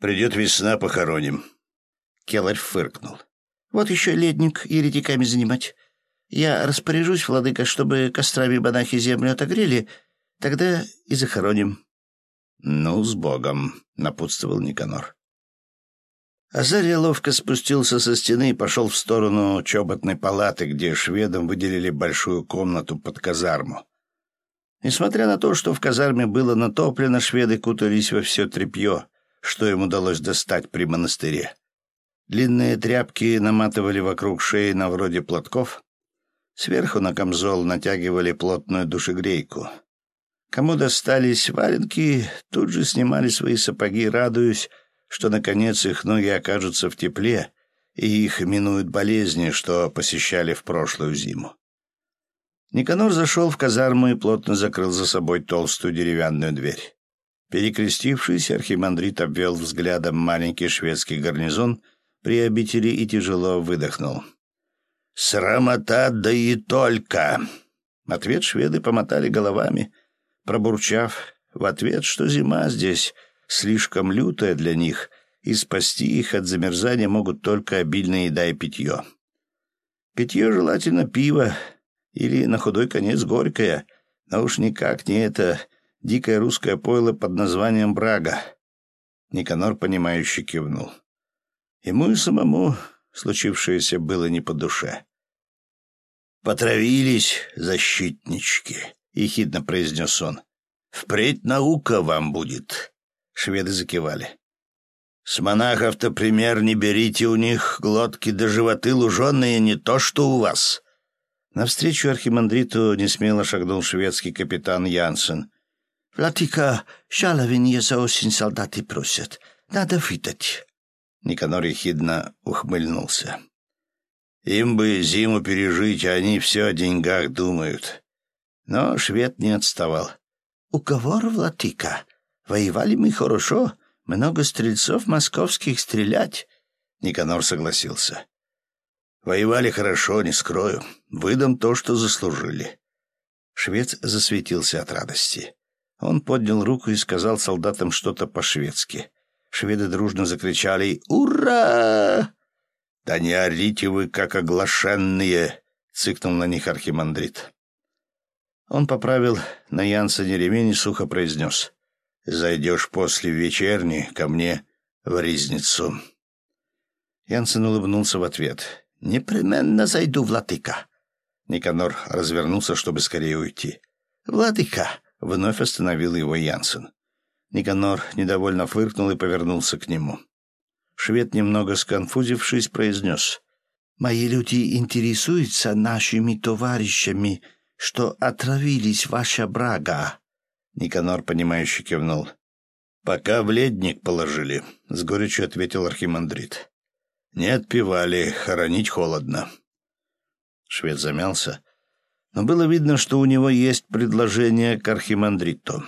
Придет весна, похороним. Келарь фыркнул. Вот еще ледник еретиками занимать. Я распоряжусь, владыка, чтобы кострами монахи землю отогрели, тогда и захороним. — Ну, с Богом, — напутствовал Никанор. Азария ловко спустился со стены и пошел в сторону чоботной палаты, где шведам выделили большую комнату под казарму. Несмотря на то, что в казарме было натоплено, шведы кутались во все тряпье, что им удалось достать при монастыре. Длинные тряпки наматывали вокруг шеи на вроде платков. Сверху на камзол натягивали плотную душегрейку. Кому достались валенки, тут же снимали свои сапоги, радуясь, что, наконец, их ноги окажутся в тепле, и их минуют болезни, что посещали в прошлую зиму. Никанор зашел в казарму и плотно закрыл за собой толстую деревянную дверь. Перекрестившись, архимандрит обвел взглядом маленький шведский гарнизон при обители и тяжело выдохнул. «Срамота, да и только!» Ответ шведы помотали головами, пробурчав в ответ, что зима здесь слишком лютая для них, и спасти их от замерзания могут только обильная еда и питье. Питье желательно пиво, или на худой конец горькое, но уж никак не это дикое русское пойло под названием брага. Никанор, понимающе кивнул. Ему и самому случившееся было не по душе. «Потравились, защитнички», — ехидно произнес он. «Впредь наука вам будет. Шведы закивали. «С монахов-то пример не берите, у них глотки до да животы луженые, не то что у вас». Навстречу архимандриту несмело шагнул шведский капитан Янсен. «Владыка, жалование за осень солдаты просят. Надо выдать». Никанор ехидно ухмыльнулся. «Им бы зиму пережить, а они все о деньгах думают». Но швед не отставал. «Уговор, владыка. Воевали мы хорошо, много стрельцов московских стрелять. Никанор согласился. Воевали хорошо, не скрою. Выдам то, что заслужили. Швец засветился от радости. Он поднял руку и сказал солдатам что-то по-шведски. Шведы дружно закричали «Ура!» «Да не орите вы, как оглашенные!» — цыкнул на них архимандрит. Он поправил на Янсене ремень и сухо произнес. Зайдешь после вечерни ко мне в ризницу». Янсен улыбнулся в ответ. «Непременно зайду, владыка». Никанор развернулся, чтобы скорее уйти. «Владыка!» — вновь остановил его Янсен. Никанор недовольно фыркнул и повернулся к нему. Швед, немного сконфузившись, произнес. «Мои люди интересуются нашими товарищами, что отравились ваша брага». Никанор, понимающе кивнул. «Пока в ледник положили», — с горечью ответил архимандрит. «Не отпевали, хоронить холодно». Швед замялся, но было видно, что у него есть предложение к архимандриту.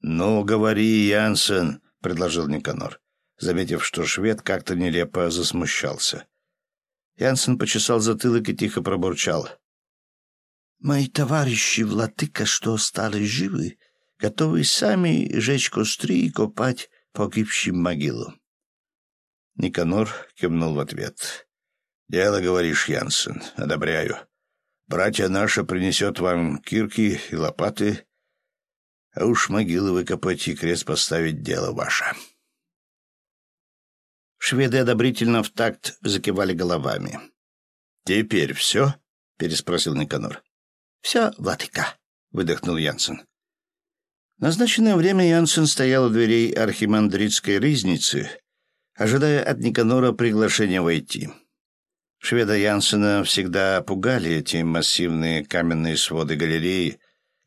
«Ну, говори, Янсен», — предложил Никанор, заметив, что швед как-то нелепо засмущался. Янсен почесал затылок и тихо пробурчал. «Мои товарищи владыка, что стали живы, готовы сами жечь костры и копать погибшим могилу». Никанор кивнул в ответ. «Дело, говоришь, Янсен, одобряю. Братья наши принесет вам кирки и лопаты, а уж могилы выкопать и крест поставить — дело ваше». Шведы одобрительно в такт закивали головами. «Теперь все?» — переспросил Никанор. «Все, владыка», — выдохнул Янсен. Назначенное время Янсен стоял у дверей архимандритской ризницы, ожидая от Никанора приглашения войти. Шведа Янсена всегда пугали эти массивные каменные своды галереи,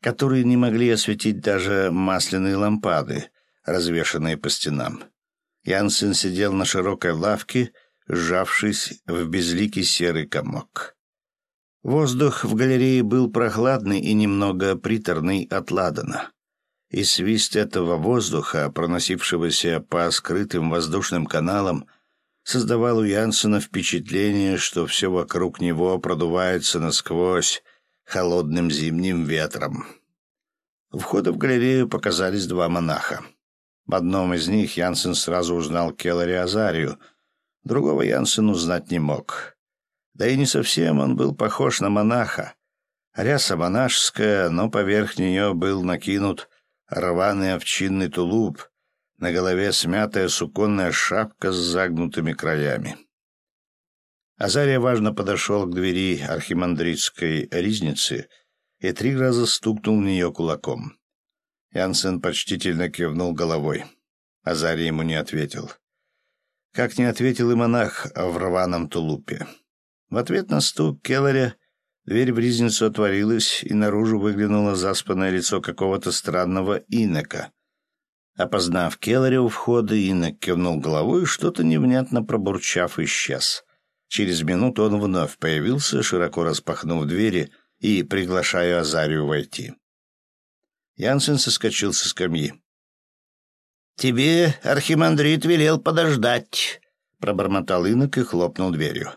которые не могли осветить даже масляные лампады, развешанные по стенам. Янсен сидел на широкой лавке, сжавшись в безликий серый комок. Воздух в галерее был прохладный и немного приторный от ладана. И свист этого воздуха, проносившегося по скрытым воздушным каналам, создавал у Янсена впечатление, что все вокруг него продувается насквозь холодным зимним ветром. У входа в галерею показались два монаха. В одном из них Янсен сразу узнал Келлари Азарию, другого Янсен узнать не мог. Да и не совсем он был похож на монаха. Ряса монашеская, но поверх нее был накинут рваный овчинный тулуп, на голове смятая суконная шапка с загнутыми краями. Азария важно подошел к двери архимандритской ризницы и три раза стукнул в нее кулаком. Янсен почтительно кивнул головой. Азария ему не ответил. Как не ответил и монах в рваном тулупе. В ответ на стук Келларя дверь в ризницу отворилась, и наружу выглянуло заспанное лицо какого-то странного инока — Опознав Келлари у входа, Иннок кивнул головой и что-то невнятно пробурчав исчез. Через минуту он вновь появился, широко распахнув двери и приглашая Азарию войти. Янсен соскочил со скамьи. «Тебе архимандрит велел подождать», — пробормотал инок и хлопнул дверью.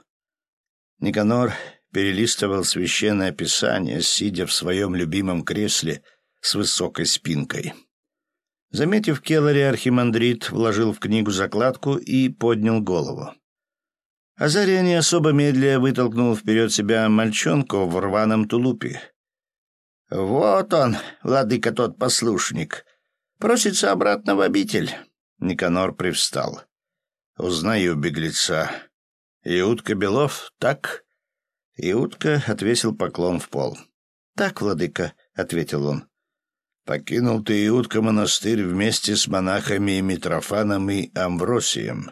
Никанор перелистывал священное писание, сидя в своем любимом кресле с высокой спинкой. Заметив Келлари, архимандрит вложил в книгу закладку и поднял голову. Азария не особо медля вытолкнул вперед себя мальчонку в рваном тулупе. «Вот он, владыка тот послушник. Просится обратно в обитель». Никанор привстал. «Узнаю беглеца. Иудка Белов, так?» Иудка отвесил поклон в пол. «Так, владыка», — ответил он. Покинул ты Иудка монастырь вместе с монахами Митрофаном и Амвросием,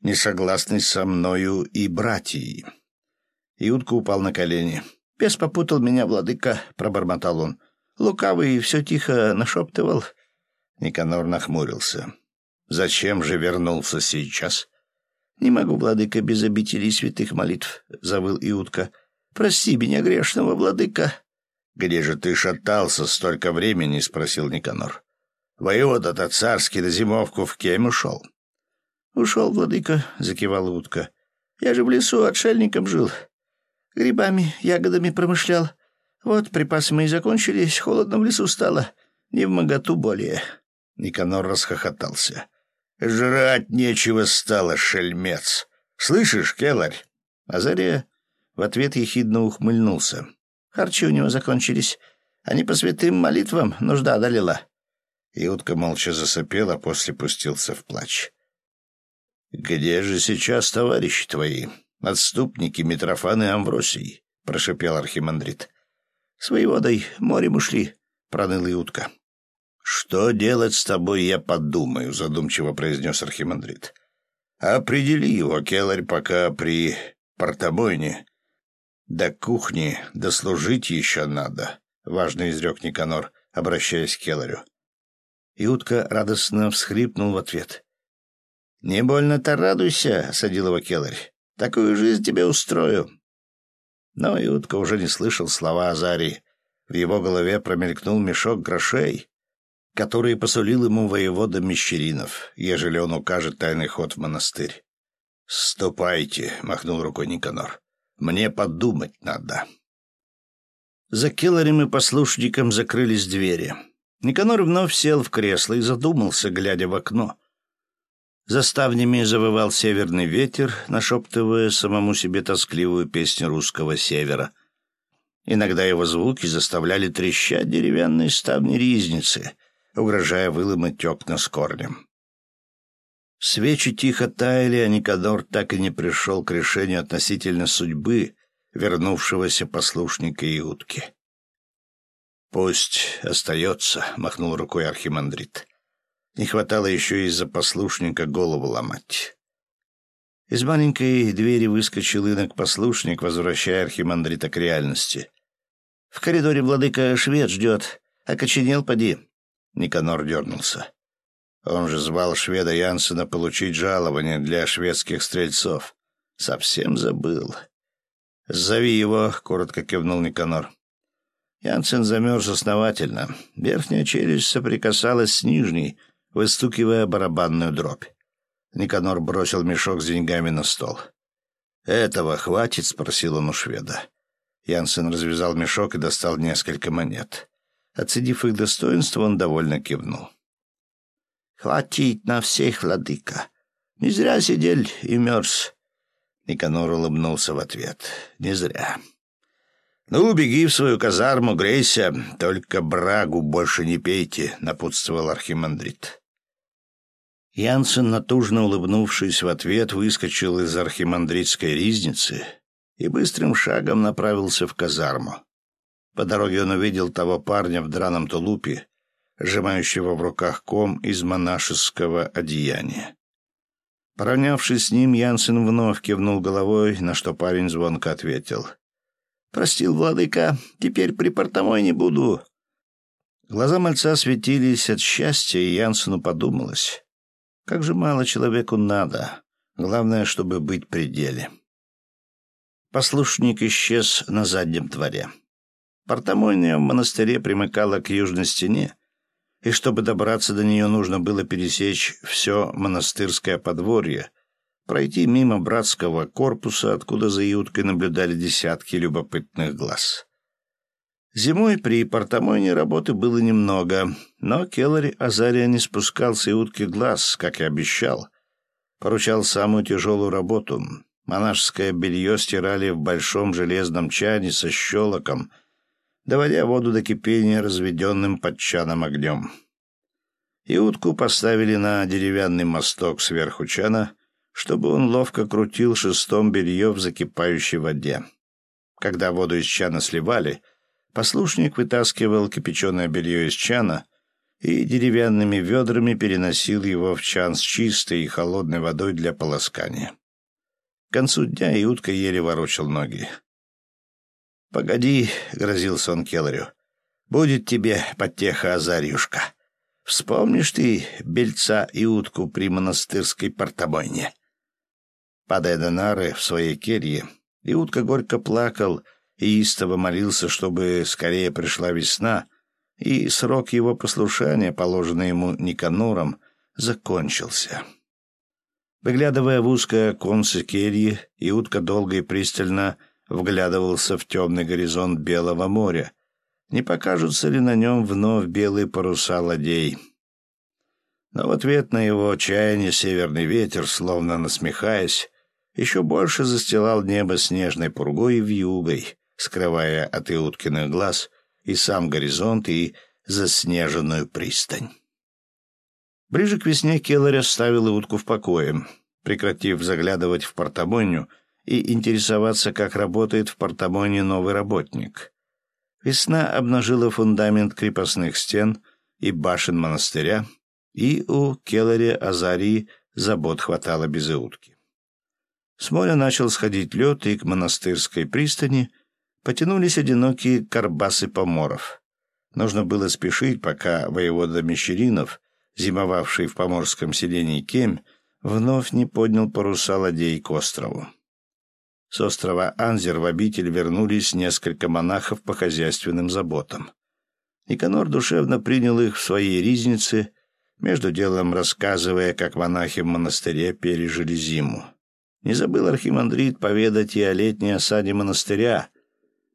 не согласный со мною и братьей. Иудка упал на колени. «Бес попутал меня, владыка», — пробормотал он. «Лукавый все тихо нашептывал». Никанор нахмурился. «Зачем же вернулся сейчас?» «Не могу, владыка, без обителей святых молитв», — завыл Иудка. «Прости меня, грешного, владыка». «Где же ты шатался столько времени?» — спросил Никанор. «Воевода-то царский на зимовку в кем ушел?» «Ушел, владыка», — закивал утка. «Я же в лесу отшельником жил. Грибами, ягодами промышлял. Вот припасы мои закончились, холодно в лесу стало. Не в моготу более». Никанор расхохотался. «Жрать нечего стало, шельмец. Слышишь, келарь?» Азария в ответ ехидно ухмыльнулся. Харчи у него закончились. Они по святым молитвам нужда одолела». И утка молча засопел, а после пустился в плач. «Где же сейчас товарищи твои, отступники Митрофан и Амвросий?» — прошипел архимандрит. «С воеводой морем ушли», — проныла утка. «Что делать с тобой, я подумаю», — задумчиво произнес архимандрит. «Определи его, келарь, пока при портобойне. До кухни дослужить еще надо», — важно изрек Никанор, обращаясь к келарю. Утка радостно всхлипнул в ответ. «Не больно-то радуйся», — садил его келарь. «Такую жизнь тебе устрою». Но Иудка уже не слышал слова Азарии. В его голове промелькнул мешок грошей, которые посулил ему воевода Мещеринов, ежели он укажет тайный ход в монастырь. «Ступайте», — махнул рукой Никанор. «Мне подумать надо». За келарем и послушником закрылись двери. Никанор вновь сел в кресло и задумался, глядя в окно. За ставнями завывал северный ветер, нашептывая самому себе тоскливую песню русского севера. Иногда его звуки заставляли трещать деревянные ставни ризницы, угрожая выломать окна с корнем. Свечи тихо таяли, а Никодор так и не пришел к решению относительно судьбы вернувшегося послушника Иудки. «Пусть остается», — махнул рукой архимандрит. Не хватало еще из-за послушника голову ломать. Из маленькой двери выскочил инок-послушник, возвращая архимандрита к реальности. «В коридоре владыка швед ждет. Окоченел, поди». Никанор дернулся. Он же звал шведа Янсена получить жалование для шведских стрельцов. Совсем забыл. «Зови его», — коротко кивнул Никанор. Янсен замерз основательно. Верхняя челюсть соприкасалась с нижней, выстукивая барабанную дробь. Никанор бросил мешок с деньгами на стол. «Этого хватит?» — спросил он у шведа. Янсен развязал мешок и достал несколько монет. Оценив их достоинство, он довольно кивнул. «Хватит на всех, владыка. Не зря сидел и мерз». Никанор улыбнулся в ответ. «Не зря». «Ну, беги в свою казарму, грейся, только брагу больше не пейте», — напутствовал архимандрит. Янсен, натужно улыбнувшись в ответ, выскочил из архимандритской ризницы и быстрым шагом направился в казарму. По дороге он увидел того парня в драном тулупе, сжимающего в руках ком из монашеского одеяния. Поравнявшись с ним, Янсен вновь кивнул головой, на что парень звонко ответил — «Простил, владыка, теперь при портомой не буду». Глаза мальца светились от счастья, и Янсену подумалось. Как же мало человеку надо. Главное, чтобы быть при деле. Послушник исчез на заднем дворе. Портомойня в монастыре примыкала к южной стене, и чтобы добраться до нее, нужно было пересечь все монастырское подворье, пройти мимо братского корпуса, откуда за юткой наблюдали десятки любопытных глаз. Зимой при портомойне работы было немного, но Келлари Азария не спускал с утки глаз, как и обещал. Поручал самую тяжелую работу. Монашеское белье стирали в большом железном чане со щелоком, доводя воду до кипения разведенным под чаном огнем. И утку поставили на деревянный мосток сверху чана, чтобы он ловко крутил шестом белье в закипающей воде. Когда воду из чана сливали, послушник вытаскивал кипяченое белье из чана и деревянными ведрами переносил его в чан с чистой и холодной водой для полоскания. К концу дня и утка еле ворочал ноги. «Погоди», — грозился он Келларю, — «будет тебе потеха, Азарюшка. Вспомнишь ты бельца и утку при монастырской портобойне?» Падая до нары в своей келье, Иудка горько плакал и истово молился, чтобы скорее пришла весна, и срок его послушания, положенный ему Никанором, закончился. Выглядывая в узкое оконце кельи, Иудка долго и пристально вглядывался в темный горизонт Белого моря. Не покажутся ли на нем вновь белые паруса ладей? Но в ответ на его отчаяние северный ветер, словно насмехаясь, еще больше застилал небо снежной пургой и вьюгой, скрывая от Иуткиных глаз и сам горизонт, и заснеженную пристань. Ближе к весне Келлер оставил Иутку в покое. Прекратив заглядывать в портобойню и интересоваться, как работает в Портамоне новый работник. Весна обнажила фундамент крепостных стен и башен монастыря, и у Келлари Азарии забот хватало без утки. С моря начал сходить лед, и к монастырской пристани потянулись одинокие карбасы поморов. Нужно было спешить, пока воевода Мещеринов, зимовавший в поморском селении Кемь, вновь не поднял паруса ладей к острову. С острова Анзер в обитель вернулись несколько монахов по хозяйственным заботам. Никанор душевно принял их в своей ризнице, между делом рассказывая, как монахи в монастыре пережили зиму. Не забыл архимандрит поведать и о летней осаде монастыря.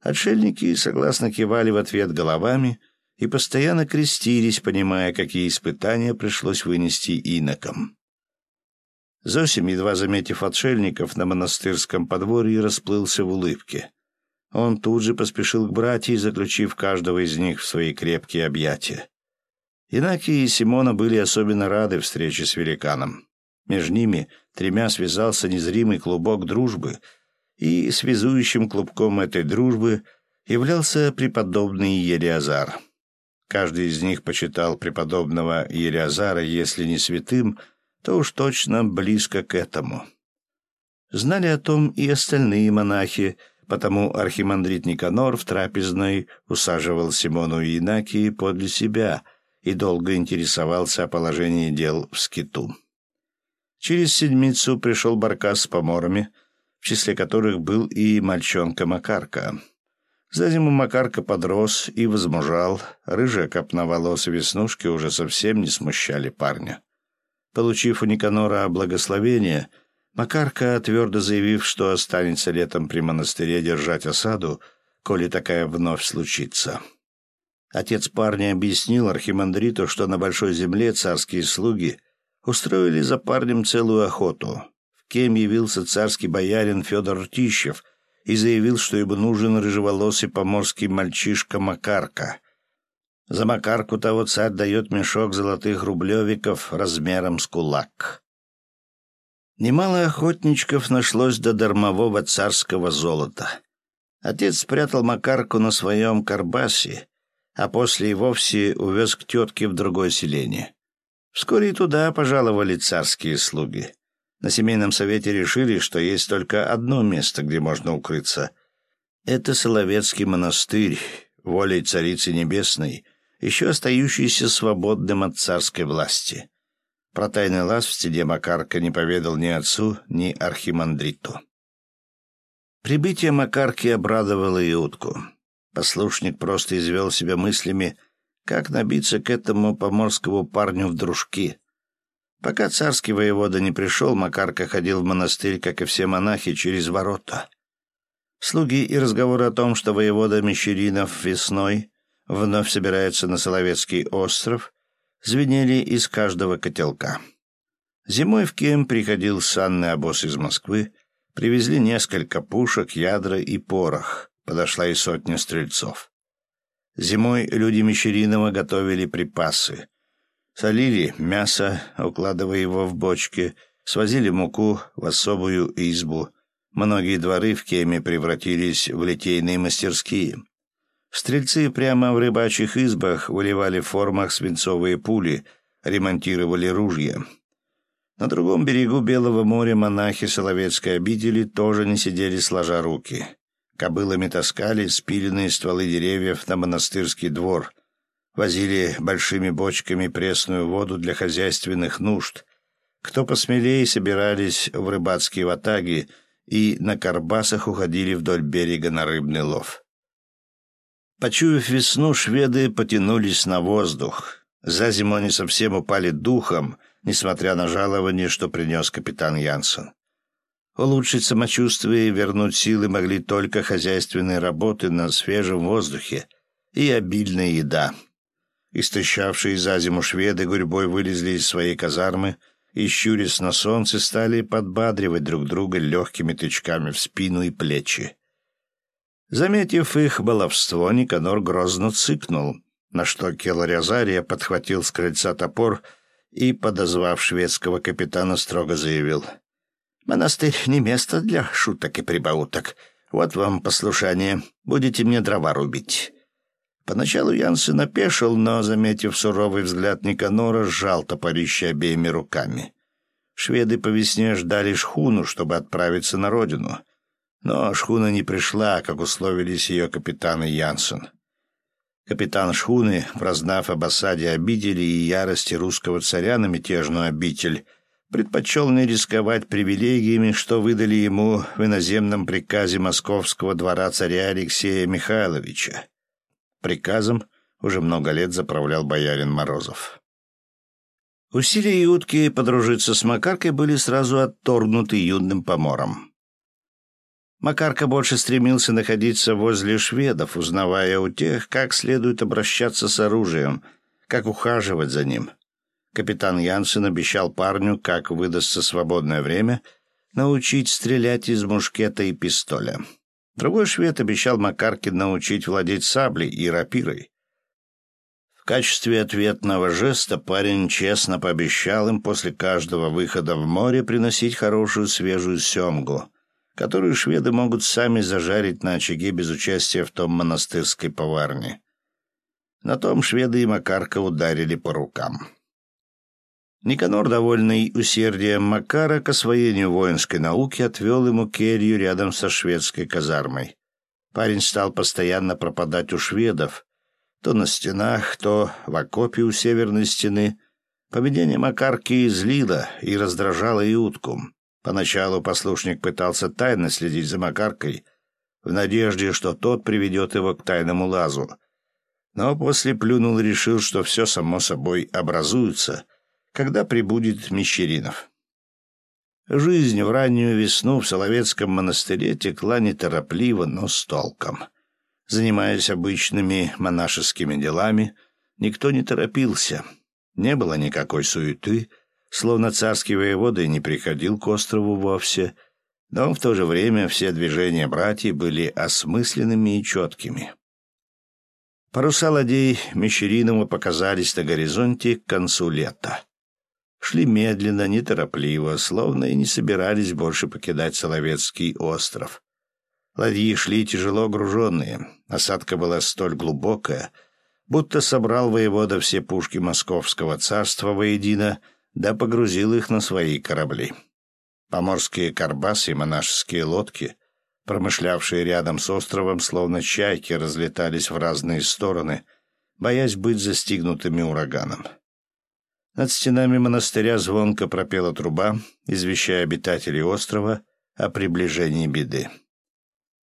Отшельники согласно кивали в ответ головами и постоянно крестились, понимая, какие испытания пришлось вынести инокам. Зосим, едва заметив отшельников на монастырском подворье, расплылся в улыбке. Он тут же поспешил к братьям, заключив каждого из них в свои крепкие объятия. Инаки и Симона были особенно рады встрече с великаном. Между ними тремя связался незримый клубок дружбы, и связующим клубком этой дружбы являлся преподобный Елиазар. Каждый из них почитал преподобного Елиазара, если не святым, то уж точно близко к этому. Знали о том и остальные монахи, потому архимандрит Никанор в трапезной усаживал Симону и Инакии подле себя и долго интересовался о положении дел в скиту. Через седмицу пришел Баркас с поморами, в числе которых был и мальчонка Макарка. За зиму Макарка подрос и возмужал, рыжая копна волос и веснушки уже совсем не смущали парня. Получив у Никанора благословение, Макарка, твердо заявив, что останется летом при монастыре держать осаду, коли такая вновь случится. Отец парня объяснил архимандриту, что на Большой Земле царские слуги устроили за парнем целую охоту. В кем явился царский боярин Федор Тищев и заявил, что ему нужен рыжеволосый поморский мальчишка Макарка. За Макарку того царь дает мешок золотых рублевиков размером с кулак. Немало охотничков нашлось до дармового царского золота. Отец спрятал Макарку на своем карбасе, а после и вовсе увез к тетке в другое селение. Вскоре и туда пожаловали царские слуги. На семейном совете решили, что есть только одно место, где можно укрыться. Это Соловецкий монастырь, волей Царицы Небесной, еще остающийся свободным от царской власти. Про тайный лаз в стеде Макарка не поведал ни отцу, ни архимандриту. Прибытие Макарки обрадовало и утку. Послушник просто извел себя мыслями, как набиться к этому поморскому парню в дружки. Пока царский воевода не пришел, Макарка ходил в монастырь, как и все монахи, через ворота. Слуги и разговоры о том, что воевода Мещеринов весной вновь собирается на Соловецкий остров, звенели из каждого котелка. Зимой в Кем приходил санный обоз из Москвы, привезли несколько пушек, ядра и порох, подошла и сотня стрельцов. Зимой люди Мещеринова готовили припасы. Солили мясо, укладывая его в бочки, свозили муку в особую избу. Многие дворы в Кеме превратились в литейные мастерские. Стрельцы прямо в рыбачьих избах выливали в формах свинцовые пули, ремонтировали ружья. На другом берегу Белого моря монахи Соловецкой обители тоже не сидели сложа руки. Кобылами таскали спиленные стволы деревьев на монастырский двор, возили большими бочками пресную воду для хозяйственных нужд. Кто посмелее собирались в рыбацкие ватаги и на карбасах уходили вдоль берега на рыбный лов. Почуяв весну, шведы потянулись на воздух. За зиму они совсем упали духом, несмотря на жалование, что принес капитан Янсен. Улучшить самочувствие и вернуть силы могли только хозяйственные работы на свежем воздухе и обильная еда. Истощавшие за зиму шведы гурьбой вылезли из своей казармы и, щурясь на солнце, стали подбадривать друг друга легкими тычками в спину и плечи. Заметив их баловство, Никанор грозно цыкнул, на что Келарязария подхватил с крыльца топор и, подозвав шведского капитана, строго заявил. Монастырь не место для шуток и прибауток. Вот вам послушание. Будете мне дрова рубить». Поначалу Янсен опешил, но, заметив суровый взгляд Никанора, сжал топорище обеими руками. Шведы по весне ждали шхуну, чтобы отправиться на родину. Но шхуна не пришла, как условились ее капитан и Янсен. Капитан шхуны, прознав об осаде обители и ярости русского царя на мятежную обитель, предпочел не рисковать привилегиями, что выдали ему в иноземном приказе московского двора царя Алексея Михайловича. Приказом уже много лет заправлял боярин Морозов. Усилия Ютки подружиться с Макаркой были сразу отторгнуты юным помором. Макарка больше стремился находиться возле шведов, узнавая у тех, как следует обращаться с оружием, как ухаживать за ним. Капитан Янсен обещал парню, как выдастся свободное время, научить стрелять из мушкета и пистоля. Другой швед обещал Макарке научить владеть саблей и рапирой. В качестве ответного жеста парень честно пообещал им после каждого выхода в море приносить хорошую свежую семгу, которую шведы могут сами зажарить на очаге без участия в том монастырской поварне. На том шведы и Макарка ударили по рукам. Никанор, довольный усердием Макара к освоению воинской науки, отвел ему келью рядом со шведской казармой. Парень стал постоянно пропадать у шведов, то на стенах, то в окопе у северной стены. Поведение Макарки излило и раздражало и утку. Поначалу послушник пытался тайно следить за Макаркой, в надежде, что тот приведет его к тайному лазу. Но после плюнул и решил, что все само собой образуется — когда прибудет Мещеринов. Жизнь в раннюю весну в Соловецком монастыре текла неторопливо, но с толком. Занимаясь обычными монашескими делами, никто не торопился. Не было никакой суеты, словно царский воевода не приходил к острову вовсе, но в то же время все движения братьев были осмысленными и четкими. Паруса ладей Мещеринова показались на горизонте к концу лета шли медленно, неторопливо, словно и не собирались больше покидать Соловецкий остров. Ладьи шли тяжело груженные, осадка была столь глубокая, будто собрал воевода все пушки московского царства воедино, да погрузил их на свои корабли. Поморские карбасы и монашеские лодки, промышлявшие рядом с островом, словно чайки, разлетались в разные стороны, боясь быть застигнутыми ураганом. Над стенами монастыря звонко пропела труба, извещая обитателей острова о приближении беды.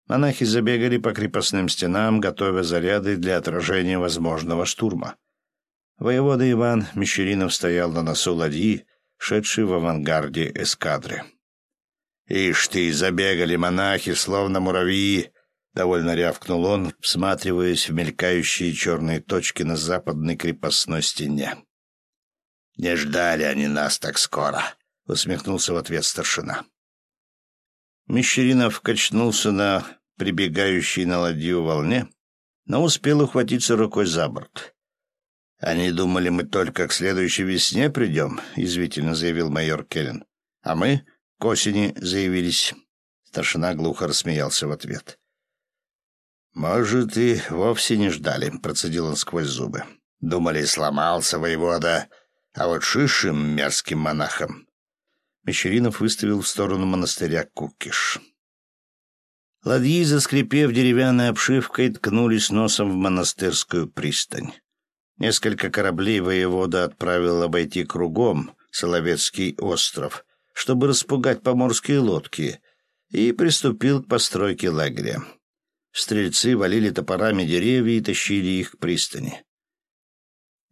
Монахи забегали по крепостным стенам, готовя заряды для отражения возможного штурма. Воевода Иван Мещеринов стоял на носу ладьи, шедший в авангарде эскадры. «Ишь ты, забегали монахи, словно муравьи!» — довольно рявкнул он, всматриваясь в мелькающие черные точки на западной крепостной стене. «Не ждали они нас так скоро», — усмехнулся в ответ старшина. Мещеринов качнулся на прибегающей на ладью волне, но успел ухватиться рукой за борт. «Они думали, мы только к следующей весне придем», — язвительно заявил майор Келлен. «А мы к осени заявились». Старшина глухо рассмеялся в ответ. «Может, и вовсе не ждали», — процедил он сквозь зубы. «Думали, сломался воевода, а вот шишим мерзким монахам Мещеринов выставил в сторону монастыря Кукиш. Ладьи, заскрипев деревянной обшивкой, ткнулись носом в монастырскую пристань. Несколько кораблей воевода отправил обойти кругом Соловецкий остров, чтобы распугать поморские лодки, и приступил к постройке лагеря. Стрельцы валили топорами деревья и тащили их к пристани.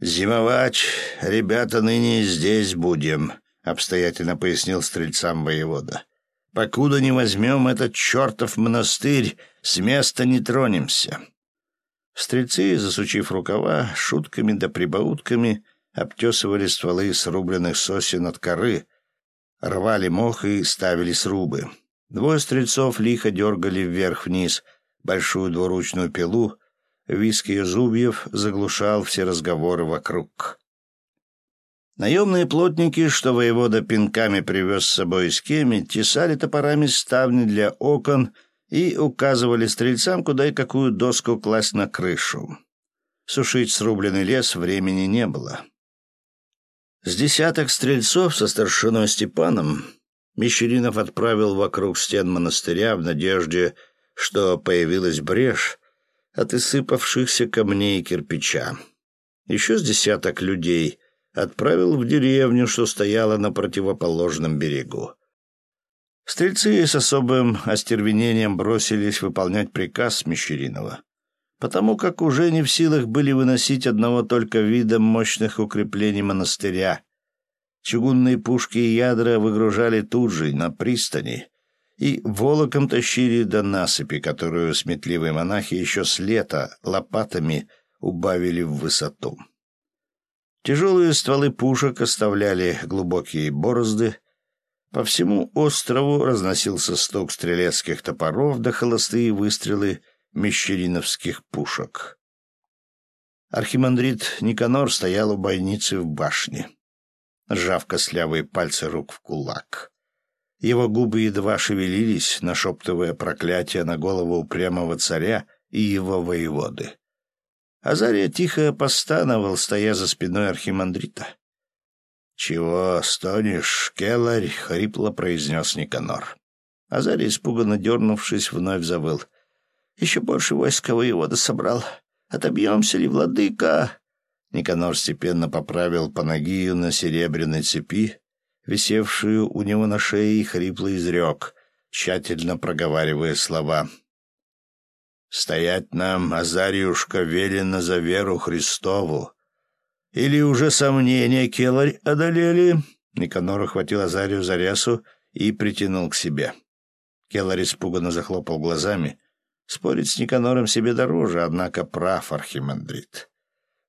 «Зимовать, ребята, ныне здесь будем», — обстоятельно пояснил стрельцам воевода. «Покуда не возьмем этот чертов монастырь, с места не тронемся». Стрельцы, засучив рукава, шутками да прибаутками обтесывали стволы срубленных сосен от коры, рвали мох и ставили срубы. Двое стрельцов лихо дергали вверх-вниз большую двуручную пилу, Виск ее зубьев заглушал все разговоры вокруг. Наемные плотники, что воевода пинками привез с собой из кеми, тесали топорами ставни для окон и указывали стрельцам, куда и какую доску класть на крышу. Сушить срубленный лес времени не было. С десяток стрельцов со старшиной Степаном Мещеринов отправил вокруг стен монастыря в надежде, что появилась брешь от исыпавшихся камней и кирпича. Еще с десяток людей отправил в деревню, что стояла на противоположном берегу. Стрельцы с особым остервенением бросились выполнять приказ Мещеринова, потому как уже не в силах были выносить одного только вида мощных укреплений монастыря. Чугунные пушки и ядра выгружали тут же, на пристани, и волоком тащили до насыпи, которую сметливые монахи еще с лета лопатами убавили в высоту. Тяжелые стволы пушек оставляли глубокие борозды. По всему острову разносился стук стрелецких топоров да холостые выстрелы мещериновских пушек. Архимандрит Никанор стоял у бойницы в башне, сжав костлявые пальцы рук в кулак. Его губы едва шевелились, нашептывая проклятие на голову упрямого царя и его воеводы. Азария тихо постановал, стоя за спиной архимандрита. «Чего стонешь, келарь?» — хрипло произнес Никанор. Азарий, испуганно дернувшись, вновь завыл. «Еще больше войска воевода собрал. Отобьемся ли, владыка?» Никанор степенно поправил по ноги на серебряной цепи, висевшую у него на шее, и хрипло изрек, тщательно проговаривая слова. «Стоять нам, Азарюшка, велено за веру Христову. Или уже сомнения келарь одолели?» Никанор охватил Азарию за рясу и притянул к себе. Келарь испуганно захлопал глазами. Спорить с Никанором себе дороже, однако прав архимандрит.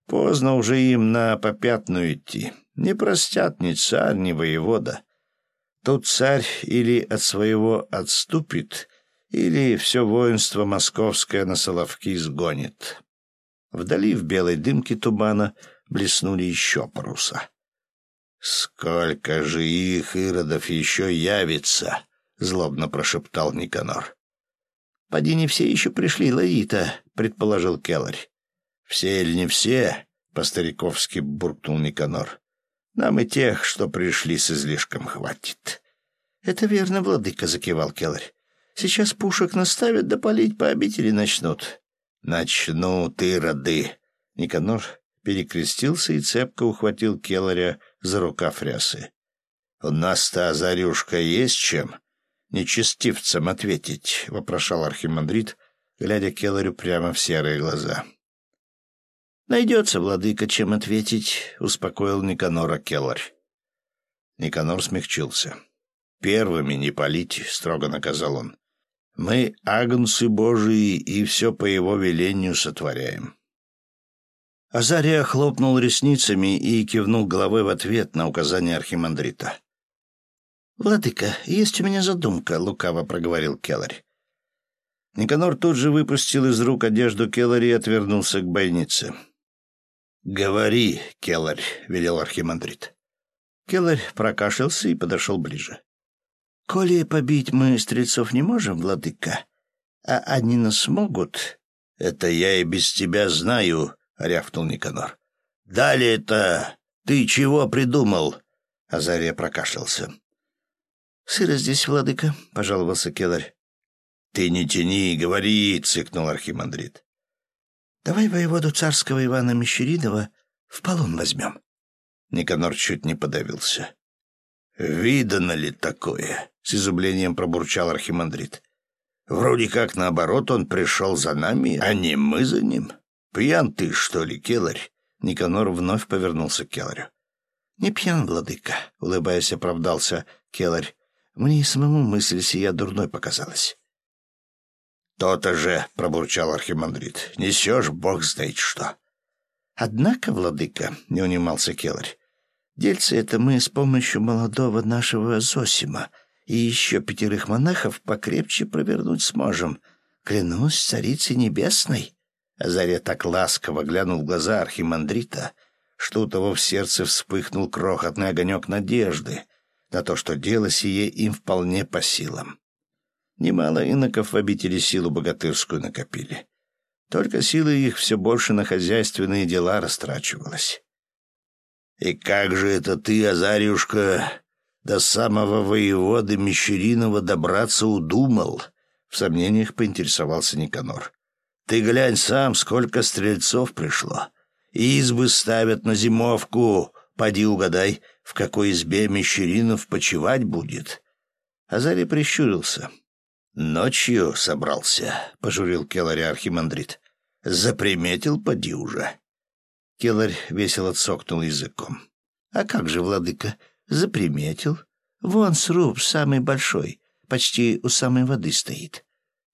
Поздно уже им на попятную идти. Не простят ни царь, ни воевода. Тут царь или от своего отступит, или все воинство московское на Соловки сгонит. Вдали в белой дымке тумана блеснули еще паруса. «Сколько же их, иродов, еще явится!» — злобно прошептал Никанор. «Поди не все еще пришли, Лаита», — предположил Келларь. «Все или не все?» — по-стариковски буркнул Никанор. Нам и тех, что пришли с излишком, хватит. — Это верно, владыка, — закивал Келарь. — Сейчас пушек наставят, да палить по обители начнут. — Начнут, роды. Никанор перекрестился и цепко ухватил Келаря за рукав рясы. — У нас-то, Азарюшка, есть чем нечестивцам ответить, — вопрошал архимандрит, глядя Келарю прямо в серые глаза. — «Найдется, владыка, чем ответить», — успокоил Никанора Келларь. Никанор смягчился. «Первыми не палите», — строго наказал он. «Мы агнцы Божии и все по его велению сотворяем». Азария хлопнул ресницами и кивнул головой в ответ на указание архимандрита. «Владыка, есть у меня задумка», — лукаво проговорил Келларь. Никанор тут же выпустил из рук одежду Келлари и отвернулся к бойнице. «Говори, Келларь», — велел архимандрит. Келларь прокашлялся и подошел ближе. «Коли побить мы стрельцов не можем, владыка, а они нас могут...» «Это я и без тебя знаю», — рявкнул Никанор. «Далее-то ты чего придумал?» Азария прокашлялся. «Сыро здесь, владыка», — пожаловался Келларь. «Ты не тяни, говори», — цыкнул архимандрит. Давай воеводу царского Ивана Мещеридова в полон возьмем. Никанор чуть не подавился. «Видано ли такое?» — с изумлением пробурчал архимандрит. «Вроде как наоборот он пришел за нами, а не мы за ним. Пьян ты, что ли, келарь?» Никанор вновь повернулся к келарю. «Не пьян, владыка», — улыбаясь, оправдался келарь. «Мне и самому мысль сия дурной показалась. «То-то же», — пробурчал архимандрит, — «несешь бог знает что». «Однако, владыка», — не унимался Келарь, — «дельце это мы с помощью молодого нашего Зосима и еще пятерых монахов покрепче провернуть сможем. Клянусь царицей небесной». Азария так ласково глянул в глаза архимандрита, что у того в сердце вспыхнул крохотный огонек надежды на то, что дело сие им вполне по силам. Немало иноков в обители силу богатырскую накопили. Только силы их все больше на хозяйственные дела растрачивалась. «И как же это ты, Азарюшка, до самого воеводы Мещеринова добраться удумал?» В сомнениях поинтересовался Никанор. «Ты глянь сам, сколько стрельцов пришло. Избы ставят на зимовку. Поди угадай, в какой избе Мещеринов почевать будет». Азарий прищурился. «Ночью собрался», — пожурил Келари архимандрит. «Заприметил, поди уже». Келарь весело цокнул языком. «А как же, владыка, заприметил? Вон сруб, самый большой, почти у самой воды стоит».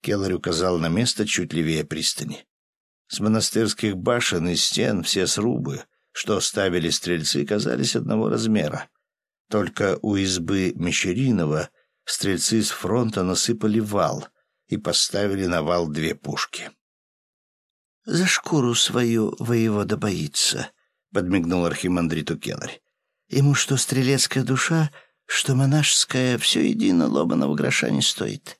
Келарь указал на место чуть левее пристани. С монастырских башен и стен все срубы, что ставили стрельцы, казались одного размера. Только у избы Мещеринова — стрельцы с фронта насыпали вал и поставили на вал две пушки. «За шкуру свою воевода боится», — подмигнул архимандриту Келарь. «Ему что стрелецкая душа, что монашеская, все едино ломаного гроша не стоит».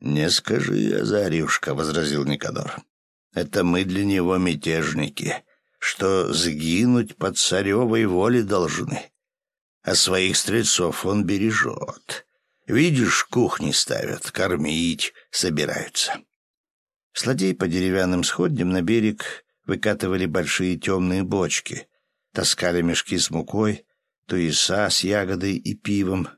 «Не скажи, Азарюшка», — возразил Никодор. «Это мы для него мятежники, что сгинуть под царевой воле должны. А своих стрельцов он бережет. Видишь, кухни ставят, кормить собираются. Сладей по деревянным сходням на берег выкатывали большие темные бочки, таскали мешки с мукой, туеса с ягодой и пивом.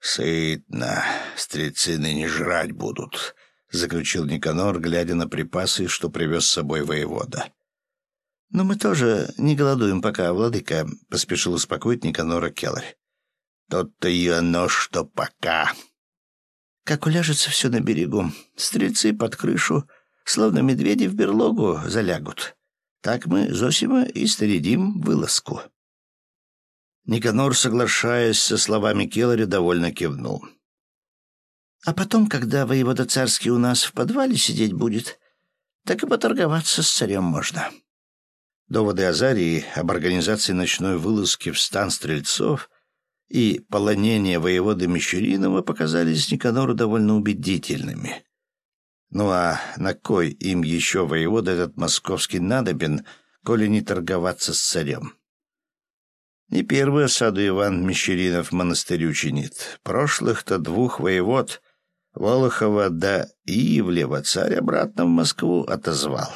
«Сытно, стрельцины не жрать будут», — заключил Никанор, глядя на припасы, что привез с собой воевода. «Но мы тоже не голодуем пока, владыка», — поспешил успокоить Никанора Келларь. То-то и оно, что пока. Как уляжется все на берегу, стрельцы под крышу, словно медведи в берлогу, залягут. Так мы, Зосима, и снарядим вылазку. Никанор, соглашаясь со словами Келлари, довольно кивнул. А потом, когда воевода царский у нас в подвале сидеть будет, так и поторговаться с царем можно. Доводы Азарии об организации ночной вылазки в стан стрельцов и полонение воеводы Мещеринова показались Никанору довольно убедительными. Ну а на кой им еще воевода этот московский надобен, коли не торговаться с царем? Не первую осаду Иван Мещеринов монастырю чинит. Прошлых-то двух воевод, Волохова да Ивлева, царь обратно в Москву отозвал.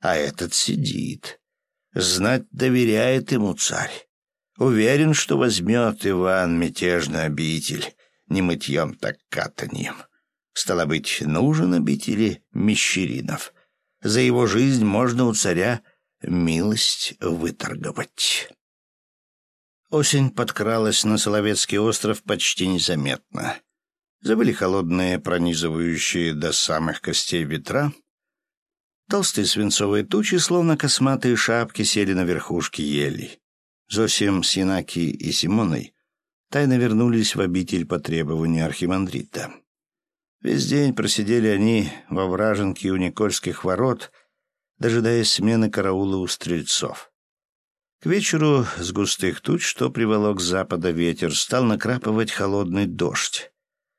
А этот сидит. Знать доверяет ему царь. Уверен, что возьмет Иван мятежный обитель, не мытьем, так катаньем. Стало быть, нужен обители Мещеринов. За его жизнь можно у царя милость выторговать. Осень подкралась на Соловецкий остров почти незаметно. Забыли холодные, пронизывающие до самых костей ветра. Толстые свинцовые тучи, словно косматые шапки, сели на верхушки елей. Зосим с Янаки и Симоной тайно вернулись в обитель по требованию архимандрита. Весь день просидели они во враженке у Никольских ворот, дожидаясь смены караула у стрельцов. К вечеру с густых туч, что приволок с запада ветер, стал накрапывать холодный дождь.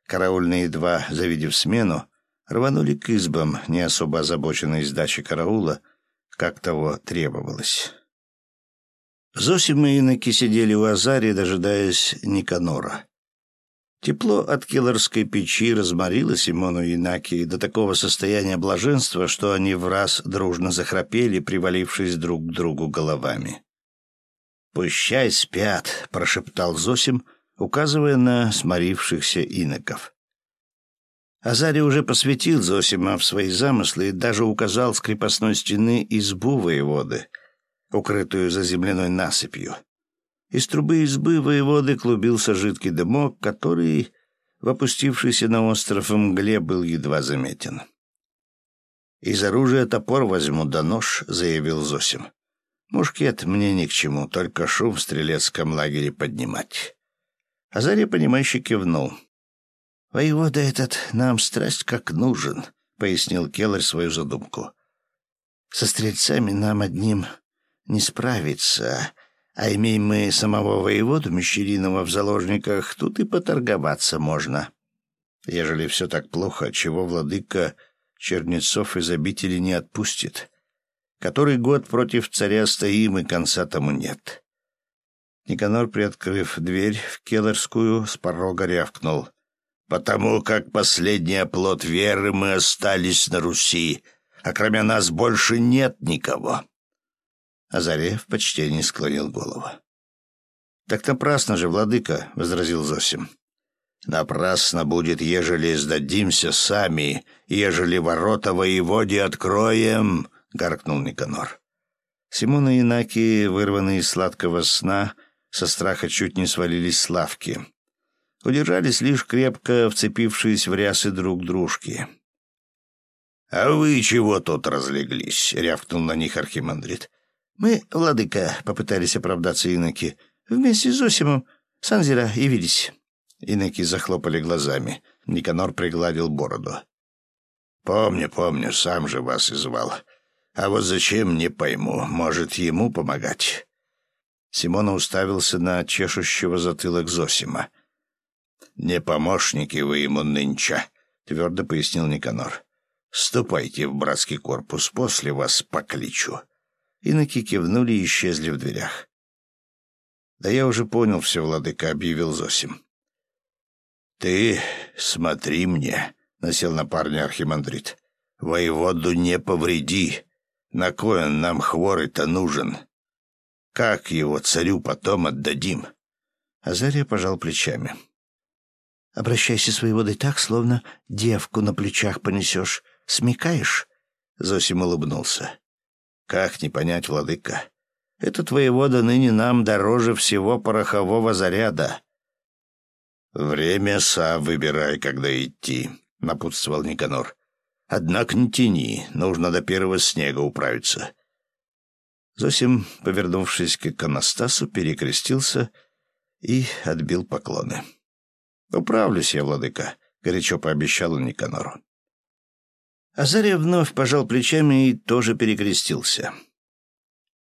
Караульные два, завидев смену, рванули к избам, не особо озабоченные сдачей караула, как того требовалось. Зосим и иноки сидели у Азари, дожидаясь Никанора. Тепло от киллерской печи разморило Симону и Инаки до такого состояния блаженства, что они в раз дружно захрапели, привалившись друг к другу головами. «Пущай спят», — прошептал Зосим, указывая на сморившихся иноков. Азари уже посвятил Зосима в свои замыслы и даже указал с крепостной стены избу воеводы — укрытую за земляной насыпью. Из трубы избы воеводы клубился жидкий дымок, который, в опустившейся на остров мгле, был едва заметен. «Из оружия топор возьму да нож», — заявил Зосим. «Мушкет мне ни к чему, только шум в стрелецком лагере поднимать». Азария, понимающе кивнул. «Воевода этот нам страсть как нужен», — пояснил Келлер свою задумку. «Со стрельцами нам одним не справится. А имеем мы самого воеводу Мещеринова в заложниках, тут и поторговаться можно. Ежели все так плохо, чего владыка Чернецов из обители не отпустит? Который год против царя стоим, и конца тому нет. Никанор, приоткрыв дверь в келлерскую, с порога рявкнул. «Потому как последний оплот веры мы остались на Руси, а кроме нас больше нет никого». Азарев в почтении склонил голову. «Так напрасно же, владыка», — возразил Зосим. «Напрасно будет, ежели сдадимся сами, ежели ворота воеводе откроем», — гаркнул Никанор. Симон и Инаки, вырванные из сладкого сна, со страха чуть не свалились с лавки. Удержались лишь крепко, вцепившись в рясы друг дружки. «А вы чего тут разлеглись?» — рявкнул на них архимандрит. «Мы, владыка», — попытались оправдаться иноки, — «вместе с Зосимом Санзера явились». Иноки захлопали глазами. Никанор пригладил бороду. «Помню, помню, сам же вас и звал. А вот зачем, не пойму. Может, ему помогать?» Симона уставился на чешущего затылок Зосима. «Не помощники вы ему нынче», — твердо пояснил Никанор. «Ступайте в братский корпус, после вас покличу». Иноки кивнули и исчезли в дверях. «Да я уже понял все, владыка», — объявил Зосим. «Ты смотри мне», — насел на парня архимандрит. «Воеводу не повреди. На кой он нам хворый-то нужен? Как его царю потом отдадим?» Азария пожал плечами. Обращайся с воеводой так, словно девку на плечах понесешь. Смекаешь?» Зосим улыбнулся. «Как не понять, владыка? Этот воевода ныне нам дороже всего порохового заряда». «Время сам выбирай, когда идти», — напутствовал Никанор. «Однако не тяни, нужно до первого снега управиться». Зосим, повернувшись к иконостасу, перекрестился и отбил поклоны. «Управлюсь я, владыка», — горячо пообещал он Никанору. Азария вновь пожал плечами и тоже перекрестился.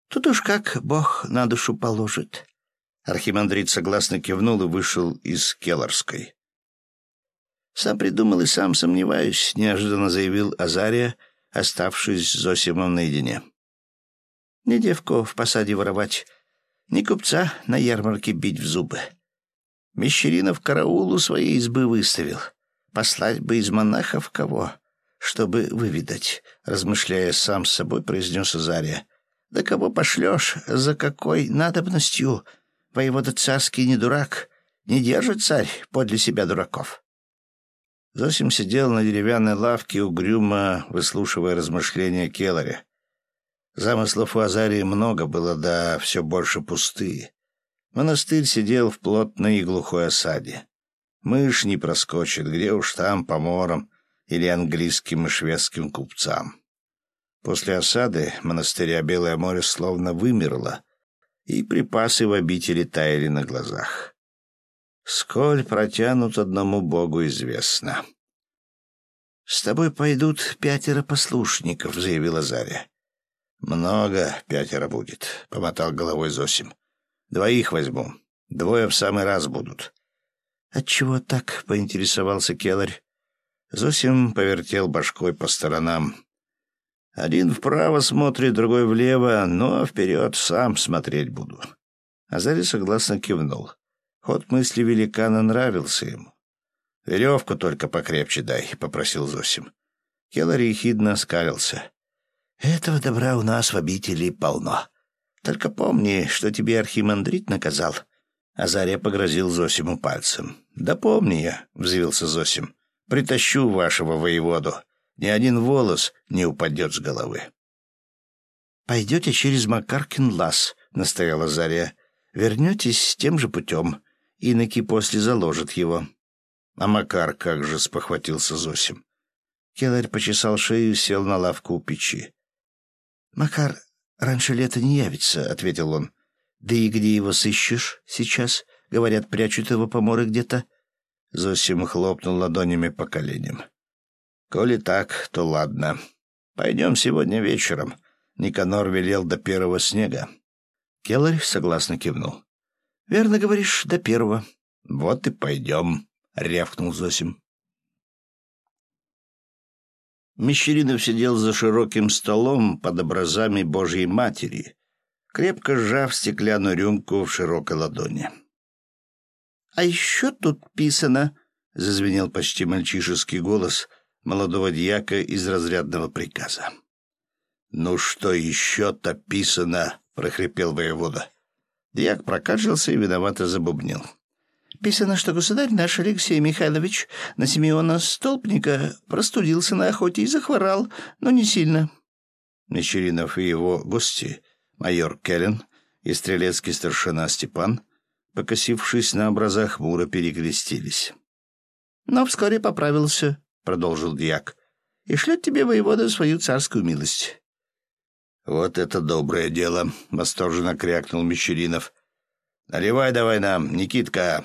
«Тут уж как Бог на душу положит». Архимандрит согласно кивнул и вышел из Келларской. «Сам придумал и сам сомневаюсь», — неожиданно заявил Азария, оставшись с Зосимом наедине. «Не девку в посаде воровать, не купца на ярмарке бить в зубы. Мещеринов караулу своей избы выставил. Послать бы из монахов кого, чтобы выведать, размышляя сам с собой, произнес Азария. Да кого пошлешь, за какой надобностью? Воевода царский не дурак, не держит царь подле себя дураков. Зосим сидел на деревянной лавке, угрюмо выслушивая размышления Келлари. Замыслов у Азарии много было, да все больше пустые. Монастырь сидел в плотной и глухой осаде. Мышь не проскочит, где уж там, по морам или английским и шведским купцам. После осады монастыря Белое море словно вымерло, и припасы в обители таяли на глазах. Сколь протянут одному богу известно. «С тобой пойдут пятеро послушников», — заявила Заря. «Много пятеро будет», — помотал головой Зосим. Двоих возьму. Двое в самый раз будут. Отчего так? поинтересовался Келарь. Зосим повертел башкой по сторонам. Один вправо смотрит, другой влево, но вперед сам смотреть буду. Азари согласно кивнул. Ход мысли великана нравился ему. «Веревку только покрепче дай», — попросил Зосим. Келлари ехидно оскалился. «Этого добра у нас в обители полно. Только помни, что тебе архимандрит наказал». Азария погрозил Зосиму пальцем. «Да помни я», — взвился Зосим. «Притащу вашего воеводу. Ни один волос не упадет с головы». «Пойдете через Макаркин лаз», — настояла Заря. «Вернетесь тем же путем. Иноки после заложат его». «А Макар как же?» — спохватился Зосим. Келарь почесал шею и сел на лавку у печи. «Макар «Раньше лета не явится», — ответил он. «Да и где его сыщешь сейчас? Говорят, прячут его поморы где-то». Зосим хлопнул ладонями по коленям. «Коли так, то ладно. Пойдем сегодня вечером. Никанор велел до первого снега. Келларь согласно кивнул. «Верно говоришь, до первого». «Вот и пойдем», — рявкнул Зосим. Мещеринов сидел за широким столом под образами Божьей Матери, крепко сжав стеклянную рюмку в широкой ладони. «А еще тут писано», — зазвенел почти мальчишеский голос молодого дьяка из разрядного приказа. «Ну что еще-то писано?» — прохрипел воевода. Дьяк прокашлялся и виновато забубнил. Писано, что государь наш Алексей Михайлович на Симеона Столпника простудился на охоте и захворал, но не сильно. Мещеринов и его гости, майор Келлен и стрелецкий старшина Степан, покосившись на образах, хмуро перекрестились. «Но вскоре поправился», — продолжил дьяк, — «и шлет тебе воевода свою царскую милость». «Вот это доброе дело!» — восторженно крякнул Мещеринов. «Наливай давай нам, Никитка,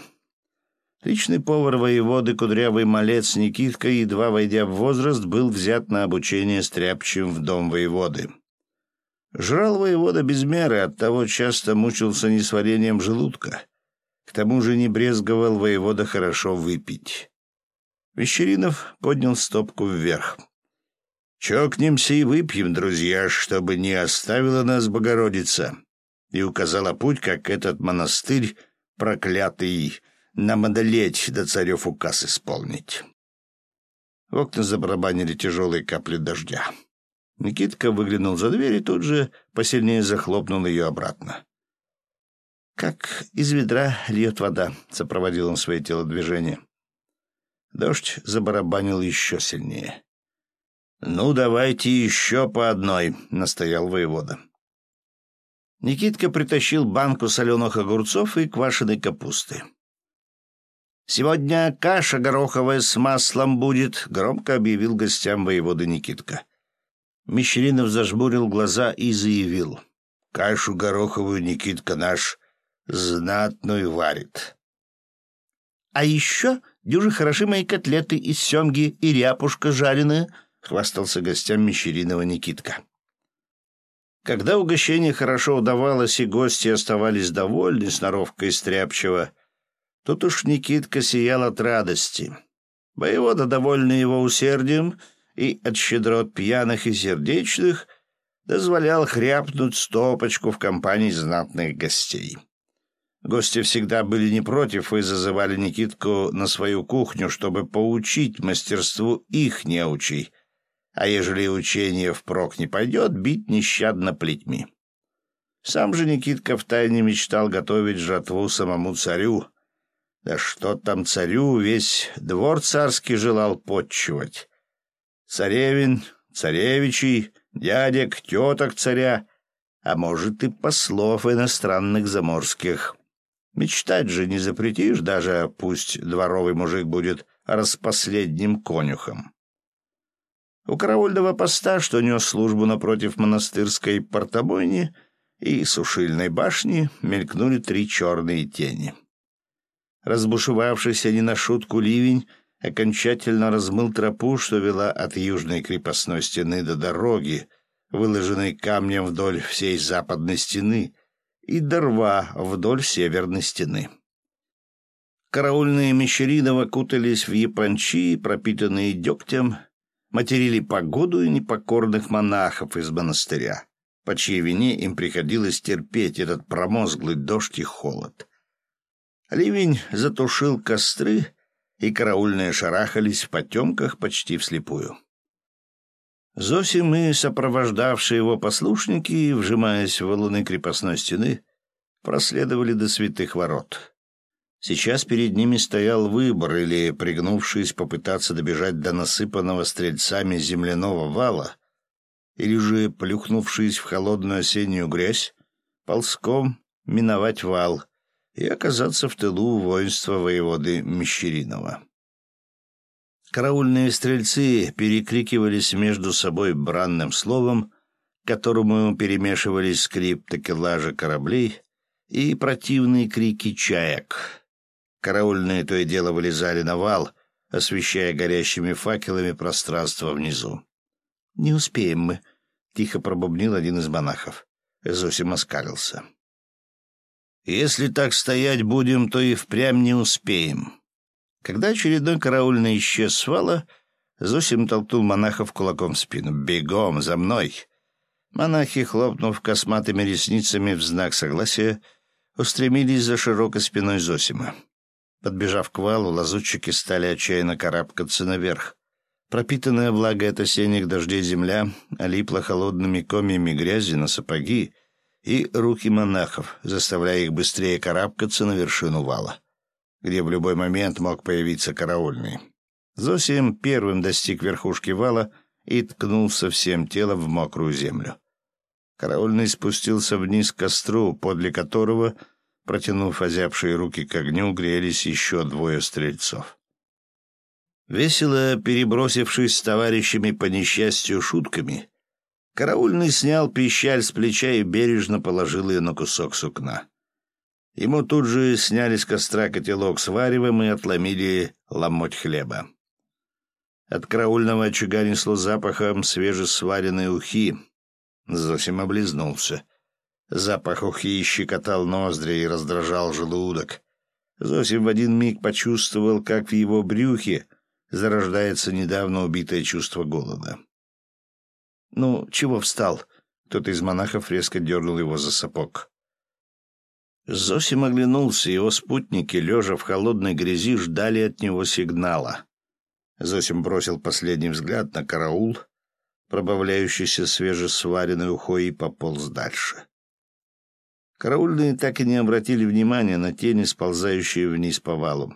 Личный повар воеводы, кудрявый малец Никитка, едва войдя в возраст, был взят на обучение стряпчим в дом воеводы. Жрал воевода без меры, оттого часто мучился несварением желудка. К тому же не брезговал воевода хорошо выпить. Вещеринов поднял стопку вверх. «Чокнемся и выпьем, друзья, чтобы не оставила нас Богородица», и указала путь, как этот монастырь проклятый нам одолеть, да царев указ исполнить. В окна забарабанили тяжелые капли дождя. Никитка выглянул за дверь и тут же посильнее захлопнул ее обратно. «Как из ведра льет вода», — сопроводил он свои телодвижения. Дождь забарабанил еще сильнее. «Ну, давайте еще по одной», — настоял воевода. Никитка притащил банку соленых огурцов и квашеной капусты. «Сегодня каша гороховая с маслом будет», — громко объявил гостям воевода Никитка. Мещеринов зажмурил глаза и заявил. «Кашу гороховую Никитка наш знатную варит». «А еще дюжи хороши мои котлеты из семги и ряпушка жареная», — хвастался гостям Мещеринова Никитка. Когда угощение хорошо удавалось и гости оставались довольны сноровкой стряпчего, Тут уж Никитка сиял от радости. Воевода, довольный его усердием и от щедрот пьяных и сердечных, дозволял хряпнуть стопочку в компании знатных гостей. Гости всегда были не против и зазывали Никитку на свою кухню, чтобы поучить мастерству их неучей, а ежели учение впрок не пойдет, бить нещадно плетьми. Сам же Никитка втайне мечтал готовить жатву самому царю — да что там царю, весь двор царский желал подчивать. Царевин, царевичей, дядек, теток царя, а может и послов иностранных заморских. Мечтать же не запретишь, даже пусть дворовый мужик будет распоследним конюхом. У караульного поста, что нес службу напротив монастырской портобойни и сушильной башни, мелькнули три черные тени. Разбушевавшийся не на шутку ливень окончательно размыл тропу, что вела от южной крепостной стены до дороги, выложенной камнем вдоль всей западной стены, и до рва вдоль северной стены. Караульные Мещеринова кутались в япончи, пропитанные дегтем, материли погоду и непокорных монахов из монастыря, по чьей вине им приходилось терпеть этот промозглый дождь и холод. Ливень затушил костры, и караульные шарахались в потемках почти вслепую. Зосим и сопровождавшие его послушники, вжимаясь в валуны крепостной стены, проследовали до святых ворот. Сейчас перед ними стоял выбор или, пригнувшись, попытаться добежать до насыпанного стрельцами земляного вала, или же, плюхнувшись в холодную осеннюю грязь, ползком миновать вал, и оказаться в тылу воинства воеводы Мещеринова. Караульные стрельцы перекрикивались между собой бранным словом, которому перемешивались скрип такелажа кораблей и противные крики чаек. Караульные то и дело вылезали на вал, освещая горящими факелами пространство внизу. «Не успеем мы. — тихо пробубнил один из монахов. Зосим оскалился. «Если так стоять будем, то и впрямь не успеем». Когда очередной караульный исчез с вала, Зосим толкнул монахов кулаком в спину. «Бегом, за мной!» Монахи, хлопнув косматыми ресницами в знак согласия, устремились за широкой спиной Зосима. Подбежав к валу, лазутчики стали отчаянно карабкаться наверх. Пропитанная влагой от осенних дождей земля олипла холодными комьями грязи на сапоги и руки монахов, заставляя их быстрее карабкаться на вершину вала, где в любой момент мог появиться караульный. Зосим первым достиг верхушки вала и ткнулся всем телом в мокрую землю. Караульный спустился вниз к костру, подле которого, протянув озябшие руки к огню, грелись еще двое стрельцов. Весело перебросившись с товарищами по несчастью шутками, караульный снял пищаль с плеча и бережно положил ее на кусок сукна. Ему тут же сняли с костра котелок с варевом и отломили ломоть хлеба. От караульного очага несло запахом свежесваренной ухи. Зосим облизнулся. Запах ухи щекотал ноздри и раздражал желудок. Зосим в один миг почувствовал, как в его брюхе — зарождается недавно убитое чувство голода. «Ну, чего встал?» Кто-то из монахов резко дернул его за сапог. Зосим оглянулся, его спутники, лежа в холодной грязи, ждали от него сигнала. Зосим бросил последний взгляд на караул, пробавляющийся свежесваренной ухой, и пополз дальше. Караульные так и не обратили внимания на тени, сползающие вниз по валу.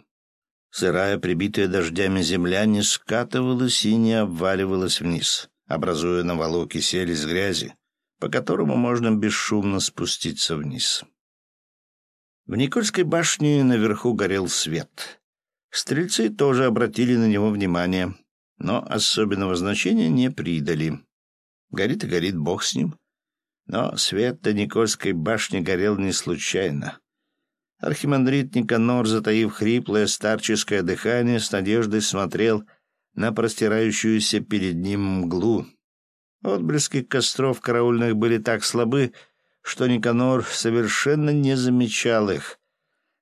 Сырая, прибитая дождями земля не скатывалась и не обваливалась вниз, образуя на валу кисель из грязи, по которому можно бесшумно спуститься вниз. В Никольской башне наверху горел свет. Стрельцы тоже обратили на него внимание, но особенного значения не придали. Горит и горит, бог с ним. Но свет до Никольской башни горел не случайно. Архимандрит Никанор, затаив хриплое старческое дыхание, с надеждой смотрел на простирающуюся перед ним мглу. Отблески костров караульных были так слабы, что Никанор совершенно не замечал их.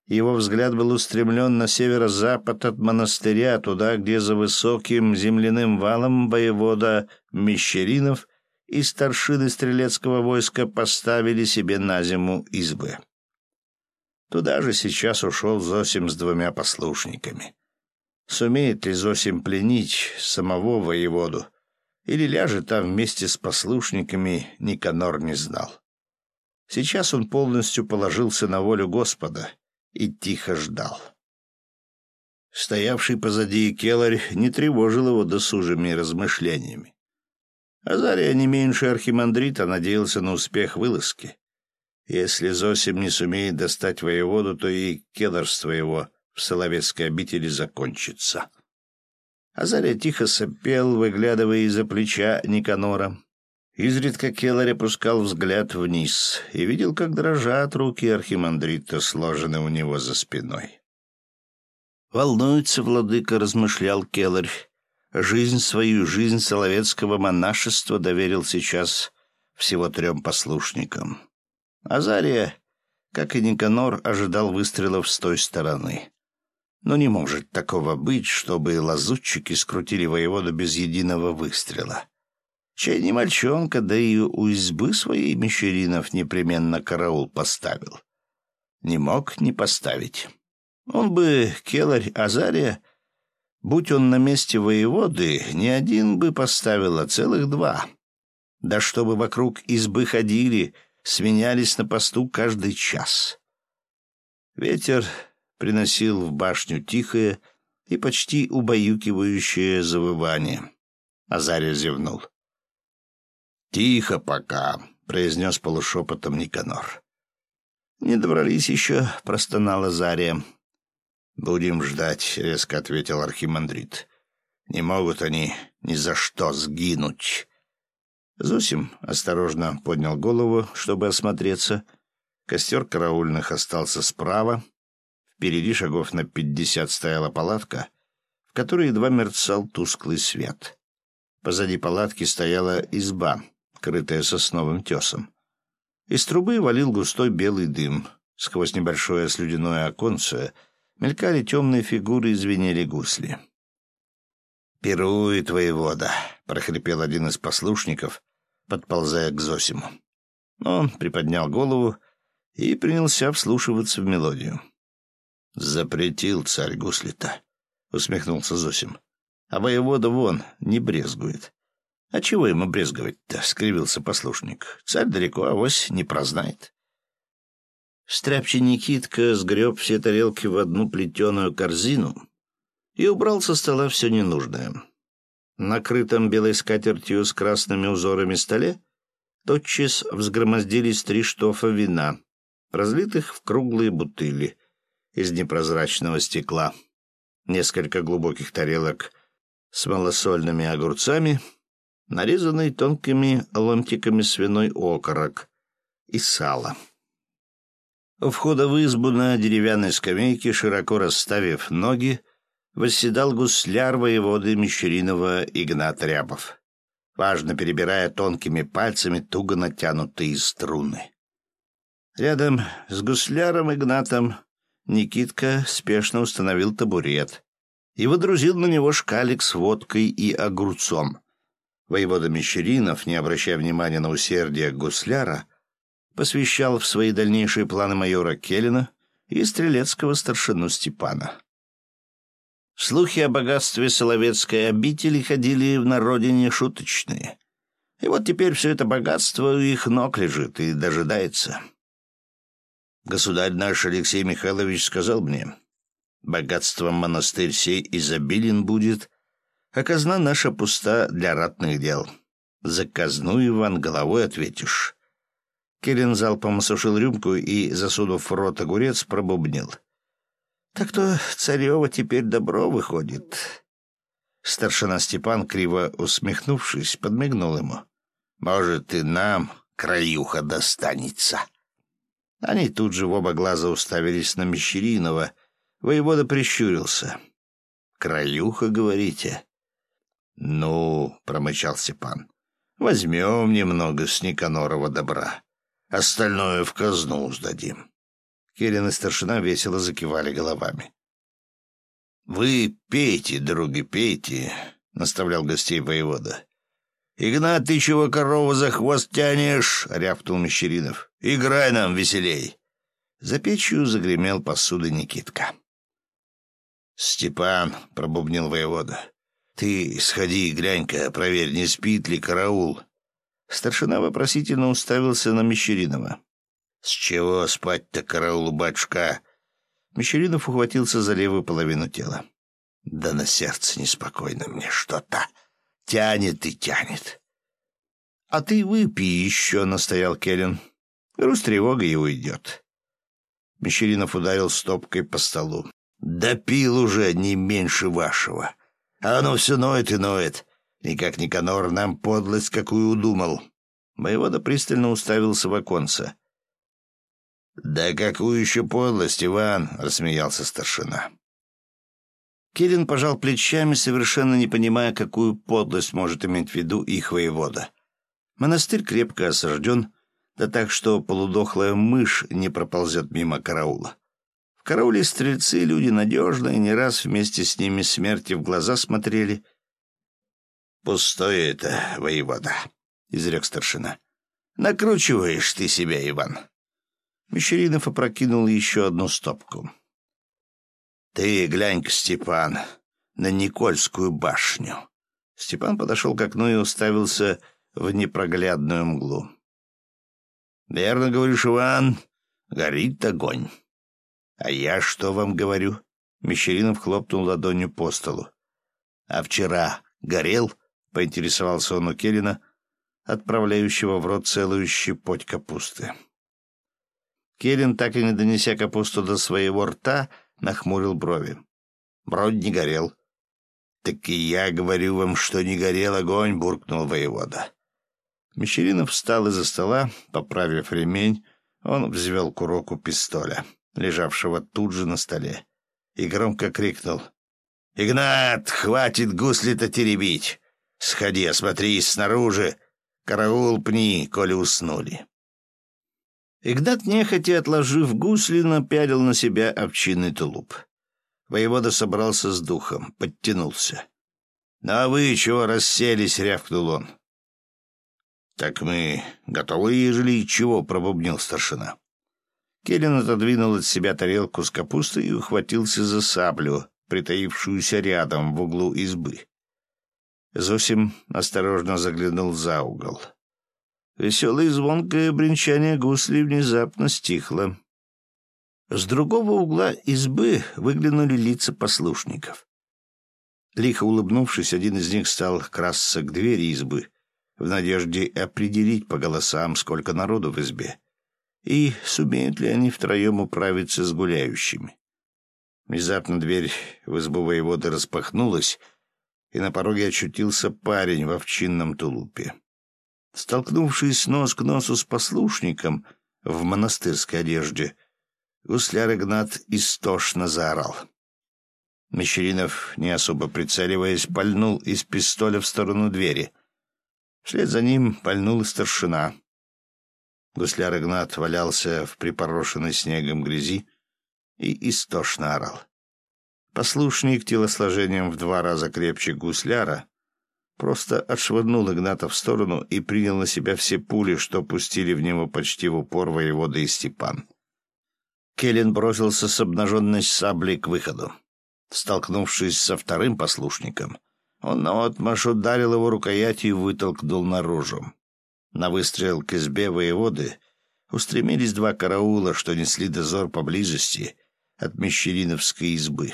Его взгляд был устремлен на северо-запад от монастыря, туда, где за высоким земляным валом воевода Мещеринов и старшины стрелецкого войска поставили себе на зиму избы. Туда же сейчас ушел Зосим с двумя послушниками. Сумеет ли Зосим пленить самого воеводу, или ляжет там вместе с послушниками, Никанор не знал. Сейчас он полностью положился на волю Господа и тихо ждал. Стоявший позади Келарь не тревожил его досужими размышлениями. Азария не меньше архимандрита надеялся на успех вылазки. Если Зосим не сумеет достать воеводу, то и кедарство его в Соловецкой обители закончится. Азария тихо сопел, выглядывая из-за плеча Никанора. Изредка Келарь опускал взгляд вниз и видел, как дрожат руки архимандрита, сложенные у него за спиной. «Волнуется владыка», — размышлял Келарь. «Жизнь свою, жизнь соловецкого монашества доверил сейчас всего трем послушникам. Азария, как и Никанор, ожидал выстрелов с той стороны. Но не может такого быть, чтобы лазутчики скрутили воеводу без единого выстрела. Чай не мальчонка, да и у избы своей Мещеринов непременно караул поставил. Не мог не поставить. Он бы, келарь Азария, будь он на месте воеводы, не один бы поставил, а целых два. Да чтобы вокруг избы ходили — сменялись на посту каждый час. Ветер приносил в башню тихое и почти убаюкивающее завывание. Азария зевнул. «Тихо пока», — произнес полушепотом Никанор. «Не добрались еще», — простонала Зария. «Будем ждать», — резко ответил Архимандрит. «Не могут они ни за что сгинуть. Зосим осторожно поднял голову, чтобы осмотреться. Костер караульных остался справа. Впереди шагов на пятьдесят стояла палатка, в которой едва мерцал тусклый свет. Позади палатки стояла изба, крытая сосновым тесом. Из трубы валил густой белый дым. Сквозь небольшое слюдяное оконце мелькали темные фигуры и звенели гусли. «Пирует воевода», — прохрипел один из послушников, подползая к Зосиму. Он приподнял голову и принялся вслушиваться в мелодию. «Запретил царь гусли-то», — усмехнулся Зосим. «А воевода вон не брезгует». «А чего ему брезговать-то?» — скривился послушник. «Царь далеко, авось не прознает». Стряпчий Никитка сгреб все тарелки в одну плетеную корзину и убрал со стола все ненужное. На крытом белой скатертью с красными узорами столе тотчас взгромоздились три штофа вина, разлитых в круглые бутыли из непрозрачного стекла, несколько глубоких тарелок с малосольными огурцами — нарезанный тонкими ломтиками свиной окорок и сало. У входа в избу на деревянной скамейке, широко расставив ноги, восседал гусляр воеводы Мещеринова Игнат Рябов, важно перебирая тонкими пальцами туго натянутые струны. Рядом с гусляром Игнатом Никитка спешно установил табурет и водрузил на него шкалик с водкой и огурцом, Воевода Мещеринов, не обращая внимания на усердие гусляра, посвящал в свои дальнейшие планы майора Келлина и стрелецкого старшину Степана. Слухи о богатстве Соловецкой обители ходили в народе нешуточные. И вот теперь все это богатство у их ног лежит и дожидается. Государь наш Алексей Михайлович сказал мне, богатством монастырь сей изобилен будет, а казна наша пуста для ратных дел. За казну, Иван, головой ответишь». Кирин залпом осушил рюмку и, засунув в рот огурец, пробубнил. «Так-то царева теперь добро выходит». Старшина Степан, криво усмехнувшись, подмигнул ему. «Может, и нам краюха достанется». Они тут же в оба глаза уставились на Мещеринова. Воевода прищурился. «Краюха, говорите?» «Ну, — промычал Степан, — возьмем немного с Никанорова добра. Остальное в казну сдадим». Кирин и старшина весело закивали головами. «Вы пейте, други, пейте», — наставлял гостей воевода. «Игнат, ты чего корову за хвост тянешь?» — рявкнул Мещеринов. «Играй нам веселей!» За печью загремел посуды Никитка. «Степан», — пробубнил воевода, ты сходи и глянь-ка, проверь, не спит ли караул. Старшина вопросительно уставился на Мещеринова. «С чего спать-то, караулу, батюшка?» Мещеринов ухватился за левую половину тела. «Да на сердце неспокойно мне что-то. Тянет и тянет». «А ты выпей еще», — настоял Келлен. «Груз тревога и уйдет». Мещеринов ударил стопкой по столу. «Допил уже не меньше вашего. А оно все ноет и ноет. Никак Никанор нам подлость какую удумал. Воевода пристально уставился в оконце. «Да какую еще подлость, Иван?» — рассмеялся старшина. Кирин пожал плечами, совершенно не понимая, какую подлость может иметь в виду их воевода. Монастырь крепко осажден, да так, что полудохлая мышь не проползет мимо караула. В карауле стрельцы люди надежные, не раз вместе с ними смерти в глаза смотрели. «Пустое это, воевода», — изрек старшина. «Накручиваешь ты себя, Иван». Мещеринов опрокинул еще одну стопку. «Ты глянь-ка, Степан, на Никольскую башню». Степан подошел к окну и уставился в непроглядную мглу. «Верно говоришь, Иван, горит огонь». «А я что вам говорю?» Мещеринов хлопнул ладонью по столу. «А вчера горел?» — поинтересовался он у Келлина, отправляющего в рот целую щепоть капусты. Келлин, так и не донеся капусту до своего рта, нахмурил брови. «Вроде не горел». «Так и я говорю вам, что не горел огонь», — буркнул воевода. Мещеринов встал из-за стола, поправив ремень, он взвел курок у пистоля лежавшего тут же на столе, и громко крикнул. «Игнат, хватит гусли-то теребить! Сходи, осмотрись снаружи! Караул пни, коли уснули. Игнат, нехотя отложив гусли, напялил на себя овчинный тулуп. Воевода собрался с духом, подтянулся. «Ну а вы чего расселись?» — рявкнул он. «Так мы готовы, ежели чего?» — пробубнил старшина. Келлен отодвинул от себя тарелку с капустой и ухватился за саблю, притаившуюся рядом в углу избы. Зосим осторожно заглянул за угол. Веселое и звонкое бренчание гусли внезапно стихло. С другого угла избы выглянули лица послушников. Лихо улыбнувшись, один из них стал красться к двери избы, в надежде определить по голосам, сколько народу в избе, и сумеют ли они втроем управиться с гуляющими. Внезапно дверь в избу воеводы распахнулась, и на пороге очутился парень в овчинном тулупе. Столкнувшись нос к носу с послушником в монастырской одежде, гусляр Игнат истошно заорал. Мещеринов, не особо прицеливаясь, пальнул из пистоля в сторону двери. Вслед за ним пальнул старшина. Гусляр Игнат валялся в припорошенной снегом грязи и истошно орал. Послушник телосложением в два раза крепче гусляра просто отшвырнул Игната в сторону и принял на себя все пули, что пустили в него почти в упор воевода и Степан. Келлен бросился с обнаженной саблей к выходу. Столкнувшись со вторым послушником, он наотмашь ударил его рукоятью и вытолкнул наружу. На выстрел к избе воеводы устремились два караула, что несли дозор поблизости от Мещериновской избы.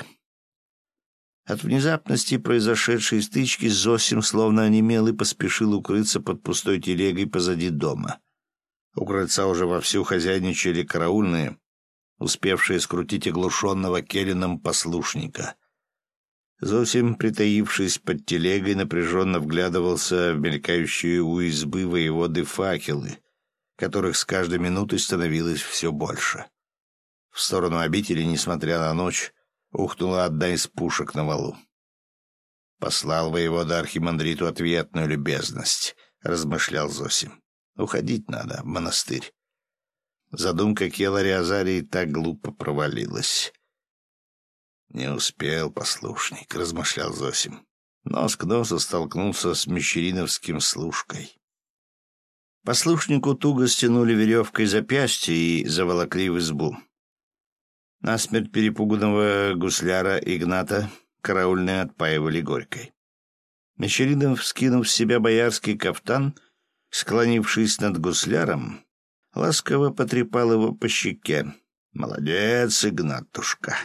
От внезапности произошедшей стычки Зосим словно онемел и поспешил укрыться под пустой телегой позади дома. У крыльца уже вовсю хозяйничали караульные, успевшие скрутить оглушенного Келлином послушника. Зосим, притаившись под телегой, напряженно вглядывался в мелькающие у избы воеводы факелы, которых с каждой минутой становилось все больше. В сторону обители, несмотря на ночь, ухнула одна из пушек на валу. «Послал воевода архимандриту ответную любезность», — размышлял Зосим. «Уходить надо в монастырь». Задумка Келари Азарии так глупо провалилась. «Не успел, послушник», — размышлял Зосим. Нос к носу столкнулся с мещериновским служкой. Послушнику туго стянули веревкой запястье и заволокли в избу. Насмерть перепуганного гусляра Игната караульные отпаивали горькой. Мещеринов, скинув с себя боярский кафтан, склонившись над гусляром, ласково потрепал его по щеке. «Молодец, Игнатушка!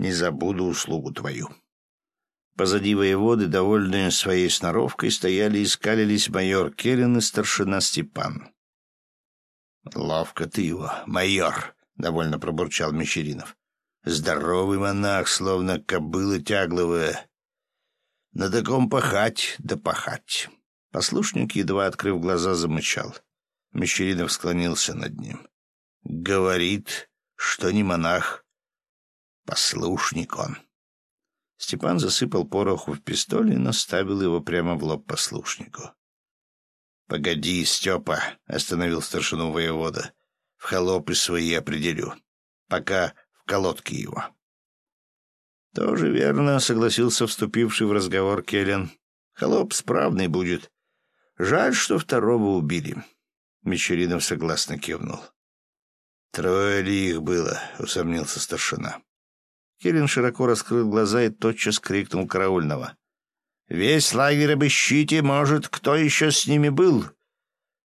Не забуду услугу твою!» Позади воеводы, довольные своей сноровкой, стояли и скалились майор Керин и старшина Степан. «Ловко ты его, майор!» довольно пробурчал Мещеринов. Здоровый монах, словно кобыла тягловая. На таком пахать да пахать. Послушник, едва открыв глаза, замычал. Мещеринов склонился над ним. Говорит, что не монах. Послушник он. Степан засыпал пороху в пистоль и наставил его прямо в лоб послушнику. — Погоди, Степа, — остановил старшину воевода в холопы свои определю. Пока в колодке его. Тоже верно, согласился вступивший в разговор Келлен. Холоп справный будет. Жаль, что второго убили. Мещеринов согласно кивнул. Трое ли их было, усомнился старшина. Келлен широко раскрыл глаза и тотчас крикнул караульного. «Весь лагерь обыщите, может, кто еще с ними был?»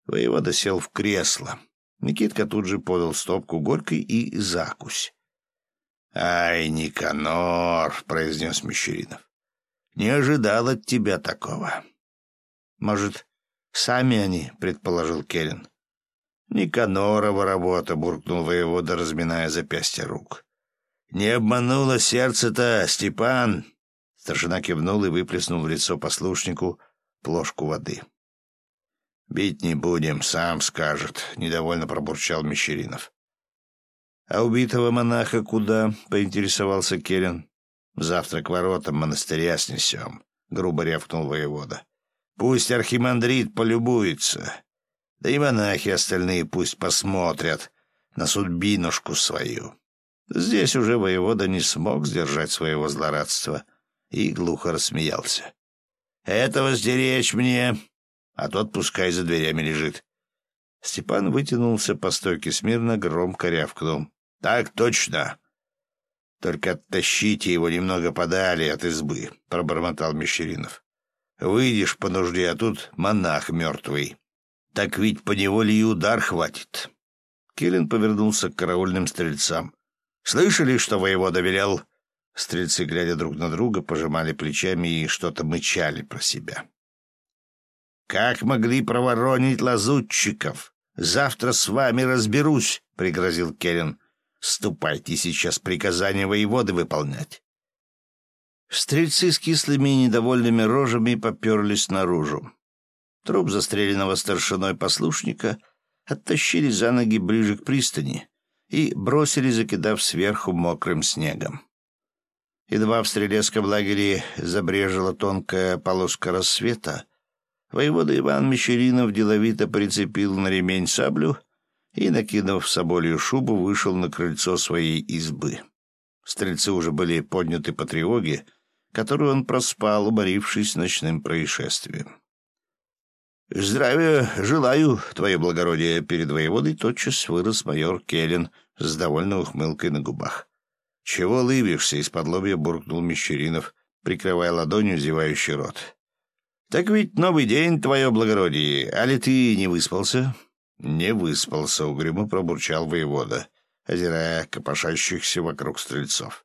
Воевода сел в кресло. Никитка тут же подал стопку горькой и закусь. «Ай, Никанор!» — произнес Мещеринов. «Не ожидал от тебя такого». «Может, сами они?» — предположил Керин. «Никанорова работа!» — буркнул воевода, разминая запястья рук. «Не обмануло сердце-то, Степан!» Старшина кивнул и выплеснул в лицо послушнику плошку воды. «Бить не будем, сам скажет», — недовольно пробурчал Мещеринов. «А убитого монаха куда?» — поинтересовался Керен. «Завтра к воротам монастыря снесем», — грубо рявкнул воевода. Пусть архимандрит полюбуется. Да и монахи остальные пусть посмотрят на судьбинушку свою. Здесь уже воевода не смог сдержать своего злорадства и глухо рассмеялся. «Этого стеречь мне, а тот пускай за дверями лежит». Степан вытянулся по стойке смирно, громко рявкнул. «Так точно!» «Только оттащите его немного подали от избы», — пробормотал Мещеринов. «Выйдешь по нужде, а тут монах мертвый. Так ведь по неволе и удар хватит». Киллин повернулся к караульным стрельцам. «Слышали, что воевода велел?» Стрельцы, глядя друг на друга, пожимали плечами и что-то мычали про себя. «Как могли проворонить лазутчиков? Завтра с вами разберусь», — пригрозил Келлен. Ступайте сейчас приказания воеводы выполнять. Стрельцы с кислыми и недовольными рожами поперлись наружу. Труп застреленного старшиной послушника оттащили за ноги ближе к пристани и бросили, закидав сверху мокрым снегом. Едва в стрелецком лагере забрежила тонкая полоска рассвета, воевода Иван Мещеринов деловито прицепил на ремень саблю — и, накинув соболью шубу, вышел на крыльцо своей избы. Стрельцы уже были подняты по тревоге, которую он проспал, уморившись ночным происшествием. «Здравия желаю, твое благородие!» Перед воеводой тотчас вырос майор Келлен с довольной ухмылкой на губах. «Чего лыбишься?» — из-под лобья буркнул Мещеринов, прикрывая ладонью зевающий рот. «Так ведь новый день, твое благородие, а ли ты не выспался?» «Не выспался», — угрюмо пробурчал воевода, озирая копошащихся вокруг стрельцов.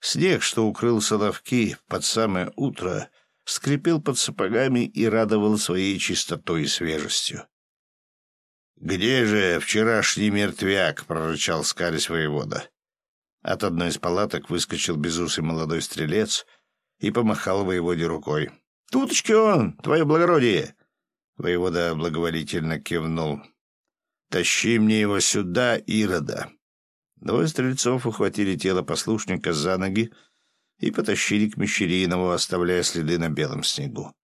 Снег, что укрыл соловки под самое утро, скрипел под сапогами и радовал своей чистотой и свежестью. «Где же вчерашний мертвяк?» — прорычал скались воевода. От одной из палаток выскочил безусый молодой стрелец и помахал воеводе рукой. «Туточки он, твое благородие!» Воевода благоволительно кивнул. «Тащи мне его сюда, Ирода!» Двое стрельцов ухватили тело послушника за ноги и потащили к Мещеринову, оставляя следы на белом снегу.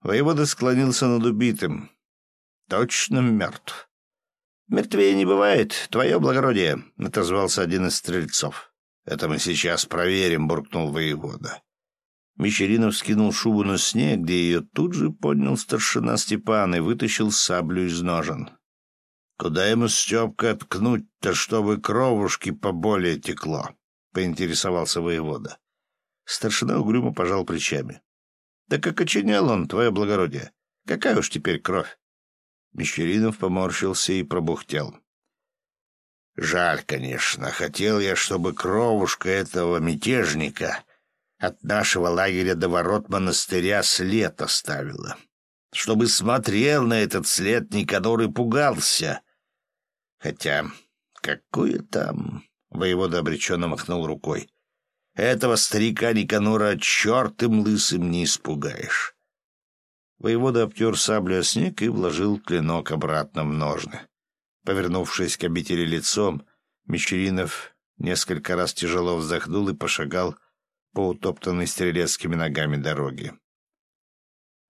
Воевода склонился над убитым. «Точно мертв». «Мертвее не бывает, твое благородие», — отозвался один из стрельцов. «Это мы сейчас проверим», — буркнул воевода. Мещеринов скинул шубу на снег, где ее тут же поднял старшина Степан и вытащил саблю из ножен. «Куда ему, Степка, ткнуть-то, чтобы кровушки поболее текло?» — поинтересовался воевода. Старшина угрюмо пожал плечами. «Да как очинял он, твое благородие! Какая уж теперь кровь!» Мещеринов поморщился и пробухтел. «Жаль, конечно. Хотел я, чтобы кровушка этого мятежника от нашего лагеря до ворот монастыря след оставила. Чтобы смотрел на этот след Никанор и пугался. Хотя, какое там... Воевода обреченно махнул рукой. Этого старика Никанора чертым лысым не испугаешь. Воевода обтер саблю о снег и вложил клинок обратно в ножны. Повернувшись к обители лицом, Мещеринов несколько раз тяжело вздохнул и пошагал по утоптанной стрелецкими ногами дороге.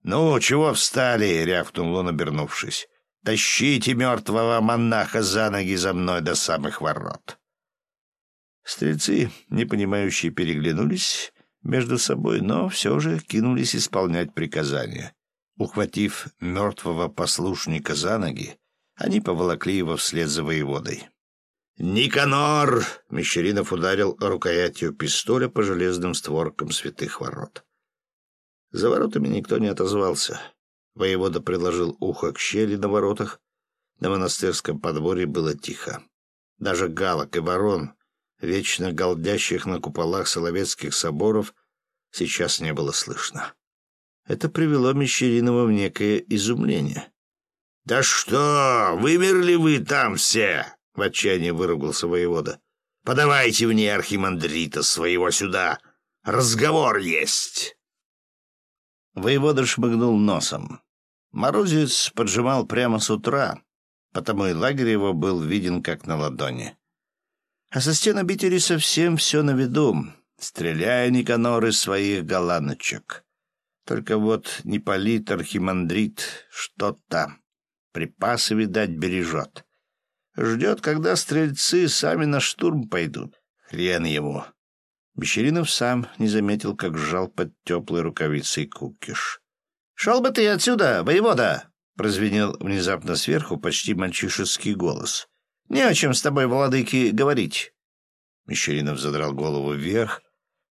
«Ну, чего встали?» — рявкнул он, обернувшись. «Тащите мертвого монаха за ноги за мной до самых ворот!» Стрельцы, непонимающие, переглянулись между собой, но все же кинулись исполнять приказания. Ухватив мертвого послушника за ноги, они поволокли его вслед за воеводой. «Никанор!» — Мещеринов ударил рукоятью пистоля по железным створкам святых ворот. За воротами никто не отозвался. Воевода приложил ухо к щели на воротах. На монастырском подворье было тихо. Даже галок и ворон, вечно голдящих на куполах соловецких соборов, сейчас не было слышно. Это привело Мещеринова в некое изумление. «Да что, вымерли вы там все?» — в отчаянии выругался воевода. «Подавайте мне архимандрита своего сюда. Разговор есть!» Воевода шмыгнул носом. Морозец поджимал прямо с утра, потому и лагерь его был виден как на ладони. А со стен обители совсем все на виду, стреляя Никанор из своих голландочек. Только вот не полит архимандрит что-то. Припасы, видать, бережет. Ждет, когда стрельцы сами на штурм пойдут. Хрен ему. Бещеринов сам не заметил, как сжал под теплой рукавицей кукиш. «Шел бы ты отсюда, воевода!» — прозвенел внезапно сверху почти мальчишеский голос. «Не о чем с тобой, владыки, говорить!» Мещеринов задрал голову вверх,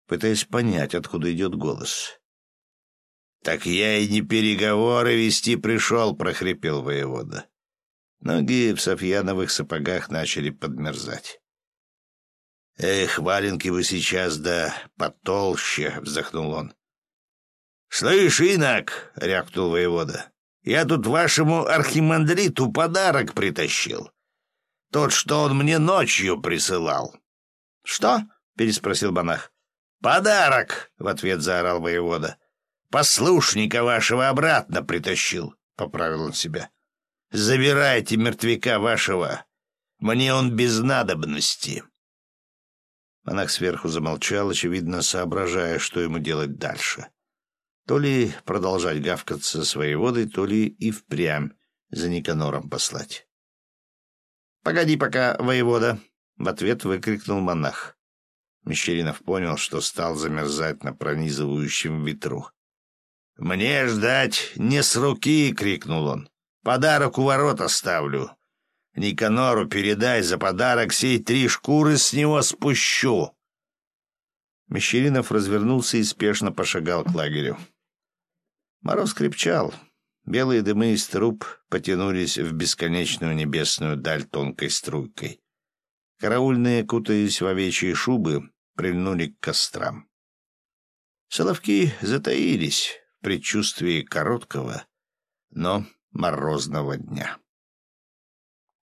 пытаясь понять, откуда идет голос. «Так я и не переговоры вести пришел», — прохрипел воевода. Ноги в софьяновых сапогах начали подмерзать. «Эх, валенки вы сейчас, да потолще!» — вздохнул он. «Слышь, инок!» — рявкнул воевода. «Я тут вашему архимандриту подарок притащил. Тот, что он мне ночью присылал». «Что?» — переспросил монах. «Подарок!» — в ответ заорал воевода. «Послушника вашего обратно притащил», — поправил он себя. «Забирайте мертвяка вашего. Мне он без надобности». Монах сверху замолчал, очевидно, соображая, что ему делать дальше. То ли продолжать гавкаться своей водой, то ли и впрямь за Никанором послать. «Погоди пока, воевода!» — в ответ выкрикнул монах. Мещеринов понял, что стал замерзать на пронизывающем ветру. «Мне ждать не с руки!» — крикнул он. «Подарок у ворот оставлю. Никанору передай за подарок сей три шкуры с него спущу». Мещеринов развернулся и спешно пошагал к лагерю. Мороз крепчал. Белые дымы из труб потянулись в бесконечную небесную даль тонкой струйкой. Караульные, кутаясь в овечьи шубы, прильнули к кострам. Соловки затаились предчувствии короткого, но морозного дня.